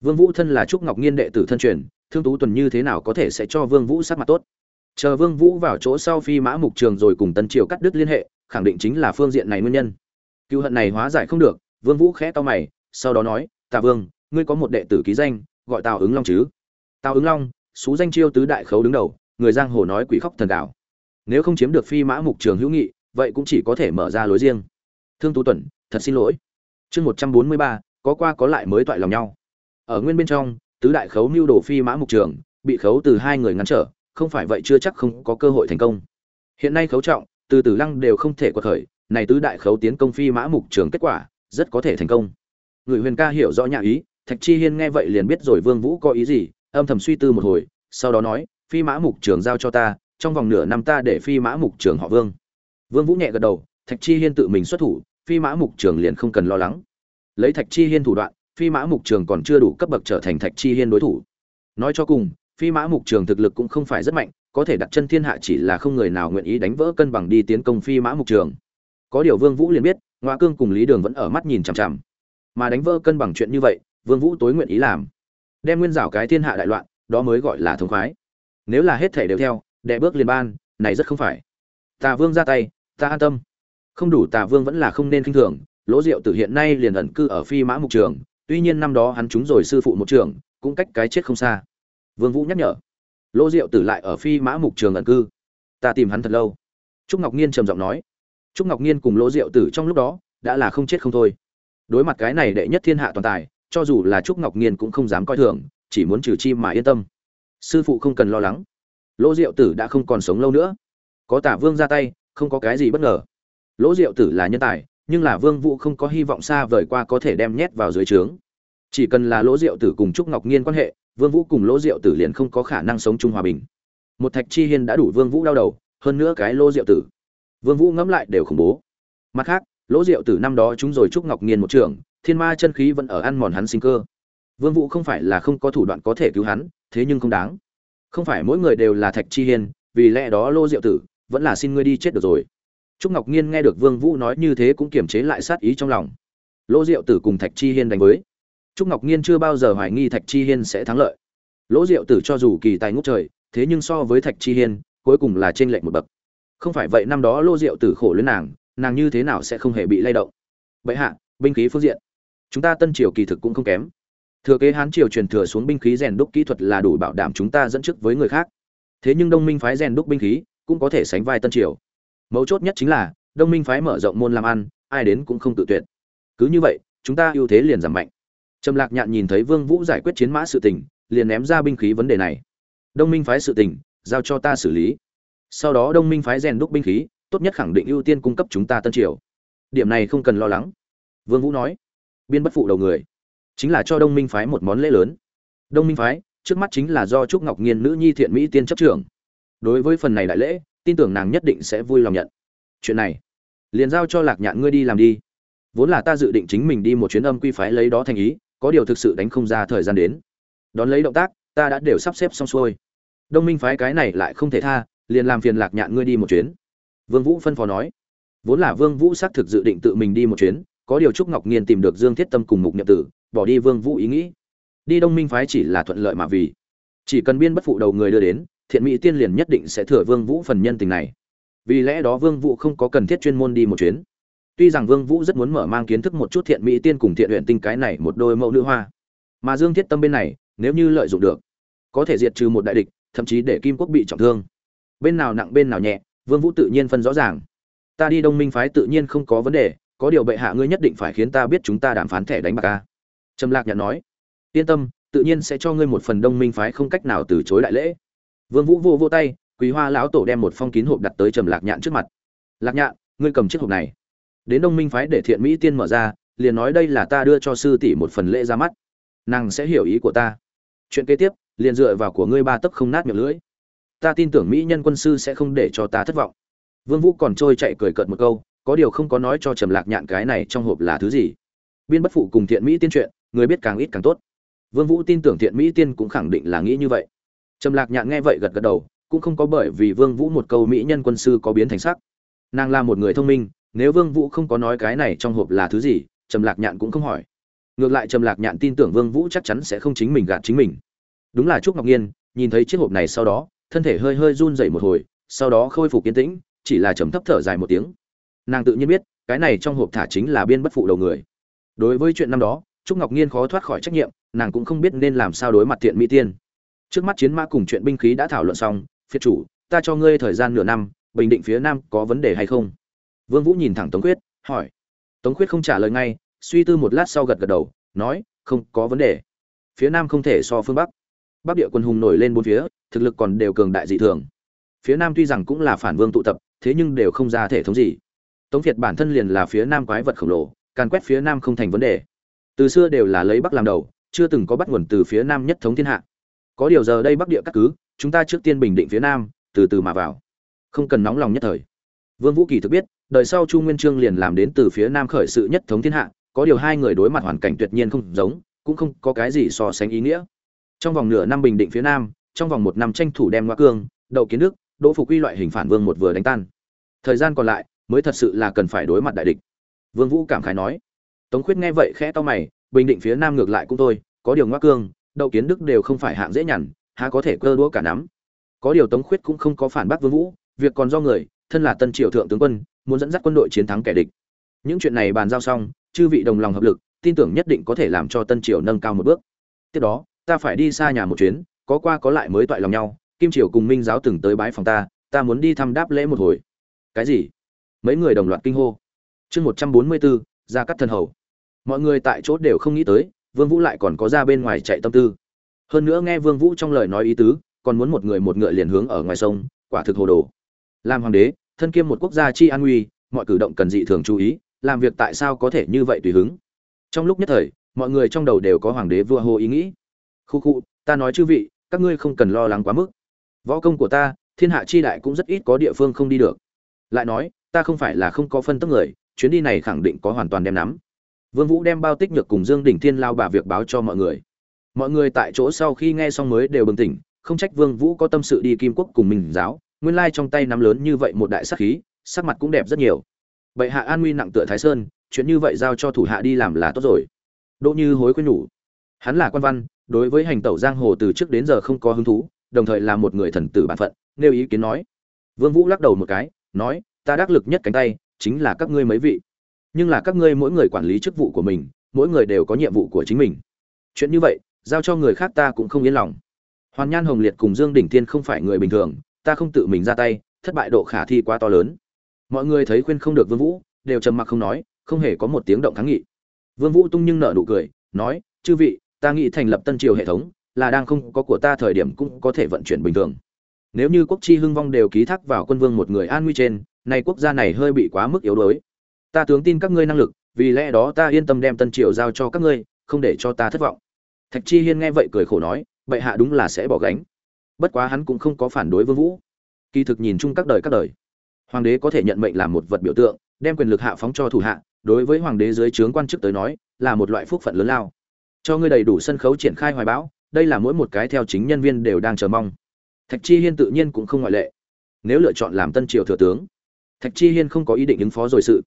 Vương vũ thân là trúc ngọc nhiên đệ tử thân truyền, thương tú tuần như thế nào có thể sẽ cho vương vũ sắc mặt tốt? Chờ vương vũ vào chỗ sau phi mã mục trường rồi cùng tân triều cắt đứt liên hệ, khẳng định chính là phương diện này nguyên nhân. Cựu hận này hóa giải không được, vương vũ khẽ to mày, sau đó nói, tạ vương, ngươi có một đệ tử ký danh, gọi tào ứng long chứ? Tào ứng long, xú danh chiêu tứ đại khấu đứng đầu, người giang hồ nói quỷ khóc thần đảo nếu không chiếm được phi mã mục trường hữu nghị vậy cũng chỉ có thể mở ra lối riêng. Thương tú tuần thật xin lỗi. Chương một trăm bốn mươi ba, có qua có lại mới toại lòng nhau. Ở nguyên bên trong, tứ đại khấu mưu đồ phi mã mục trường, bị khấu từ hai người ngăn trở, không phải vậy chưa chắc không có cơ hội thành công. Hiện nay khấu trọng, từ từ lăng đều không thể quật khởi, này tứ đại khấu tiến công phi mã mục trường kết quả, rất có thể thành công. Người huyền ca hiểu rõ nhà ý, thạch chi hiên nghe vậy liền biết rồi vương vũ có ý gì, âm thầm suy tư một hồi, sau đó nói, phi mã mục trường giao cho ta, trong vòng nửa năm ta để phi mã mục trường họ vương vương vũ nhẹ gật đầu, thạch chi hiên tự mình xuất thủ, phi mã mục trường liền không cần lo lắng. Lấy thạch chi hiên thủ đoạn, phi mã mục trường còn chưa đủ cấp bậc trở thành thạch chi hiên đối thủ. Nói cho cùng, phi mã mục trường thực lực cũng không phải rất mạnh, có thể đặt chân thiên hạ chỉ là không người nào nguyện ý đánh vỡ cân bằng đi tiến công phi mã mục trường. Có điều vương vũ liền biết ngoại cương cùng lý đường vẫn ở mắt nhìn chằm chằm. Mà đánh vỡ cân bằng chuyện như vậy, vương vũ tối nguyện ý làm. Đem nguyên rào cái thiên hạ đại loạn, đó mới gọi là thống khoái. Nếu là hết thể đều theo, đệ bước liền ban, này rất không phải. Tà vương ra tay ta an tâm. Không đủ tà vương vẫn là không nên kinh thường, lỗ diệu tử hiện nay liền ẩn cư ở phi mã mục trường, tuy nhiên năm đó hắn trúng rồi sư phụ một trường, cũng cách cái chết không xa. Vương vũ nhắc nhở, lỗ diệu tử lại ở phi mã mục trường ẩn cư. Ta tìm hắn thật lâu. Trúc ngọc nhiên trầm giọng nói. Trúc ngọc nhiên cùng lỗ diệu tử trong lúc đó, đã là không chết không thôi. Đối mặt cái này đệ nhất thiên hạ toàn tài, cho dù là trúc ngọc nhiên cũng không dám coi thường, chỉ muốn trừ chi mà yên tâm. Sư phụ không cần lo lắng. Lỗ diệu tử đã không còn sống lâu nữa. Có tả vương ra tay không có cái gì bất ngờ. Lỗ diệu tử là nhân tài, nhưng là vương vũ không có hy vọng xa vời qua có thể đem nhét vào dưới trướng. Chỉ cần là lỗ diệu tử cùng trúc ngọc nhiên quan hệ, vương vũ cùng lỗ diệu tử liền không có khả năng sống chung hòa bình. Một thạch chi hiên đã đủ vương vũ đau đầu, hơn nữa cái lỗ diệu tử. Vương vũ ngẫm lại đều khủng bố. Mặt khác, lỗ diệu tử năm đó chúng rồi trúc ngọc nhiên một trường, thiên ma chân khí vẫn ở ăn mòn hắn sinh cơ. Vương vũ không phải là không có thủ đoạn có thể cứu hắn, thế nhưng không đáng. Không phải mỗi người đều là thạch chi hiên, vì lẽ đó Lỗ diệu tử vẫn là xin ngươi đi chết được rồi. Trúc ngọc nhiên nghe được vương vũ nói như thế cũng kiềm chế lại sát ý trong lòng. Lô diệu tử cùng thạch chi hiên đánh với. Trúc ngọc nhiên chưa bao giờ hoài nghi thạch chi hiên sẽ thắng lợi. Lỗ diệu tử cho dù kỳ tài ngút trời, thế nhưng so với thạch chi hiên, cuối cùng là trên lệnh một bậc. Không phải vậy năm đó lô diệu tử khổ luyến nàng nàng như thế nào sẽ không hề bị lay động? Vậy hạ, binh khí phương diện. Chúng ta tân triều kỳ thực cũng không kém. Thừa kế hán triều truyền thừa xuống binh khí rèn đúc kỹ thuật là đủ bảo đảm chúng ta dẫn trước với người khác. Thế nhưng đông minh phái rèn đúc binh khí cũng có thể sánh vai tân triều. Mấu chốt nhất chính là, đông minh phái mở rộng môn làm ăn, ai đến cũng không tự tuyệt. Cứ như vậy, chúng ta ưu thế liền giảm mạnh. Trầm lạc nhạn nhìn thấy vương vũ giải quyết chiến mã sự tình, liền ném ra binh khí vấn đề này. Đông minh phái sự tình, giao cho ta xử lý. Sau đó đông minh phái rèn đúc binh khí, tốt nhất khẳng định ưu tiên cung cấp chúng ta tân triều. Điểm này không cần lo lắng. Vương vũ nói, biên bất phụ đầu người. Chính là cho đông minh phái một món lễ lớn. Đông minh phái, trước mắt chính là do trúc ngọc nghiên nữ nhi thiện mỹ tiên chấp trưởng đối với phần này đại lễ, tin tưởng nàng nhất định sẽ vui lòng nhận. Chuyện này, liền giao cho lạc nhạn ngươi đi làm đi. Vốn là ta dự định chính mình đi một chuyến âm quy phái lấy đó thành ý, có điều thực sự đánh không ra thời gian đến. Đón lấy động tác, ta đã đều sắp xếp xong xuôi. Đông minh phái cái này lại không thể tha, liền làm phiền lạc nhạn ngươi đi một chuyến. Vương vũ phân phó nói. Vốn là vương vũ xác thực dự định tự mình đi một chuyến, có điều trúc ngọc nghiên tìm được dương thiết tâm cùng mục nhậm tử, bỏ đi vương vũ ý nghĩ. Đi đông minh phái chỉ là thuận lợi mà vì. Chỉ cần biên bất phụ đầu người đưa đến thiện mỹ tiên liền nhất định sẽ thừa vương vũ phần nhân tình này. Vì lẽ đó vương vũ không có cần thiết chuyên môn đi một chuyến. Tuy rằng vương vũ rất muốn mở mang kiến thức một chút thiện mỹ tiên cùng thiện luyện tinh cái này một đôi mẫu nữ hoa. Mà dương thiết tâm bên này, nếu như lợi dụng được, có thể diệt trừ một đại địch, thậm chí để kim quốc bị trọng thương. Bên nào nặng bên nào nhẹ, vương vũ tự nhiên phân rõ ràng. Ta đi đông minh phái tự nhiên không có vấn đề, có điều bệ hạ ngươi nhất định phải khiến ta biết chúng ta đàm phán thẻ đánh bạc ca trầm lạc nhận nói, yên tâm, tự nhiên sẽ cho ngươi một phần đông minh phái không cách nào từ chối đại lễ vương vũ vô vô tay, quý hoa lão tổ đem một phong kín hộp đặt tới trầm lạc nhạn trước mặt. Lạc nhạn, ngươi cầm chiếc hộp này. Đến đông minh phái để thiện mỹ tiên mở ra, liền nói, đây là ta đưa cho sư tỷ một phần lễ ra mắt. Nàng sẽ hiểu ý của ta. Chuyện kế tiếp, liền dựa vào của ngươi ba tấc không nát miệng lưỡi. Ta tin tưởng mỹ nhân quân sư sẽ không để cho ta thất vọng. Vương vũ còn trôi chạy cười cợt một câu, có điều không có nói cho trầm lạc nhạn cái này trong hộp là thứ gì. Biên bất phụ cùng thiện mỹ tiên chuyện, người biết càng ít càng tốt. Vương vũ tin tưởng thiện mỹ tiên cũng khẳng định là nghĩ như vậy trầm lạc nhạn nghe vậy gật gật đầu, cũng không có bởi vì vương vũ một câu mỹ nhân quân sư có biến thành sắc. Nàng là một người thông minh, nếu vương vũ không có nói cái này trong hộp là thứ gì, trầm lạc nhạn cũng không hỏi. Ngược lại trầm lạc nhạn tin tưởng vương vũ chắc chắn sẽ không chính mình gạt chính mình. Đúng là trúc ngọc nhiên, nhìn thấy chiếc hộp này sau đó, thân thể hơi hơi run rẩy một hồi, sau đó khôi phục kiên tĩnh, chỉ là trầm thấp thở dài một tiếng. Nàng tự nhiên biết, cái này trong hộp thả chính là biên bất phụ đầu người. Đối với chuyện năm đó, trúc ngọc nhiên khó thoát khỏi trách nhiệm, nàng cũng không biết nên làm sao đối mặt thiện mỹ tiên trước mắt chiến mã cùng chuyện binh khí đã thảo luận xong, phiệt chủ, ta cho ngươi thời gian nửa năm, bình định phía nam có vấn đề hay không? Vương vũ nhìn thẳng tống quyết hỏi. Tống quyết không trả lời ngay, suy tư một lát sau gật gật đầu, nói, không có vấn đề. Phía nam không thể so phương bắc. Bắc địa quân hùng nổi lên bốn phía, thực lực còn đều cường đại dị thường. Phía nam tuy rằng cũng là phản vương tụ tập, thế nhưng đều không ra thể thống gì. Tống việt bản thân liền là phía nam quái vật khổng lồ, càn quét phía nam không thành vấn đề. Từ xưa đều là lấy bắc làm đầu, chưa từng có bắt nguồn từ phía nam nhất thống thiên hạ có điều giờ đây bắc địa cắt cứ, chúng ta trước tiên bình định phía nam, từ từ mà vào. Không cần nóng lòng nhất thời. Vương vũ kỳ thực biết, đời sau chu nguyên trương liền làm đến từ phía nam khởi sự nhất thống thiên hạ, có điều hai người đối mặt hoàn cảnh tuyệt nhiên không giống, cũng không có cái gì so sánh ý nghĩa. Trong vòng nửa năm bình định phía nam, trong vòng một năm tranh thủ đem ngoa cương, đậu kiến đức, đỗ phục quy loại hình phản vương một vừa đánh tan. Thời gian còn lại, mới thật sự là cần phải đối mặt đại địch. Vương vũ cảm khái nói. Tống khuyết nghe vậy khẽ to mày, bình định phía nam ngược lại cũng thôi, có điều ngoa cương đậu kiến đức đều không phải hạng dễ nhằn, há có thể cơ đũa cả nắm. Có điều tống khuyết cũng không có phản bác vương vũ, việc còn do người, thân là tân triều thượng tướng quân, muốn dẫn dắt quân đội chiến thắng kẻ địch. Những chuyện này bàn giao xong, chư vị đồng lòng hợp lực, tin tưởng nhất định có thể làm cho tân triều nâng cao một bước. Tiếp đó, ta phải đi xa nhà một chuyến, có qua có lại mới toại lòng nhau, kim triều cùng minh giáo từng tới bái phòng ta ta muốn đi thăm đáp lễ một hồi. Cái gì? Mấy người đồng loạt kinh hô. Chương một trăm bốn mươi bốn ra cắt thân hầu. Mọi người tại chỗ đều không nghĩ tới vương vũ lại còn có ra bên ngoài chạy tâm tư. Hơn nữa nghe vương vũ trong lời nói ý tứ, còn muốn một người một ngựa liền hướng ở ngoài sông, quả thực hồ đồ. Làm hoàng đế, thân kiêm một quốc gia chi an nguy, mọi cử động cần dị thường chú ý, làm việc tại sao có thể như vậy tùy hứng? Trong lúc nhất thời, mọi người trong đầu đều có hoàng đế vua hồ ý nghĩ. Khu khu, ta nói chư vị, các ngươi không cần lo lắng quá mức. Võ công của ta, thiên hạ chi đại cũng rất ít có địa phương không đi được. Lại nói, ta không phải là không có phân tức người, chuyến đi này khẳng định có hoàn toàn đem nắm vương vũ đem bao tích nhược cùng dương đỉnh thiên lao bà việc báo cho mọi người. Mọi người tại chỗ sau khi nghe xong mới đều bừng tỉnh, không trách vương vũ có tâm sự đi kim quốc cùng mình giáo, nguyên lai trong tay nắm lớn như vậy một đại sát khí, sắc mặt cũng đẹp rất nhiều. Bệ hạ an nguy nặng tựa thái sơn, chuyện như vậy giao cho thủ hạ đi làm là tốt rồi. Đỗ như hối quên nhủ. Hắn là quan văn, đối với hành tẩu giang hồ từ trước đến giờ không có hứng thú, đồng thời là một người thần tử bản phận, nêu ý kiến nói. Vương vũ lắc đầu một cái, nói, ta đắc lực nhất cánh tay, chính là các ngươi mấy vị nhưng là các ngươi mỗi người quản lý chức vụ của mình, mỗi người đều có nhiệm vụ của chính mình. Chuyện như vậy, giao cho người khác ta cũng không yên lòng. Hoàn nhan hồng liệt cùng dương đỉnh thiên không phải người bình thường, ta không tự mình ra tay, thất bại độ khả thi quá to lớn. Mọi người thấy khuyên không được vương vũ, đều trầm mặc không nói, không hề có một tiếng động kháng nghị. Vương vũ tung nhưng nở nụ cười, nói, chư vị, ta nghĩ thành lập tân triều hệ thống, là đang không có của ta thời điểm cũng có thể vận chuyển bình thường. Nếu như quốc chi hưng vong đều ký thác vào quân vương một người an nguy trên, nay quốc gia này hơi bị quá mức yếu đuối ta tướng tin các ngươi năng lực, vì lẽ đó ta yên tâm đem tân triều giao cho các ngươi, không để cho ta thất vọng. Thạch chi hiên nghe vậy cười khổ nói, bệ hạ đúng là sẽ bỏ gánh. Bất quá hắn cũng không có phản đối vương vũ. Kỳ thực nhìn chung các đời các đời, hoàng đế có thể nhận mệnh làm một vật biểu tượng, đem quyền lực hạ phóng cho thủ hạ, đối với hoàng đế dưới trướng quan chức tới nói, là một loại phúc phận lớn lao. Cho ngươi đầy đủ sân khấu triển khai hoài bão, đây là mỗi một cái theo chính nhân viên đều đang chờ mong. Thạch chi hiên tự nhiên cũng không ngoại lệ. Nếu lựa chọn làm tân triều thừa tướng. Thạch chi hiên không có ý định ứng phó rồi sự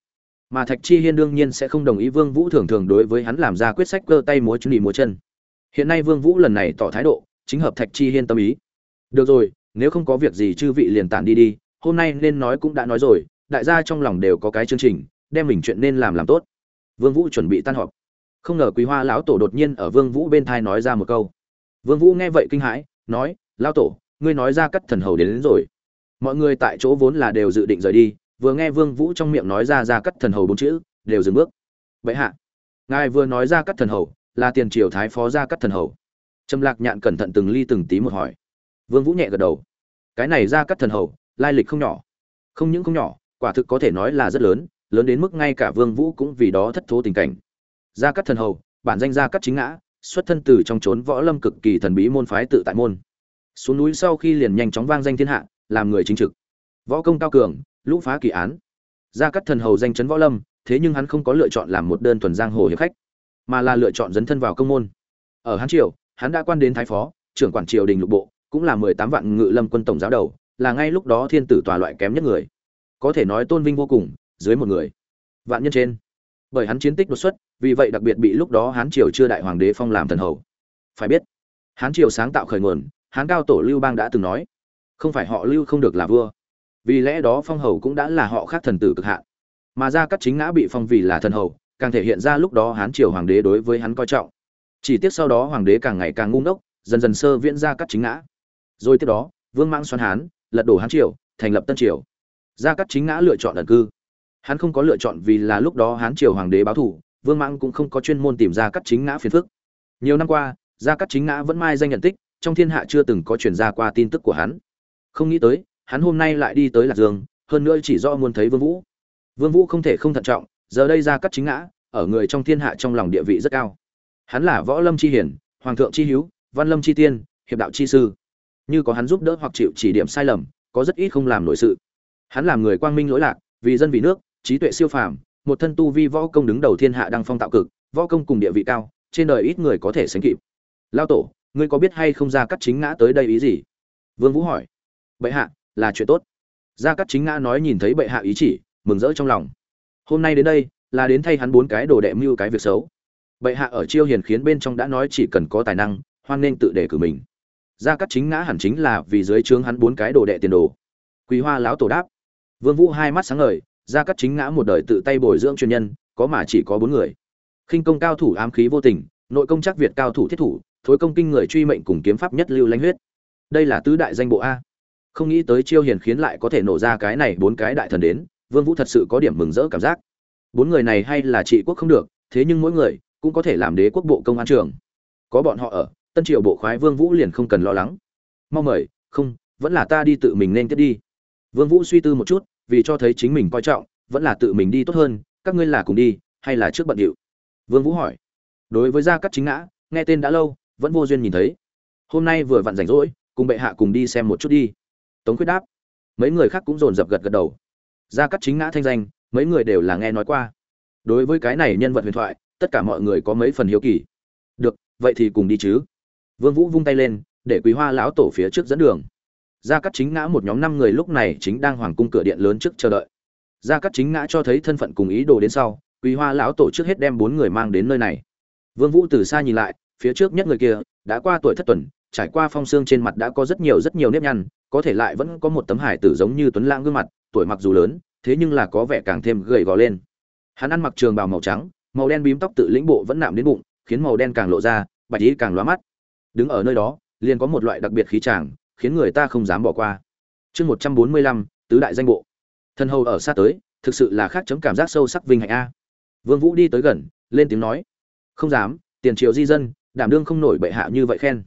mà thạch chi hiên đương nhiên sẽ không đồng ý vương vũ thường thường đối với hắn làm ra quyết sách cơ tay múa chân đi múa chân. Hiện nay vương vũ lần này tỏ thái độ chính hợp thạch chi hiên tâm ý. Được rồi nếu không có việc gì chư vị liền tản đi đi hôm nay nên nói cũng đã nói rồi đại gia trong lòng đều có cái chương trình đem mình chuyện nên làm làm tốt. Vương vũ chuẩn bị tan họp. Không ngờ quý hoa lão tổ đột nhiên ở vương vũ bên thai nói ra một câu. Vương vũ nghe vậy kinh hãi nói Lão tổ ngươi nói ra cắt thần hầu đến, đến rồi. Mọi người tại chỗ vốn là đều dự định rời đi vừa nghe vương vũ trong miệng nói ra ra cắt thần hầu bốn chữ, đều dừng bước. Vậy hạ, ngài vừa nói ra cắt thần hầu, là tiền triều thái phó ra cắt thần hầu. Trầm lạc nhạn cẩn thận từng ly từng tí một hỏi. Vương vũ nhẹ gật đầu. Cái này ra cắt thần hầu, lai lịch không nhỏ. Không những không nhỏ, quả thực có thể nói là rất lớn lớn đến mức ngay cả vương vũ cũng vì đó thất thố tình cảnh. Gia cắt thần hầu, bản danh gia cắt chính ngã, xuất thân từ trong chốn võ lâm cực kỳ thần bí môn phái tự tại môn. Xuống núi sau khi liền nhanh chóng vang danh thiên hạ, làm người chính trực. Võ công cao cường lũ phá kỳ án. Gia cắt thần hầu danh chấn võ lâm, thế nhưng hắn không có lựa chọn làm một đơn thuần giang hồ hiệp khách, mà là lựa chọn dấn thân vào công môn. Ở hán triều, hắn đã quan đến thái phó, trưởng quản triều đình lục bộ, cũng là mười tám vạn ngự lâm quân tổng giáo đầu, là ngay lúc đó thiên tử tòa loại kém nhất người. Có thể nói tôn vinh vô cùng, dưới một người. Vạn nhân trên. Bởi hắn chiến tích đột xuất, vì vậy đặc biệt bị lúc đó hán triều chưa đại hoàng đế phong làm thần hầu. Phải biết, hán triều sáng tạo khởi nguồn, hán cao tổ lưu bang đã từng nói, không phải họ lưu không được là vua vì lẽ đó phong hầu cũng đã là họ khác thần tử cực hạn. Mà ra cắt chính ngã bị phong vì là thần hầu, càng thể hiện ra lúc đó hán triều hoàng đế đối với hắn coi trọng. Chỉ tiếc sau đó hoàng đế càng ngày càng ngu ngốc, dần dần sơ viễn ra cắt chính ngã. Rồi tiếp đó, vương mãng xoắn hán, lật đổ hán triều, thành lập tân triều. Gia cát chính ngã lựa chọn ẩn cư. Hắn không có lựa chọn vì là lúc đó hán triều hoàng đế báo thủ vương mãng cũng không có chuyên môn tìm ra cát chính ngã phiền phức. Nhiều năm qua, gia cát chính ngã vẫn mai danh nhận tích, trong thiên hạ chưa từng có truyền ra qua tin tức của hắn. Không nghĩ tới hắn hôm nay lại đi tới lạc dương, hơn nữa chỉ do muốn thấy vương vũ. Vương vũ không thể không thận trọng, giờ đây ra cắt chính ngã, ở người trong thiên hạ trong lòng địa vị rất cao. Hắn là võ lâm chi hiển, hoàng thượng chi hiếu văn lâm chi tiên, hiệp đạo chi sư. Như có hắn giúp đỡ hoặc chịu chỉ điểm sai lầm, có rất ít không làm nổi sự. Hắn làm người quang minh lỗi lạc, vì dân vì nước, trí tuệ siêu phàm, một thân tu vi võ công đứng đầu thiên hạ đang phong tạo cực, võ công cùng địa vị cao, trên đời ít người có thể sánh kịp. Lao tổ, ngươi có biết hay không ra cắt chính ngã tới đây ý gì? Vương vũ hỏi. Bệ hạ là chuyện tốt. Gia cắt chính ngã nói nhìn thấy bệ hạ ý chỉ, mừng rỡ trong lòng. Hôm nay đến đây, là đến thay hắn bốn cái đồ đệ mưu cái việc xấu. Bệ hạ ở chiêu hiền khiến bên trong đã nói chỉ cần có tài năng, hoan nên tự đề cử mình. Gia cắt chính ngã hẳn chính là vì dưới trướng hắn bốn cái đồ đệ tiền đồ. Quý hoa lão tổ đáp. Vương vũ hai mắt sáng ngời, gia cắt chính ngã một đời tự tay bồi dưỡng chuyên nhân, có mà chỉ có bốn người. Khinh công cao thủ ám khí vô tình, nội công chắc việt cao thủ thiết thủ, thối công kinh người truy mệnh cùng kiếm pháp nhất lưu lãnh huyết. Đây là tứ đại danh bộ a không nghĩ tới chiêu hiền khiến lại có thể nổ ra cái này bốn cái đại thần đến, vương vũ thật sự có điểm mừng rỡ cảm giác. Bốn người này hay là trị quốc không được, thế nhưng mỗi người cũng có thể làm đế quốc bộ công an trường có bọn họ ở, tân triều bộ khoái vương vũ liền không cần lo lắng. Mau mời, không, vẫn là ta đi tự mình nên tiếp đi. Vương vũ suy tư một chút, vì cho thấy chính mình coi trọng, vẫn là tự mình đi tốt hơn, các ngươi là cùng đi, hay là trước bận điệu? Vương vũ hỏi. Đối với gia cát chính ngã, nghe tên đã lâu, vẫn vô duyên nhìn thấy. Hôm nay vừa vặn rảnh rỗi, cùng bệ hạ cùng đi xem một chút đi tống quyết đáp. Mấy người khác cũng dồn dập gật gật đầu. Gia cát chính ngã thanh danh, mấy người đều là nghe nói qua. Đối với cái này nhân vật huyền thoại, tất cả mọi người có mấy phần hiếu kỳ. Được, vậy thì cùng đi chứ. Vương vũ vung tay lên, để quý hoa lão tổ phía trước dẫn đường. Gia cát chính ngã một nhóm năm người lúc này chính đang hoàng cung cửa điện lớn trước chờ đợi. Gia cát chính ngã cho thấy thân phận cùng ý đồ đến sau, quý hoa lão tổ trước hết đem bốn người mang đến nơi này. Vương vũ từ xa nhìn lại, phía trước nhất người kia, đã qua tuổi thất tuần trải qua phong xương trên mặt đã có rất nhiều rất nhiều nếp nhăn, có thể lại vẫn có một tấm hải tử giống như tuấn lãng gương mặt, tuổi mặc dù lớn, thế nhưng là có vẻ càng thêm gầy gò lên. Hắn ăn mặc trường bào màu trắng, màu đen bím tóc tự lĩnh bộ vẫn nạm đến bụng, khiến màu đen càng lộ ra, bạch ý càng lóa mắt. Đứng ở nơi đó, liền có một loại đặc biệt khí tràng khiến người ta không dám bỏ qua. Chương một trăm bốn mươi lăm, tứ đại danh bộ. Thân hầu ở xa tới, thực sự là khác chấm cảm giác sâu sắc vinh hạnh a. Vương vũ đi tới gần, lên tiếng nói, không dám, tiền triều di dân, đảm đương không nổi bệ hạ như vậy khen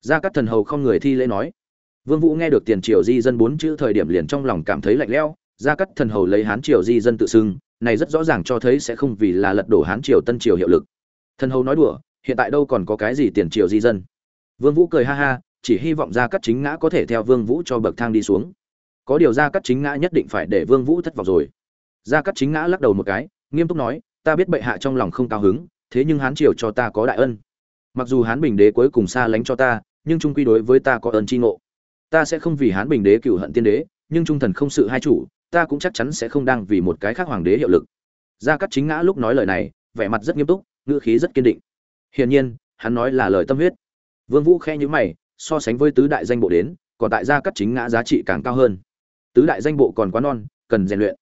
ra các thần hầu không người thi lễ nói. Vương vũ nghe được tiền Triều di dân bốn chữ thời điểm liền trong lòng cảm thấy lạnh lẽo. Ra các thần hầu lấy hán triều di dân tự xưng, này rất rõ ràng cho thấy sẽ không vì là lật đổ hán triều tân triều hiệu lực. Thần hầu nói đùa, hiện tại đâu còn có cái gì tiền triều di dân. Vương vũ cười ha ha, chỉ hy vọng gia cát chính ngã có thể theo vương vũ cho bậc thang đi xuống. Có điều gia cát chính ngã nhất định phải để vương vũ thất vọng rồi. Gia cát chính ngã lắc đầu một cái, nghiêm túc nói, ta biết bệ hạ trong lòng không cao hứng, thế nhưng hán triều cho ta có đại ân. Mặc dù hán bình đế cuối cùng xa lánh cho ta nhưng trung quy đối với ta có ơn tri ngộ. Ta sẽ không vì hán bình đế cựu hận tiên đế, nhưng trung thần không sự hai chủ, ta cũng chắc chắn sẽ không đang vì một cái khác hoàng đế hiệu lực. Gia cát chính ngã lúc nói lời này, vẻ mặt rất nghiêm túc, ngữ khí rất kiên định. Hiển nhiên, hắn nói là lời tâm huyết. Vương vũ khe nhíu mày, so sánh với tứ đại danh bộ đến, còn tại gia cát chính ngã giá trị càng cao hơn. Tứ đại danh bộ còn quá non, cần rèn luyện.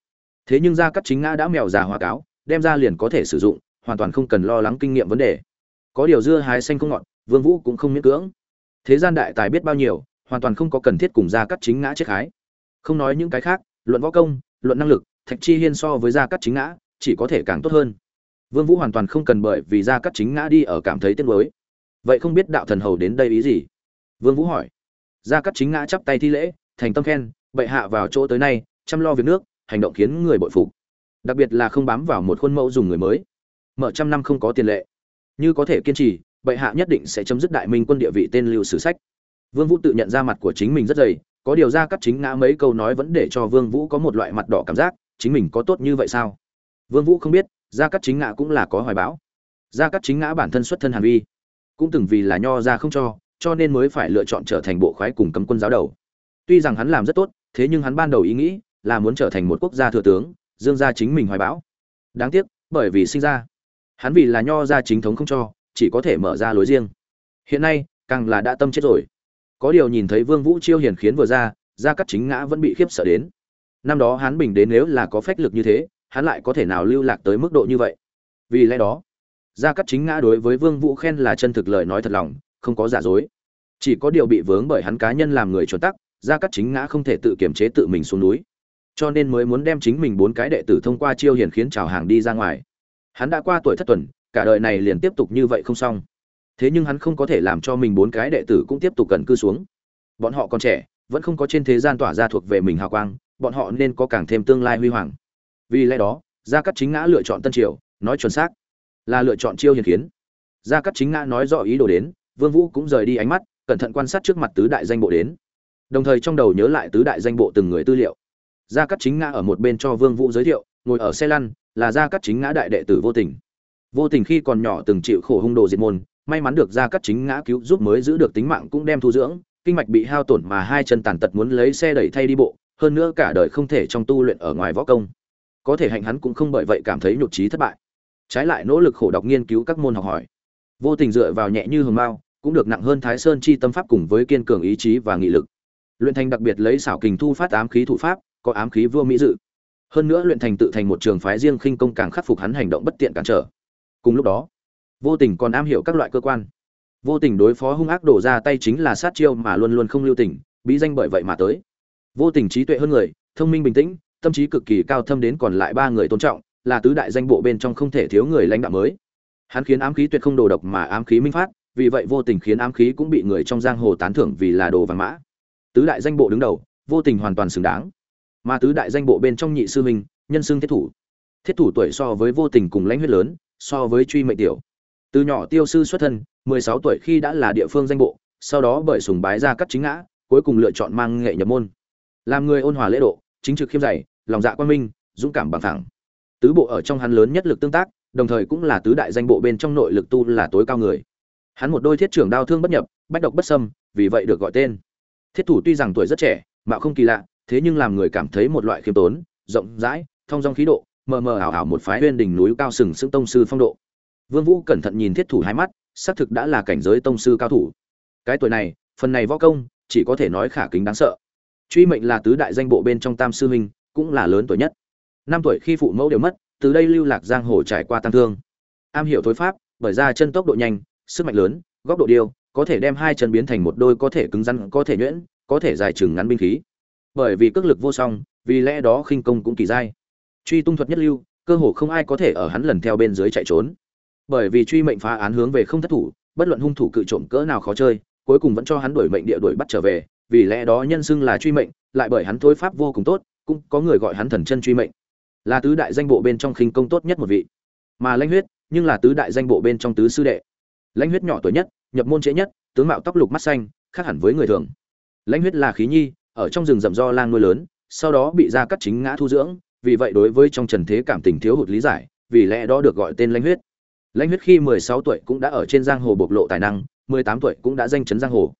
Thế nhưng gia cát chính ngã đã mèo già hoa cáo, đem ra liền có thể sử dụng, hoàn toàn không cần lo lắng kinh nghiệm vấn đề. Có điều dưa hái xanh không ngọt, vương vũ cũng không miễn cưỡng thế gian đại tài biết bao nhiêu, hoàn toàn không có cần thiết cùng gia cắt chính ngã chết khái. Không nói những cái khác, luận võ công, luận năng lực, thạch chi hiên so với gia cắt chính ngã, chỉ có thể càng tốt hơn. Vương vũ hoàn toàn không cần bởi vì gia cắt chính ngã đi ở cảm thấy tiếc nuối. Vậy không biết đạo thần hầu đến đây ý gì? Vương vũ hỏi. Gia cắt chính ngã chắp tay thi lễ, thành tâm khen, bệ hạ vào chỗ tới nay, chăm lo việc nước, hành động khiến người bội phục. Đặc biệt là không bám vào một khuôn mẫu dùng người mới. Mở trăm năm không có tiền lệ. Như có thể kiên trì bệ hạ nhất định sẽ chấm dứt đại minh quân địa vị tên lưu sử sách. Vương vũ tự nhận ra mặt của chính mình rất dày, có điều ra cắt chính ngã mấy câu nói vẫn để cho vương vũ có một loại mặt đỏ cảm giác, chính mình có tốt như vậy sao? Vương vũ không biết, gia cắt chính ngã cũng là có hoài bão. Gia cắt chính ngã bản thân xuất thân hàn vi, cũng từng vì là nho ra không cho cho nên mới phải lựa chọn trở thành bộ khoái cùng cấm quân giáo đầu. Tuy rằng hắn làm rất tốt, thế nhưng hắn ban đầu ý nghĩ là muốn trở thành một quốc gia thừa tướng, dương gia chính mình hoài bão. Đáng tiếc, bởi vì sinh ra, hắn vì là nho gia chính thống không cho chỉ có thể mở ra lối riêng. Hiện nay, càng là đã tâm chết rồi. Có điều nhìn thấy vương vũ chiêu hiền khiến vừa ra, gia cắt chính ngã vẫn bị khiếp sợ đến. Năm đó hắn bình đến nếu là có phách lực như thế, hắn lại có thể nào lưu lạc tới mức độ như vậy? Vì lẽ đó, gia cắt chính ngã đối với vương vũ khen là chân thực lời nói thật lòng, không có giả dối. Chỉ có điều bị vướng bởi hắn cá nhân làm người chuẩn tắc, gia cắt chính ngã không thể tự kiểm chế tự mình xuống núi. Cho nên mới muốn đem chính mình bốn cái đệ tử thông qua chiêu hiền khiến chào hàng đi ra ngoài. Hắn đã qua tuổi thất tuần cả đời này liền tiếp tục như vậy không xong. Thế nhưng hắn không có thể làm cho mình bốn cái đệ tử cũng tiếp tục cần cư xuống. Bọn họ còn trẻ, vẫn không có trên thế gian tỏa ra thuộc về mình hào quang, bọn họ nên có càng thêm tương lai huy hoàng. Vì lẽ đó, gia cắt chính ngã lựa chọn tân triều, nói chuẩn xác, là lựa chọn chiêu hiền kiến gia cắt chính ngã nói rõ ý đồ đến, vương vũ cũng rời đi ánh mắt, cẩn thận quan sát trước mặt tứ đại danh bộ đến. Đồng thời trong đầu nhớ lại tứ đại danh bộ từng người tư liệu. Gia cắt chính ngã ở một bên cho vương vũ giới thiệu, ngồi ở xe lăn, là gia cắt chính ngã đại đệ tử vô tình vô tình khi còn nhỏ từng chịu khổ hung đồ diệt môn, may mắn được gia cắt chính ngã cứu giúp mới giữ được tính mạng cũng đem thu dưỡng. Kinh mạch bị hao tổn mà hai chân tàn tật muốn lấy xe đẩy thay đi bộ, hơn nữa cả đời không thể trong tu luyện ở ngoài võ công. Có thể hạnh hắn cũng không bởi vậy cảm thấy nhục trí thất bại. Trái lại nỗ lực khổ đọc nghiên cứu các môn học hỏi. Vô tình dựa vào nhẹ như hường mao, cũng được nặng hơn thái sơn chi tâm pháp cùng với kiên cường ý chí và nghị lực. Luyện thành đặc biệt lấy xảo kình thu phát ám khí thủ pháp, có ám khí vua mỹ dự. Hơn nữa luyện thành tự thành một trường phái riêng khinh công càng khắc phục hắn hành động bất tiện cản trở cùng lúc đó, vô tình còn am hiểu các loại cơ quan. Vô tình đối phó hung ác đổ ra tay chính là sát chiêu mà luôn luôn không lưu tình, bí danh bởi vậy mà tới. Vô tình trí tuệ hơn người, thông minh bình tĩnh, tâm trí cực kỳ cao thâm đến còn lại ba người tôn trọng, là tứ đại danh bộ bên trong không thể thiếu người lãnh đạo mới. Hắn khiến ám khí tuyệt không đồ độc mà ám khí minh phát, vì vậy vô tình khiến ám khí cũng bị người trong giang hồ tán thưởng vì là đồ vàng mã. Tứ đại danh bộ đứng đầu, vô tình hoàn toàn xứng đáng. Mà tứ đại danh bộ bên trong nhị sư minh nhân xưng thiết thủ. Thiết thủ tuổi so với vô tình cùng lãnh huyết lớn so với truy mệnh tiểu. Từ nhỏ tiêu sư xuất thân 16 tuổi khi đã là địa phương danh bộ, sau đó bởi sùng bái ra cắt chính ngã, cuối cùng lựa chọn mang nghệ nhập môn. Làm người ôn hòa lễ độ, chính trực khiêm dày, lòng dạ quan minh, dũng cảm bằng thẳng tứ bộ ở trong hắn lớn nhất lực tương tác, đồng thời cũng là tứ đại danh bộ bên trong nội lực tu là tối cao người. Hắn một đôi thiết trưởng đao thương bất nhập, bách độc bất sâm vì vậy được gọi tên. Thiết thủ tuy rằng tuổi rất trẻ mà không kỳ lạ, thế nhưng làm người cảm thấy một loại khiêm tốn, rộng rãi, thông dong khí độ mờ mờ ảo ảo một phái huyên đỉnh núi cao sừng sững tông sư phong độ. Vương vũ cẩn thận nhìn thiết thủ hai mắt, xác thực đã là cảnh giới tông sư cao thủ. Cái tuổi này, phần này võ công, chỉ có thể nói khả kính đáng sợ. Truy mệnh là tứ đại danh bộ bên trong tam sư huynh, cũng là lớn tuổi nhất. Năm tuổi khi phụ mẫu đều mất, từ đây lưu lạc giang hồ trải qua tăng thương. Am hiểu thối pháp, bởi ra chân tốc độ nhanh, sức mạnh lớn, góc độ điêu, có thể đem hai chân biến thành một đôi có thể cứng rắn, có thể nhuyễn, có thể dài chừng ngắn binh khí. Bởi vì cước lực vô song, vì lẽ đó khinh công cũng kỳ dai truy tung thuật nhất lưu, cơ hồ không ai có thể ở hắn lần theo bên dưới chạy trốn. Bởi vì truy mệnh phá án hướng về không thất thủ, bất luận hung thủ cự trộm cỡ nào khó chơi, cuối cùng vẫn cho hắn đuổi mệnh địa đuổi bắt trở về, vì lẽ đó nhân xưng là truy mệnh, lại bởi hắn thối pháp vô cùng tốt, cũng có người gọi hắn thần chân truy mệnh. Là tứ đại danh bộ bên trong khinh công tốt nhất một vị. Mà lãnh huyết, nhưng là tứ đại danh bộ bên trong tứ sư đệ. Lãnh huyết nhỏ tuổi nhất, nhập môn trễ nhất, tướng mạo tóc lục mắt xanh, khác hẳn với người thường. Lãnh huyết là khí nhi, ở trong rừng rậm do lang nuôi lớn, sau đó bị ra cắt chính ngã thu dưỡng vì vậy đối với trong trần thế cảm tình thiếu hụt lý giải, vì lẽ đó được gọi tên lãnh huyết. Lãnh huyết khi 16 tuổi cũng đã ở trên giang hồ bộc lộ tài năng 18 tuổi cũng đã danh chấn giang hồ.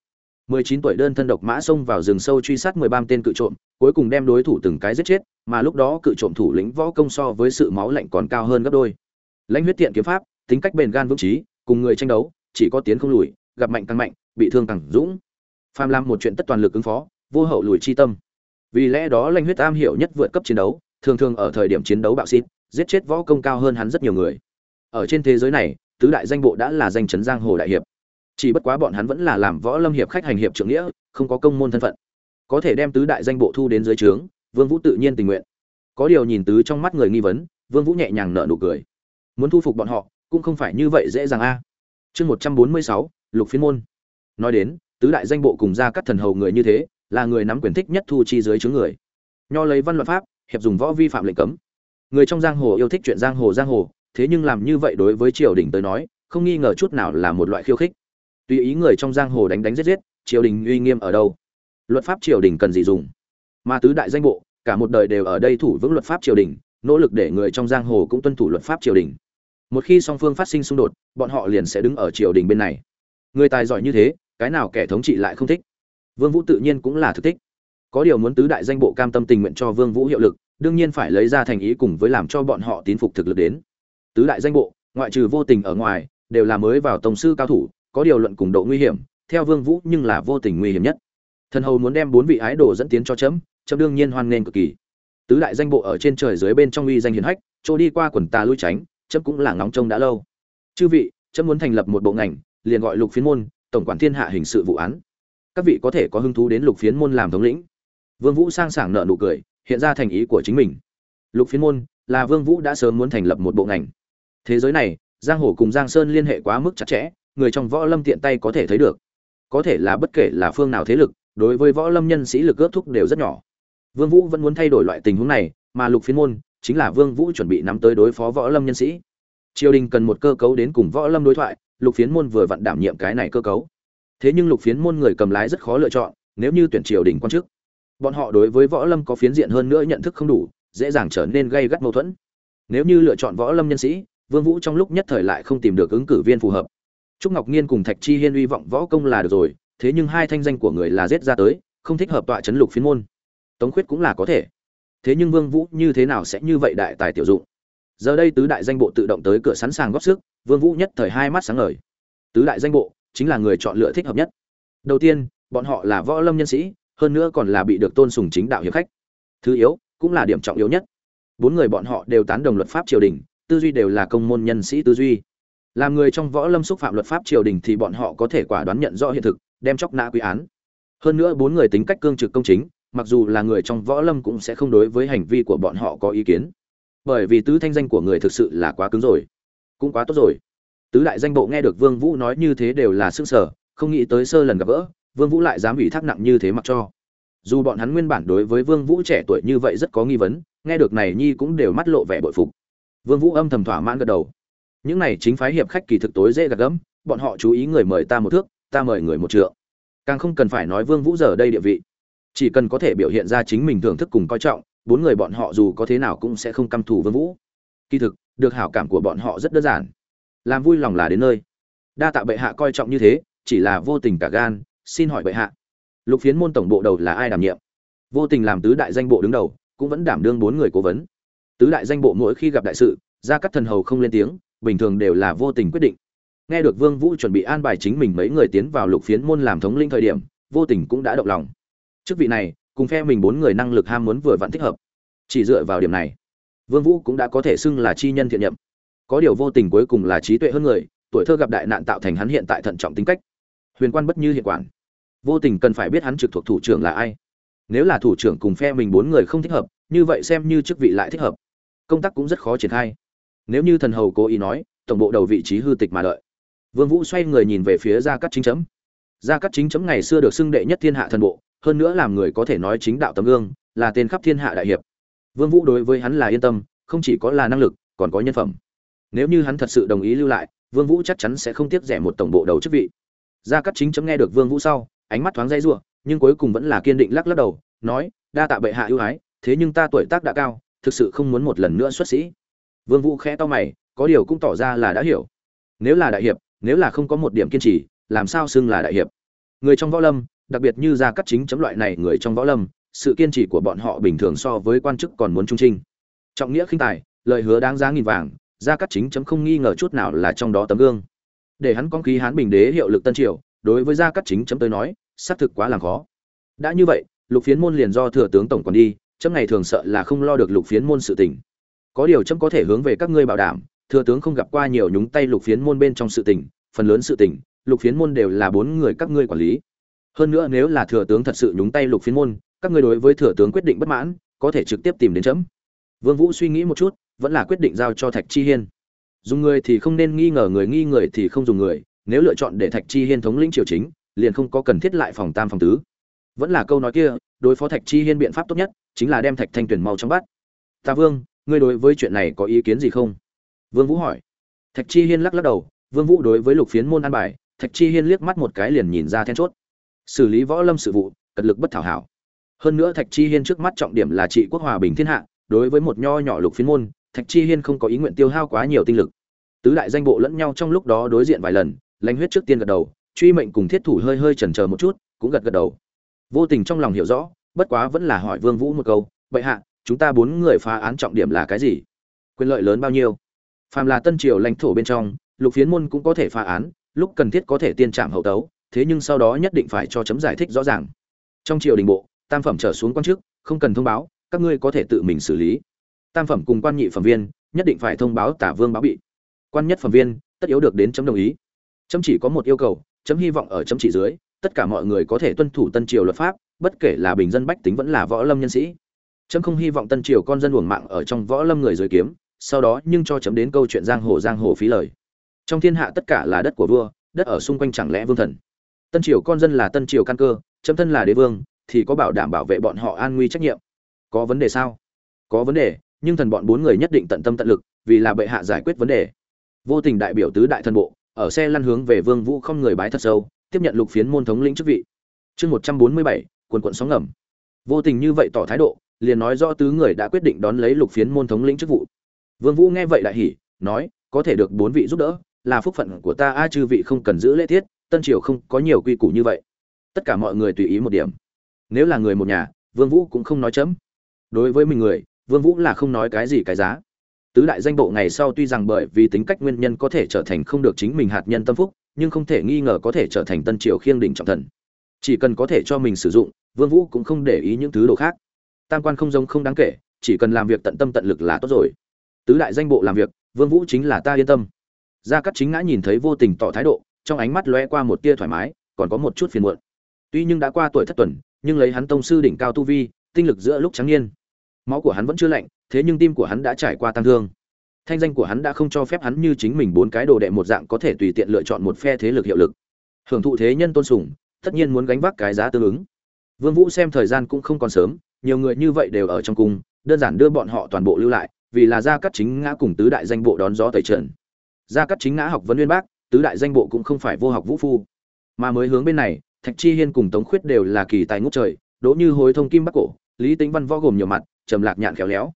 19 tuổi đơn thân độc mã xông vào rừng sâu truy sát 13 tên cự trộm, cuối cùng đem đối thủ từng cái giết chết, mà lúc đó cự trộm thủ lĩnh võ công so với sự máu lạnh còn cao hơn gấp đôi. Lãnh huyết tiện kiếm pháp, tính cách bền gan vững trí cùng người tranh đấu, chỉ có tiến không lùi, gặp mạnh càng mạnh, bị thương càng dũng. Phạm Lam một chuyện tất toàn lực ứng phó, vô hậu lùi chi tâm. Vì lẽ đó lãnh huyết am hiểu nhất vượt cấp chiến đấu thường thường ở thời điểm chiến đấu bạo xít, giết chết võ công cao hơn hắn rất nhiều người. Ở trên thế giới này, tứ đại danh bộ đã là danh chấn giang hồ đại hiệp. Chỉ bất quá bọn hắn vẫn là làm võ lâm hiệp khách hành hiệp trưởng nghĩa, không có công môn thân phận. Có thể đem tứ đại danh bộ thu đến dưới trướng, vương vũ tự nhiên tình nguyện. Có điều nhìn tứ trong mắt người nghi vấn, vương vũ nhẹ nhàng nở nụ cười. Muốn thu phục bọn họ, cũng không phải như vậy dễ dàng a. Chương một trăm bốn mươi sáu, lục phiên môn. Nói đến, tứ đại danh bộ cùng ra các thần hầu người như thế, là người nắm quyền thích nhất thu chi dưới chướng người nho lấy văn luật pháp, hiệp dùng võ vi phạm lệnh cấm. Người trong giang hồ yêu thích chuyện giang hồ giang hồ, thế nhưng làm như vậy đối với triều đình tới nói, không nghi ngờ chút nào là một loại khiêu khích. Tùy ý người trong giang hồ đánh đánh giết giết, triều đình uy nghiêm ở đâu? Luật pháp triều đình cần gì dùng? Mà tứ đại danh bộ, cả một đời đều ở đây thủ vững luật pháp triều đình, nỗ lực để người trong giang hồ cũng tuân thủ luật pháp triều đình. Một khi song phương phát sinh xung đột, bọn họ liền sẽ đứng ở triều đình bên này. Người tài giỏi như thế, cái nào kẻ thống trị lại không thích? Vương vũ tự nhiên cũng là thực thích có điều muốn tứ đại danh bộ cam tâm tình nguyện cho vương vũ hiệu lực, đương nhiên phải lấy ra thành ý cùng với làm cho bọn họ tín phục thực lực đến. Tứ đại danh bộ, ngoại trừ vô tình ở ngoài, đều là mới vào tổng sư cao thủ, có điều luận cùng độ nguy hiểm, theo vương vũ nhưng là vô tình nguy hiểm nhất. Thần hầu muốn đem bốn vị ái đồ dẫn tiến cho chấm chấm đương nhiên hoan nghênh cực kỳ. Tứ đại danh bộ ở trên trời dưới bên trong uy danh hiển hách, chỗ đi qua quần tà lui tránh, chấm cũng là ngóng trông đã lâu. Chư vị, chấm muốn thành lập một bộ ngành, liền gọi lục phiến môn, tổng quản thiên hạ hình sự vụ án. Các vị có thể có hứng thú đến lục phiến môn làm thống lĩnh vương vũ sang sảng nở nụ cười, hiện ra thành ý của chính mình. Lục Phiên môn, là vương vũ đã sớm muốn thành lập một bộ ngành. Thế giới này, giang hồ cùng giang sơn liên hệ quá mức chặt chẽ, người trong võ lâm tiện tay có thể thấy được. Có thể là bất kể là phương nào thế lực, đối với võ lâm nhân sĩ lực ước thúc đều rất nhỏ. Vương vũ vẫn muốn thay đổi loại tình huống này, mà lục Phiên môn chính là vương vũ chuẩn bị nắm tới đối phó võ lâm nhân sĩ. Triều đình cần một cơ cấu đến cùng võ lâm đối thoại, lục phiến môn vừa vặn đảm nhiệm cái này cơ cấu. Thế nhưng lục phiến môn người cầm lái rất khó lựa chọn, nếu như tuyển triều đình quan chức bọn họ đối với võ lâm có phiến diện hơn nữa nhận thức không đủ, dễ dàng trở nên gây gắt mâu thuẫn. Nếu như lựa chọn võ lâm nhân sĩ, vương vũ trong lúc nhất thời lại không tìm được ứng cử viên phù hợp. Trúc ngọc nhiên cùng thạch chi hiên uy vọng võ công là được rồi, thế nhưng hai thanh danh của người là giết ra tới, không thích hợp tọa chấn lục phiến môn. Tống khuyết cũng là có thể. Thế nhưng vương vũ như thế nào sẽ như vậy đại tài tiểu dụng? Giờ đây tứ đại danh bộ tự động tới cửa sẵn sàng góp sức, vương vũ nhất thời hai mắt sáng ngời. Tứ đại danh bộ chính là người chọn lựa thích hợp nhất. Đầu tiên, bọn họ là võ lâm nhân sĩ hơn nữa còn là bị được tôn sùng chính đạo hiệp khách. Thứ yếu, cũng là điểm trọng yếu nhất. Bốn người bọn họ đều tán đồng luật pháp triều đình, tư duy đều là công môn nhân sĩ tư duy. Làm người trong võ lâm xúc phạm luật pháp triều đình thì bọn họ có thể quả đoán nhận rõ hiện thực, đem chóc nã quy án. Hơn nữa bốn người tính cách cương trực công chính, mặc dù là người trong võ lâm cũng sẽ không đối với hành vi của bọn họ có ý kiến. Bởi vì tứ thanh danh của người thực sự là quá cứng rồi. Cũng quá tốt rồi. Tứ đại danh bộ nghe được vương vũ nói như thế đều là sức sở không nghĩ tới sơ lần gặp gỡ vương vũ lại dám ủy thác nặng như thế mặc cho. Dù bọn hắn nguyên bản đối với vương vũ trẻ tuổi như vậy rất có nghi vấn, nghe được này nhi cũng đều mắt lộ vẻ bội phục. Vương vũ âm thầm thỏa mãn gật đầu. Những này chính phái hiệp khách kỳ thực tối dễ gạt gẫm, bọn họ chú ý người mời ta một thước, ta mời người một trượng. Càng không cần phải nói vương vũ giờ đây địa vị. Chỉ cần có thể biểu hiện ra chính mình thưởng thức cùng coi trọng, bốn người bọn họ dù có thế nào cũng sẽ không căm thù vương vũ. Kỳ thực, được hảo cảm của bọn họ rất đơn giản. Làm vui lòng là đến nơi. Đa tạ bệ hạ coi trọng như thế, chỉ là vô tình cả gan xin hỏi bệ hạ. Lục phiến môn tổng bộ đầu là ai đảm nhiệm? Vô tình làm tứ đại danh bộ đứng đầu, cũng vẫn đảm đương bốn người cố vấn. Tứ đại danh bộ mỗi khi gặp đại sự ra các thần hầu không lên tiếng, bình thường đều là vô tình quyết định. Nghe được vương vũ chuẩn bị an bài chính mình mấy người tiến vào lục phiến môn làm thống linh thời điểm, vô tình cũng đã động lòng. Chức vị này, cùng phe mình bốn người năng lực ham muốn vừa vặn thích hợp. Chỉ dựa vào điểm này, vương vũ cũng đã có thể xưng là chi nhân thiện nhậm có điều vô tình cuối cùng là trí tuệ hơn người, tuổi thơ gặp đại nạn tạo thành hắn hiện tại thận trọng tính cách. Huyền quan bất như hiện quản vô tình cần phải biết hắn trực thuộc thủ trưởng là ai. Nếu là thủ trưởng cùng phe mình bốn người không thích hợp, như vậy xem như chức vị lại thích hợp. Công tác cũng rất khó triển khai. Nếu như thần hầu cố ý nói, tổng bộ đầu vị trí hư tịch mà đợi. Vương vũ xoay người nhìn về phía gia cát chính chấm. Gia cát chính chấm ngày xưa được xưng đệ nhất thiên hạ thần bộ, hơn nữa làm người có thể nói chính đạo tấm gương, là tên khắp thiên hạ đại hiệp. Vương vũ đối với hắn là yên tâm, không chỉ có là năng lực, còn có nhân phẩm. Nếu như hắn thật sự đồng ý lưu lại, vương vũ chắc chắn sẽ không tiếc rẻ một tổng bộ đầu chức vị. Gia cát chính chấm nghe được vương vũ sau ánh mắt thoáng dây rủa, nhưng cuối cùng vẫn là kiên định lắc lắc đầu, nói, đa tạ bệ hạ ưu ái, thế nhưng ta tuổi tác đã cao, thực sự không muốn một lần nữa xuất sĩ. Vương vũ khẽ to mày, có điều cũng tỏ ra là đã hiểu. Nếu là đại hiệp, nếu là không có một điểm kiên trì, làm sao xưng là đại hiệp? Người trong võ lâm, đặc biệt như gia cát chính chấm loại này người trong võ lâm, sự kiên trì của bọn họ bình thường so với quan chức còn muốn trung trinh. Trọng nghĩa khinh tài, lời hứa đáng giá nghìn vàng, gia cát chính chấm không nghi ngờ chút nào là trong đó tấm gương. Để hắn con khí hán bình đế hiệu lực tân triều đối với gia cát chính chấm tới nói, xác thực quá làm khó. Đã như vậy, lục phiến môn liền do thừa tướng tổng còn đi, chấm ngày thường sợ là không lo được lục phiến môn sự tình. Có điều chấm có thể hướng về các ngươi bảo đảm, thừa tướng không gặp qua nhiều nhúng tay lục phiến môn bên trong sự tình, phần lớn sự tình, lục phiến môn đều là bốn người các ngươi quản lý. Hơn nữa nếu là thừa tướng thật sự nhúng tay lục phiến môn, các ngươi đối với thừa tướng quyết định bất mãn, có thể trực tiếp tìm đến chấm. Vương vũ suy nghĩ một chút, vẫn là quyết định giao cho thạch chi hiên. Dùng người thì không nên nghi ngờ, người nghi người thì không dùng người nếu lựa chọn để thạch chi hiên thống lĩnh triều chính, liền không có cần thiết lại phòng tam phòng tứ. Vẫn là câu nói kia, đối phó thạch chi hiên biện pháp tốt nhất, chính là đem thạch thanh tuyển mau trong bắt. Ta vương, ngươi đối với chuyện này có ý kiến gì không? Vương vũ hỏi. Thạch chi hiên lắc lắc đầu, vương vũ đối với lục phiến môn an bài, thạch chi hiên liếc mắt một cái liền nhìn ra then chốt. Xử lý võ lâm sự vụ, cật lực bất thảo hảo. Hơn nữa thạch chi hiên trước mắt trọng điểm là trị quốc hòa bình thiên hạ, đối với một nho nhỏ lục phiến môn, thạch chi hiên không có ý nguyện tiêu hao quá nhiều tinh lực. Tứ đại danh bộ lẫn nhau trong lúc đó đối diện vài lần lãnh huyết trước tiên gật đầu, truy mệnh cùng thiết thủ hơi hơi chần chờ một chút, cũng gật gật đầu. Vô tình trong lòng hiểu rõ, bất quá vẫn là hỏi vương vũ một câu vậy hạ, chúng ta bốn người phá án trọng điểm là cái gì? Quyền lợi lớn bao nhiêu? Phàm là tân triều lãnh thổ bên trong, lục phiến môn cũng có thể phá án, lúc cần thiết có thể tiên trảm hậu tấu, thế nhưng sau đó nhất định phải cho chấm giải thích rõ ràng. Trong triều đình bộ, tam phẩm trở xuống quan chức, không cần thông báo, các ngươi có thể tự mình xử lý. Tam phẩm cùng quan nhị phẩm viên, nhất định phải thông báo tả vương báo bị. Quan nhất phẩm viên, tất yếu được đến chấm đồng ý chấm chỉ có một yêu cầu, chấm hy vọng ở chấm chỉ dưới, tất cả mọi người có thể tuân thủ tân triều luật pháp, bất kể là bình dân bách tính vẫn là võ lâm nhân sĩ. Chấm không hy vọng tân triều con dân uổng mạng ở trong võ lâm người dưới kiếm, sau đó nhưng cho chấm đến câu chuyện giang hồ giang hồ phí lời. Trong thiên hạ tất cả là đất của vua, đất ở xung quanh chẳng lẽ vương thần? Tân triều con dân là tân triều căn cơ, chấm thân là đế vương, thì có bảo đảm bảo vệ bọn họ an nguy trách nhiệm. Có vấn đề sao? Có vấn đề, nhưng thần bọn bốn người nhất định tận tâm tận lực, vì là bệ hạ giải quyết vấn đề. Vô tình đại biểu tứ đại thần bộ ở xe lăn hướng về vương vũ không người bái thật sâu, tiếp nhận lục phiến môn thống lĩnh chức vị. Chương một trăm bốn mươi bảy, quần quận sóng ngầm. Vô tình như vậy tỏ thái độ, liền nói rõ tứ người đã quyết định đón lấy lục phiến môn thống lĩnh chức vụ. Vương vũ nghe vậy đại hỉ, nói, có thể được bốn vị giúp đỡ, là phúc phận của ta, a chư vị không cần giữ lễ tiết, tân triều không có nhiều quy củ như vậy. Tất cả mọi người tùy ý một điểm. Nếu là người một nhà, vương vũ cũng không nói chấm. Đối với mình người, vương vũ là không nói cái gì cái giá tứ đại danh bộ ngày sau tuy rằng bởi vì tính cách nguyên nhân có thể trở thành không được chính mình hạt nhân tâm phúc, nhưng không thể nghi ngờ có thể trở thành tân triều khiêng đỉnh trọng thần. Chỉ cần có thể cho mình sử dụng, vương vũ cũng không để ý những thứ đồ khác. Tam quan không giống không đáng kể, chỉ cần làm việc tận tâm tận lực là tốt rồi. Tứ đại danh bộ làm việc, vương vũ chính là ta yên tâm. Gia cát chính ngã nhìn thấy vô tình tỏ thái độ, trong ánh mắt lóe qua một tia thoải mái, còn có một chút phiền muộn. Tuy nhưng đã qua tuổi thất tuần, nhưng lấy hắn tông sư đỉnh cao tu vi, tinh lực giữa lúc trắng niên, máu của hắn vẫn chưa lạnh thế nhưng tim của hắn đã trải qua tăng thương. Thanh danh của hắn đã không cho phép hắn như chính mình bốn cái đồ đệ một dạng có thể tùy tiện lựa chọn một phe thế lực hiệu lực. Hưởng thụ thế nhân tôn sùng, tất nhiên muốn gánh vác cái giá tương ứng. Vương vũ xem thời gian cũng không còn sớm, nhiều người như vậy đều ở trong cung, đơn giản đưa bọn họ toàn bộ lưu lại, vì là gia cát chính ngã cùng tứ đại danh bộ đón gió tẩy trần. Gia cát chính ngã học vấn nguyên bác, tứ đại danh bộ cũng không phải vô học vũ phu. Mà mới hướng bên này, thạch chi hiên cùng tống khuyết đều là kỳ tài ngút trời, đỗ như hối thông kim bắc cổ, lý tính văn võ gồm nhiều mặt, trầm lạc nhạn khéo léo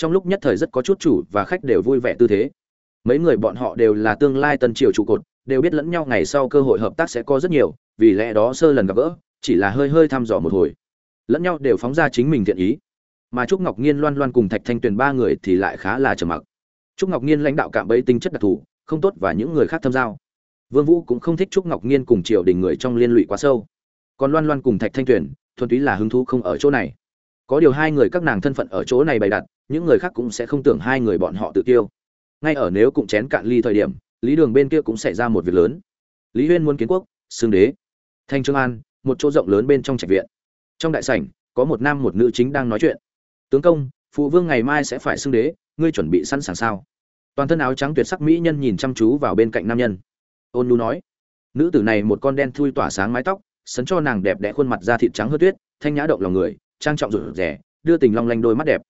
trong lúc nhất thời rất có chút chủ và khách đều vui vẻ tư thế. Mấy người bọn họ đều là tương lai tân triều trụ cột, đều biết lẫn nhau ngày sau cơ hội hợp tác sẽ có rất nhiều, vì lẽ đó sơ lần gặp gỡ, chỉ là hơi hơi thăm dò một hồi. Lẫn nhau đều phóng ra chính mình thiện ý. Mà trúc ngọc nhiên loan loan cùng thạch thanh tuyền ba người thì lại khá là trầm mặc. Trúc ngọc nhiên lãnh đạo cạm bẫy tinh chất đặc thù, không tốt và những người khác tham giao. Vương vũ cũng không thích trúc ngọc nhiên cùng triều đình người trong liên lụy quá sâu. Còn loan loan cùng thạch thanh tuyền, thuần túy là hứng thú không ở chỗ này. Có điều hai người các nàng thân phận ở chỗ này bày đặt những người khác cũng sẽ không tưởng hai người bọn họ tự tiêu ngay ở nếu cũng chén cạn ly thời điểm, lý đường bên kia cũng xảy ra một việc lớn. Lý huyên muốn kiến quốc xương đế. Thanh trương an, một chỗ rộng lớn bên trong trạch viện. Trong đại sảnh, có một nam một nữ chính đang nói chuyện. Tướng công, phụ vương ngày mai sẽ phải xưng đế, ngươi chuẩn bị sẵn sàng sao? Toàn thân áo trắng tuyệt sắc mỹ nhân nhìn chăm chú vào bên cạnh nam nhân. Ôn nhu nói, nữ tử này một con đen thui tỏa sáng mái tóc, sấn cho nàng đẹp đẽ khuôn mặt da thịt trắng hớt tuyết, thanh nhã động lòng người, trang trọng rụt rẻ đưa tình long lanh đôi mắt đẹp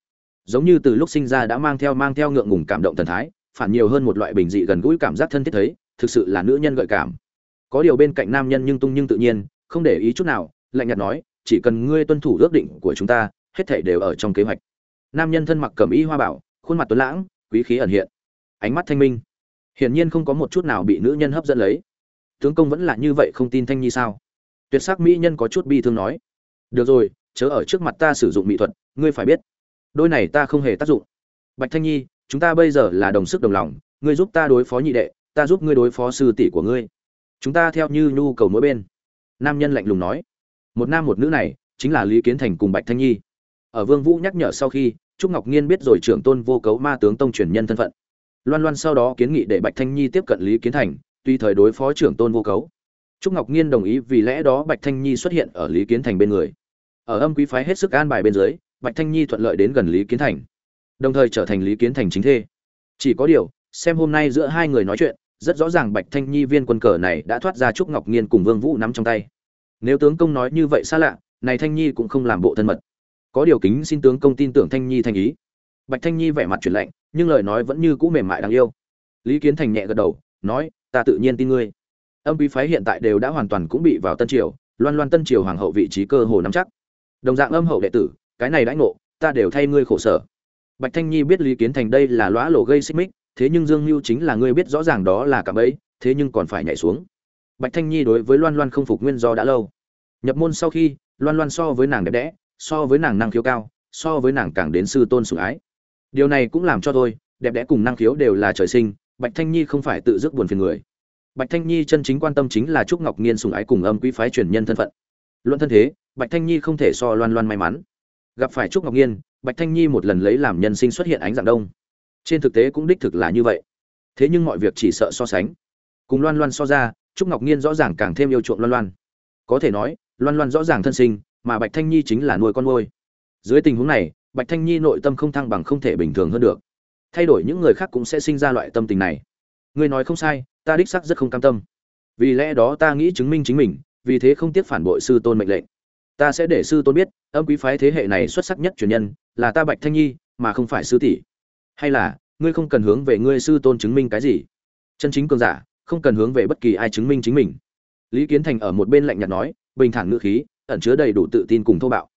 giống như từ lúc sinh ra đã mang theo mang theo ngượng ngùng cảm động thần thái, phản nhiều hơn một loại bình dị gần gũi cảm giác thân thiết thấy, thực sự là nữ nhân gợi cảm. Có điều bên cạnh nam nhân nhưng tung nhưng tự nhiên, không để ý chút nào, lạnh nhạt nói, chỉ cần ngươi tuân thủ ước định của chúng ta, hết thảy đều ở trong kế hoạch. Nam nhân thân mặc cẩm y hoa bảo, khuôn mặt tuấn lãng, quý khí ẩn hiện. Ánh mắt thanh minh. Hiển nhiên không có một chút nào bị nữ nhân hấp dẫn lấy. Tướng công vẫn là như vậy không tin thanh nhi sao? Tuyệt sắc mỹ nhân có chút bi thương nói. Được rồi, chớ ở trước mặt ta sử dụng mỹ thuật, ngươi phải biết đôi này ta không hề tác dụng. Bạch thanh nhi, chúng ta bây giờ là đồng sức đồng lòng, ngươi giúp ta đối phó nhị đệ, ta giúp ngươi đối phó sư tỷ của ngươi. Chúng ta theo như nhu cầu mỗi bên. Nam nhân lạnh lùng nói. Một nam một nữ này, chính là lý kiến thành cùng bạch thanh nhi. Ở vương vũ nhắc nhở sau khi, trúc ngọc nhiên biết rồi trưởng tôn vô cấu ma tướng tông truyền nhân thân phận. Loan loan sau đó kiến nghị để bạch thanh nhi tiếp cận lý kiến thành, tuy thời đối phó trưởng tôn vô cấu. Trúc ngọc nhiên đồng ý vì lẽ đó bạch thanh nhi xuất hiện ở lý kiến thành bên người. Ở âm quý phái hết sức an bài bên dưới bạch thanh nhi thuận lợi đến gần lý kiến thành, đồng thời trở thành lý kiến thành chính thê. Chỉ có điều, xem hôm nay giữa hai người nói chuyện, rất rõ ràng bạch thanh nhi viên quân cờ này đã thoát ra trúc ngọc nghiên cùng vương vũ nắm trong tay. Nếu tướng công nói như vậy xa lạ, này thanh nhi cũng không làm bộ thân mật. Có điều kính xin tướng công tin tưởng thanh nhi thành ý. Bạch thanh nhi vẻ mặt chuyển lạnh, nhưng lời nói vẫn như cũ mềm mại đáng yêu. Lý kiến thành nhẹ gật đầu, nói, ta tự nhiên tin ngươi. Âm quý phái hiện tại đều đã hoàn toàn cũng bị vào tân triều, loan loan tân triều hoàng hậu vị trí cơ hồ nắm chắc. Đồng dạng âm hậu đệ tử cái này đãi ngộ, ta đều thay ngươi khổ sở. Bạch thanh nhi biết lý kiến thành đây là lõa lộ gây xích mích, thế nhưng dương mưu chính là ngươi biết rõ ràng đó là cả bẫy, thế nhưng còn phải nhảy xuống. Bạch thanh nhi đối với loan loan không phục nguyên do đã lâu. Nhập môn sau khi, loan loan so với nàng đẹp đẽ, so với nàng năng khiếu cao, so với nàng càng đến sư tôn sủng ái. Điều này cũng làm cho tôi, đẹp đẽ cùng năng khiếu đều là trời sinh, bạch thanh nhi không phải tự dứt buồn phiền người. Bạch thanh nhi chân chính quan tâm chính là trúc ngọc nhiên sủng ái cùng âm quý phái truyền nhân thân phận. Luận thân thế, bạch thanh nhi không thể so loan loan may mắn gặp phải trúc ngọc nhiên, bạch thanh nhi một lần lấy làm nhân sinh xuất hiện ánh dạng đông. Trên thực tế cũng đích thực là như vậy. Thế nhưng mọi việc chỉ sợ so sánh. Cùng loan loan so ra, trúc ngọc nhiên rõ ràng càng thêm yêu chuộng loan loan. Có thể nói, loan loan rõ ràng thân sinh, mà bạch thanh nhi chính là nuôi con nuôi. Dưới tình huống này, bạch thanh nhi nội tâm không thăng bằng không thể bình thường hơn được. Thay đổi những người khác cũng sẽ sinh ra loại tâm tình này. Ngươi nói không sai, ta đích sắc rất không cam tâm. Vì lẽ đó ta nghĩ chứng minh chính mình, vì thế không tiếc phản bội sư tôn mệnh lệnh ta sẽ để sư tôn biết, âm quý phái thế hệ này xuất sắc nhất truyền nhân, là ta bạch thanh nhi, mà không phải sư tỷ. Hay là, ngươi không cần hướng về ngươi sư tôn chứng minh cái gì? Chân chính cường giả, không cần hướng về bất kỳ ai chứng minh chính mình. Lý kiến thành ở một bên lạnh nhạt nói, bình thản ngữ khí, ẩn chứa đầy đủ tự tin cùng thô bạo.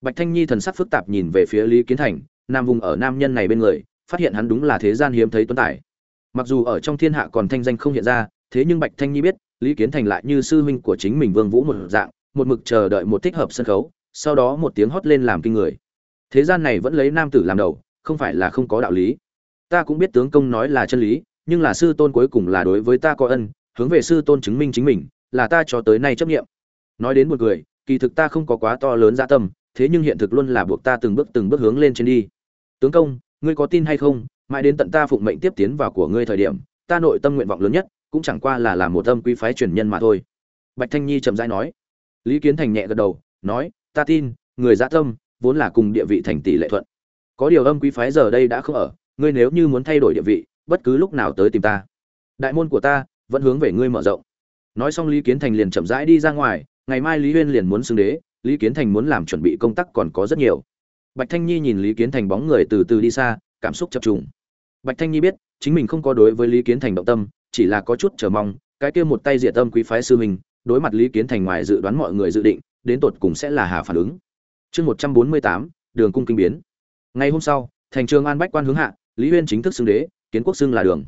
Bạch thanh nhi thần sắc phức tạp nhìn về phía lý kiến thành, nam vùng ở nam nhân này bên người, phát hiện hắn đúng là thế gian hiếm thấy tuấn tài. Mặc dù ở trong thiên hạ còn thanh danh không hiện ra, thế nhưng bạch thanh nhi biết, lý kiến thành lại như sư huynh của chính mình vương vũ một dạng một mực chờ đợi một thích hợp sân khấu, sau đó một tiếng hót lên làm kinh người. Thế gian này vẫn lấy nam tử làm đầu, không phải là không có đạo lý. Ta cũng biết tướng công nói là chân lý, nhưng là sư tôn cuối cùng là đối với ta có ân, hướng về sư tôn chứng minh chính mình, là ta cho tới nay chấp nghiệm nói đến một người kỳ thực ta không có quá to lớn dạ tâm, thế nhưng hiện thực luôn là buộc ta từng bước từng bước hướng lên trên đi. Tướng công, ngươi có tin hay không? Mãi đến tận ta phụng mệnh tiếp tiến vào của ngươi thời điểm, ta nội tâm nguyện vọng lớn nhất, cũng chẳng qua là làm một âm quý phái truyền nhân mà thôi. Bạch thanh nhi chậm rãi nói lý kiến thành nhẹ gật đầu, nói, ta tin, người dạ tâm vốn là cùng địa vị thành tỷ lệ thuận. Có điều âm quý phái giờ đây đã không ở, ngươi nếu như muốn thay đổi địa vị, bất cứ lúc nào tới tìm ta. Đại môn của ta vẫn hướng về ngươi mở rộng. Nói xong lý kiến thành liền chậm rãi đi ra ngoài, ngày mai lý huyên liền muốn xưng đế, lý kiến thành muốn làm chuẩn bị công tác còn có rất nhiều. Bạch thanh nhi nhìn lý kiến thành bóng người từ từ đi xa, cảm xúc chập trùng. Bạch thanh nhi biết, chính mình không có đối với lý kiến thành động tâm, chỉ là có chút chờ mong, cái kia một tay diệt tâm quý phái sư mình đối mặt lý kiến thành ngoài dự đoán mọi người dự định, đến tột cùng sẽ là hà phản ứng. Chương một trăm bốn mươi tám, đường cung kinh biến. Ngày hôm sau, thành trường an bách quan hướng hạ, lý huyên chính thức xưng đế, kiến quốc xưng là đường.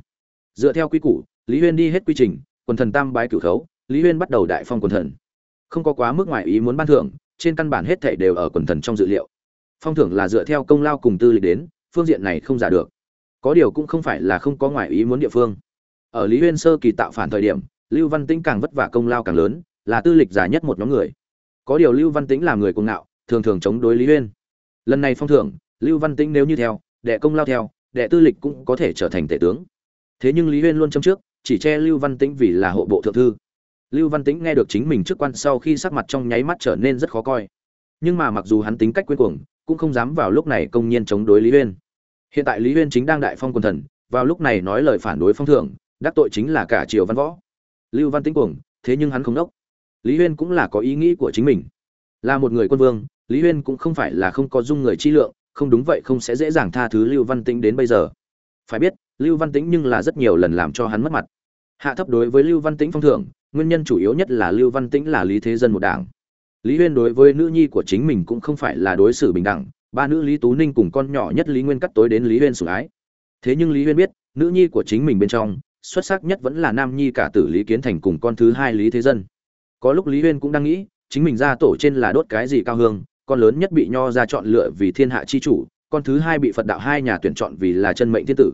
Dựa theo quy củ, lý huyên đi hết quy trình, quần thần tam bái cửu khấu, lý huyên bắt đầu đại phong quần thần. Không có quá mức ngoài ý muốn ban thưởng, trên căn bản hết thảy đều ở quần thần trong dự liệu. Phong thưởng là dựa theo công lao cùng tư lịch đến, phương diện này không giả được. Có điều cũng không phải là không có ngoài ý muốn địa phương. Ở lý huyên sơ kỳ tạo phản thời điểm lưu văn tĩnh càng vất vả công lao càng lớn, là tư lịch giả nhất một nhóm người. Có điều lưu văn tĩnh là người cuồng ngạo, thường thường chống đối lý Uyên. lần này phong thưởng, lưu văn tĩnh nếu như theo, đệ công lao theo, đệ tư lịch cũng có thể trở thành tể tướng. Thế nhưng lý Uyên luôn châm trước, chỉ che lưu văn tĩnh vì là hộ bộ thượng thư. Lưu văn tĩnh nghe được chính mình trước quan sau khi sắc mặt trong nháy mắt trở nên rất khó coi. Nhưng mà mặc dù hắn tính cách quên cuồng, cũng không dám vào lúc này công nhiên chống đối lý Uyên. hiện tại lý Uyên chính đang đại phong quân thần, vào lúc này nói lời phản đối phong thưởng, đắc tội chính là cả triều văn võ lưu văn tĩnh cuồng, thế nhưng hắn không đốc. Lý huyên cũng là có ý nghĩ của chính mình. Là một người quân vương, lý huyên cũng không phải là không có dung người chi lượng, không đúng vậy không sẽ dễ dàng tha thứ lưu văn tĩnh đến bây giờ. Phải biết, lưu văn tĩnh nhưng là rất nhiều lần làm cho hắn mất mặt. Hạ thấp đối với lưu văn tĩnh phong thưởng, nguyên nhân chủ yếu nhất là lưu văn tĩnh là lý thế dân một đảng. Lý huyên đối với nữ nhi của chính mình cũng không phải là đối xử bình đẳng, ba nữ lý tú ninh cùng con nhỏ nhất lý nguyên cắt tối đến lý huyên sủng ái. Thế nhưng lý huyên biết, nữ nhi của chính mình bên trong xuất sắc nhất vẫn là nam nhi cả tử lý kiến thành cùng con thứ hai lý thế dân. Có lúc lý huyên cũng đang nghĩ, chính mình ra tổ trên là đốt cái gì cao hương, con lớn nhất bị nho ra chọn lựa vì thiên hạ chi chủ, con thứ hai bị phật đạo hai nhà tuyển chọn vì là chân mệnh thiên tử.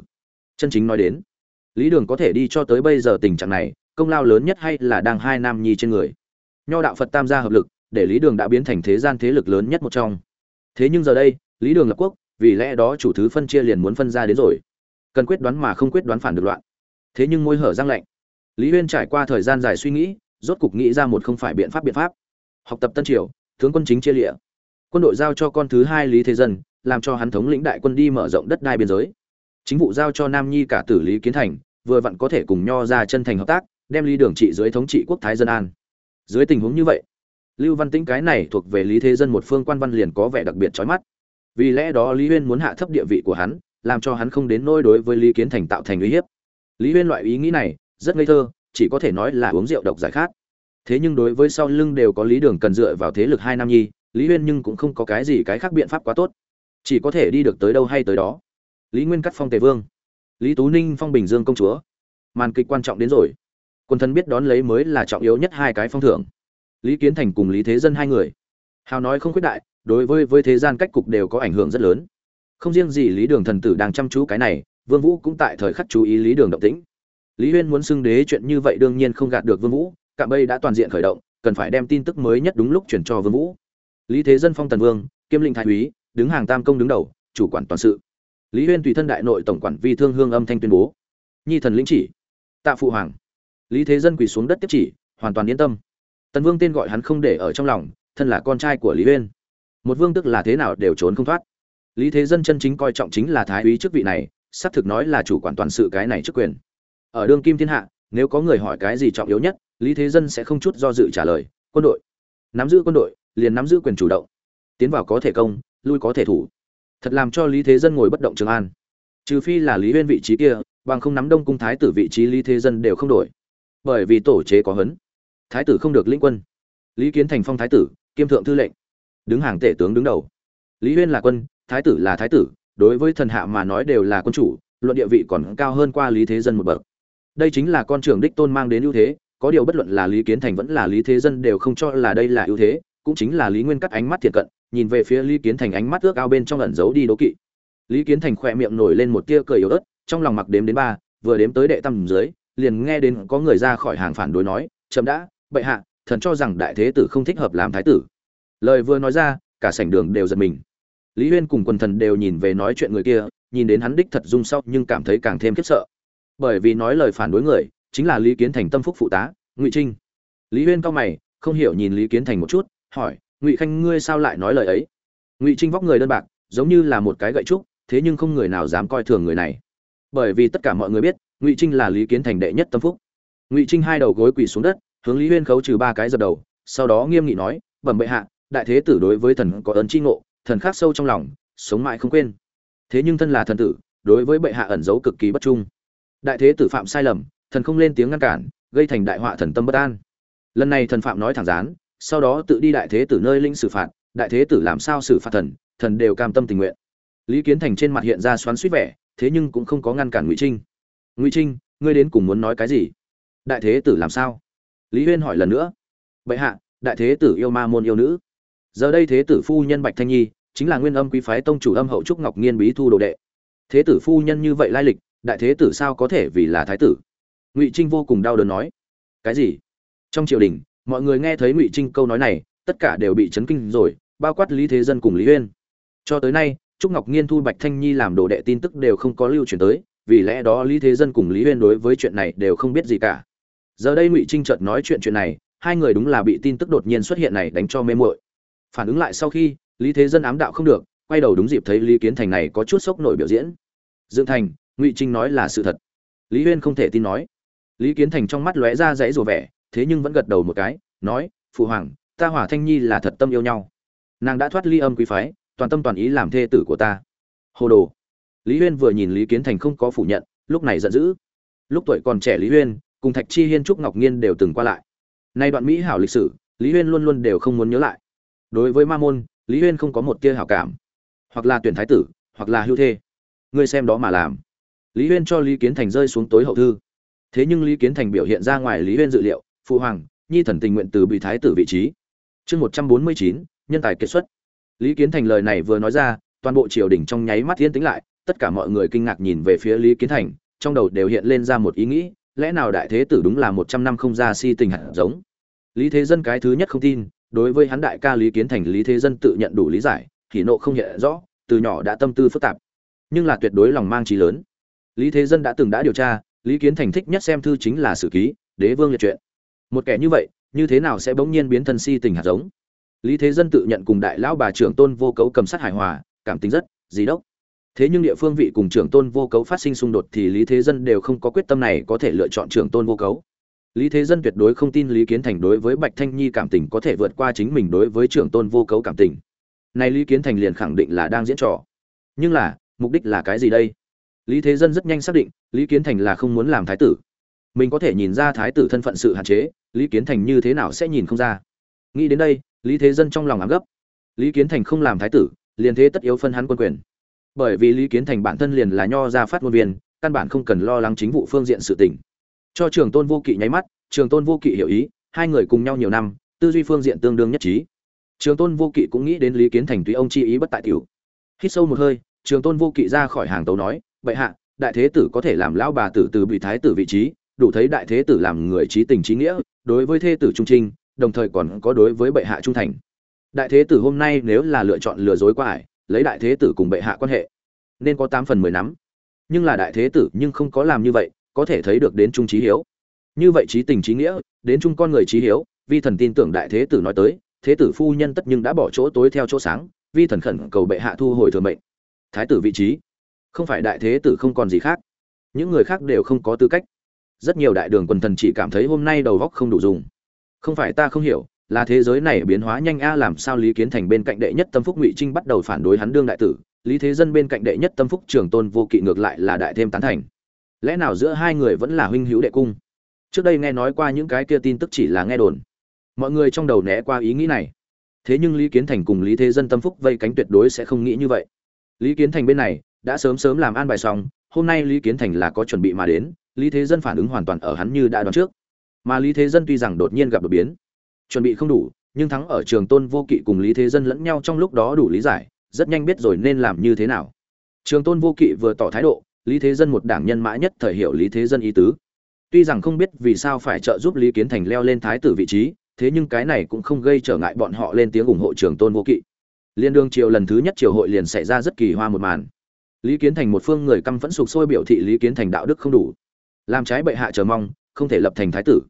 Chân chính nói đến, lý đường có thể đi cho tới bây giờ tình trạng này, công lao lớn nhất hay là đang hai nam nhi trên người. Nho đạo phật tam gia hợp lực, để lý đường đã biến thành thế gian thế lực lớn nhất một trong. Thế nhưng giờ đây, lý đường lập quốc, vì lẽ đó chủ thứ phân chia liền muốn phân ra đến rồi. Cần quyết đoán mà không quyết đoán phản được loạn thế nhưng môi hở răng lạnh. Lý huyên trải qua thời gian dài suy nghĩ, rốt cục nghĩ ra một không phải biện pháp biện pháp. Học tập tân triều, tướng quân chính chia lịa. Quân đội giao cho con thứ hai lý thế dân, làm cho hắn thống lĩnh đại quân đi mở rộng đất đai biên giới. Chính vụ giao cho nam nhi cả tử lý kiến thành, vừa vặn có thể cùng nho ra chân thành hợp tác, đem lý đường trị dưới thống trị quốc thái dân an. Dưới tình huống như vậy, lưu văn tĩnh cái này thuộc về lý thế dân một phương quan văn liền có vẻ đặc biệt trói mắt. Vì lẽ đó lý huyên muốn hạ thấp địa vị của hắn, làm cho hắn không đến nôi đối với lý kiến thành tạo thành uy hiếp lý huyên loại ý nghĩ này rất ngây thơ, chỉ có thể nói là uống rượu độc giải khát. Thế nhưng đối với sau lưng đều có lý đường cần dựa vào thế lực hai nam nhi, lý huyên nhưng cũng không có cái gì cái khác biện pháp quá tốt. Chỉ có thể đi được tới đâu hay tới đó. Lý nguyên cắt phong tề vương. Lý tú ninh phong bình dương công chúa. Màn kịch quan trọng đến rồi. Quân thân biết đón lấy mới là trọng yếu nhất hai cái phong thưởng. Lý kiến thành cùng lý thế dân hai người. Hào nói không khuyết đại, đối với với thế gian cách cục đều có ảnh hưởng rất lớn. Không riêng gì lý đường thần tử đang chăm chú cái này vương vũ cũng tại thời khắc chú ý lý đường động tĩnh. Lý huyên muốn xưng đế chuyện như vậy đương nhiên không gạt được vương vũ, Cả bây đã toàn diện khởi động, cần phải đem tin tức mới nhất đúng lúc chuyển cho vương vũ. Lý thế dân phong tần vương, kiêm Linh thái úy, đứng hàng tam công đứng đầu, chủ quản toàn sự. Lý huyên tùy thân đại nội tổng quản vi thương hương âm thanh tuyên bố. Nhi thần lĩnh chỉ. Tạ phụ hoàng. Lý thế dân quỳ xuống đất tiếp chỉ, hoàn toàn yên tâm. Tần vương tên gọi hắn không để ở trong lòng, thân là con trai của lý huyên. Một vương tức là thế nào đều trốn không thoát. Lý thế dân chân chính coi trọng chính là thái úy chức vị này xác thực nói là chủ quản toàn sự cái này chức quyền. Ở đương kim thiên hạ, nếu có người hỏi cái gì trọng yếu nhất, lý thế dân sẽ không chút do dự trả lời, quân đội. Nắm giữ quân đội, liền nắm giữ quyền chủ động. Tiến vào có thể công, lui có thể thủ. Thật làm cho lý thế dân ngồi bất động trường an. Trừ phi là lý huyên vị trí kia, bằng không nắm đông cung thái tử vị trí lý thế dân đều không đổi. Bởi vì tổ chế có hấn. Thái tử không được lĩnh quân. Lý kiến thành phong thái tử, kiêm thượng thư lệnh. Đứng hàng tể tướng đứng đầu. Lý huyên là quân, thái tử là thái tử đối với thần hạ mà nói đều là quân chủ, luận địa vị còn cao hơn qua lý thế dân một bậc. Đây chính là con trưởng đích tôn mang đến ưu thế, có điều bất luận là lý kiến thành vẫn là lý thế dân đều không cho là đây là ưu thế, cũng chính là lý nguyên cắt ánh mắt thiện cận, nhìn về phía lý kiến thành ánh mắt ước ao bên trong ẩn giấu đi đố kỵ. Lý kiến thành khỏe miệng nổi lên một tia cười yếu ớt, trong lòng mặc đếm đến ba, vừa đếm tới đệ tầm dưới, liền nghe đến có người ra khỏi hàng phản đối nói chậm đã, bệ hạ, thần cho rằng đại thế tử không thích hợp làm thái tử. Lời vừa nói ra, cả sảnh đường đều giật mình lý huyên cùng quần thần đều nhìn về nói chuyện người kia, nhìn đến hắn đích thật dung sau nhưng cảm thấy càng thêm khiếp sợ. Bởi vì nói lời phản đối người, chính là lý kiến thành tâm phúc phụ tá, ngụy trinh. Lý huyên cao mày, không hiểu nhìn lý kiến thành một chút, hỏi, ngụy khanh, ngươi sao lại nói lời ấy? Ngụy trinh vóc người đơn bạc, giống như là một cái gậy trúc, thế nhưng không người nào dám coi thường người này. Bởi vì tất cả mọi người biết, ngụy trinh là lý kiến thành đệ nhất tâm phúc. Ngụy trinh hai đầu gối quỳ xuống đất, hướng lý huyên khấu trừ ba cái dập đầu, sau đó nghiêm nghị nói, bẩm bệ hạ, đại thế tử đối với thần có ơn tri ngộ thần khắc sâu trong lòng, sống mãi không quên. Thế nhưng thân là thần tử, đối với bệ hạ ẩn giấu cực kỳ bất trung. Đại thế tử phạm sai lầm, thần không lên tiếng ngăn cản, gây thành đại họa thần tâm bất an. Lần này thần phạm nói thẳng rán sau đó tự đi đại thế tử nơi linh xử phạt, đại thế tử làm sao xử phạt thần thần đều cam tâm tình nguyện. Lý kiến thành trên mặt hiện ra xoắn suýt vẻ, thế nhưng cũng không có ngăn cản ngụy trinh. Ngụy trinh, ngươi đến cùng muốn nói cái gì? Đại thế tử làm sao? Lý huyên hỏi lần nữa. Bệ hạ, đại thế tử yêu ma môn yêu nữ giờ đây thế tử phu nhân bạch thanh nhi, chính là nguyên âm quý phái tông chủ âm hậu trúc ngọc nghiên bí thu đồ đệ. Thế tử phu nhân như vậy lai lịch, đại thế tử sao có thể vì là thái tử? Ngụy trinh vô cùng đau đớn nói. Cái gì? Trong triều đình, mọi người nghe thấy ngụy trinh câu nói này, tất cả đều bị chấn kinh rồi, bao quát lý thế dân cùng lý uyên. Cho tới nay, trúc ngọc nghiên thu bạch thanh nhi làm đồ đệ tin tức đều không có lưu truyền tới, vì lẽ đó lý thế dân cùng lý uyên đối với chuyện này đều không biết gì cả. Giờ đây ngụy trinh chợt nói chuyện chuyện này, hai người đúng là bị tin tức đột nhiên xuất hiện này đánh cho mê muội phản ứng lại sau khi, lý thế dân ám đạo không được, quay đầu đúng dịp thấy lý kiến thành này có chút sốc nổi biểu diễn. Dương thành, ngụy trinh nói là sự thật. Lý huyên không thể tin nói. Lý kiến thành trong mắt lóe ra dãy rùa vẻ, thế nhưng vẫn gật đầu một cái, nói, phụ hoàng, ta hỏa thanh nhi là thật tâm yêu nhau. Nàng đã thoát ly âm quý phái, toàn tâm toàn ý làm thê tử của ta. Hồ đồ. Lý huyên vừa nhìn lý kiến thành không có phủ nhận, lúc này giận dữ. Lúc tuổi còn trẻ lý huyên, cùng thạch chi hiên trúc ngọc nhiên đều từng qua lại. Nay đoạn mỹ hảo lịch sử, lý huyên luôn luôn đều không muốn nhớ lại đối với ma môn, lý huyên không có một tia hảo cảm. Hoặc là tuyển thái tử, hoặc là hưu thê. Ngươi xem đó mà làm. Lý huyên cho lý kiến thành rơi xuống tối hậu thư. Thế nhưng lý kiến thành biểu hiện ra ngoài lý huyên dự liệu, phụ hoàng, nhi thần tình nguyện từ bị thái tử vị trí. Chương một trăm bốn mươi chín, nhân tài kiệt xuất. Lý kiến thành lời này vừa nói ra, toàn bộ triều đình trong nháy mắt thiên tính lại, tất cả mọi người kinh ngạc nhìn về phía lý kiến thành, trong đầu đều hiện lên ra một ý nghĩ, lẽ nào đại thế tử đúng là một trăm năm không ra si tình hạt giống? Lý thế dân cái thứ nhất không tin đối với hắn đại ca lý kiến thành, lý thế dân tự nhận đủ lý giải, thì nộ không hiện rõ, từ nhỏ đã tâm tư phức tạp. Nhưng là tuyệt đối lòng mang trí lớn. Lý thế dân đã từng đã điều tra, lý kiến thành thích nhất xem thư chính là sử ký, đế vương liệt truyện một kẻ như vậy, như thế nào sẽ bỗng nhiên biến thân si tình hạt giống? Lý thế dân tự nhận cùng đại lão bà trưởng tôn vô cấu cầm sát hài hòa, cảm tính rất dí đốc. Thế nhưng địa phương vị cùng trưởng tôn vô cấu phát sinh xung đột thì lý thế dân đều không có quyết tâm này có thể lựa chọn trưởng tôn vô cấu lý thế dân tuyệt đối không tin lý kiến thành đối với bạch thanh nhi cảm tình có thể vượt qua chính mình đối với trưởng tôn vô cấu cảm tình. Này lý kiến thành liền khẳng định là đang diễn trò. Nhưng là, mục đích là cái gì đây? Lý thế dân rất nhanh xác định, lý kiến thành là không muốn làm thái tử. Mình có thể nhìn ra thái tử thân phận sự hạn chế, lý kiến thành như thế nào sẽ nhìn không ra. Nghĩ đến đây, lý thế dân trong lòng ám gấp. Lý kiến thành không làm thái tử, liền thế tất yếu phân hắn quân quyền. Bởi vì lý kiến thành bản thân liền là nho gia phát ngôn viên, căn bản không cần lo lắng chính vụ phương diện sự tỉnh cho trường tôn vô kỵ nháy mắt, trường tôn vô kỵ hiểu ý, hai người cùng nhau nhiều năm, tư duy phương diện tương đương nhất trí. Trường tôn vô kỵ cũng nghĩ đến lý kiến thành tùy ông chi ý bất tại tiểu. Hít sâu một hơi, trường tôn vô kỵ ra khỏi hàng tấu nói, bệ hạ, đại thế tử có thể làm lão bà tử từ bị thái tử vị trí, đủ thấy đại thế tử làm người trí tình trí nghĩa, đối với thế tử trung trinh, đồng thời còn có đối với bệ hạ trung thành. Đại thế tử hôm nay nếu là lựa chọn lừa dối qua ải, lấy đại thế tử cùng bệ hạ quan hệ, nên có tám phần mười nắm nhưng là đại thế tử nhưng không có làm như vậy có thể thấy được đến trung trí hiếu. Như vậy trí tình trí nghĩa, đến trung con người trí hiếu, vi thần tin tưởng đại thế tử nói tới, thế tử phu nhân tất nhưng đã bỏ chỗ tối theo chỗ sáng, vi thần khẩn cầu bệ hạ thu hồi thừa mệnh. Thái tử vị trí, không phải đại thế tử không còn gì khác. Những người khác đều không có tư cách. Rất nhiều đại đường quần thần chỉ cảm thấy hôm nay đầu góc không đủ dùng. Không phải ta không hiểu, là thế giới này biến hóa nhanh a à làm sao lý kiến thành bên cạnh đệ nhất tâm phúc ngụy trinh bắt đầu phản đối hắn đương đại tử, lý thế dân bên cạnh đệ nhất tâm phúc trường tôn vô kỵ ngược lại là đại thêm tán thành lẽ nào giữa hai người vẫn là huynh hữu đệ cung? Trước đây nghe nói qua những cái kia tin tức chỉ là nghe đồn. Mọi người trong đầu né qua ý nghĩ này. Thế nhưng lý kiến thành cùng lý thế dân tâm phúc vây cánh tuyệt đối sẽ không nghĩ như vậy. Lý kiến thành bên này đã sớm sớm làm an bài xong, hôm nay lý kiến thành là có chuẩn bị mà đến, lý thế dân phản ứng hoàn toàn ở hắn như đã đoán trước. Mà lý thế dân tuy rằng đột nhiên gặp đột biến, chuẩn bị không đủ, nhưng thắng ở trường tôn vô kỵ cùng lý thế dân lẫn nhau trong lúc đó đủ lý giải, rất nhanh biết rồi nên làm như thế nào. Trường tôn vô kỵ vừa tỏ thái độ lý thế dân một đảng nhân mã nhất thời hiểu lý thế dân ý tứ. Tuy rằng không biết vì sao phải trợ giúp lý kiến thành leo lên thái tử vị trí, thế nhưng cái này cũng không gây trở ngại bọn họ lên tiếng ủng hộ trường tôn vô kỵ. Liên đương triều lần thứ nhất triều hội liền xảy ra rất kỳ hoa một màn. Lý kiến thành một phương người căm phẫn sục sôi biểu thị lý kiến thành đạo đức không đủ. Làm trái bệ hạ chờ mong, không thể lập thành thái tử.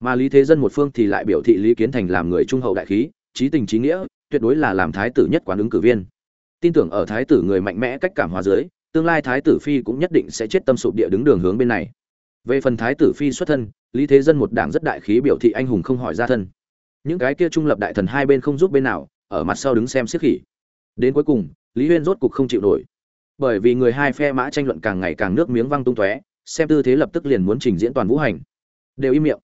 Mà lý thế dân một phương thì lại biểu thị lý kiến thành làm người trung hậu đại khí, trí tình trí nghĩa, tuyệt đối là làm thái tử nhất quán ứng cử viên. Tin tưởng ở thái tử người mạnh mẽ cách cảm hóa dưới tương lai thái tử phi cũng nhất định sẽ chết tâm sụp địa đứng đường hướng bên này. Về phần thái tử phi xuất thân, lý thế dân một đảng rất đại khí biểu thị anh hùng không hỏi ra thân. Những cái kia trung lập đại thần hai bên không giúp bên nào, ở mặt sau đứng xem xiết khỉ. Đến cuối cùng, lý huyên rốt cục không chịu nổi. Bởi vì người hai phe mã tranh luận càng ngày càng nước miếng văng tung tóe, xem tư thế lập tức liền muốn trình diễn toàn vũ hành. Đều im miệng.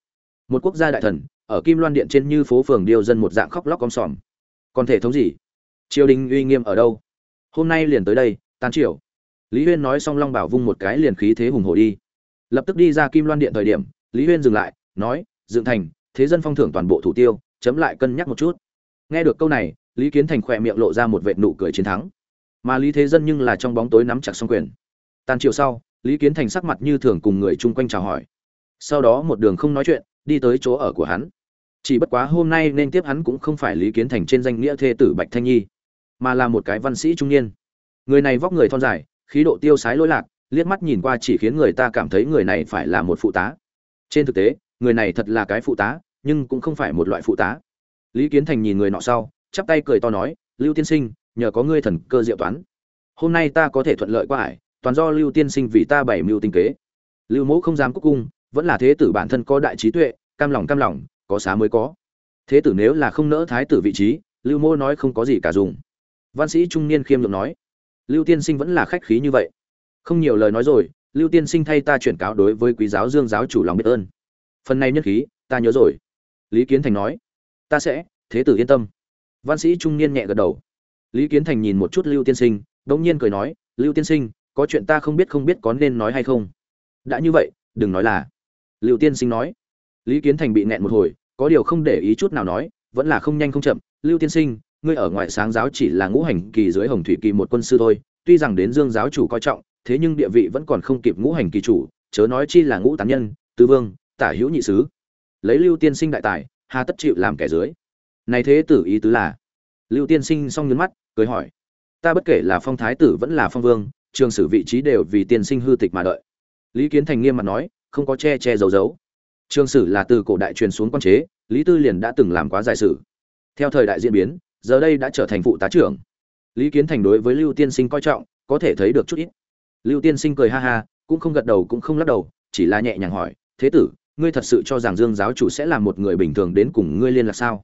Một quốc gia đại thần, ở kim loan điện trên như phố phường điêu dân một dạng khóc lóc om sòm. Còn thể thống gì? Triều đình uy nghiêm ở đâu? Hôm nay liền tới đây tan triều lý huyên nói xong long bảo vung một cái liền khí thế hùng hồ đi. Lập tức đi ra kim loan điện thời điểm, lý huyên dừng lại, nói, dựng thành, thế dân phong thưởng toàn bộ thủ tiêu, chấm lại cân nhắc một chút. Nghe được câu này, lý kiến thành khỏe miệng lộ ra một vệt nụ cười chiến thắng. Mà lý thế dân nhưng là trong bóng tối nắm chặt xong quyền. Tan chiều sau, lý kiến thành sắc mặt như thường cùng người chung quanh chào hỏi. Sau đó một đường không nói chuyện, đi tới chỗ ở của hắn. Chỉ bất quá hôm nay nên tiếp hắn cũng không phải lý kiến thành trên danh nghĩa thê tử bạch thanh nhi, mà là một cái văn sĩ trung niên. Người này vóc người thon dài khí độ tiêu sái lỗi lạc, liếc mắt nhìn qua chỉ khiến người ta cảm thấy người này phải là một phụ tá. Trên thực tế, người này thật là cái phụ tá, nhưng cũng không phải một loại phụ tá. Lý kiến thành nhìn người nọ sau, chắp tay cười to nói, lưu tiên sinh, nhờ có ngươi thần cơ diệu toán. Hôm nay ta có thể thuận lợi qua hải toàn do lưu tiên sinh vì ta bảy mưu tinh kế. Lưu mẫu không dám cúc cung, vẫn là thế tử bản thân có đại trí tuệ, cam lòng cam lòng, có xá mới có. Thế tử nếu là không nỡ thái tử vị trí, lưu mẫu nói không có gì cả dùng. Văn sĩ trung niên khiêm lượng nói lưu tiên sinh vẫn là khách khí như vậy. Không nhiều lời nói rồi, lưu tiên sinh thay ta chuyển cáo đối với quý giáo dương giáo chủ lòng biết ơn. Phần này nhất khí, ta nhớ rồi. Lý kiến thành nói, ta sẽ, thế tử yên tâm. Văn sĩ trung niên nhẹ gật đầu. Lý kiến thành nhìn một chút lưu tiên sinh đ ỗ n g nhiên cười nói, lưu tiên sinh, có chuyện ta không biết không biết có nên nói hay không? Đã như vậy, đừng nói là. Lưu tiên sinh nói. Lý kiến thành bị nẹn một hồi, có điều không để ý chút nào nói, vẫn là không nhanh không chậm, lưu tiên sinh ngươi ở ngoại sáng giáo chỉ là ngũ hành kỳ dưới hồng thủy kỳ một quân sư thôi, tuy rằng đến dương giáo chủ coi trọng, thế nhưng địa vị vẫn còn không kịp ngũ hành kỳ chủ, chớ nói chi là ngũ tán nhân tư vương, tả hữu nhị sứ. Lấy lưu tiên sinh đại tài, hà tất chịu làm kẻ dưới. Này thế tử ý tứ là? Lưu tiên sinh xong nhấn mắt, cười hỏi. Ta bất kể là phong thái tử vẫn là phong vương, trường sử vị trí đều vì tiên sinh hư tịch mà đợi. Lý kiến thành nghiêm mặt nói, không có che che giấu giấu. Trường sử là từ cổ đại truyền xuống quan chế, lý tư liền đã từng làm quá giải sử. Theo thời đại diễn biến giờ đây đã trở thành phụ tá trưởng. Lý kiến thành đối với lưu tiên sinh coi trọng, có thể thấy được chút ít. Lưu tiên sinh cười ha ha, cũng không gật đầu cũng không lắc đầu, chỉ là nhẹ nhàng hỏi, thế tử, ngươi thật sự cho rằng dương giáo chủ sẽ là một người bình thường đến cùng ngươi liên lạc sao?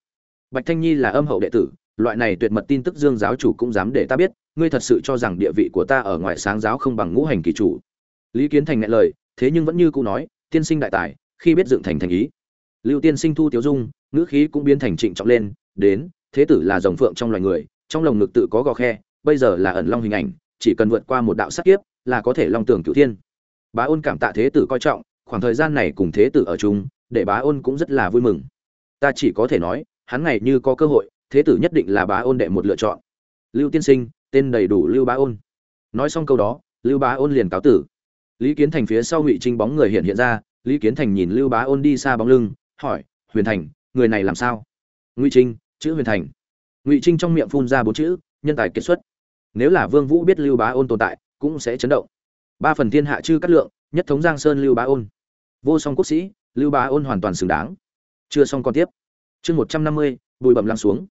Bạch thanh nhi là âm hậu đệ tử, loại này tuyệt mật tin tức dương giáo chủ cũng dám để ta biết, ngươi thật sự cho rằng địa vị của ta ở ngoài sáng giáo không bằng ngũ hành kỳ chủ? Lý kiến thành ngại lời, thế nhưng vẫn như cũ nói, tiên sinh đại tài, khi biết dựng thành thành ý. Lưu tiên sinh thu tiếu dung, ngữ khí cũng biến thành trịnh trọng lên, đến thế tử là rồng phượng trong loài người, trong lồng ngực tự có gò khe, bây giờ là ẩn long hình ảnh, chỉ cần vượt qua một đạo sát kiếp, là có thể long tưởng cửu thiên. Bá ôn cảm tạ thế tử coi trọng, khoảng thời gian này cùng thế tử ở chung, để bá ôn cũng rất là vui mừng. Ta chỉ có thể nói, hắn ngày như có cơ hội, thế tử nhất định là bá ôn đệ một lựa chọn. Lưu tiên sinh, tên đầy đủ lưu bá ôn. Nói xong câu đó, lưu bá ôn liền cáo tử. Lý kiến thành phía sau ngụy trinh bóng người hiện hiện ra, lý kiến thành nhìn lưu bá ôn đi xa bóng lưng, hỏi, huyền thành, người này làm sao? Ngụy trinh chữ huyền thành. Ngụy trinh trong miệng phun ra bốn chữ, nhân tài kiệt xuất. Nếu là vương vũ biết lưu bá ôn tồn tại, cũng sẽ chấn động. Ba phần thiên hạ chư cát lượng, nhất thống giang sơn lưu bá ôn. Vô song quốc sĩ, lưu bá ôn hoàn toàn xứng đáng. Chưa xong còn tiếp. Chương một trăm năm mươi bùi bẩm lăng xuống.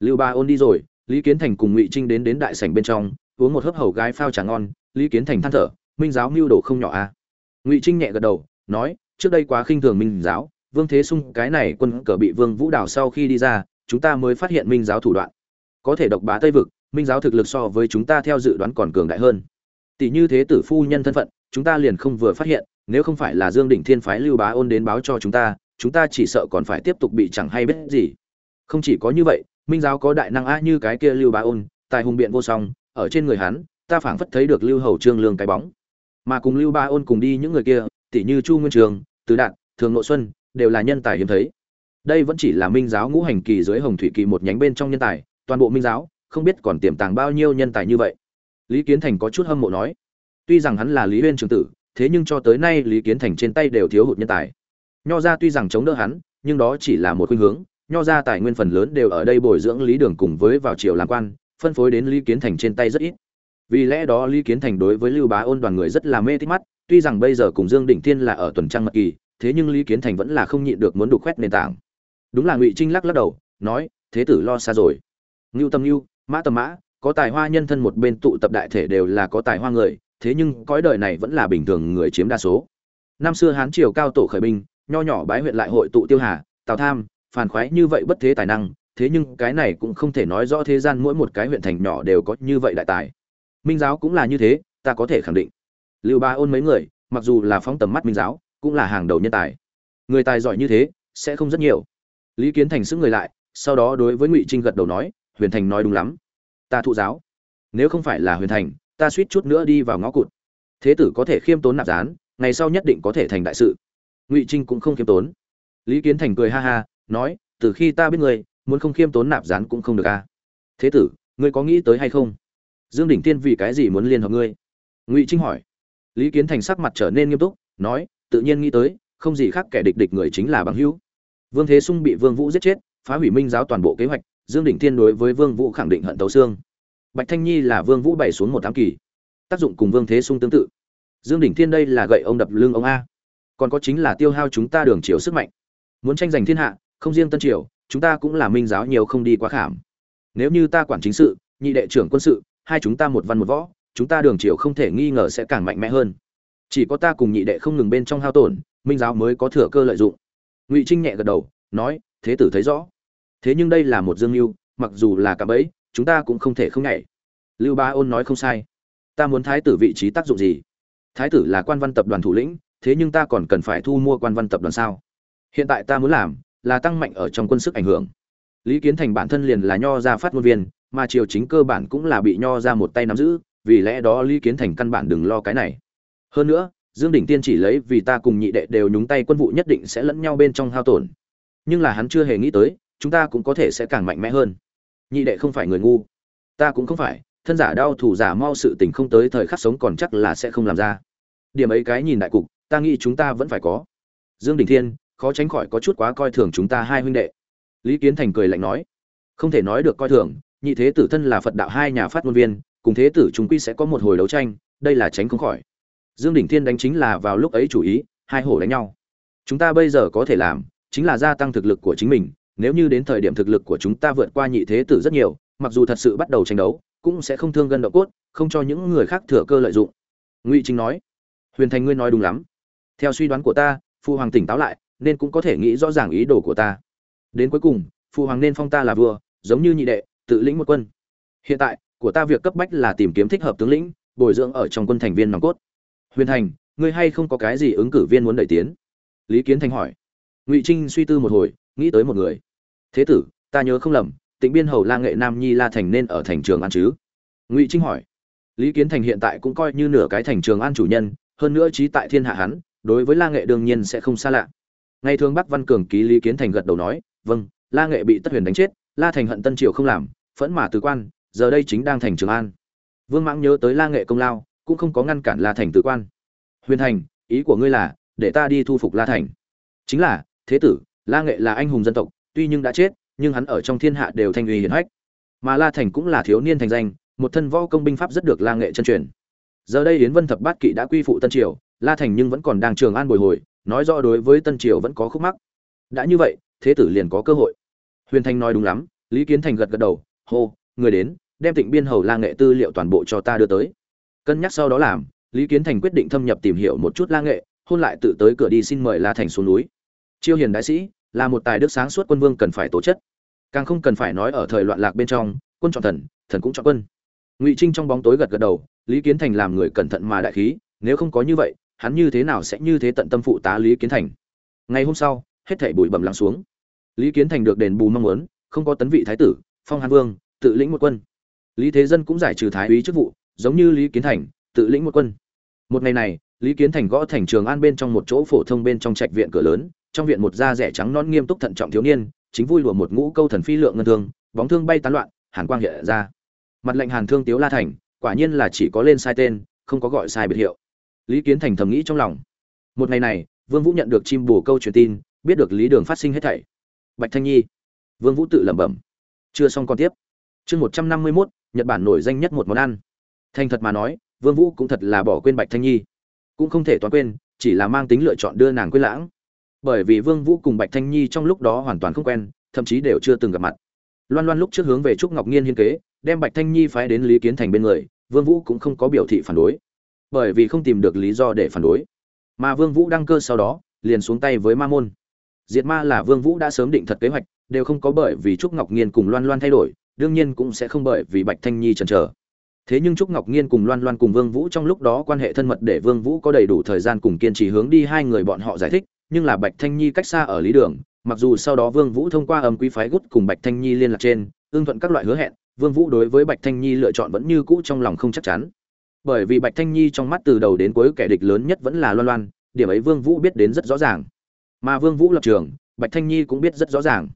Lưu bá ôn đi rồi, lý kiến thành cùng ngụy trinh đến đến đại sảnh bên trong, uống một hớp hầu gái phao trà ngon, lý kiến thành than thở, minh giáo mưu đồ không nhỏ a. À. ngụy trinh nhẹ gật đầu, nói, trước đây quá khinh thường minh giáo, vương thế sung, cái này quân cờ bị vương vũ đào sau khi đi ra chúng ta mới phát hiện minh giáo thủ đoạn. Có thể độc bá tây vực, minh giáo thực lực so với chúng ta theo dự đoán còn cường đại hơn. Tỷ như thế tử phu nhân thân phận, chúng ta liền không vừa phát hiện, nếu không phải là dương đỉnh thiên phái lưu bá ôn đến báo cho chúng ta chúng ta chỉ sợ còn phải tiếp tục bị chẳng hay biết gì. Không chỉ có như vậy, minh giáo có đại năng á như cái kia lưu bá ôn, tài hùng biện vô song, ở trên người hắn, ta phảng phất thấy được lưu hầu trương lương cái bóng. Mà cùng lưu bá ôn cùng đi những người kia, tỷ như chu nguyên trường, tứ đạn thường nội xuân, đều là nhân tài hiếm thấy đây vẫn chỉ là minh giáo ngũ hành kỳ dưới hồng thủy kỳ một nhánh bên trong nhân tài, toàn bộ minh giáo, không biết còn tiềm tàng bao nhiêu nhân tài như vậy. Lý kiến thành có chút hâm mộ nói, tuy rằng hắn là lý huyên trường tử, thế nhưng cho tới nay lý kiến thành trên tay đều thiếu hụt nhân tài. Nho ra tuy rằng chống đỡ hắn, nhưng đó chỉ là một khuynh hướng, nho ra tài nguyên phần lớn đều ở đây bồi dưỡng lý đường cùng với vào triều làm quan, phân phối đến lý kiến thành trên tay rất ít. Vì lẽ đó lý kiến thành đối với lưu bá ôn đoàn người rất là mê thích mắt, tuy rằng bây giờ cùng dương Đỉnh thiên là ở tuần trăng mật kỳ, thế nhưng lý kiến thành vẫn là không nhịn được muốn đục khoét nền tảng đúng là ngụy trinh lắc lắc đầu, nói, thế tử lo xa rồi. Ngưu tâm ngưu, mã tầm mã, có tài hoa nhân thân một bên tụ tập đại thể đều là có tài hoa người, thế nhưng cõi đời này vẫn là bình thường người chiếm đa số. Năm xưa hán triều cao tổ khởi binh, nho nhỏ bái huyện lại hội tụ tiêu hà, tào tham, phản khoái như vậy bất thế tài năng, thế nhưng cái này cũng không thể nói rõ thế gian mỗi một cái huyện thành nhỏ đều có như vậy đại tài. Minh giáo cũng là như thế, ta có thể khẳng định. Lưu ba ôn mấy người, mặc dù là phóng tầm mắt minh giáo, cũng là hàng đầu nhân tài. Người tài giỏi như thế, sẽ không rất nhiều lý kiến thành sức người lại, sau đó đối với ngụy trinh gật đầu nói, huyền thành nói đúng lắm. Ta thụ giáo. Nếu không phải là huyền thành, ta suýt chút nữa đi vào ngõ cụt. Thế tử có thể khiêm tốn nạp gián ngày sau nhất định có thể thành đại sự. Ngụy trinh cũng không khiêm tốn. Lý kiến thành cười ha ha, nói, từ khi ta biết ngươi, muốn không khiêm tốn nạp gián cũng không được a à. thế tử, ngươi có nghĩ tới hay không? Dương đỉnh tiên vì cái gì muốn liên hợp ngươi? Ngụy trinh hỏi. Lý kiến thành sắc mặt trở nên nghiêm túc, nói, tự nhiên nghĩ tới, không gì khác kẻ địch địch người chính là bằng hữu vương thế sung bị vương vũ giết chết, phá hủy minh giáo toàn bộ kế hoạch, dương đỉnh thiên đối với vương vũ khẳng định hận tấu xương. Bạch thanh nhi là vương vũ bày xuống một tám kỳ. Tác dụng cùng vương thế sung tương tự. Dương đỉnh thiên đây là gậy ông đập lưng ông a. Còn có chính là tiêu hao chúng ta đường chiều sức mạnh. Muốn tranh giành thiên hạ, không riêng tân triều, chúng ta cũng là minh giáo nhiều không đi quá khảm. Nếu như ta quản chính sự, nhị đệ trưởng quân sự, hai chúng ta một văn một võ, chúng ta đường triều không thể nghi ngờ sẽ càng mạnh mẽ hơn. Chỉ có ta cùng nhị đệ không ngừng bên trong hao tổn, minh giáo mới có thừa cơ lợi dụng ngụy trinh nhẹ gật đầu, nói, thế tử thấy rõ. Thế nhưng đây là một dương mưu, mặc dù là cả bẫy, chúng ta cũng không thể không nhảy. Lưu ba ôn nói không sai. Ta muốn thái tử vị trí tác dụng gì? Thái tử là quan văn tập đoàn thủ lĩnh, thế nhưng ta còn cần phải thu mua quan văn tập đoàn sao? Hiện tại ta muốn làm là tăng mạnh ở trong quân sức ảnh hưởng. Lý kiến thành bản thân liền là nho ra phát ngôn viên, mà triều chính cơ bản cũng là bị nho ra một tay nắm giữ, vì lẽ đó lý kiến thành căn bản đừng lo cái này. Hơn nữa dương đỉnh tiên chỉ lấy vì ta cùng nhị đệ đều nhúng tay quân vụ nhất định sẽ lẫn nhau bên trong hao tổn. Nhưng là hắn chưa hề nghĩ tới, chúng ta cũng có thể sẽ càng mạnh mẽ hơn. Nhị đệ không phải người ngu. Ta cũng không phải, thân giả đau thủ giả mau sự tình không tới thời khắc sống còn chắc là sẽ không làm ra. Điểm ấy cái nhìn đại cục, ta nghĩ chúng ta vẫn phải có. Dương đình thiên, khó tránh khỏi có chút quá coi thường chúng ta hai huynh đệ. Lý kiến thành cười lạnh nói, không thể nói được coi thường, nhị thế tử thân là phật đạo hai nhà phát ngôn viên, cùng thế tử chúng quy sẽ có một hồi đấu tranh, đây là tránh không khỏi dương Đỉnh thiên đánh chính là vào lúc ấy chủ ý, hai hổ đánh nhau. Chúng ta bây giờ có thể làm, chính là gia tăng thực lực của chính mình, nếu như đến thời điểm thực lực của chúng ta vượt qua nhị thế tử rất nhiều, mặc dù thật sự bắt đầu tranh đấu, cũng sẽ không thương gân độ cốt, không cho những người khác thừa cơ lợi dụng. Ngụy chính nói, huyền thành ngươi nói đúng lắm. Theo suy đoán của ta, phu hoàng tỉnh táo lại, nên cũng có thể nghĩ rõ ràng ý đồ của ta. Đến cuối cùng, phu hoàng nên phong ta là vua, giống như nhị đệ, tự lĩnh một quân. Hiện tại, của ta việc cấp bách là tìm kiếm thích hợp tướng lĩnh, bồi dưỡng ở trong quân thành viên nòng cốt huyền thành, ngươi hay không có cái gì ứng cử viên muốn đẩy tiến? Lý kiến thành hỏi. Ngụy trinh suy tư một hồi, nghĩ tới một người. Thế tử, ta nhớ không lầm, tịnh biên hầu la nghệ nam nhi la thành nên ở thành trường an chứ? Ngụy trinh hỏi. Lý kiến thành hiện tại cũng coi như nửa cái thành trường an chủ nhân, hơn nữa trí tại thiên hạ hắn, đối với la nghệ đương nhiên sẽ không xa lạ. Ngày thường bắc văn cường ký lý kiến thành gật đầu nói vâng la nghệ bị tất huyền đánh chết, la thành hận tân triều không làm, phẫn mà từ quan, giờ đây chính đang thành trường an. Vương mãng nhớ tới la nghệ công lao cũng không có ngăn cản la thành tử quan. Huyền thành, ý của ngươi là, để ta đi thu phục la thành. Chính là, thế tử, la nghệ là anh hùng dân tộc, tuy nhưng đã chết, nhưng hắn ở trong thiên hạ đều thanh uy hiển hách. Mà la thành cũng là thiếu niên thành danh, một thân võ công binh pháp rất được la nghệ chân truyền. Giờ đây yến vân thập bát kỵ đã quy phụ tân triều, la thành nhưng vẫn còn đang trường an bồi hồi, nói rõ đối với tân triều vẫn có khúc mắc. Đã như vậy, thế tử liền có cơ hội. Huyền thanh nói đúng lắm, lý kiến thành gật gật đầu, hô, người đến, đem tịnh biên hầu la nghệ tư liệu toàn bộ cho ta đưa tới cân nhắc sau đó làm, lý kiến thành quyết định thâm nhập tìm hiểu một chút la nghệ, hôn lại tự tới cửa đi xin mời la thành xuống núi. Chiêu hiền đại sĩ, là một tài đức sáng suốt quân vương cần phải tố chất. Càng không cần phải nói ở thời loạn lạc bên trong, quân chọn thần thần cũng chọn quân. Ngụy trinh trong bóng tối gật gật đầu, lý kiến thành làm người cẩn thận mà đại khí, nếu không có như vậy, hắn như thế nào sẽ như thế tận tâm phụ tá lý kiến thành? Ngày hôm sau, hết thảy bụi bầm lắng xuống. Lý kiến thành được đền bù mong muốn, không có tấn vị thái tử, phong hàn vương, tự lĩnh một quân. Lý thế dân cũng giải trừ thái úy chức vụ giống như lý kiến thành tự lĩnh một quân. Một ngày này lý kiến thành gõ thành trường an bên trong một chỗ phổ thông bên trong trạch viện cửa lớn trong viện một da rẻ trắng non nghiêm túc thận trọng thiếu niên chính vui lùa một ngũ câu thần phi lượng ngân thương bóng thương bay tán loạn hàn quang hiện ra. Mặt lệnh hàn thương tiếu la thành quả nhiên là chỉ có lên sai tên không có gọi sai biệt hiệu. Lý kiến thành thầm nghĩ trong lòng. Một ngày này vương vũ nhận được chim bồ câu truyền tin biết được lý đường phát sinh hết thảy. Bạch thanh nhi. Vương vũ tự lẩm bẩm. Chưa xong còn tiếp. Chương một trăm năm mươi 151, nhật bản nổi danh nhất một món ăn thành thật mà nói, vương vũ cũng thật là bỏ quên bạch thanh nhi. Cũng không thể toán quên, chỉ là mang tính lựa chọn đưa nàng quên lãng. Bởi vì vương vũ cùng bạch thanh nhi trong lúc đó hoàn toàn không quen, thậm chí đều chưa từng gặp mặt. Loan loan lúc trước hướng về trúc ngọc nhiên hiên kế, đem bạch thanh nhi phái đến lý kiến thành bên người, vương vũ cũng không có biểu thị phản đối. Bởi vì không tìm được lý do để phản đối. Mà vương vũ đăng cơ sau đó, liền xuống tay với ma môn. Diệt ma là vương vũ đã sớm định thật kế hoạch, đều không có bởi vì trúc ngọc nhiên cùng loan loan thay đổi, đương nhiên cũng sẽ không bởi vì bạch thanh nhi chần chờ thế nhưng trúc ngọc nhiên cùng loan loan cùng vương vũ trong lúc đó quan hệ thân mật để vương vũ có đầy đủ thời gian cùng kiên trì hướng đi hai người bọn họ giải thích, nhưng là bạch thanh nhi cách xa ở lý đường, mặc dù sau đó vương vũ thông qua âm quý phái gút cùng bạch thanh nhi liên lạc trên ương thuận các loại hứa hẹn, vương vũ đối với bạch thanh nhi lựa chọn vẫn như cũ trong lòng không chắc chắn. Bởi vì bạch thanh nhi trong mắt từ đầu đến cuối kẻ địch lớn nhất vẫn là loan loan, điểm ấy vương vũ biết đến rất rõ ràng. Mà vương vũ lập trường, bạch thanh nhi cũng biết rất rõ ràng.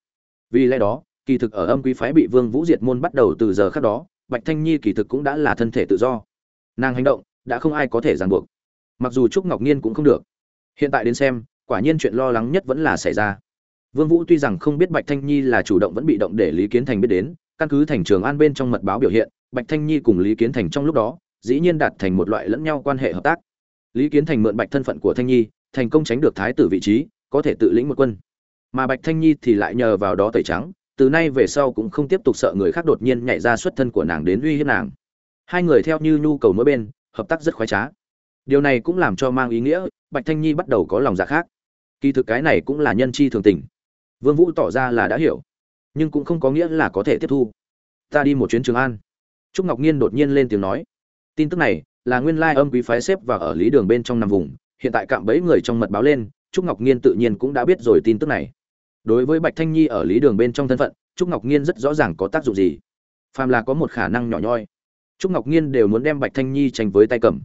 Vì lẽ đó, kỳ thực ở âm quý phái bị vương vũ diệt môn bắt đầu từ giờ khác đó bạch thanh nhi kỳ thực cũng đã là thân thể tự do. Nàng hành động, đã không ai có thể ràng buộc. Mặc dù trúc ngọc nhiên cũng không được. Hiện tại đến xem, quả nhiên chuyện lo lắng nhất vẫn là xảy ra. Vương vũ tuy rằng không biết bạch thanh nhi là chủ động vẫn bị động để lý kiến thành biết đến, căn cứ thành trường an bên trong mật báo biểu hiện, bạch thanh nhi cùng lý kiến thành trong lúc đó, dĩ nhiên đạt thành một loại lẫn nhau quan hệ hợp tác. Lý kiến thành mượn bạch thân phận của thanh nhi, thành công tránh được thái tử vị trí, có thể tự lĩnh một quân. Mà bạch thanh nhi thì lại nhờ vào đó tẩy trắng từ nay về sau cũng không tiếp tục sợ người khác đột nhiên nhảy ra xuất thân của nàng đến uy hiếp nàng. Hai người theo như nhu cầu mỗi bên, hợp tác rất khoái trá. Điều này cũng làm cho mang ý nghĩa, bạch thanh nhi bắt đầu có lòng dạ khác. Kỳ thực cái này cũng là nhân chi thường tình. Vương vũ tỏ ra là đã hiểu, nhưng cũng không có nghĩa là có thể tiếp thu. Ta đi một chuyến trường an. Trúc ngọc nhiên đột nhiên lên tiếng nói. Tin tức này là nguyên lai âm quý phái xếp và ở lý đường bên trong năm vùng, hiện tại cạm bẫy người trong mật báo lên, trúc ngọc nhiên tự nhiên cũng đã biết rồi tin tức này đối với bạch thanh nhi ở lý đường bên trong thân phận, trúc ngọc nhiên rất rõ ràng có tác dụng gì. Phàm là có một khả năng nhỏ nhoi, trúc ngọc nhiên đều muốn đem bạch thanh nhi tranh với tay cầm.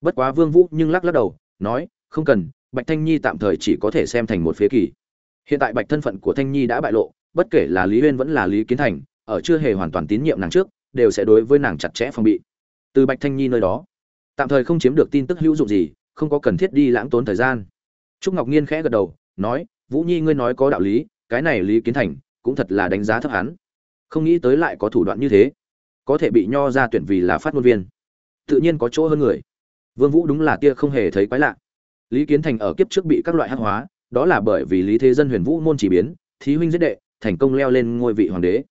Bất quá vương vũ nhưng lắc lắc đầu, nói, không cần, bạch thanh nhi tạm thời chỉ có thể xem thành một phía kỳ. Hiện tại bạch thân phận của thanh nhi đã bại lộ, bất kể là lý uyên vẫn là lý kiến thành, ở chưa hề hoàn toàn tín nhiệm nàng trước, đều sẽ đối với nàng chặt chẽ phòng bị. Từ bạch thanh nhi nơi đó, tạm thời không chiếm được tin tức hữu dụng gì, không có cần thiết đi lãng tốn thời gian. Trúc ngọc nhiên khẽ gật đầu, nói vũ nhi ngươi nói có đạo lý, cái này lý kiến thành cũng thật là đánh giá thấp hắn. Không nghĩ tới lại có thủ đoạn như thế. Có thể bị nho ra tuyển vì là phát ngôn viên. Tự nhiên có chỗ hơn người. Vương vũ đúng là tia không hề thấy quái lạ. Lý kiến thành ở kiếp trước bị các loại hắc hóa, đó là bởi vì lý thế dân huyền vũ môn chỉ biến, thí huynh giết đệ, thành công leo lên ngôi vị hoàng đế.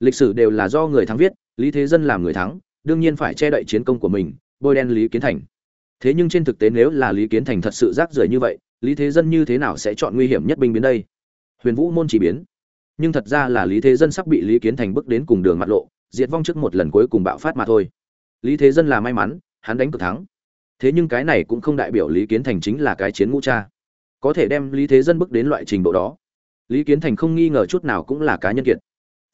Lịch sử đều là do người thắng viết, lý thế dân làm người thắng, đương nhiên phải che đậy chiến công của mình, bôi đen lý kiến thành. Thế nhưng trên thực tế nếu là lý kiến thành thật sự rác rưởi như vậy lý thế dân như thế nào sẽ chọn nguy hiểm nhất binh biến đây? Huyền vũ môn chỉ biến. Nhưng thật ra là lý thế dân sắp bị lý kiến thành bước đến cùng đường mặt lộ, diệt vong trước một lần cuối cùng bạo phát mà thôi. Lý thế dân là may mắn, hắn đánh cực thắng. Thế nhưng cái này cũng không đại biểu lý kiến thành chính là cái chiến ngũ cha. Có thể đem lý thế dân bước đến loại trình độ đó, lý kiến thành không nghi ngờ chút nào cũng là cá nhân kiệt.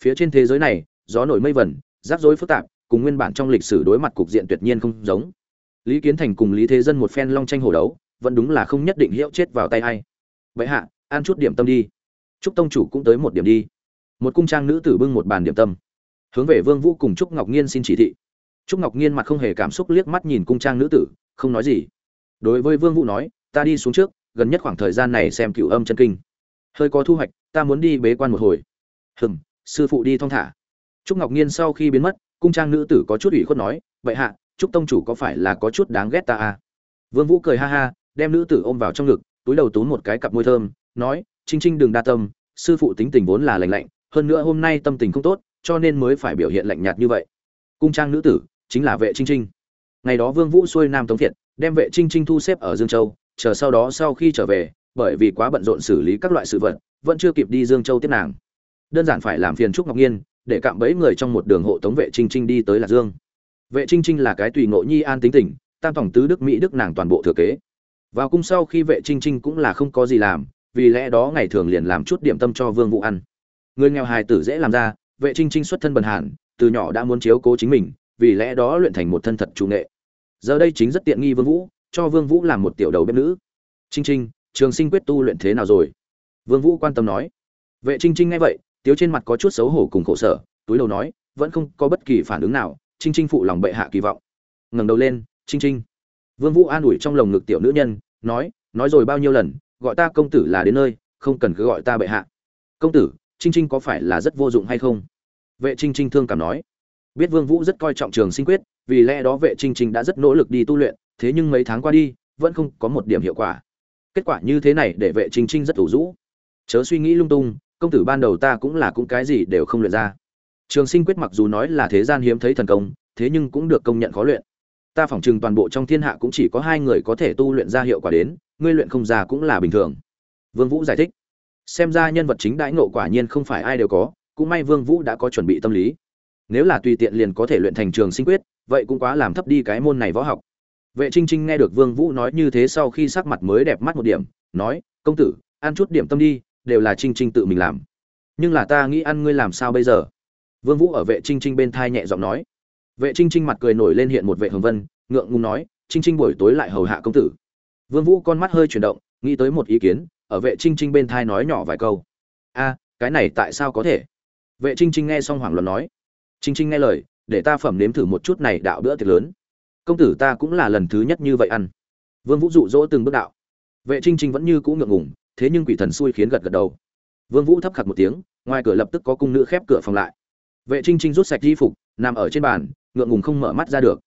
Phía trên thế giới này, gió nổi mây vẩn rắc rối phức tạp, cùng nguyên bản trong lịch sử đối mặt cục diện tuyệt nhiên không giống. Lý kiến thành cùng lý thế dân một phen long tranh hổ đấu vẫn đúng là không nhất định hiệu chết vào tay hay vậy hạ, ăn chút điểm tâm đi. Trúc tông chủ cũng tới một điểm đi. Một cung trang nữ tử bưng một bàn điểm tâm. Hướng về vương vũ cùng trúc ngọc nhiên xin chỉ thị. Trúc ngọc nhiên mặt không hề cảm xúc liếc mắt nhìn cung trang nữ tử, không nói gì. Đối với vương vũ nói, ta đi xuống trước, gần nhất khoảng thời gian này xem cựu âm chân kinh. Hơi có thu hoạch, ta muốn đi bế quan một hồi. Hừm, sư phụ đi thong thả. Trúc ngọc nhiên sau khi biến mất, cung trang nữ tử có chút ủy khuất nói, vậy hạ, trúc tông chủ có phải là có chút đáng ghét ta à? Vương vũ cười ha ha đem nữ tử ôm vào trong ngực, túi đầu tốn một cái cặp môi thơm, nói trinh trinh đừng đa tâm, sư phụ tính tình vốn là lạnh lạnh, hơn nữa hôm nay tâm tình không tốt, cho nên mới phải biểu hiện lạnh nhạt như vậy. Cung trang nữ tử, chính là vệ trinh trinh ngày đó vương vũ xuôi nam tống thiện đem vệ trinh trinh thu xếp ở dương châu, chờ sau đó sau khi trở về, bởi vì quá bận rộn xử lý các loại sự vật, vẫn chưa kịp đi dương châu tiếp nàng. Đơn giản phải làm phiền trúc ngọc nhiên, để cạm bẫy người trong một đường hộ tống vệ trinh trinh đi tới lạc dương. Vệ trinh trinh là cái tùy ngộ nhi an tính tình, tam tổng tứ đức mỹ đức nàng toàn bộ thừa kế vào cung sau khi vệ trinh trinh cũng là không có gì làm, vì lẽ đó ngày thường liền làm chút điểm tâm cho vương vũ ăn. Người nghèo hài tử dễ làm ra, vệ trinh trinh xuất thân bần hàn, từ nhỏ đã muốn chiếu cố chính mình, vì lẽ đó luyện thành một thân thật chủ nghệ. Giờ đây chính rất tiện nghi vương vũ, cho vương vũ làm một tiểu đầu bếp nữ. Trinh trinh, trường sinh quyết tu luyện thế nào rồi? Vương vũ quan tâm nói. Vệ trinh trinh nghe vậy, tiếu trên mặt có chút xấu hổ cùng khổ sở, túi đầu nói, vẫn không có bất kỳ phản ứng nào, trinh trinh phụ lòng bệ hạ kỳ vọng. Ngẩng đầu lên, trinh trinh vương vũ an ủi trong lồng ngực tiểu nữ nhân, nói nói rồi bao nhiêu lần, gọi ta công tử là đến nơi, không cần cứ gọi ta bệ hạ. Công tử, trinh trinh có phải là rất vô dụng hay không? Vệ trinh trinh thương cảm nói. Biết vương vũ rất coi trọng trường sinh quyết, vì lẽ đó vệ trinh trinh đã rất nỗ lực đi tu luyện, thế nhưng mấy tháng qua đi, vẫn không có một điểm hiệu quả. Kết quả như thế này để vệ trinh trinh rất ủ rũ. Chớ suy nghĩ lung tung, công tử ban đầu ta cũng là cũng cái gì đều không luyện ra. Trường sinh quyết mặc dù nói là thế gian hiếm thấy thần công, thế nhưng cũng được công nhận khó luyện ta phỏng chừng toàn bộ trong thiên hạ cũng chỉ có hai người có thể tu luyện ra hiệu quả đến, ngươi luyện không ra cũng là bình thường. Vương vũ giải thích. Xem ra nhân vật chính đãi ngộ quả nhiên không phải ai đều có, cũng may vương vũ đã có chuẩn bị tâm lý. Nếu là tùy tiện liền có thể luyện thành trường sinh quyết, vậy cũng quá làm thấp đi cái môn này võ học. Vệ trinh trinh nghe được vương vũ nói như thế sau khi sắc mặt mới đẹp mắt một điểm, nói, công tử, ăn chút điểm tâm đi, đều là trinh trinh tự mình làm. Nhưng là ta nghĩ ăn ngươi làm sao bây giờ? Vương vũ ở vệ trinh trinh bên thai nhẹ giọng nói vệ trinh trinh mặt cười nổi lên hiện một vệ hồng vân, ngượng ngùng nói, trinh trinh buổi tối lại hầu hạ công tử. Vương vũ con mắt hơi chuyển động, nghĩ tới một ý kiến, ở vệ trinh trinh bên thai nói nhỏ vài câu. A, cái này tại sao có thể? Vệ trinh trinh nghe xong hoảng loạn nói, trinh trinh nghe lời, để ta phẩm nếm thử một chút này đạo bữa tiệc lớn. Công tử ta cũng là lần thứ nhất như vậy ăn. Vương vũ dụ dỗ từng bước đạo. Vệ trinh trinh vẫn như cũ ngượng ngùng, thế nhưng quỷ thần xui khiến gật gật đầu. Vương vũ thấp khặt một tiếng, ngoài cửa lập tức có cung nữ khép cửa phòng lại. Vệ trinh trinh rút sạch y phục, nằm ở trên bàn ngượng ngùng không mở mắt ra được.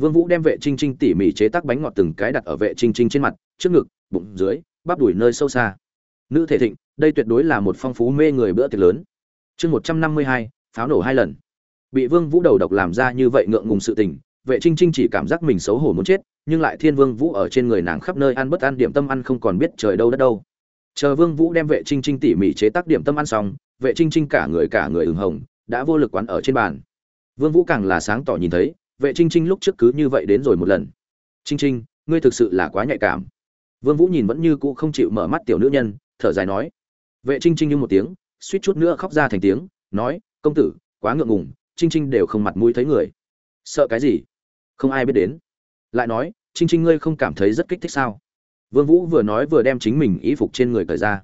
Vương vũ đem vệ trinh trinh tỉ mỉ chế tác bánh ngọt từng cái đặt ở vệ trinh trinh trên mặt, trước ngực, bụng dưới, bắp đùi nơi sâu xa. Nữ thể thịnh, đây tuyệt đối là một phong phú mê người bữa tiệc lớn. Chương một trăm năm mươi hai, pháo nổ hai lần. Bị vương vũ đầu độc làm ra như vậy ngượng ngùng sự tình, vệ trinh trinh chỉ cảm giác mình xấu hổ muốn chết, nhưng lại thiên vương vũ ở trên người nàng khắp nơi ăn bất ăn điểm tâm ăn không còn biết trời đâu đất đâu. Chờ vương vũ đem vệ trinh trinh tỉ mỉ chế tác điểm tâm ăn xong, vệ trinh trinh cả người cả người ửng hồng, đã vô lực quán ở trên bàn vương vũ càng là sáng tỏ nhìn thấy, vệ trinh trinh lúc trước cứ như vậy đến rồi một lần. Trinh trinh, ngươi thực sự là quá nhạy cảm. Vương vũ nhìn vẫn như cũ không chịu mở mắt tiểu nữ nhân, thở dài nói. Vệ trinh trinh như một tiếng, suýt chút nữa khóc ra thành tiếng, nói, công tử, quá ngượng ngùng, trinh trinh đều không mặt mũi thấy người. Sợ cái gì? Không ai biết đến. Lại nói, trinh trinh ngươi không cảm thấy rất kích thích sao? Vương vũ vừa nói vừa đem chính mình y phục trên người cởi ra.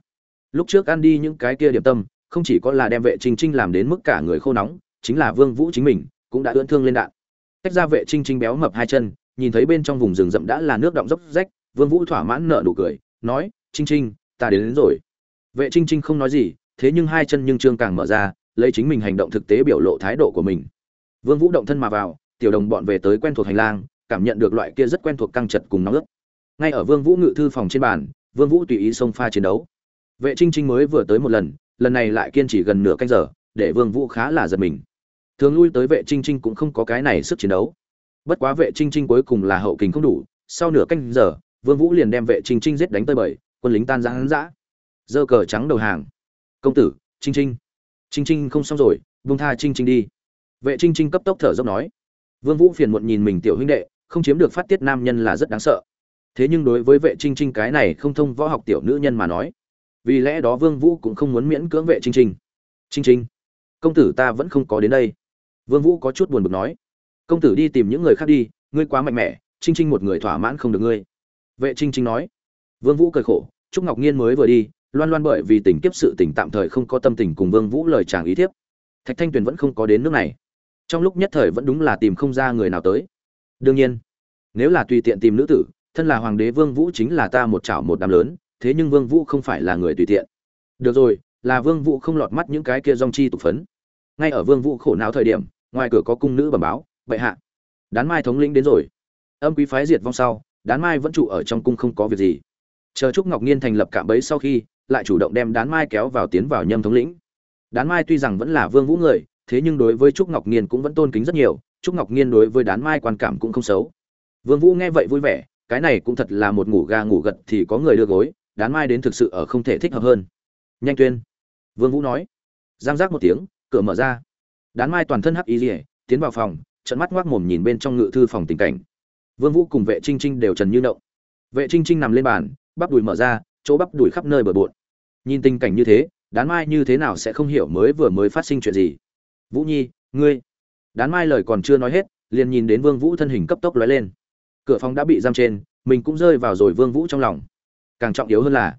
Lúc trước ăn đi những cái kia điểm tâm, không chỉ có là đem vệ trinh trinh làm đến mức cả người khô nóng chính là vương vũ chính mình cũng đã ưỡn thương lên đạn. Tách ra vệ trinh trinh béo mập hai chân nhìn thấy bên trong vùng rừng rậm đã là nước động dốc rách vương vũ thỏa mãn nở nụ cười nói trinh trinh ta đến, đến rồi. Vệ trinh trinh không nói gì thế nhưng hai chân nhưng trương càng mở ra lấy chính mình hành động thực tế biểu lộ thái độ của mình. Vương vũ động thân mà vào tiểu đồng bọn về tới quen thuộc hành lang cảm nhận được loại kia rất quen thuộc căng chật cùng nóng ức. ngay ở vương vũ ngự thư phòng trên bàn vương vũ tùy ý xông pha chiến đấu. Vệ trinh trinh mới vừa tới một lần lần này lại kiên trì gần nửa canh giờ để vương vũ khá là giật mình thường lui tới vệ trinh trinh cũng không có cái này sức chiến đấu. Bất quá vệ trinh trinh cuối cùng là hậu kình không đủ, sau nửa canh giờ, vương vũ liền đem vệ trinh trinh giết đánh tới bời, quân lính tan rã hắn rã. Giơ cờ trắng đầu hàng. Công tử, trinh trinh. Trinh trinh không xong rồi, buông tha trinh trinh đi. Vệ trinh trinh cấp tốc thở dốc nói. Vương vũ phiền muộn nhìn mình tiểu huynh đệ, không chiếm được phát tiết nam nhân là rất đáng sợ. Thế nhưng đối với vệ trinh trinh cái này không thông võ học tiểu nữ nhân mà nói, vì lẽ đó vương vũ cũng không muốn miễn cưỡng vệ trinh trinh. Trinh trinh, công tử ta vẫn không có đến đây vương vũ có chút buồn bực nói, công tử đi tìm những người khác đi, ngươi quá mạnh mẽ, trinh trinh một người thỏa mãn không được ngươi. Vệ trinh trinh nói, vương vũ cười khổ, trúc ngọc nhiên mới vừa đi, loan loan bởi vì tình kiếp sự tình tạm thời không có tâm tình cùng vương vũ lời chàng ý thiếp. Thạch thanh tuyền vẫn không có đến nước này. Trong lúc nhất thời vẫn đúng là tìm không ra người nào tới. Đương nhiên, nếu là tùy tiện tìm nữ tử, thân là hoàng đế vương vũ chính là ta một chảo một đám lớn, thế nhưng vương vũ không phải là người tùy tiện. Được rồi, là vương vũ không lọt mắt những cái kia dòng chi tục phấn. Ngay ở vương vũ khổ não thời điểm ngoài cửa có cung nữ bẩm báo, bệ hạ, đán mai thống lĩnh đến rồi. Âm quý phái diệt vong sau, đán mai vẫn trụ ở trong cung không có việc gì. Chờ trúc ngọc nhiên thành lập cạm bẫy sau khi, lại chủ động đem đán mai kéo vào tiến vào nhâm thống lĩnh. Đán mai tuy rằng vẫn là vương vũ người, thế nhưng đối với trúc ngọc nhiên cũng vẫn tôn kính rất nhiều, trúc ngọc nhiên đối với đán mai quan cảm cũng không xấu. Vương vũ nghe vậy vui vẻ, cái này cũng thật là một ngủ ga ngủ gật thì có người đưa gối, đán mai đến thực sự ở không thể thích hợp hơn. Nhanh tuyên. Vương vũ nói. Giang giác một tiếng, cửa mở ra đán mai toàn thân hắc y rỉa tiến vào phòng trận mắt ngoác mồm nhìn bên trong ngự thư phòng tình cảnh. Vương vũ cùng vệ trinh trinh đều trần như nậu. Vệ trinh trinh nằm lên bàn, bắp đùi mở ra, chỗ bắp đùi khắp nơi bờ bộn. Nhìn tình cảnh như thế, đán mai như thế nào sẽ không hiểu mới vừa mới phát sinh chuyện gì? Vũ nhi, ngươi. Đán mai lời còn chưa nói hết, liền nhìn đến vương vũ thân hình cấp tốc lóe lên. Cửa phòng đã bị giam trên, mình cũng rơi vào rồi vương vũ trong lòng. Càng trọng yếu hơn là,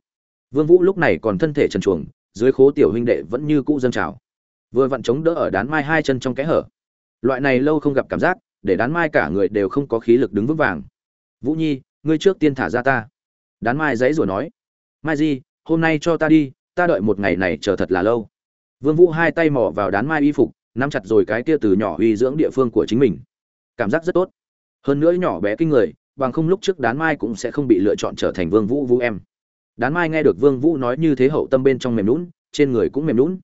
vương vũ lúc này còn thân thể trần truồng, dưới khố tiểu huynh đệ vẫn như cũ dâng trào vừa vặn chống đỡ ở đán mai hai chân trong kẽ hở. Loại này lâu không gặp cảm giác, để đán mai cả người đều không có khí lực đứng vững vàng. Vũ nhi, ngươi trước tiên thả ra ta. Đán mai dãy rồi nói. Mai di, hôm nay cho ta đi, ta đợi một ngày này chờ thật là lâu. Vương vũ hai tay mò vào đán mai y phục, nắm chặt rồi cái kia từ nhỏ uy dưỡng địa phương của chính mình. Cảm giác rất tốt. Hơn nữa nhỏ bé kinh người, bằng không lúc trước đán mai cũng sẽ không bị lựa chọn trở thành vương vũ vũ em. Đán mai nghe được vương vũ nói như thế hậu tâm bên trong mềm lún trên người cũng mềm lún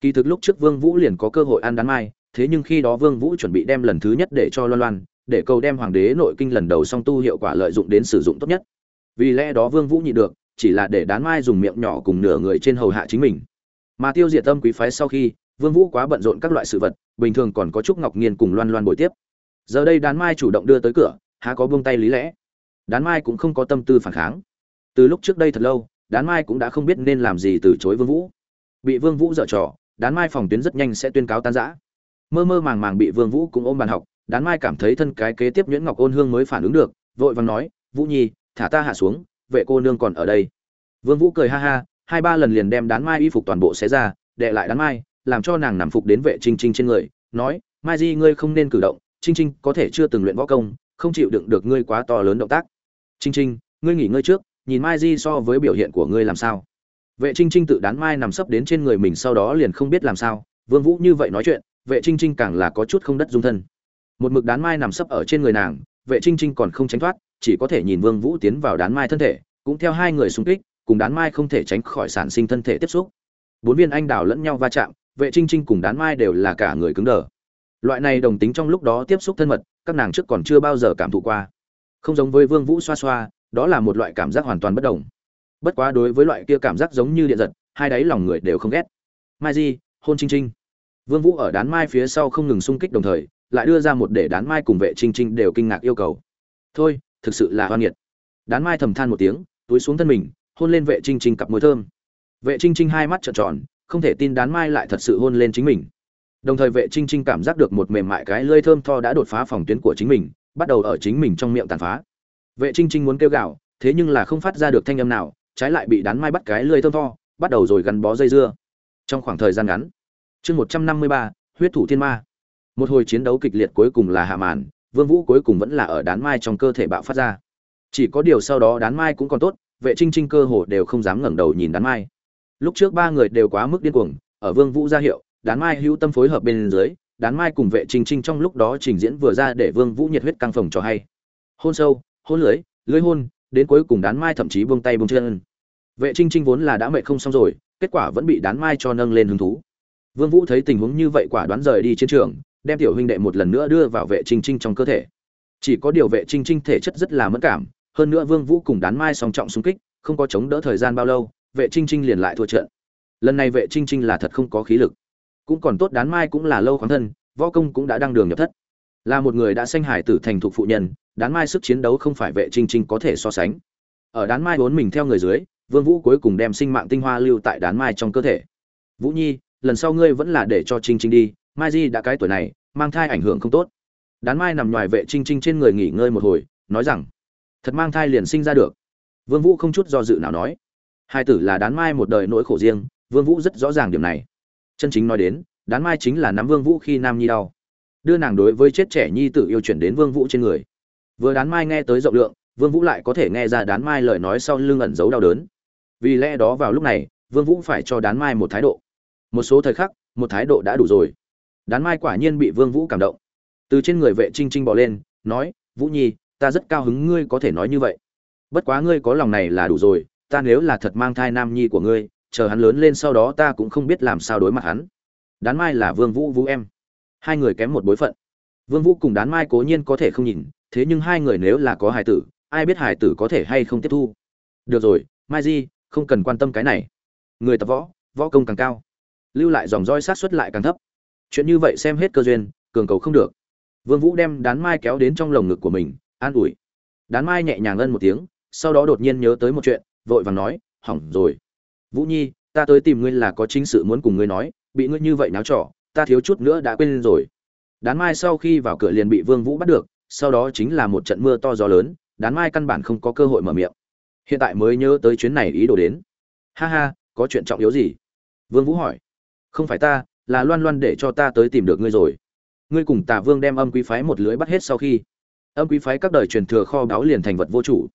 kỳ thực lúc trước vương vũ liền có cơ hội ăn đán mai, thế nhưng khi đó vương vũ chuẩn bị đem lần thứ nhất để cho loan loan, để cầu đem hoàng đế nội kinh lần đầu song tu hiệu quả lợi dụng đến sử dụng tốt nhất. Vì lẽ đó vương vũ nhị được, chỉ là để đán mai dùng miệng nhỏ cùng nửa người trên hầu hạ chính mình. Mà tiêu diệt tâm quý phái sau khi, vương vũ quá bận rộn các loại sự vật, bình thường còn có trúc ngọc nghiên cùng loan loan buổi tiếp. Giờ đây đán mai chủ động đưa tới cửa, há có buông tay lý lẽ. Đán mai cũng không có tâm tư phản kháng. Từ lúc trước đây thật lâu đán mai cũng đã không biết nên làm gì từ chối vương vũ. Bị vương vũ dở trò đán mai phòng tuyến rất nhanh sẽ tuyên cáo tan rã. Mơ mơ màng màng bị vương vũ cũng ôm bàn học, đán mai cảm thấy thân cái kế tiếp nhuyễn ngọc ôn hương mới phản ứng được, vội vàng nói, vũ nhi, thả ta hạ xuống, vệ cô nương còn ở đây. Vương vũ cười ha ha, hai ba lần liền đem đán mai y phục toàn bộ xé ra đệ lại đán mai, làm cho nàng nằm phục đến vệ trinh trinh trên người, nói, mai di, ngươi không nên cử động trinh trinh có thể chưa từng luyện võ công, không chịu đựng được ngươi quá to lớn động tác. Trinh trinh ngươi nghỉ ngơi trước, nhìn mai di so với biểu hiện của ngươi làm sao? Vệ trinh trinh tự đán mai nằm sấp đến trên người mình sau đó liền không biết làm sao, vương vũ như vậy nói chuyện, vệ trinh trinh càng là có chút không đất dung thân. Một mực đán mai nằm sấp ở trên người nàng, vệ trinh trinh còn không tránh thoát, chỉ có thể nhìn vương vũ tiến vào đán mai thân thể, cũng theo hai người xung kích, cùng đán mai không thể tránh khỏi sản sinh thân thể tiếp xúc. Bốn viên anh đào lẫn nhau va chạm, vệ trinh trinh cùng đán mai đều là cả người cứng đờ. Loại này đồng tính trong lúc đó tiếp xúc thân mật, các nàng trước còn chưa bao giờ cảm thụ qua. Không giống với vương vũ xoa xoa, đó là một loại cảm giác hoàn toàn bất đồng bất quá đối với loại kia cảm giác giống như điện giật, hai đáy lòng người đều không ghét. Mai di, hôn trinh trinh vương vũ ở đán mai phía sau không ngừng xung kích đồng thời, lại đưa ra một để đán mai cùng vệ trinh trinh đều kinh ngạc yêu cầu. Thôi, thực sự là hoan nghiệt. Đán mai thầm than một tiếng, túi xuống thân mình, hôn lên vệ trinh trinh cặp môi thơm. Vệ trinh trinh hai mắt trợn tròn, không thể tin đán mai lại thật sự hôn lên chính mình. Đồng thời vệ trinh trinh cảm giác được một mềm mại cái lơi thơm tho đã đột phá phòng tuyến của chính mình, bắt đầu ở chính mình trong miệng tàn phá. Vệ trinh trinh muốn kêu gào, thế nhưng là không phát ra được thanh âm nào trái lại bị đán mai bắt cái lưỡi thơm to, bắt đầu rồi gắn bó dây dưa. Trong khoảng thời gian ngắn chương một trăm năm mươi ba huyết thủ thiên ma. Một hồi chiến đấu kịch liệt cuối cùng là hạ màn vương vũ cuối cùng vẫn là ở đán mai trong cơ thể bạo phát ra. Chỉ có điều sau đó đán mai cũng còn tốt vệ trinh trinh cơ hồ đều không dám ngẩng đầu nhìn đán mai. Lúc trước ba người đều quá mức điên cuồng ở vương vũ ra hiệu đán mai hữu tâm phối hợp bên dưới đán mai cùng vệ trinh trinh trong lúc đó trình diễn vừa ra để vương vũ nhiệt huyết căng phồng cho hay. Hôn sâu hôn lưới lưới hôn đến cuối cùng đán mai thậm chí buông tay buông chân vệ trinh trinh vốn là đã mệt không xong rồi, kết quả vẫn bị đán mai cho nâng lên hứng thú. Vương vũ thấy tình huống như vậy quả đoán rời đi chiến trường, đem tiểu huynh đệ một lần nữa đưa vào vệ trinh trinh trong cơ thể. Chỉ có điều vệ trinh trinh thể chất rất là mẫn cảm, hơn nữa vương vũ cùng đán mai song trọng xung kích, không có chống đỡ thời gian bao lâu, vệ trinh trinh liền lại thua trận. Lần này vệ trinh trinh là thật không có khí lực. Cũng còn tốt đán mai cũng là lâu khoáng thân, võ công cũng đã đăng đường nhập thất. Là một người đã sanh hải tử thành thục phụ nhân, đán mai sức chiến đấu không phải vệ trinh trinh có thể so sánh. Ở đán mai vốn mình theo người dưới vương vũ cuối cùng đem sinh mạng tinh hoa lưu tại đán mai trong cơ thể. Vũ nhi, lần sau ngươi vẫn là để cho trinh trinh đi, mai di đã cái tuổi này, mang thai ảnh hưởng không tốt. Đán mai nằm ngoài vệ trinh trinh trên người nghỉ ngơi một hồi, nói rằng, thật mang thai liền sinh ra được. Vương vũ không chút do dự nào nói. Hai tử là đán mai một đời nỗi khổ riêng, vương vũ rất rõ ràng điểm này. Chân chính nói đến, đán mai chính là nắm vương vũ khi nam nhi đau. Đưa nàng đối với chết trẻ nhi tử yêu chuyển đến vương vũ trên người. Vừa đán mai nghe tới rộng lượng, vương vũ lại có thể nghe ra đán mai lời nói sau lưng ẩn giấu đau đớn vì lẽ đó vào lúc này, vương vũ phải cho đán mai một thái độ. Một số thời khắc, một thái độ đã đủ rồi. Đán mai quả nhiên bị vương vũ cảm động. Từ trên người vệ trinh trinh bỏ lên, nói, vũ nhi, ta rất cao hứng ngươi có thể nói như vậy. Bất quá ngươi có lòng này là đủ rồi, ta nếu là thật mang thai nam nhi của ngươi, chờ hắn lớn lên sau đó ta cũng không biết làm sao đối mặt hắn. Đán mai là vương vũ vũ em. Hai người kém một bối phận. Vương vũ cùng đán mai cố nhiên có thể không nhìn, thế nhưng hai người nếu là có hài tử, ai biết hài tử có thể hay không tiếp thu. Được rồi, mai di không cần quan tâm cái này. Người tập võ võ công càng cao. Lưu lại dòng roi sát xuất lại càng thấp. Chuyện như vậy xem hết cơ duyên, cường cầu không được. Vương vũ đem đán mai kéo đến trong lồng ngực của mình, an ủi. Đán mai nhẹ nhàng ân một tiếng, sau đó đột nhiên nhớ tới một chuyện, vội vàng nói, hỏng rồi. Vũ nhi, ta tới tìm ngươi là có chính sự muốn cùng ngươi nói, bị ngươi như vậy náo trò, ta thiếu chút nữa đã quên rồi. Đán mai sau khi vào cửa liền bị vương vũ bắt được, sau đó chính là một trận mưa to gió lớn, đán mai căn bản không có cơ hội mở miệng hiện tại mới nhớ tới chuyến này ý đồ đến. Ha ha, có chuyện trọng yếu gì? Vương vũ hỏi. Không phải ta, là loan loan để cho ta tới tìm được ngươi rồi. Ngươi cùng tả vương đem âm quý phái một lưới bắt hết sau khi, âm quý phái các đời truyền thừa kho báu liền thành vật vô chủ.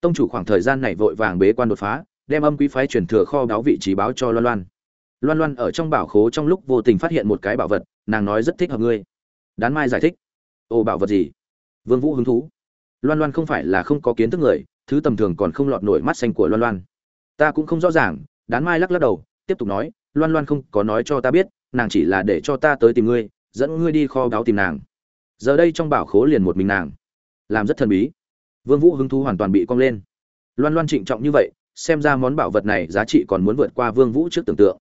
Tông chủ khoảng thời gian này vội vàng bế quan đột phá, đem âm quý phái truyền thừa kho báu vị trí báo cho loan loan. Loan loan ở trong bảo khố trong lúc vô tình phát hiện một cái bảo vật, nàng nói rất thích hợp ngươi. Đán mai giải thích. Ồ bảo vật gì? Vương vũ hứng thú. Loan loan không phải là không có kiến thức người thứ tầm thường còn không lọt nổi mắt xanh của loan loan. Ta cũng không rõ ràng, đán mai lắc lắc đầu, tiếp tục nói, loan loan không có nói cho ta biết, nàng chỉ là để cho ta tới tìm ngươi, dẫn ngươi đi kho báo tìm nàng. Giờ đây trong bảo khố liền một mình nàng. Làm rất thần bí. Vương vũ hứng thú hoàn toàn bị cong lên. Loan loan trịnh trọng như vậy, xem ra món bảo vật này giá trị còn muốn vượt qua vương vũ trước tưởng tượng.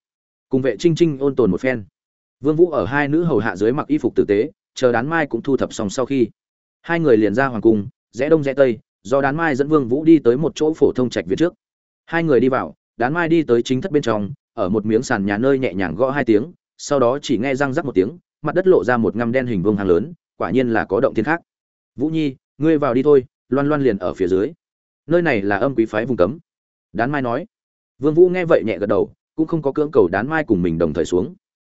Cùng vệ trinh trinh ôn tồn một phen. Vương vũ ở hai nữ hầu hạ dưới mặc y phục tử tế, chờ đán mai cũng thu thập xong sau khi. Hai người liền ra hoàng cung, rẽ đông rẽ tây do đán mai dẫn vương vũ đi tới một chỗ phổ thông trạch viện trước. Hai người đi vào, đán mai đi tới chính thất bên trong, ở một miếng sàn nhà nơi nhẹ nhàng gõ hai tiếng, sau đó chỉ nghe răng rắc một tiếng, mặt đất lộ ra một ngăm đen hình vương hàng lớn, quả nhiên là có động thiên khác. Vũ nhi, ngươi vào đi thôi, loan loan liền ở phía dưới. Nơi này là âm quý phái vùng cấm. Đán mai nói. Vương vũ nghe vậy nhẹ gật đầu, cũng không có cưỡng cầu đán mai cùng mình đồng thời xuống.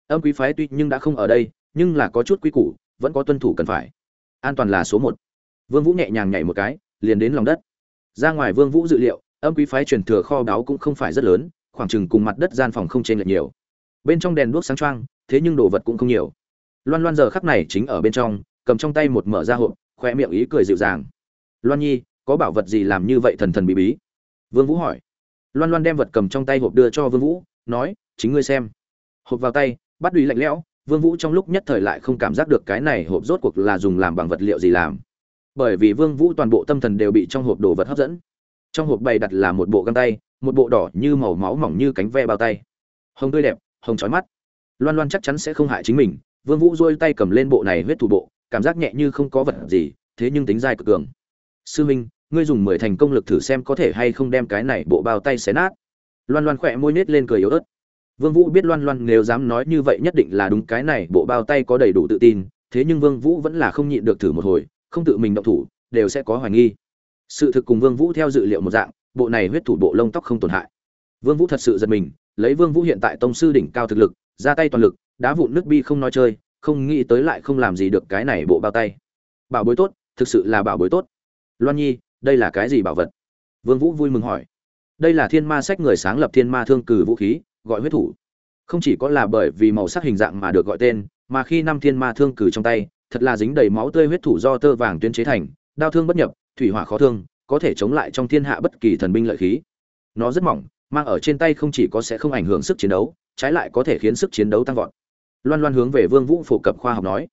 Âm quý phái tuy nhưng đã không ở đây, nhưng là có chút quý củ, vẫn có tuân thủ cần phải. An toàn là số một. Vương vũ nhẹ nhàng nhảy một cái liền đến lòng đất. Ra ngoài vương vũ dự liệu, âm quý phái truyền thừa kho báu cũng không phải rất lớn, khoảng chừng cùng mặt đất gian phòng không trên lệch nhiều. Bên trong đèn đuốc sáng choang, thế nhưng đồ vật cũng không nhiều. Loan loan giờ khắc này chính ở bên trong, cầm trong tay một mở ra hộp khoe miệng ý cười dịu dàng. Loan nhi, có bảo vật gì làm như vậy thần thần bí bí? Vương vũ hỏi. Loan loan đem vật cầm trong tay hộp đưa cho vương vũ, nói, chính ngươi xem. Hộp vào tay, bắt đùi lạnh lẽo, vương vũ trong lúc nhất thời lại không cảm giác được cái này hộp rốt cuộc là dùng làm bằng vật liệu gì làm bởi vì vương vũ toàn bộ tâm thần đều bị trong hộp đồ vật hấp dẫn. Trong hộp bày đặt là một bộ găng tay, một bộ đỏ như màu máu mỏng như cánh ve bao tay. Hồng tươi đẹp, hồng chói mắt. Loan loan chắc chắn sẽ không hại chính mình, vương vũ duỗi tay cầm lên bộ này huyết thủ bộ, cảm giác nhẹ như không có vật gì, thế nhưng tính dai cực cường. Sư minh, ngươi dùng mười thành công lực thử xem có thể hay không đem cái này bộ bao tay xé nát. Loan loan khỏe môi nết lên cười yếu ớt. Vương vũ biết loan loan nếu dám nói như vậy nhất định là đúng, cái này bộ bao tay có đầy đủ tự tin, thế nhưng vương vũ vẫn là không nhịn được thử một hồi không tự mình động thủ, đều sẽ có hoài nghi. Sự thực cùng vương vũ theo dự liệu một dạng, bộ này huyết thủ bộ lông tóc không tổn hại. Vương vũ thật sự giật mình, lấy vương vũ hiện tại tông sư đỉnh cao thực lực, ra tay toàn lực, đá vụn nước bi không nói chơi, không nghĩ tới lại không làm gì được cái này bộ bao tay. Bảo bối tốt, thực sự là bảo bối tốt. Loan nhi, đây là cái gì bảo vật? Vương vũ vui mừng hỏi. Đây là thiên ma sách người sáng lập thiên ma thương cử vũ khí, gọi huyết thủ. Không chỉ có là bởi vì màu sắc hình dạng mà được gọi tên, mà khi năm thiên ma thương cử trong tay thật là dính đầy máu tươi huyết thủ do tơ vàng tuyên chế thành đao thương bất nhập, thủy hỏa khó thương, có thể chống lại trong thiên hạ bất kỳ thần binh lợi khí. Nó rất mỏng, mang ở trên tay không chỉ có sẽ không ảnh hưởng sức chiến đấu, trái lại có thể khiến sức chiến đấu tăng vọt. Loan loan hướng về vương vũ phổ cập khoa học nói,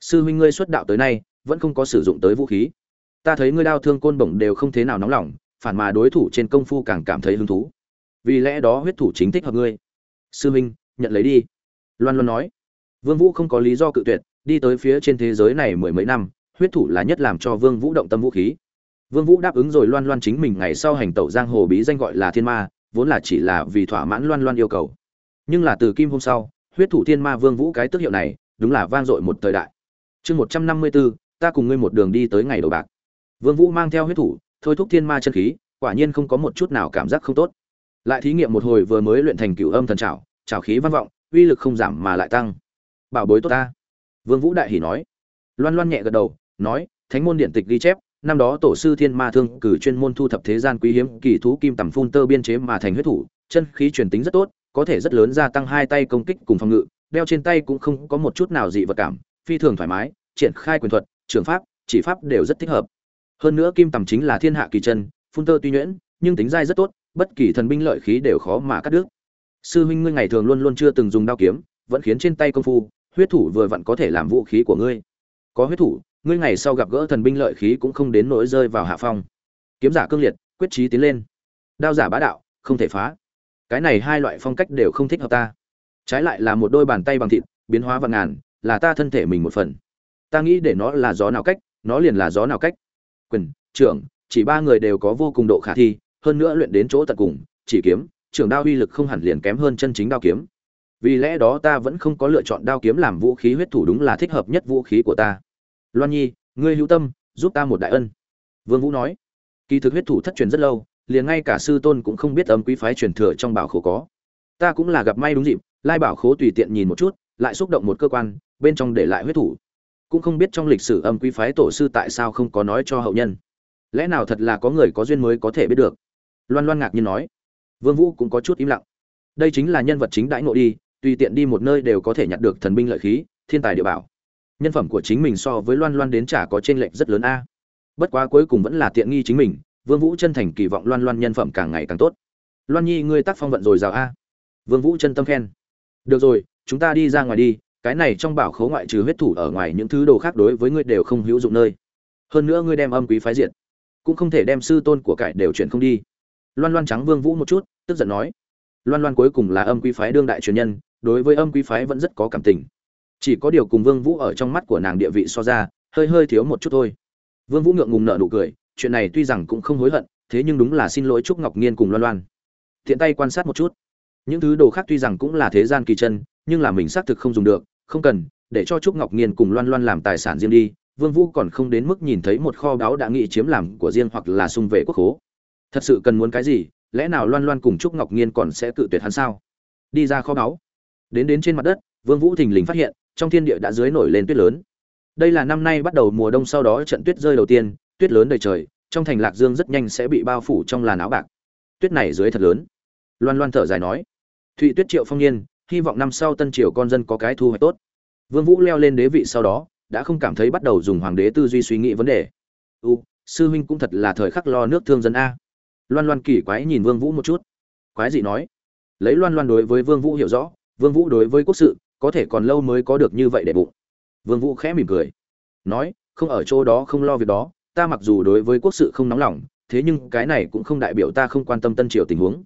sư huynh ngươi xuất đạo tới nay, vẫn không có sử dụng tới vũ khí. Ta thấy ngươi đao thương côn bổng đều không thế nào nóng lòng, phản mà đối thủ trên công phu càng cảm thấy hứng thú. Vì lẽ đó huyết thủ chính thích hợp ngươi. Sư huynh, nhận lấy đi. Loan loan nói. Vương vũ không có lý do cự tuyệt đi tới phía trên thế giới này mười mấy năm huyết thủ là nhất làm cho vương vũ động tâm vũ khí. Vương vũ đáp ứng rồi loan loan chính mình ngày sau hành tẩu giang hồ bí danh gọi là thiên ma vốn là chỉ là vì thỏa mãn loan loan yêu cầu. Nhưng là từ kim hôm sau huyết thủ thiên ma vương vũ cái tước hiệu này đúng là vang dội một thời đại. Chương một trăm năm mươi 154, ta cùng ngươi một đường đi tới ngày đầu bạc. Vương vũ mang theo huyết thủ thôi thúc thiên ma chân khí quả nhiên không có một chút nào cảm giác không tốt. Lại thí nghiệm một hồi vừa mới luyện thành cửu âm thần trảo trảo khí văn vọng uy lực không giảm mà lại tăng. Bảo bối tốt ta vương vũ đại hỉ nói. Loan loan nhẹ gật đầu, nói, thánh môn điện tịch ghi chép, năm đó tổ sư thiên ma thương cử chuyên môn thu thập thế gian quý hiếm, kỳ thú kim tầm phun tơ biên chế mà thành huyết thủ, chân khí truyền tính rất tốt, có thể rất lớn gia tăng hai tay công kích cùng phòng ngự, đeo trên tay cũng không có một chút nào dị vật cảm, phi thường thoải mái, triển khai quyền thuật, trường pháp, chỉ pháp đều rất thích hợp. Hơn nữa kim tầm chính là thiên hạ kỳ chân, phun tơ tuy nhuyễn, nhưng tính dai rất tốt, bất kỳ thần binh lợi khí đều khó mà cắt đứt. Sư huynh ngươi ngày thường luôn luôn chưa từng dùng đao kiếm, vẫn khiến trên tay công phu huyết thủ vừa vặn có thể làm vũ khí của ngươi. Có huyết thủ, ngươi ngày sau gặp gỡ thần binh lợi khí cũng không đến nỗi rơi vào hạ phong. Kiếm giả cương liệt, quyết chí tiến lên. Đao giả bá đạo, không thể phá. Cái này hai loại phong cách đều không thích hợp ta. Trái lại là một đôi bàn tay bằng thịt, biến hóa vạn ngàn, là ta thân thể mình một phần. Ta nghĩ để nó là gió nào cách, nó liền là gió nào cách. Quyền, trưởng, chỉ ba người đều có vô cùng độ khả thi, hơn nữa luyện đến chỗ tận cùng, chỉ kiếm, trưởng đao uy lực không hẳn liền kém hơn chân chính đao kiếm vì lẽ đó ta vẫn không có lựa chọn đao kiếm làm vũ khí huyết thủ đúng là thích hợp nhất vũ khí của ta. Loan nhi, ngươi hữu tâm, giúp ta một đại ân. Vương vũ nói. Kỳ thực huyết thủ thất truyền rất lâu, liền ngay cả sư tôn cũng không biết âm quý phái truyền thừa trong bảo khố có. Ta cũng là gặp may đúng dịp, lai bảo khố tùy tiện nhìn một chút, lại xúc động một cơ quan, bên trong để lại huyết thủ. Cũng không biết trong lịch sử âm quý phái tổ sư tại sao không có nói cho hậu nhân. Lẽ nào thật là có người có duyên mới có thể biết được? Loan loan ngạc nhiên nói. Vương vũ cũng có chút im lặng. Đây chính là nhân vật chính đãi ngộ đi tùy tiện đi một nơi đều có thể nhặt được thần binh lợi khí, thiên tài địa bảo. Nhân phẩm của chính mình so với loan loan đến chả có trên lệch rất lớn a. Bất quá cuối cùng vẫn là tiện nghi chính mình, vương vũ chân thành kỳ vọng loan loan nhân phẩm càng ngày càng tốt. Loan nhi, ngươi tác phong vận rồi rào a. Vương vũ chân tâm khen. Được rồi, chúng ta đi ra ngoài đi, cái này trong bảo khấu ngoại trừ huyết thủ ở ngoài những thứ đồ khác đối với ngươi đều không hữu dụng nơi. Hơn nữa ngươi đem âm quý phái diện cũng không thể đem sư tôn của cải đều chuyển không đi. Loan loan trắng vương vũ một chút, tức giận nói. Loan loan cuối cùng là âm quý phái đương đại truyền nhân đối với âm quý phái vẫn rất có cảm tình. Chỉ có điều cùng vương vũ ở trong mắt của nàng địa vị so ra, hơi hơi thiếu một chút thôi. Vương vũ ngượng ngùng nở nụ cười, chuyện này tuy rằng cũng không hối hận, thế nhưng đúng là xin lỗi trúc ngọc nghiên cùng loan loan. Thiện tay quan sát một chút. Những thứ đồ khác tuy rằng cũng là thế gian kỳ chân, nhưng là mình xác thực không dùng được, không cần, để cho trúc ngọc nghiên cùng loan loan làm tài sản riêng đi, vương vũ còn không đến mức nhìn thấy một kho báu đã nghị chiếm làm của riêng hoặc là xung về quốc khố thật sự cần muốn cái gì, lẽ nào loan loan cùng trúc ngọc nghiên còn sẽ cự tuyệt hắn sao? Đi ra kho báu đến đến trên mặt đất, vương vũ thình lình phát hiện, trong thiên địa đã dưới nổi lên tuyết lớn. Đây là năm nay bắt đầu mùa đông sau đó trận tuyết rơi đầu tiên, tuyết lớn đầy trời, trong thành lạc dương rất nhanh sẽ bị bao phủ trong làn áo bạc. Tuyết này dưới thật lớn. Loan loan thở dài nói, thụy tuyết triệu phong niên hy vọng năm sau tân triều con dân có cái thu hoạch tốt. Vương vũ leo lên đế vị sau đó, đã không cảm thấy bắt đầu dùng hoàng đế tư duy suy nghĩ vấn đề. U, sư huynh cũng thật là thời khắc lo nước thương dân a. Loan loan kỳ quái nhìn vương vũ một chút. Quái gì nói. Lấy loan loan đối với vương vũ hiểu rõ vương vũ đối với quốc sự, có thể còn lâu mới có được như vậy để bụng. Vương vũ khẽ mỉm cười. Nói, không ở chỗ đó không lo việc đó, ta mặc dù đối với quốc sự không nóng lòng, thế nhưng cái này cũng không đại biểu ta không quan tâm tân triều tình huống.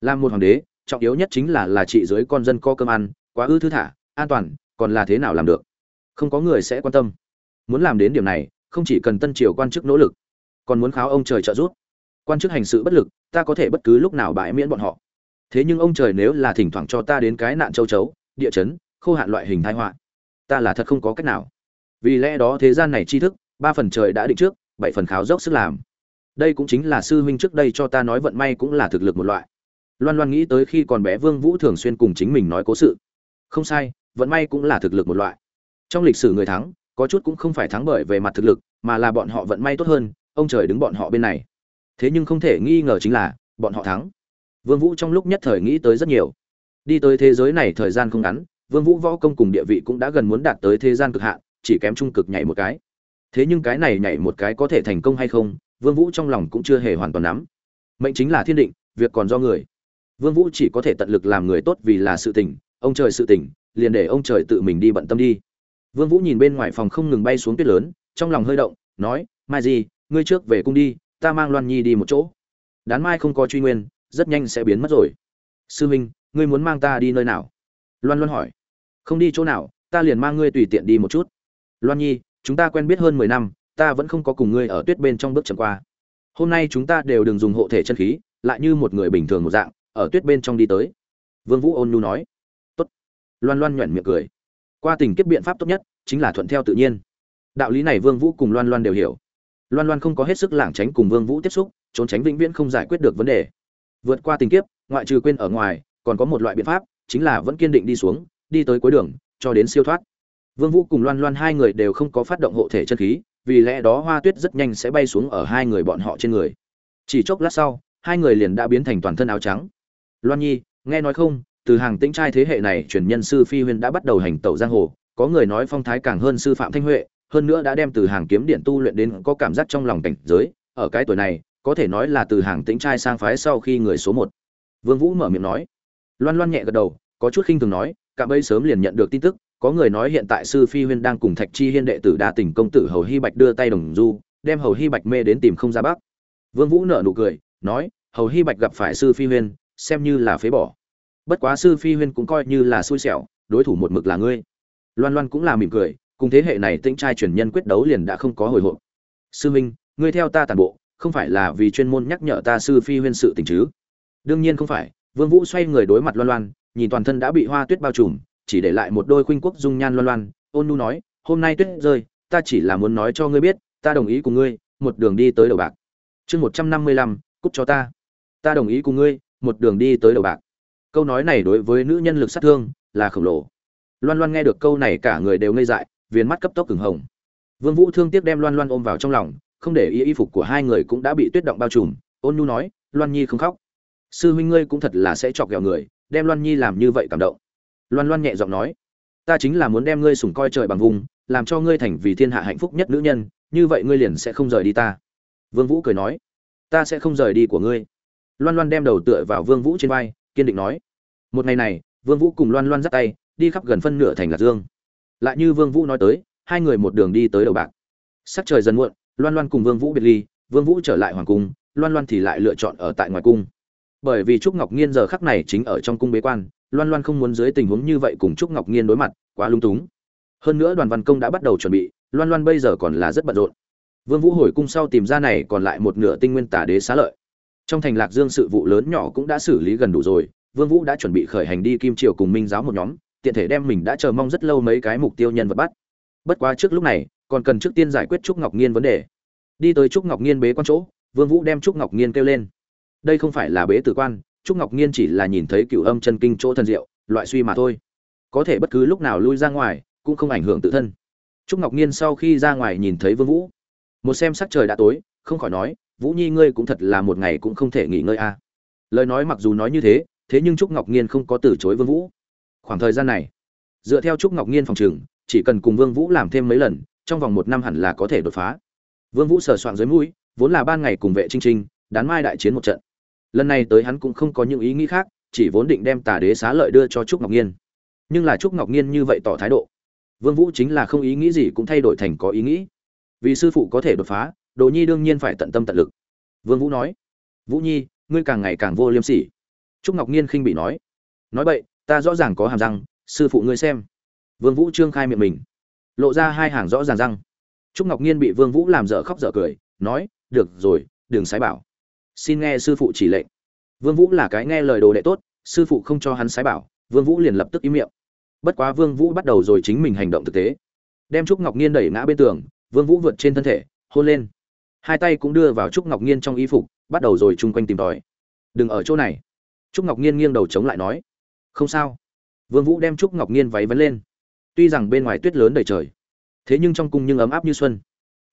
Làm một hoàng đế, trọng yếu nhất chính là là trị dưới con dân có cơm ăn, quá ư thứ thả, an toàn, còn là thế nào làm được? Không có người sẽ quan tâm. Muốn làm đến điểm này, không chỉ cần tân triều quan chức nỗ lực, còn muốn kháo ông trời trợ giúp. Quan chức hành sự bất lực, ta có thể bất cứ lúc nào bãi miễn bọn họ thế nhưng ông trời nếu là thỉnh thoảng cho ta đến cái nạn châu chấu, địa chấn, khô hạn loại hình thái họa, ta là thật không có cách nào. Vì lẽ đó thế gian này tri thức, ba phần trời đã định trước, bảy phần kháo dốc sức làm. Đây cũng chính là sư huynh trước đây cho ta nói vận may cũng là thực lực một loại. Loan loan nghĩ tới khi còn bé vương vũ thường xuyên cùng chính mình nói cố sự. Không sai, vận may cũng là thực lực một loại. Trong lịch sử người thắng, có chút cũng không phải thắng bởi về mặt thực lực, mà là bọn họ vận may tốt hơn, ông trời đứng bọn họ bên này. Thế nhưng không thể nghi ngờ chính là, bọn họ thắng vương vũ trong lúc nhất thời nghĩ tới rất nhiều. Đi tới thế giới này thời gian không ngắn, vương vũ võ công cùng địa vị cũng đã gần muốn đạt tới thế gian cực hạn, chỉ kém trung cực nhảy một cái. Thế nhưng cái này nhảy một cái có thể thành công hay không, vương vũ trong lòng cũng chưa hề hoàn toàn nắm. Mệnh chính là thiên định, việc còn do người. Vương vũ chỉ có thể tận lực làm người tốt vì là sự tình, ông trời sự tình, liền để ông trời tự mình đi bận tâm đi. Vương vũ nhìn bên ngoài phòng không ngừng bay xuống tuyết lớn, trong lòng hơi động, nói, mai gì ngươi trước về cung đi, ta mang loan nhi đi một chỗ. Đán mai không có truy nguyên rất nhanh sẽ biến mất rồi. Sư minh, ngươi muốn mang ta đi nơi nào? Loan loan hỏi. Không đi chỗ nào, ta liền mang ngươi tùy tiện đi một chút. Loan nhi, chúng ta quen biết hơn mười năm, ta vẫn không có cùng ngươi ở tuyết bên trong bước chậm qua. Hôm nay chúng ta đều đừng dùng hộ thể chân khí, lại như một người bình thường một dạng, ở tuyết bên trong đi tới. Vương vũ ôn nhu nói. Tốt. Loan loan nhoẻn miệng cười. Qua tình kiếp biện pháp tốt nhất, chính là thuận theo tự nhiên. Đạo lý này vương vũ cùng loan loan đều hiểu. Loan loan không có hết sức lảng tránh cùng vương vũ tiếp xúc, trốn tránh vĩnh viễn không giải quyết được vấn đề vượt qua tình kiếp, ngoại trừ quên ở ngoài, còn có một loại biện pháp, chính là vẫn kiên định đi xuống, đi tới cuối đường, cho đến siêu thoát. Vương vũ cùng loan loan hai người đều không có phát động hộ thể chân khí, vì lẽ đó hoa tuyết rất nhanh sẽ bay xuống ở hai người bọn họ trên người. Chỉ chốc lát sau, hai người liền đã biến thành toàn thân áo trắng. Loan nhi, nghe nói không, từ hàng tĩnh trai thế hệ này truyền nhân sư phi huyên đã bắt đầu hành tẩu giang hồ, có người nói phong thái càng hơn sư phạm thanh huệ, hơn nữa đã đem từ hàng kiếm điện tu luyện đến có cảm giác trong lòng cảnh giới, ở cái tuổi này có thể nói là từ hàng tĩnh trai sang phái sau khi người số một. Vương vũ mở miệng nói. Loan loan nhẹ gật đầu, có chút khinh thường nói, cả bây sớm liền nhận được tin tức, có người nói hiện tại sư phi huyên đang cùng thạch chi hiên đệ tử đa tỉnh công tử hầu hy bạch đưa tay đồng du, đem hầu hy bạch mê đến tìm không ra bắc vương vũ nở nụ cười, nói, hầu hy bạch gặp phải sư phi huyên, xem như là phế bỏ. Bất quá sư phi huyên cũng coi như là xui xẻo, đối thủ một mực là ngươi. Loan loan cũng là mỉm cười, cùng thế hệ này tĩnh trai truyền nhân quyết đấu liền đã không có hồi hộp. Sư minh, ngươi theo ta tàn bộ không phải là vì chuyên môn nhắc nhở ta sư phi huyên sự tình chứ? Đương nhiên không phải, vương vũ xoay người đối mặt loan loan, nhìn toàn thân đã bị hoa tuyết bao trùm, chỉ để lại một đôi khuynh quốc dung nhan loan loan, ôn nu nói, hôm nay tuyết rơi, ta chỉ là muốn nói cho ngươi biết, ta đồng ý cùng ngươi, một đường đi tới đầu bạc. Chương một trăm năm mươi lăm cúc cho ta. Ta đồng ý cùng ngươi, một đường đi tới đầu bạc. Câu nói này đối với nữ nhân lực sát thương là khổng lồ. Loan loan nghe được câu này cả người đều ngây dại, viền mắt cấp tốc cứng hồng. Vương vũ thương tiếc đem loan loan ôm vào trong lòng không để ý y phục của hai người cũng đã bị tuyết động bao trùm. Ôn nhu nói, loan nhi không khóc. Sư huynh ngươi cũng thật là sẽ chọc ghẹo người, đem loan nhi làm như vậy cảm động. Loan loan nhẹ giọng nói, ta chính là muốn đem ngươi sủng coi trời bằng vùng, làm cho ngươi thành vì thiên hạ hạnh phúc nhất nữ nhân, như vậy ngươi liền sẽ không rời đi ta. Vương vũ cười nói, ta sẽ không rời đi của ngươi. Loan loan đem đầu tựa vào vương vũ trên vai, kiên định nói, một ngày này, vương vũ cùng loan loan dắt tay, đi khắp gần phân nửa thành lạc dương. Lại như vương vũ nói tới, hai người một đường đi tới đầu bạc. Sắc trời dần muộn loan loan cùng vương vũ biệt ly, vương vũ trở lại hoàng cung, loan loan thì lại lựa chọn ở tại ngoài cung. Bởi vì trúc ngọc nghiên giờ khắc này chính ở trong cung bế quan, loan loan không muốn dưới tình huống như vậy cùng trúc ngọc nghiên đối mặt, quá lung túng. Hơn nữa đoàn văn công đã bắt đầu chuẩn bị, loan loan bây giờ còn là rất bận rộn. Vương vũ hồi cung sau tìm ra này còn lại một nửa tinh nguyên tả đế xá lợi. Trong thành lạc dương sự vụ lớn nhỏ cũng đã xử lý gần đủ rồi, vương vũ đã chuẩn bị khởi hành đi kim triều cùng minh giáo một nhóm, tiện thể đem mình đã chờ mong rất lâu mấy cái mục tiêu nhân vật bắt. Bất quá trước lúc này còn cần trước tiên giải quyết trúc ngọc nghiên vấn đề. Đi tới trúc ngọc nghiên bế quan chỗ, vương vũ đem trúc ngọc nghiên kêu lên. Đây không phải là bế tử quan, trúc ngọc nghiên chỉ là nhìn thấy cửu âm chân kinh chỗ thần diệu, loại suy mà thôi. Có thể bất cứ lúc nào lui ra ngoài, cũng không ảnh hưởng tự thân. Trúc ngọc nghiên sau khi ra ngoài nhìn thấy vương vũ, một xem sắc trời đã tối, không khỏi nói, vũ nhi ngươi cũng thật là một ngày cũng không thể nghỉ ngơi a à. lời nói mặc dù nói như thế thế nhưng trúc ngọc nghiên không có từ chối vương vũ. Khoảng thời gian này, dựa theo trúc ngọc nghiên phòng trường, chỉ cần cùng vương vũ làm thêm mấy lần trong vòng một năm hẳn là có thể đột phá. Vương vũ sờ soạn dưới mũi, vốn là ban ngày cùng vệ trinh trinh, đán mai đại chiến một trận. Lần này tới hắn cũng không có những ý nghĩ khác, chỉ vốn định đem tà đế xá lợi đưa cho trúc ngọc nhiên. Nhưng là trúc ngọc nhiên như vậy tỏ thái độ, vương vũ chính là không ý nghĩ gì cũng thay đổi thành có ý nghĩ. Vì sư phụ có thể đột phá, đồ nhi đương nhiên phải tận tâm tận lực. Vương vũ nói, vũ nhi, ngươi càng ngày càng vô liêm sỉ. Trúc ngọc nhiên khinh bị nói nói vậy ta rõ ràng có hàm răng, sư phụ ngươi xem. Vương vũ trương khai miệng mình lộ ra hai hàng rõ ràng răng. Trúc ngọc nhiên bị vương vũ làm dở khóc dở cười, nói, được rồi, đừng sái bảo. Xin nghe sư phụ chỉ lệnh. Vương vũ là cái nghe lời đồ đệ tốt, sư phụ không cho hắn sái bảo, vương vũ liền lập tức im miệng. Bất quá vương vũ bắt đầu rồi chính mình hành động thực tế. Đem trúc ngọc nhiên đẩy ngã bên tường, vương vũ vượt trên thân thể, hôn lên. Hai tay cũng đưa vào trúc ngọc nhiên trong y phục, bắt đầu rồi chung quanh tìm tòi. Đừng ở chỗ này. Trúc ngọc nhiên nghiêng đầu chống lại nói. Không sao. Vương vũ đem trúc ngọc nhiên váy vấn lên tuy rằng bên ngoài tuyết lớn đầy trời, thế nhưng trong cung nhưng ấm áp như xuân.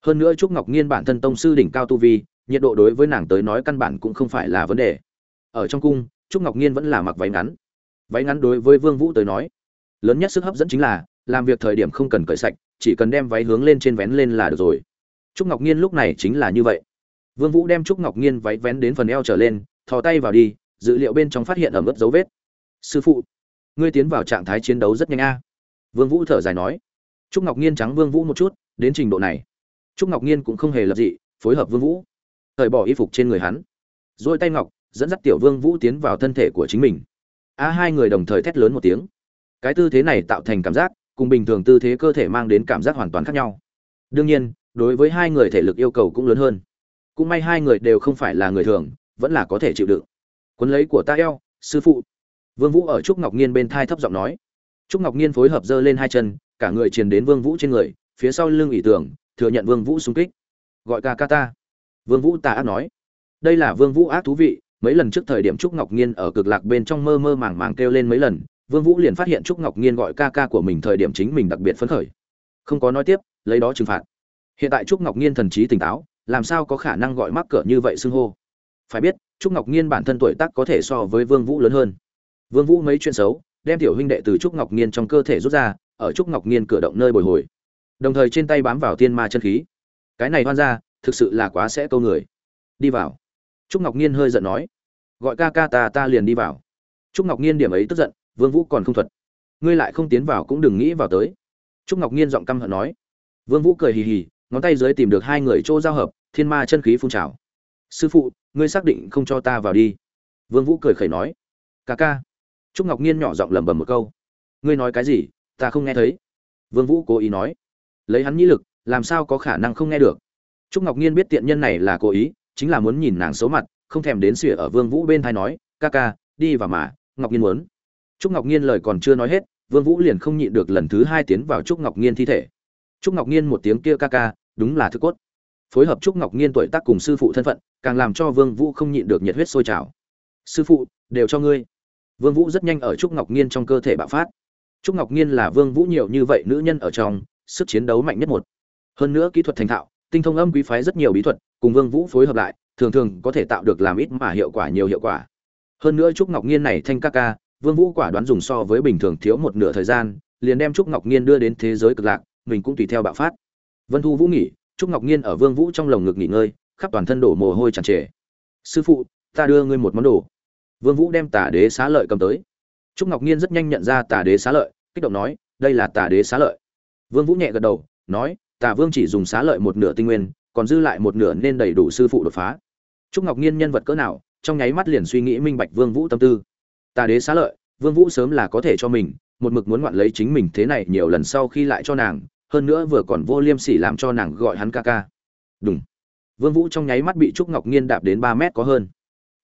Hơn nữa trúc ngọc nhiên bản thân tông sư đỉnh cao tu vi, nhiệt độ đối với nàng tới nói căn bản cũng không phải là vấn đề. Ở trong cung, trúc ngọc nhiên vẫn là mặc váy ngắn. Váy ngắn đối với vương vũ tới nói, lớn nhất sức hấp dẫn chính là làm việc thời điểm không cần cởi sạch, chỉ cần đem váy hướng lên trên vén lên là được rồi. Trúc ngọc nhiên lúc này chính là như vậy. Vương vũ đem trúc ngọc nhiên váy vén đến phần eo trở lên, thò tay vào đi dữ liệu bên trong phát hiện ẩm ướt dấu vết. Sư phụ, ngươi tiến vào trạng thái chiến đấu rất nhanh a vương vũ thở dài nói, trúc ngọc nhiên trắng vương vũ một chút, đến trình độ này. Trúc ngọc nhiên cũng không hề lập dị, phối hợp vương vũ, thời bỏ y phục trên người hắn rồi tay ngọc, dẫn dắt tiểu vương vũ tiến vào thân thể của chính mình. A hai người đồng thời thét lớn một tiếng. Cái tư thế này tạo thành cảm giác, cùng bình thường tư thế cơ thể mang đến cảm giác hoàn toàn khác nhau. Đương nhiên, đối với hai người thể lực yêu cầu cũng lớn hơn. Cũng may hai người đều không phải là người thường, vẫn là có thể chịu đựng. Quấn lấy của ta eo, sư phụ. Vương vũ ở trúc ngọc nhiên bên thai thấp giọng nói trúc ngọc nhiên phối hợp giơ lên hai chân, cả người truyền đến vương vũ trên người, phía sau lưng ủy tưởng thừa nhận vương vũ xung kích. Gọi ca ca ta. Vương vũ tà ác nói. Đây là vương vũ ác thú vị, mấy lần trước thời điểm trúc ngọc nhiên ở cực lạc bên trong mơ mơ màng màng kêu lên mấy lần, vương vũ liền phát hiện trúc ngọc nhiên gọi ca ca của mình thời điểm chính mình đặc biệt phấn khởi. Không có nói tiếp, lấy đó trừng phạt. Hiện tại trúc ngọc nhiên thần trí tỉnh táo, làm sao có khả năng gọi mắc cỡ như vậy xưng hô? Phải biết, trúc ngọc nhiên bản thân tuổi tác có thể so với vương vũ lớn hơn. Vương vũ mấy chuyện xấu đem tiểu huynh đệ từ trúc ngọc nghiên trong cơ thể rút ra, ở trúc ngọc nghiên cửa động nơi bồi hồi. Đồng thời trên tay bám vào thiên ma chân khí. Cái này hoan ra, thực sự là quá sẽ câu người. Đi vào. Trúc ngọc nghiên hơi giận nói. Gọi ca ca ta ta liền đi vào. Trúc ngọc nghiên điểm ấy tức giận, vương vũ còn không thuật. Ngươi lại không tiến vào cũng đừng nghĩ vào tới. Trúc ngọc nghiên giọng căm hận nói. Vương vũ cười hì hì, ngón tay dưới tìm được hai người chỗ giao hợp, thiên ma chân khí phun trào. Sư phụ, ngươi xác định không cho ta vào đi. Vương vũ cười khẩy nói. Ca ca trúc ngọc nhiên nhỏ giọng lẩm bẩm một câu. Ngươi nói cái gì? Ta không nghe thấy. Vương vũ cố ý nói. Lấy hắn nhĩ lực, làm sao có khả năng không nghe được? Trúc ngọc nhiên biết tiện nhân này là cố ý, chính là muốn nhìn nàng xấu mặt, không thèm đến xỉa ở vương vũ bên tai nói, ca ca, đi vào mà, ngọc nhiên muốn. Trúc ngọc nhiên lời còn chưa nói hết, vương vũ liền không nhịn được lần thứ hai tiến vào trúc ngọc nhiên thi thể. Trúc ngọc nhiên một tiếng kia ca ca, đúng là thứ cốt. Phối hợp trúc ngọc nhiên tuổi tác cùng sư phụ thân phận, càng làm cho vương vũ không nhịn được nhiệt huyết sôi trào. Sư phụ, đều cho ngươi vương vũ rất nhanh ở trúc ngọc nghiên trong cơ thể bạo phát. Trúc ngọc nghiên là vương vũ nhiều như vậy nữ nhân ở trong, sức chiến đấu mạnh nhất một. Hơn nữa kỹ thuật thành thạo, tinh thông âm quý phái rất nhiều bí thuật, cùng vương vũ phối hợp lại, thường thường có thể tạo được làm ít mà hiệu quả nhiều hiệu quả. Hơn nữa trúc ngọc nghiên này thanh ca ca, vương vũ quả đoán dùng so với bình thường thiếu một nửa thời gian, liền đem trúc ngọc nghiên đưa đến thế giới cực lạc, mình cũng tùy theo bạo phát. Vân thu vũ nghỉ, trúc ngọc nghiên ở vương vũ trong lồng ngực nghỉ ngơi, khắp toàn thân đổ mồ hôi tràn trề. Sư phụ, ta đưa ngươi một món đồ vương vũ đem tà đế xá lợi cầm tới. Trúc ngọc nhiên rất nhanh nhận ra tà đế xá lợi, kích động nói, đây là tà đế xá lợi. Vương vũ nhẹ gật đầu, nói, tà vương chỉ dùng xá lợi một nửa tinh nguyên, còn dư lại một nửa nên đầy đủ sư phụ đột phá. Trúc ngọc nhiên nhân vật cỡ nào, trong nháy mắt liền suy nghĩ minh bạch vương vũ tâm tư. Tà đế xá lợi, vương vũ sớm là có thể cho mình, một mực muốn ngoạn lấy chính mình thế này nhiều lần sau khi lại cho nàng, hơn nữa vừa còn vô liêm sỉ làm cho nàng gọi hắn ca ca. Đúng vương vũ trong nháy mắt bị trúc ngọc nhiên đạp đến ba mét có hơn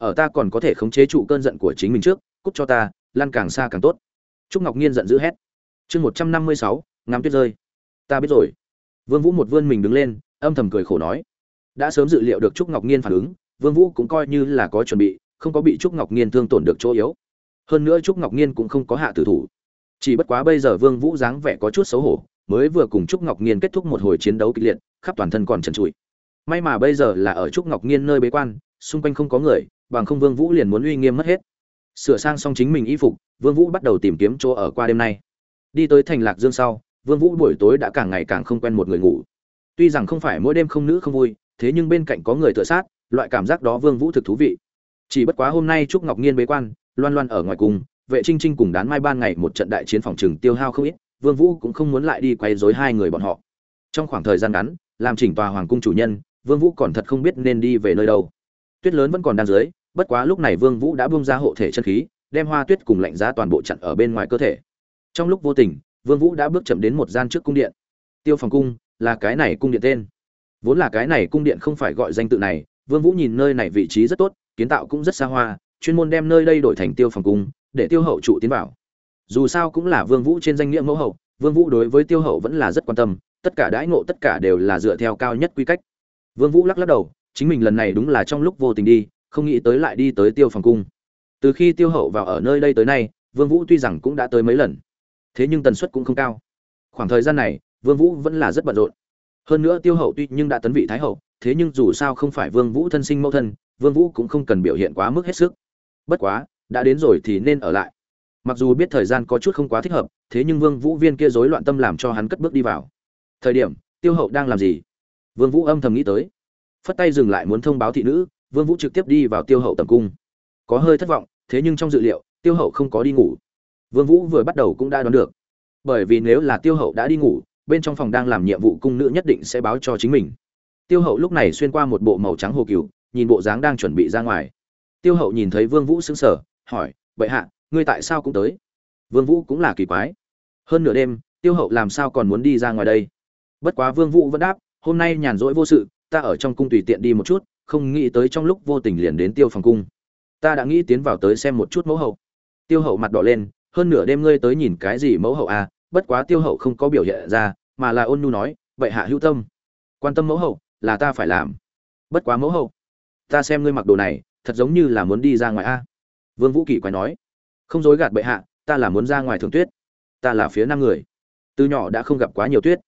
ở ta còn có thể khống chế trụ cơn giận của chính mình trước, cút cho ta, lan càng xa càng tốt. Trúc ngọc nhiên giận dữ hét. Chương một trăm năm mươi sáu, ngắm tuyết rơi. Ta biết rồi. Vương vũ một vươn mình đứng lên, âm thầm cười khổ nói. Đã sớm dự liệu được trúc ngọc nhiên phản ứng, vương vũ cũng coi như là có chuẩn bị, không có bị trúc ngọc nhiên thương tổn được chỗ yếu. Hơn nữa trúc ngọc nhiên cũng không có hạ tử thủ. Chỉ bất quá bây giờ vương vũ dáng vẻ có chút xấu hổ, mới vừa cùng trúc ngọc nhiên kết thúc một hồi chiến đấu kịch liệt, khắp toàn thân còn trần trụi. May mà bây giờ là ở trúc ngọc nhiên nơi bế quan xung quanh không có người, bằng không vương vũ liền muốn uy nghiêm mất hết. Sửa sang xong chính mình y phục, vương vũ bắt đầu tìm kiếm chỗ ở qua đêm nay. Đi tới thành lạc dương sau, vương vũ buổi tối đã càng ngày càng không quen một người ngủ. Tuy rằng không phải mỗi đêm không nữ không vui, thế nhưng bên cạnh có người tựa sát, loại cảm giác đó vương vũ thực thú vị. Chỉ bất quá hôm nay trúc ngọc nghiên bế quan, loan loan ở ngoài cùng vệ trinh trinh cùng đán mai ban ngày một trận đại chiến phòng trừng tiêu hao không ít, vương vũ cũng không muốn lại đi quay rối hai người bọn họ. Trong khoảng thời gian ngắn, làm chỉnh tòa hoàng cung chủ nhân, vương vũ còn thật không biết nên đi về nơi đâu tuyết lớn vẫn còn đang dưới, bất quá lúc này vương vũ đã buông ra hộ thể chân khí, đem hoa tuyết cùng lạnh giá toàn bộ chặn ở bên ngoài cơ thể. Trong lúc vô tình, vương vũ đã bước chậm đến một gian trước cung điện. Tiêu phòng cung là cái này cung điện tên. Vốn là cái này cung điện không phải gọi danh tự này, vương vũ nhìn nơi này vị trí rất tốt, kiến tạo cũng rất xa hoa, chuyên môn đem nơi đây đổi thành tiêu phòng cung, để tiêu hậu trụ tiến vào. Dù sao cũng là vương vũ trên danh nghĩa mẫu hậu, vương vũ đối với tiêu hậu vẫn là rất quan tâm, tất cả đãi ngộ tất cả đều là dựa theo cao nhất quy cách. Vương vũ lắc lắc đầu chính mình lần này đúng là trong lúc vô tình đi, không nghĩ tới lại đi tới tiêu phòng cung. Từ khi tiêu hậu vào ở nơi đây tới nay, vương vũ tuy rằng cũng đã tới mấy lần, thế nhưng tần suất cũng không cao. Khoảng thời gian này, vương vũ vẫn là rất bận rộn. Hơn nữa tiêu hậu tuy nhưng đã tấn vị thái hậu, thế nhưng dù sao không phải vương vũ thân sinh mẫu thân, vương vũ cũng không cần biểu hiện quá mức hết sức. Bất quá, đã đến rồi thì nên ở lại. Mặc dù biết thời gian có chút không quá thích hợp, thế nhưng vương vũ viên kia rối loạn tâm làm cho hắn cất bước đi vào. Thời điểm, tiêu hậu đang làm gì? Vương vũ âm thầm nghĩ tới phất tay dừng lại muốn thông báo thị nữ, vương vũ trực tiếp đi vào tiêu hậu tầm cung. Có hơi thất vọng, thế nhưng trong dự liệu, tiêu hậu không có đi ngủ. Vương vũ vừa bắt đầu cũng đã đoán được. Bởi vì nếu là tiêu hậu đã đi ngủ, bên trong phòng đang làm nhiệm vụ cung nữ nhất định sẽ báo cho chính mình. Tiêu hậu lúc này xuyên qua một bộ màu trắng hồ cừu, nhìn bộ dáng đang chuẩn bị ra ngoài. Tiêu hậu nhìn thấy vương vũ sững sờ, hỏi vậy hạ, ngươi tại sao cũng tới? Vương vũ cũng là kỳ quái. Hơn nửa đêm, tiêu hậu làm sao còn muốn đi ra ngoài đây? Bất quá vương vũ vẫn đáp, hôm nay nhàn rỗi vô sự ta ở trong cung tùy tiện đi một chút, không nghĩ tới trong lúc vô tình liền đến tiêu phòng cung. Ta đã nghĩ tiến vào tới xem một chút mẫu hậu. Tiêu hậu mặt đỏ lên, hơn nửa đêm ngươi tới nhìn cái gì mẫu hậu à bất quá tiêu hậu không có biểu hiện ra, mà là ôn nhu nói, vậy hạ hữu tâm. Quan tâm mẫu hậu là ta phải làm. Bất quá mẫu hậu, ta xem ngươi mặc đồ này, thật giống như là muốn đi ra ngoài a. Vương vũ kỳ quay nói, không dối gạt bệ hạ, ta là muốn ra ngoài thường tuyết. Ta là phía nam người. Từ nhỏ đã không gặp quá nhiều tuyết.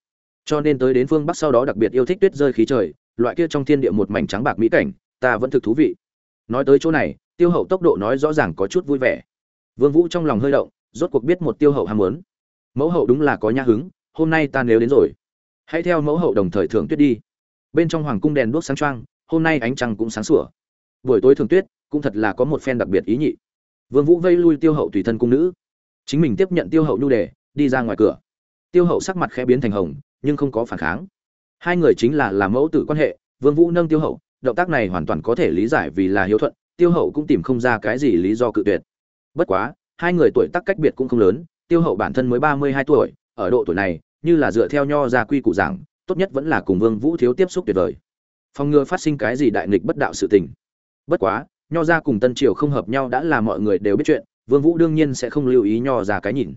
Cho nên tới đến phương bắc sau đó đặc biệt yêu thích tuyết rơi khí trời loại kia trong thiên địa một mảnh trắng bạc mỹ cảnh, ta vẫn thực thú vị. Nói tới chỗ này, tiêu hậu tốc độ nói rõ ràng có chút vui vẻ. Vương vũ trong lòng hơi động, rốt cuộc biết một tiêu hậu ham muốn. Mẫu hậu đúng là có nhã hứng, hôm nay ta nếu đến rồi. Hãy theo mẫu hậu đồng thời thưởng tuyết đi. Bên trong hoàng cung đèn đuốc sáng choang, hôm nay ánh trăng cũng sáng sủa. Buổi tối thường tuyết, cũng thật là có một phen đặc biệt ý nhị. Vương vũ vây lui tiêu hậu tùy thân cung nữ. Chính mình tiếp nhận tiêu hậu nhu đề, đi ra ngoài cửa. Tiêu hậu sắc mặt khẽ biến thành hồng, nhưng không có phản kháng hai người chính là làm mẫu tử quan hệ, vương vũ nâng tiêu hậu, động tác này hoàn toàn có thể lý giải vì là hiếu thuận, tiêu hậu cũng tìm không ra cái gì lý do cự tuyệt. Bất quá, hai người tuổi tác cách biệt cũng không lớn, tiêu hậu bản thân mới ba mươi hai tuổi, ở độ tuổi này, như là dựa theo nho gia quy củ giảng, tốt nhất vẫn là cùng vương vũ thiếu tiếp xúc tuyệt vời. Phòng ngừa phát sinh cái gì đại nghịch bất đạo sự tình. Bất quá, nho gia cùng tân triều không hợp nhau đã là mọi người đều biết chuyện, vương vũ đương nhiên sẽ không lưu ý nho gia cái nhìn.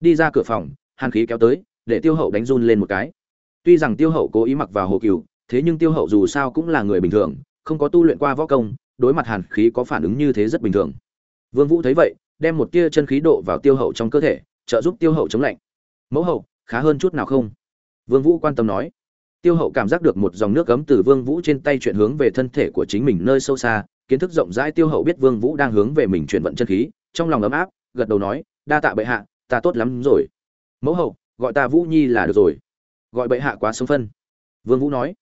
Đi ra cửa phòng, hàn khí kéo tới, để tiêu hậu đánh run lên một cái tuy rằng tiêu hậu cố ý mặc vào hồ cừu, thế nhưng tiêu hậu dù sao cũng là người bình thường, không có tu luyện qua võ công, đối mặt hàn khí có phản ứng như thế rất bình thường. Vương vũ thấy vậy, đem một tia chân khí độ vào tiêu hậu trong cơ thể, trợ giúp tiêu hậu chống lạnh. Mẫu hậu, khá hơn chút nào không? Vương vũ quan tâm nói. Tiêu hậu cảm giác được một dòng nước cấm từ vương vũ trên tay chuyển hướng về thân thể của chính mình nơi sâu xa, kiến thức rộng rãi tiêu hậu biết vương vũ đang hướng về mình chuyển vận chân khí, trong lòng ấm áp, gật đầu nói, đa tạ bệ hạ, ta tốt lắm rồi. Mẫu hậu, gọi ta vũ nhi là được rồi gọi bệ hạ quá sống phân. Vương vũ nói.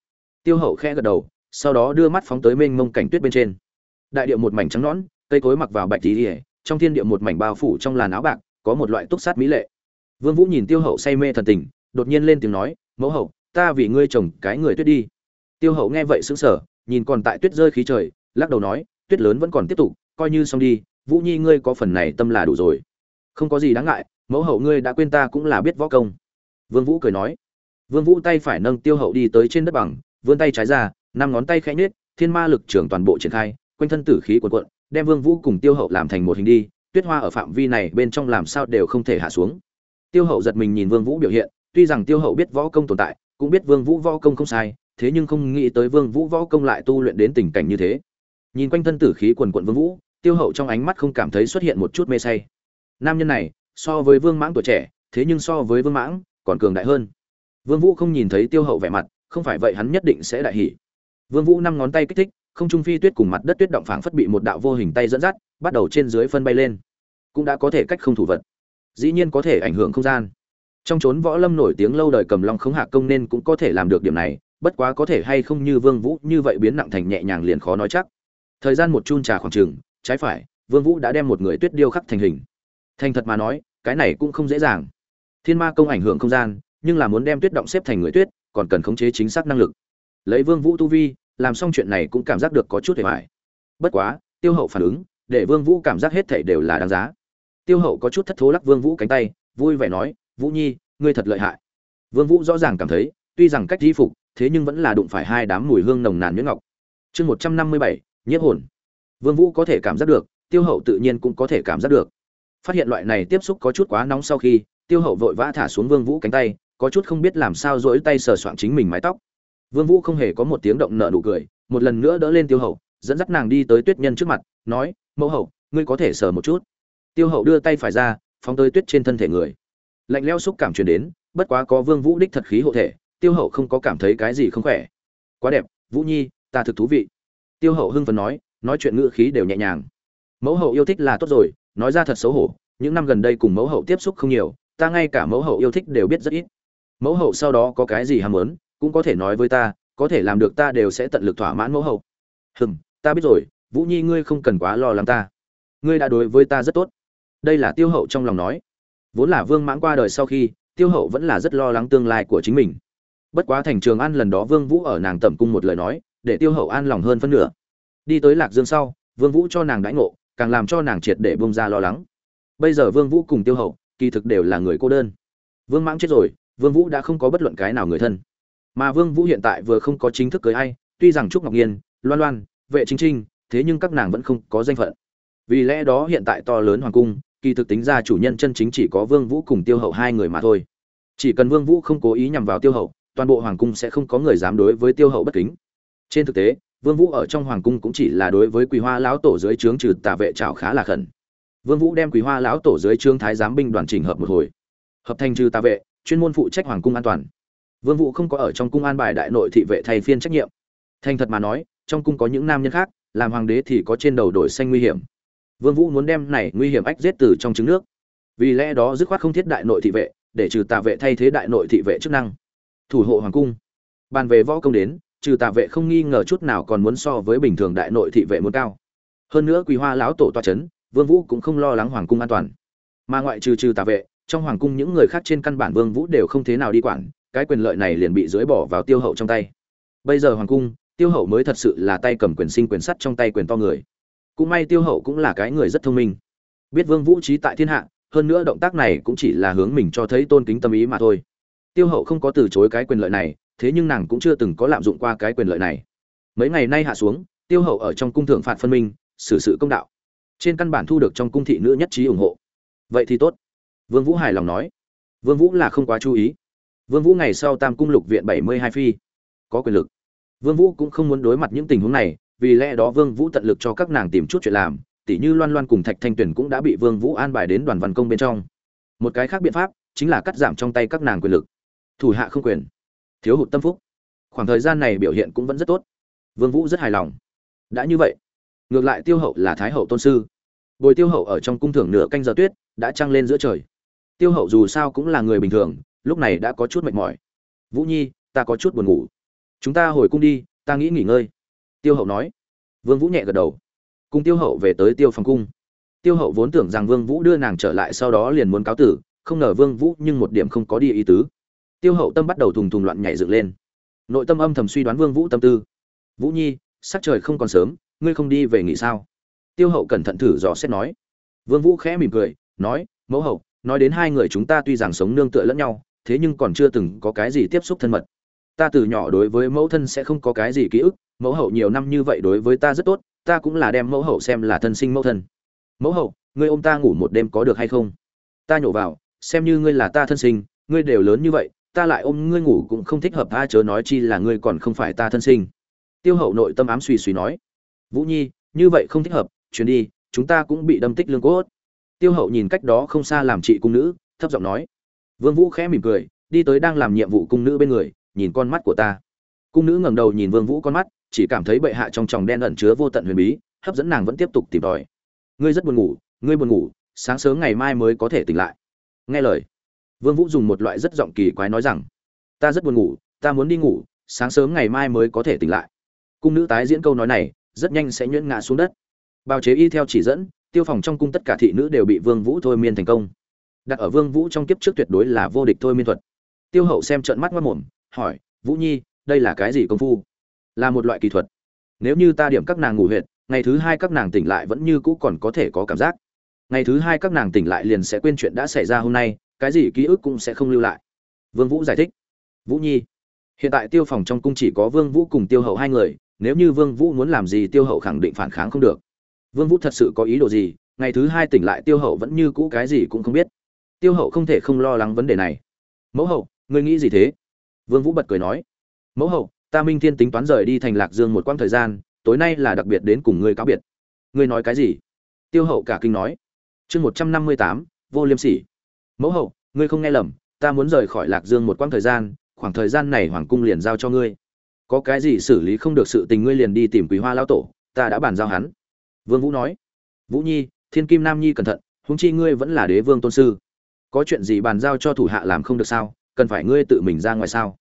Tiêu hậu khẽ gật đầu, sau đó đưa mắt phóng tới mênh mông cảnh tuyết bên trên. Đại địa một mảnh trắng nõn, cây cối mặc vào bạch tí ỉa trong thiên địa một mảnh bao phủ trong làn áo bạc, có một loại túc sát mỹ lệ. Vương vũ nhìn tiêu hậu say mê thần tình, đột nhiên lên tiếng nói, mẫu hậu, ta vì ngươi trồng cái người tuyết đi. Tiêu hậu nghe vậy sững sờ, nhìn còn tại tuyết rơi khí trời, lắc đầu nói, tuyết lớn vẫn còn tiếp tục, coi như xong đi, vũ nhi ngươi có phần này tâm là đủ rồi. Không có gì đáng ngại, mẫu hậu ngươi đã quên ta cũng là biết võ công. Vương vũ cười nói vương vũ tay phải nâng tiêu hậu đi tới trên đất bằng, vươn tay trái ra, năm ngón tay khẽ nhếch, thiên ma lực trưởng toàn bộ triển khai, quanh thân tử khí cuộn cuộn, đem vương vũ cùng tiêu hậu làm thành một hình đi, tuyết hoa ở phạm vi này bên trong làm sao đều không thể hạ xuống. Tiêu hậu giật mình nhìn vương vũ biểu hiện, tuy rằng tiêu hậu biết võ công tồn tại, cũng biết vương vũ võ công không sai, thế nhưng không nghĩ tới vương vũ võ công lại tu luyện đến tình cảnh như thế. Nhìn quanh thân tử khí quần cuộn vương vũ, tiêu hậu trong ánh mắt không cảm thấy xuất hiện một chút mê say. Nam nhân này, so với vương mãng tuổi trẻ, thế nhưng so với vương mãng, còn cường đại hơn vương vũ không nhìn thấy tiêu hậu vẻ mặt, không phải vậy hắn nhất định sẽ đại hỉ. Vương vũ năm ngón tay kích thích, không trung phi tuyết cùng mặt đất tuyết động phảng phất bị một đạo vô hình tay dẫn dắt, bắt đầu trên dưới phân bay lên. Cũng đã có thể cách không thủ vật. Dĩ nhiên có thể ảnh hưởng không gian. Trong chốn võ lâm nổi tiếng lâu đời cầm long khống hạ công nên cũng có thể làm được điểm này, bất quá có thể hay không như vương vũ như vậy biến nặng thành nhẹ nhàng liền khó nói chắc. Thời gian một chun trà khoảng trường trái phải, vương vũ đã đem một người tuyết điêu khắc thành hình. Thành thật mà nói, cái này cũng không dễ dàng. Thiên ma công ảnh hưởng không gian nhưng là muốn đem tuyết động xếp thành người tuyết, còn cần khống chế chính xác năng lực. Lấy vương vũ tu vi, làm xong chuyện này cũng cảm giác được có chút hề hoài. Bất quá, tiêu hậu phản ứng, để vương vũ cảm giác hết thảy đều là đáng giá. Tiêu hậu có chút thất thố lắc vương vũ cánh tay, vui vẻ nói, vũ nhi, ngươi thật lợi hại. Vương vũ rõ ràng cảm thấy, tuy rằng cách di phục, thế nhưng vẫn là đụng phải hai đám mùi hương nồng nàn nhuyễn ngọc. Chương một trăm năm mươi bảy, nhiếp hồn. Vương vũ có thể cảm giác được, tiêu hậu tự nhiên cũng có thể cảm giác được. Phát hiện loại này tiếp xúc có chút quá nóng sau khi, tiêu hậu vội vã thả xuống vương vũ cánh tay có chút không biết làm sao rỗi tay sờ soạng chính mình mái tóc. Vương vũ không hề có một tiếng động nợ nụ cười, một lần nữa đỡ lên tiêu hậu, dẫn dắt nàng đi tới tuyết nhân trước mặt, nói, mẫu hậu, ngươi có thể sờ một chút. Tiêu hậu đưa tay phải ra, phóng tới tuyết trên thân thể người. Lạnh leo xúc cảm truyền đến, bất quá có vương vũ đích thật khí hộ thể, tiêu hậu không có cảm thấy cái gì không khỏe. Quá đẹp, vũ nhi, ta thực thú vị. Tiêu hậu hưng phấn nói nói chuyện ngữ khí đều nhẹ nhàng. Mẫu hậu yêu thích là tốt rồi, nói ra thật xấu hổ, những năm gần đây cùng mẫu hậu tiếp xúc không nhiều, ta ngay cả mẫu hậu yêu thích đều biết rất ít mẫu hậu sau đó có cái gì ham muốn, cũng có thể nói với ta, có thể làm được ta đều sẽ tận lực thỏa mãn mẫu hậu. Hừm, ta biết rồi, vũ nhi ngươi không cần quá lo lắng ta. Ngươi đã đối với ta rất tốt. Đây là tiêu hậu trong lòng nói. Vốn là vương mãng qua đời sau khi, tiêu hậu vẫn là rất lo lắng tương lai của chính mình. Bất quá thành trường an lần đó vương vũ ở nàng tẩm cung một lời nói, để tiêu hậu an lòng hơn phân nửa. Đi tới lạc dương sau, vương vũ cho nàng đãi ngộ, càng làm cho nàng triệt để bông ra lo lắng. Bây giờ vương vũ cùng tiêu hậu, kỳ thực đều là người cô đơn. Vương mãng chết rồi vương vũ đã không có bất luận cái nào người thân. Mà vương vũ hiện tại vừa không có chính thức cưới ai, tuy rằng trúc ngọc nhiên, loan loan, vệ chính trinh, thế nhưng các nàng vẫn không có danh phận. Vì lẽ đó hiện tại to lớn hoàng cung, kỳ thực tính ra chủ nhân chân chính chỉ có vương vũ cùng tiêu hậu hai người mà thôi. Chỉ cần vương vũ không cố ý nhằm vào tiêu hậu, toàn bộ hoàng cung sẽ không có người dám đối với tiêu hậu bất kính. Trên thực tế, vương vũ ở trong hoàng cung cũng chỉ là đối với quý hoa lão tổ dưới trướng trừ tà vệ trảo khá là khẩn. Vương vũ đem quý hoa lão tổ dưới trướng thái giám binh đoàn chỉnh hợp một hồi. Hợp thành trừ tà vệ chuyên môn phụ trách hoàng cung an toàn. Vương vũ không có ở trong cung an bài đại nội thị vệ thay phiên trách nhiệm. Thành thật mà nói, trong cung có những nam nhân khác, làm hoàng đế thì có trên đầu đổi xanh nguy hiểm. Vương vũ muốn đem này nguy hiểm ách giết từ trong trứng nước. Vì lẽ đó dứt khoát không thiết đại nội thị vệ, để trừ tà vệ thay thế đại nội thị vệ chức năng. Thủ hộ hoàng cung. Bàn về võ công đến, trừ tà vệ không nghi ngờ chút nào còn muốn so với bình thường đại nội thị vệ muốn cao. Hơn nữa quý hoa lão tổ toa chấn, vương vũ cũng không lo lắng hoàng cung an toàn. Mà ngoại trừ trừ tà vệ trong hoàng cung những người khác trên căn bản vương vũ đều không thế nào đi quản, cái quyền lợi này liền bị dưới bỏ vào tiêu hậu trong tay. Bây giờ hoàng cung, tiêu hậu mới thật sự là tay cầm quyền sinh quyền sắt trong tay quyền to người. Cũng may tiêu hậu cũng là cái người rất thông minh. Biết vương vũ trí tại thiên hạ, hơn nữa động tác này cũng chỉ là hướng mình cho thấy tôn kính tâm ý mà thôi. Tiêu hậu không có từ chối cái quyền lợi này, thế nhưng nàng cũng chưa từng có lạm dụng qua cái quyền lợi này. Mấy ngày nay hạ xuống, tiêu hậu ở trong cung thượng phạt phân minh, xử sự công đạo. Trên căn bản thu được trong cung thị nữ nhất trí ủng hộ. Vậy thì tốt vương vũ hài lòng nói. Vương vũ là không quá chú ý. Vương vũ ngày sau tam cung lục viện bảy mươi hai phi. Có quyền lực. Vương vũ cũng không muốn đối mặt những tình huống này, vì lẽ đó vương vũ tận lực cho các nàng tìm chút chuyện làm. Tỷ như loan loan cùng thạch thanh tuyển cũng đã bị vương vũ an bài đến đoàn văn công bên trong. Một cái khác biện pháp chính là cắt giảm trong tay các nàng quyền lực. Thủ hạ không quyền. Thiếu hụt tâm phúc. Khoảng thời gian này biểu hiện cũng vẫn rất tốt. Vương vũ rất hài lòng. Đã như vậy, ngược lại tiêu hậu là thái hậu tôn sư. Bồi tiêu hậu ở trong cung thưởng nửa canh giờ tuyết đã trăng lên giữa trời tiêu hậu dù sao cũng là người bình thường, lúc này đã có chút mệt mỏi. Vũ nhi, ta có chút buồn ngủ. Chúng ta hồi cung đi, ta nghĩ nghỉ ngơi. Tiêu hậu nói. Vương vũ nhẹ gật đầu. Cùng tiêu hậu về tới tiêu phòng cung. Tiêu hậu vốn tưởng rằng vương vũ đưa nàng trở lại sau đó liền muốn cáo tử, không ngờ vương vũ nhưng một điểm không có đi ý tứ. Tiêu hậu tâm bắt đầu thùng thùng loạn nhảy dựng lên. Nội tâm âm thầm suy đoán vương vũ tâm tư. Vũ nhi sắc trời không còn sớm, ngươi không đi về nghỉ sao? Tiêu hậu cẩn thận thử dò xét nói. Vương vũ khẽ mỉm cười, nói, mẫu hậu nói đến hai người chúng ta tuy rằng sống nương tựa lẫn nhau, thế nhưng còn chưa từng có cái gì tiếp xúc thân mật. Ta từ nhỏ đối với mẫu thân sẽ không có cái gì ký ức, mẫu hậu nhiều năm như vậy đối với ta rất tốt, ta cũng là đem mẫu hậu xem là thân sinh mẫu thân. Mẫu hậu, ngươi ôm ta ngủ một đêm có được hay không? Ta nhổ vào, xem như ngươi là ta thân sinh, ngươi đều lớn như vậy, ta lại ôm ngươi ngủ cũng không thích hợp tha chớ nói chi là ngươi còn không phải ta thân sinh. Tiêu hậu nội tâm ám suy suy nói. Vũ nhi, như vậy không thích hợp chuyến đi, chúng ta cũng bị đâm tích lương cốt tiêu hậu nhìn cách đó không xa làm chị cung nữ, thấp giọng nói. Vương vũ khẽ mỉm cười, đi tới đang làm nhiệm vụ cung nữ bên người, nhìn con mắt của ta. Cung nữ ngẩng đầu nhìn vương vũ con mắt, chỉ cảm thấy bệ hạ trong tròng đen ẩn chứa vô tận huyền bí, hấp dẫn nàng vẫn tiếp tục tìm tòi. Ngươi rất buồn ngủ, ngươi buồn ngủ, sáng sớm ngày mai mới có thể tỉnh lại. Nghe lời, vương vũ dùng một loại rất giọng kỳ quái nói rằng, ta rất buồn ngủ, ta muốn đi ngủ, sáng sớm ngày mai mới có thể tỉnh lại. Cung nữ tái diễn câu nói này, rất nhanh sẽ nhuyễn ngã xuống đất. Bào chế y theo chỉ dẫn tiêu phòng trong cung tất cả thị nữ đều bị vương vũ thôi miên thành công. Đặt ở vương vũ trong kiếp trước tuyệt đối là vô địch thôi miên thuật. Tiêu hậu xem trợn mắt mắt mồm, hỏi, vũ nhi, đây là cái gì công phu? Là một loại kỹ thuật. Nếu như ta điểm các nàng ngủ huyệt, ngày thứ hai các nàng tỉnh lại vẫn như cũ còn có thể có cảm giác. Ngày thứ hai các nàng tỉnh lại liền sẽ quên chuyện đã xảy ra hôm nay, cái gì ký ức cũng sẽ không lưu lại. Vương vũ giải thích. Vũ nhi, hiện tại tiêu phòng trong cung chỉ có vương vũ cùng tiêu hậu hai người, nếu như vương vũ muốn làm gì tiêu hậu khẳng định phản kháng không được vương vũ thật sự có ý đồ gì, ngày thứ hai tỉnh lại tiêu hậu vẫn như cũ cái gì cũng không biết. Tiêu hậu không thể không lo lắng vấn đề này. Mẫu hậu, ngươi nghĩ gì thế? Vương vũ bật cười nói. Mẫu hậu, ta minh thiên tính toán rời đi thành lạc dương một quãng thời gian, tối nay là đặc biệt đến cùng ngươi cáo biệt. Ngươi nói cái gì? Tiêu hậu cả kinh nói. Chương một trăm năm mươi tám, vô liêm sỉ. Mẫu hậu, ngươi không nghe lầm, ta muốn rời khỏi lạc dương một quãng thời gian, khoảng thời gian này hoàng cung liền giao cho ngươi. Có cái gì xử lý không được sự tình ngươi liền đi tìm quý hoa lão tổ, ta đã bàn giao hắn vương vũ nói. Vũ nhi, thiên kim nam nhi cẩn thận, huống chi ngươi vẫn là đế vương tôn sư. Có chuyện gì bàn giao cho thủ hạ làm không được sao? Cần phải ngươi tự mình ra ngoài sao?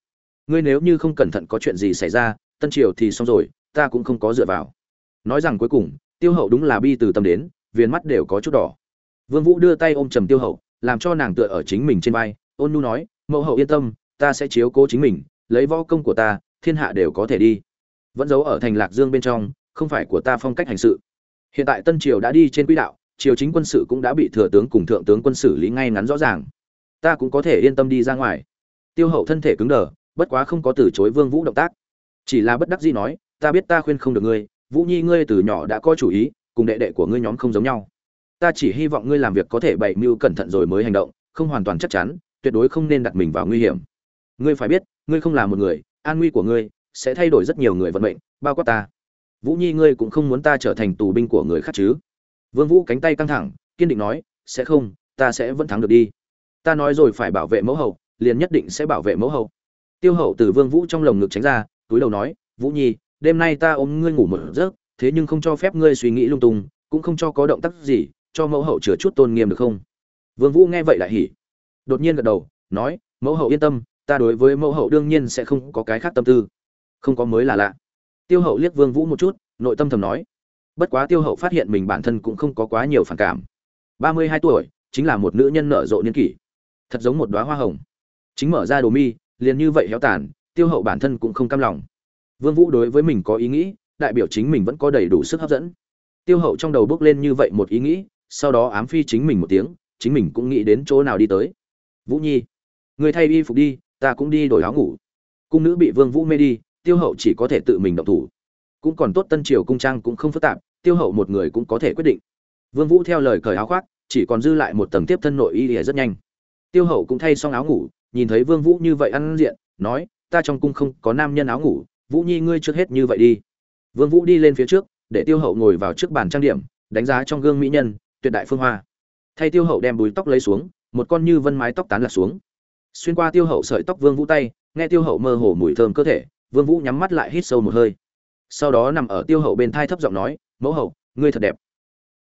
Ngươi nếu như không cẩn thận có chuyện gì xảy ra, tân triều thì xong rồi, ta cũng không có dựa vào. Nói rằng cuối cùng, tiêu hậu đúng là bi từ tâm đến, viền mắt đều có chút đỏ. Vương vũ đưa tay ôm trầm tiêu hậu, làm cho nàng tựa ở chính mình trên vai, ôn nu nói, mẫu hậu yên tâm, ta sẽ chiếu cố chính mình, lấy võ công của ta, thiên hạ đều có thể đi. Vẫn giấu ở thành lạc dương bên trong, không phải của ta phong cách hành sự hiện tại tân triều đã đi trên quỹ đạo, triều chính quân sự cũng đã bị thừa tướng cùng thượng tướng quân xử lý ngay ngắn rõ ràng. Ta cũng có thể yên tâm đi ra ngoài. Tiêu hậu thân thể cứng đờ, bất quá không có từ chối vương vũ động tác. Chỉ là bất đắc dĩ nói, ta biết ta khuyên không được ngươi, vũ nhi ngươi từ nhỏ đã có chủ ý, cùng đệ đệ của ngươi nhóm không giống nhau. Ta chỉ hy vọng ngươi làm việc có thể bày mưu cẩn thận rồi mới hành động, không hoàn toàn chắc chắn, tuyệt đối không nên đặt mình vào nguy hiểm. Ngươi phải biết, ngươi không là một người, an nguy của ngươi sẽ thay đổi rất nhiều người vận mệnh, bao quát ta vũ nhi ngươi cũng không muốn ta trở thành tù binh của người khác chứ? Vương vũ cánh tay căng thẳng, kiên định nói, sẽ không, ta sẽ vẫn thắng được đi. Ta nói rồi phải bảo vệ mẫu hậu, liền nhất định sẽ bảo vệ mẫu hậu. Tiêu hậu từ vương vũ trong lồng ngực tránh ra, túi đầu nói, vũ nhi, đêm nay ta ôm ngươi ngủ một giấc, thế nhưng không cho phép ngươi suy nghĩ lung tung, cũng không cho có động tác gì, cho mẫu hậu chứa chút tôn nghiêm được không? Vương vũ nghe vậy lại hỉ. Đột nhiên gật đầu, nói, mẫu hậu yên tâm, ta đối với mẫu hậu đương nhiên sẽ không có cái khác tâm tư. Không có mới là lạ tiêu hậu liếc vương vũ một chút, nội tâm thầm nói, bất quá tiêu hậu phát hiện mình bản thân cũng không có quá nhiều phản cảm. Ba mươi hai tuổi, chính là một nữ nhân nở rộ niên kỷ. Thật giống một đóa hoa hồng. Chính mở ra đồ mi, liền như vậy héo tàn, tiêu hậu bản thân cũng không cam lòng. Vương vũ đối với mình có ý nghĩ, đại biểu chính mình vẫn có đầy đủ sức hấp dẫn. Tiêu hậu trong đầu bước lên như vậy một ý nghĩ, sau đó ám phi chính mình một tiếng, chính mình cũng nghĩ đến chỗ nào đi tới. Vũ nhi, người thay y phục đi, ta cũng đi đổi áo ngủ. Cung nữ bị vương vũ mê đi tiêu hậu chỉ có thể tự mình động thủ. Cũng còn tốt tân triều cung trang cũng không phức tạp, tiêu hậu một người cũng có thể quyết định. Vương vũ theo lời cởi áo khoác, chỉ còn dư lại một tầng tiếp thân nội y lìa rất nhanh. Tiêu hậu cũng thay xong áo ngủ, nhìn thấy vương vũ như vậy ăn diện, nói, ta trong cung không có nam nhân áo ngủ, vũ nhi ngươi trước hết như vậy đi. Vương vũ đi lên phía trước, để tiêu hậu ngồi vào trước bàn trang điểm, đánh giá trong gương mỹ nhân, tuyệt đại phương hoa. Thay tiêu hậu đem búi tóc lấy xuống, một con như vân mái tóc tán lạc xuống. Xuyên qua tiêu hậu sợi tóc vương vũ tay, nghe tiêu hậu mơ hồ mùi thơm cơ thể vương vũ nhắm mắt lại hít sâu một hơi. Sau đó nằm ở tiêu hậu bên thai thấp giọng nói, mẫu hậu, ngươi thật đẹp.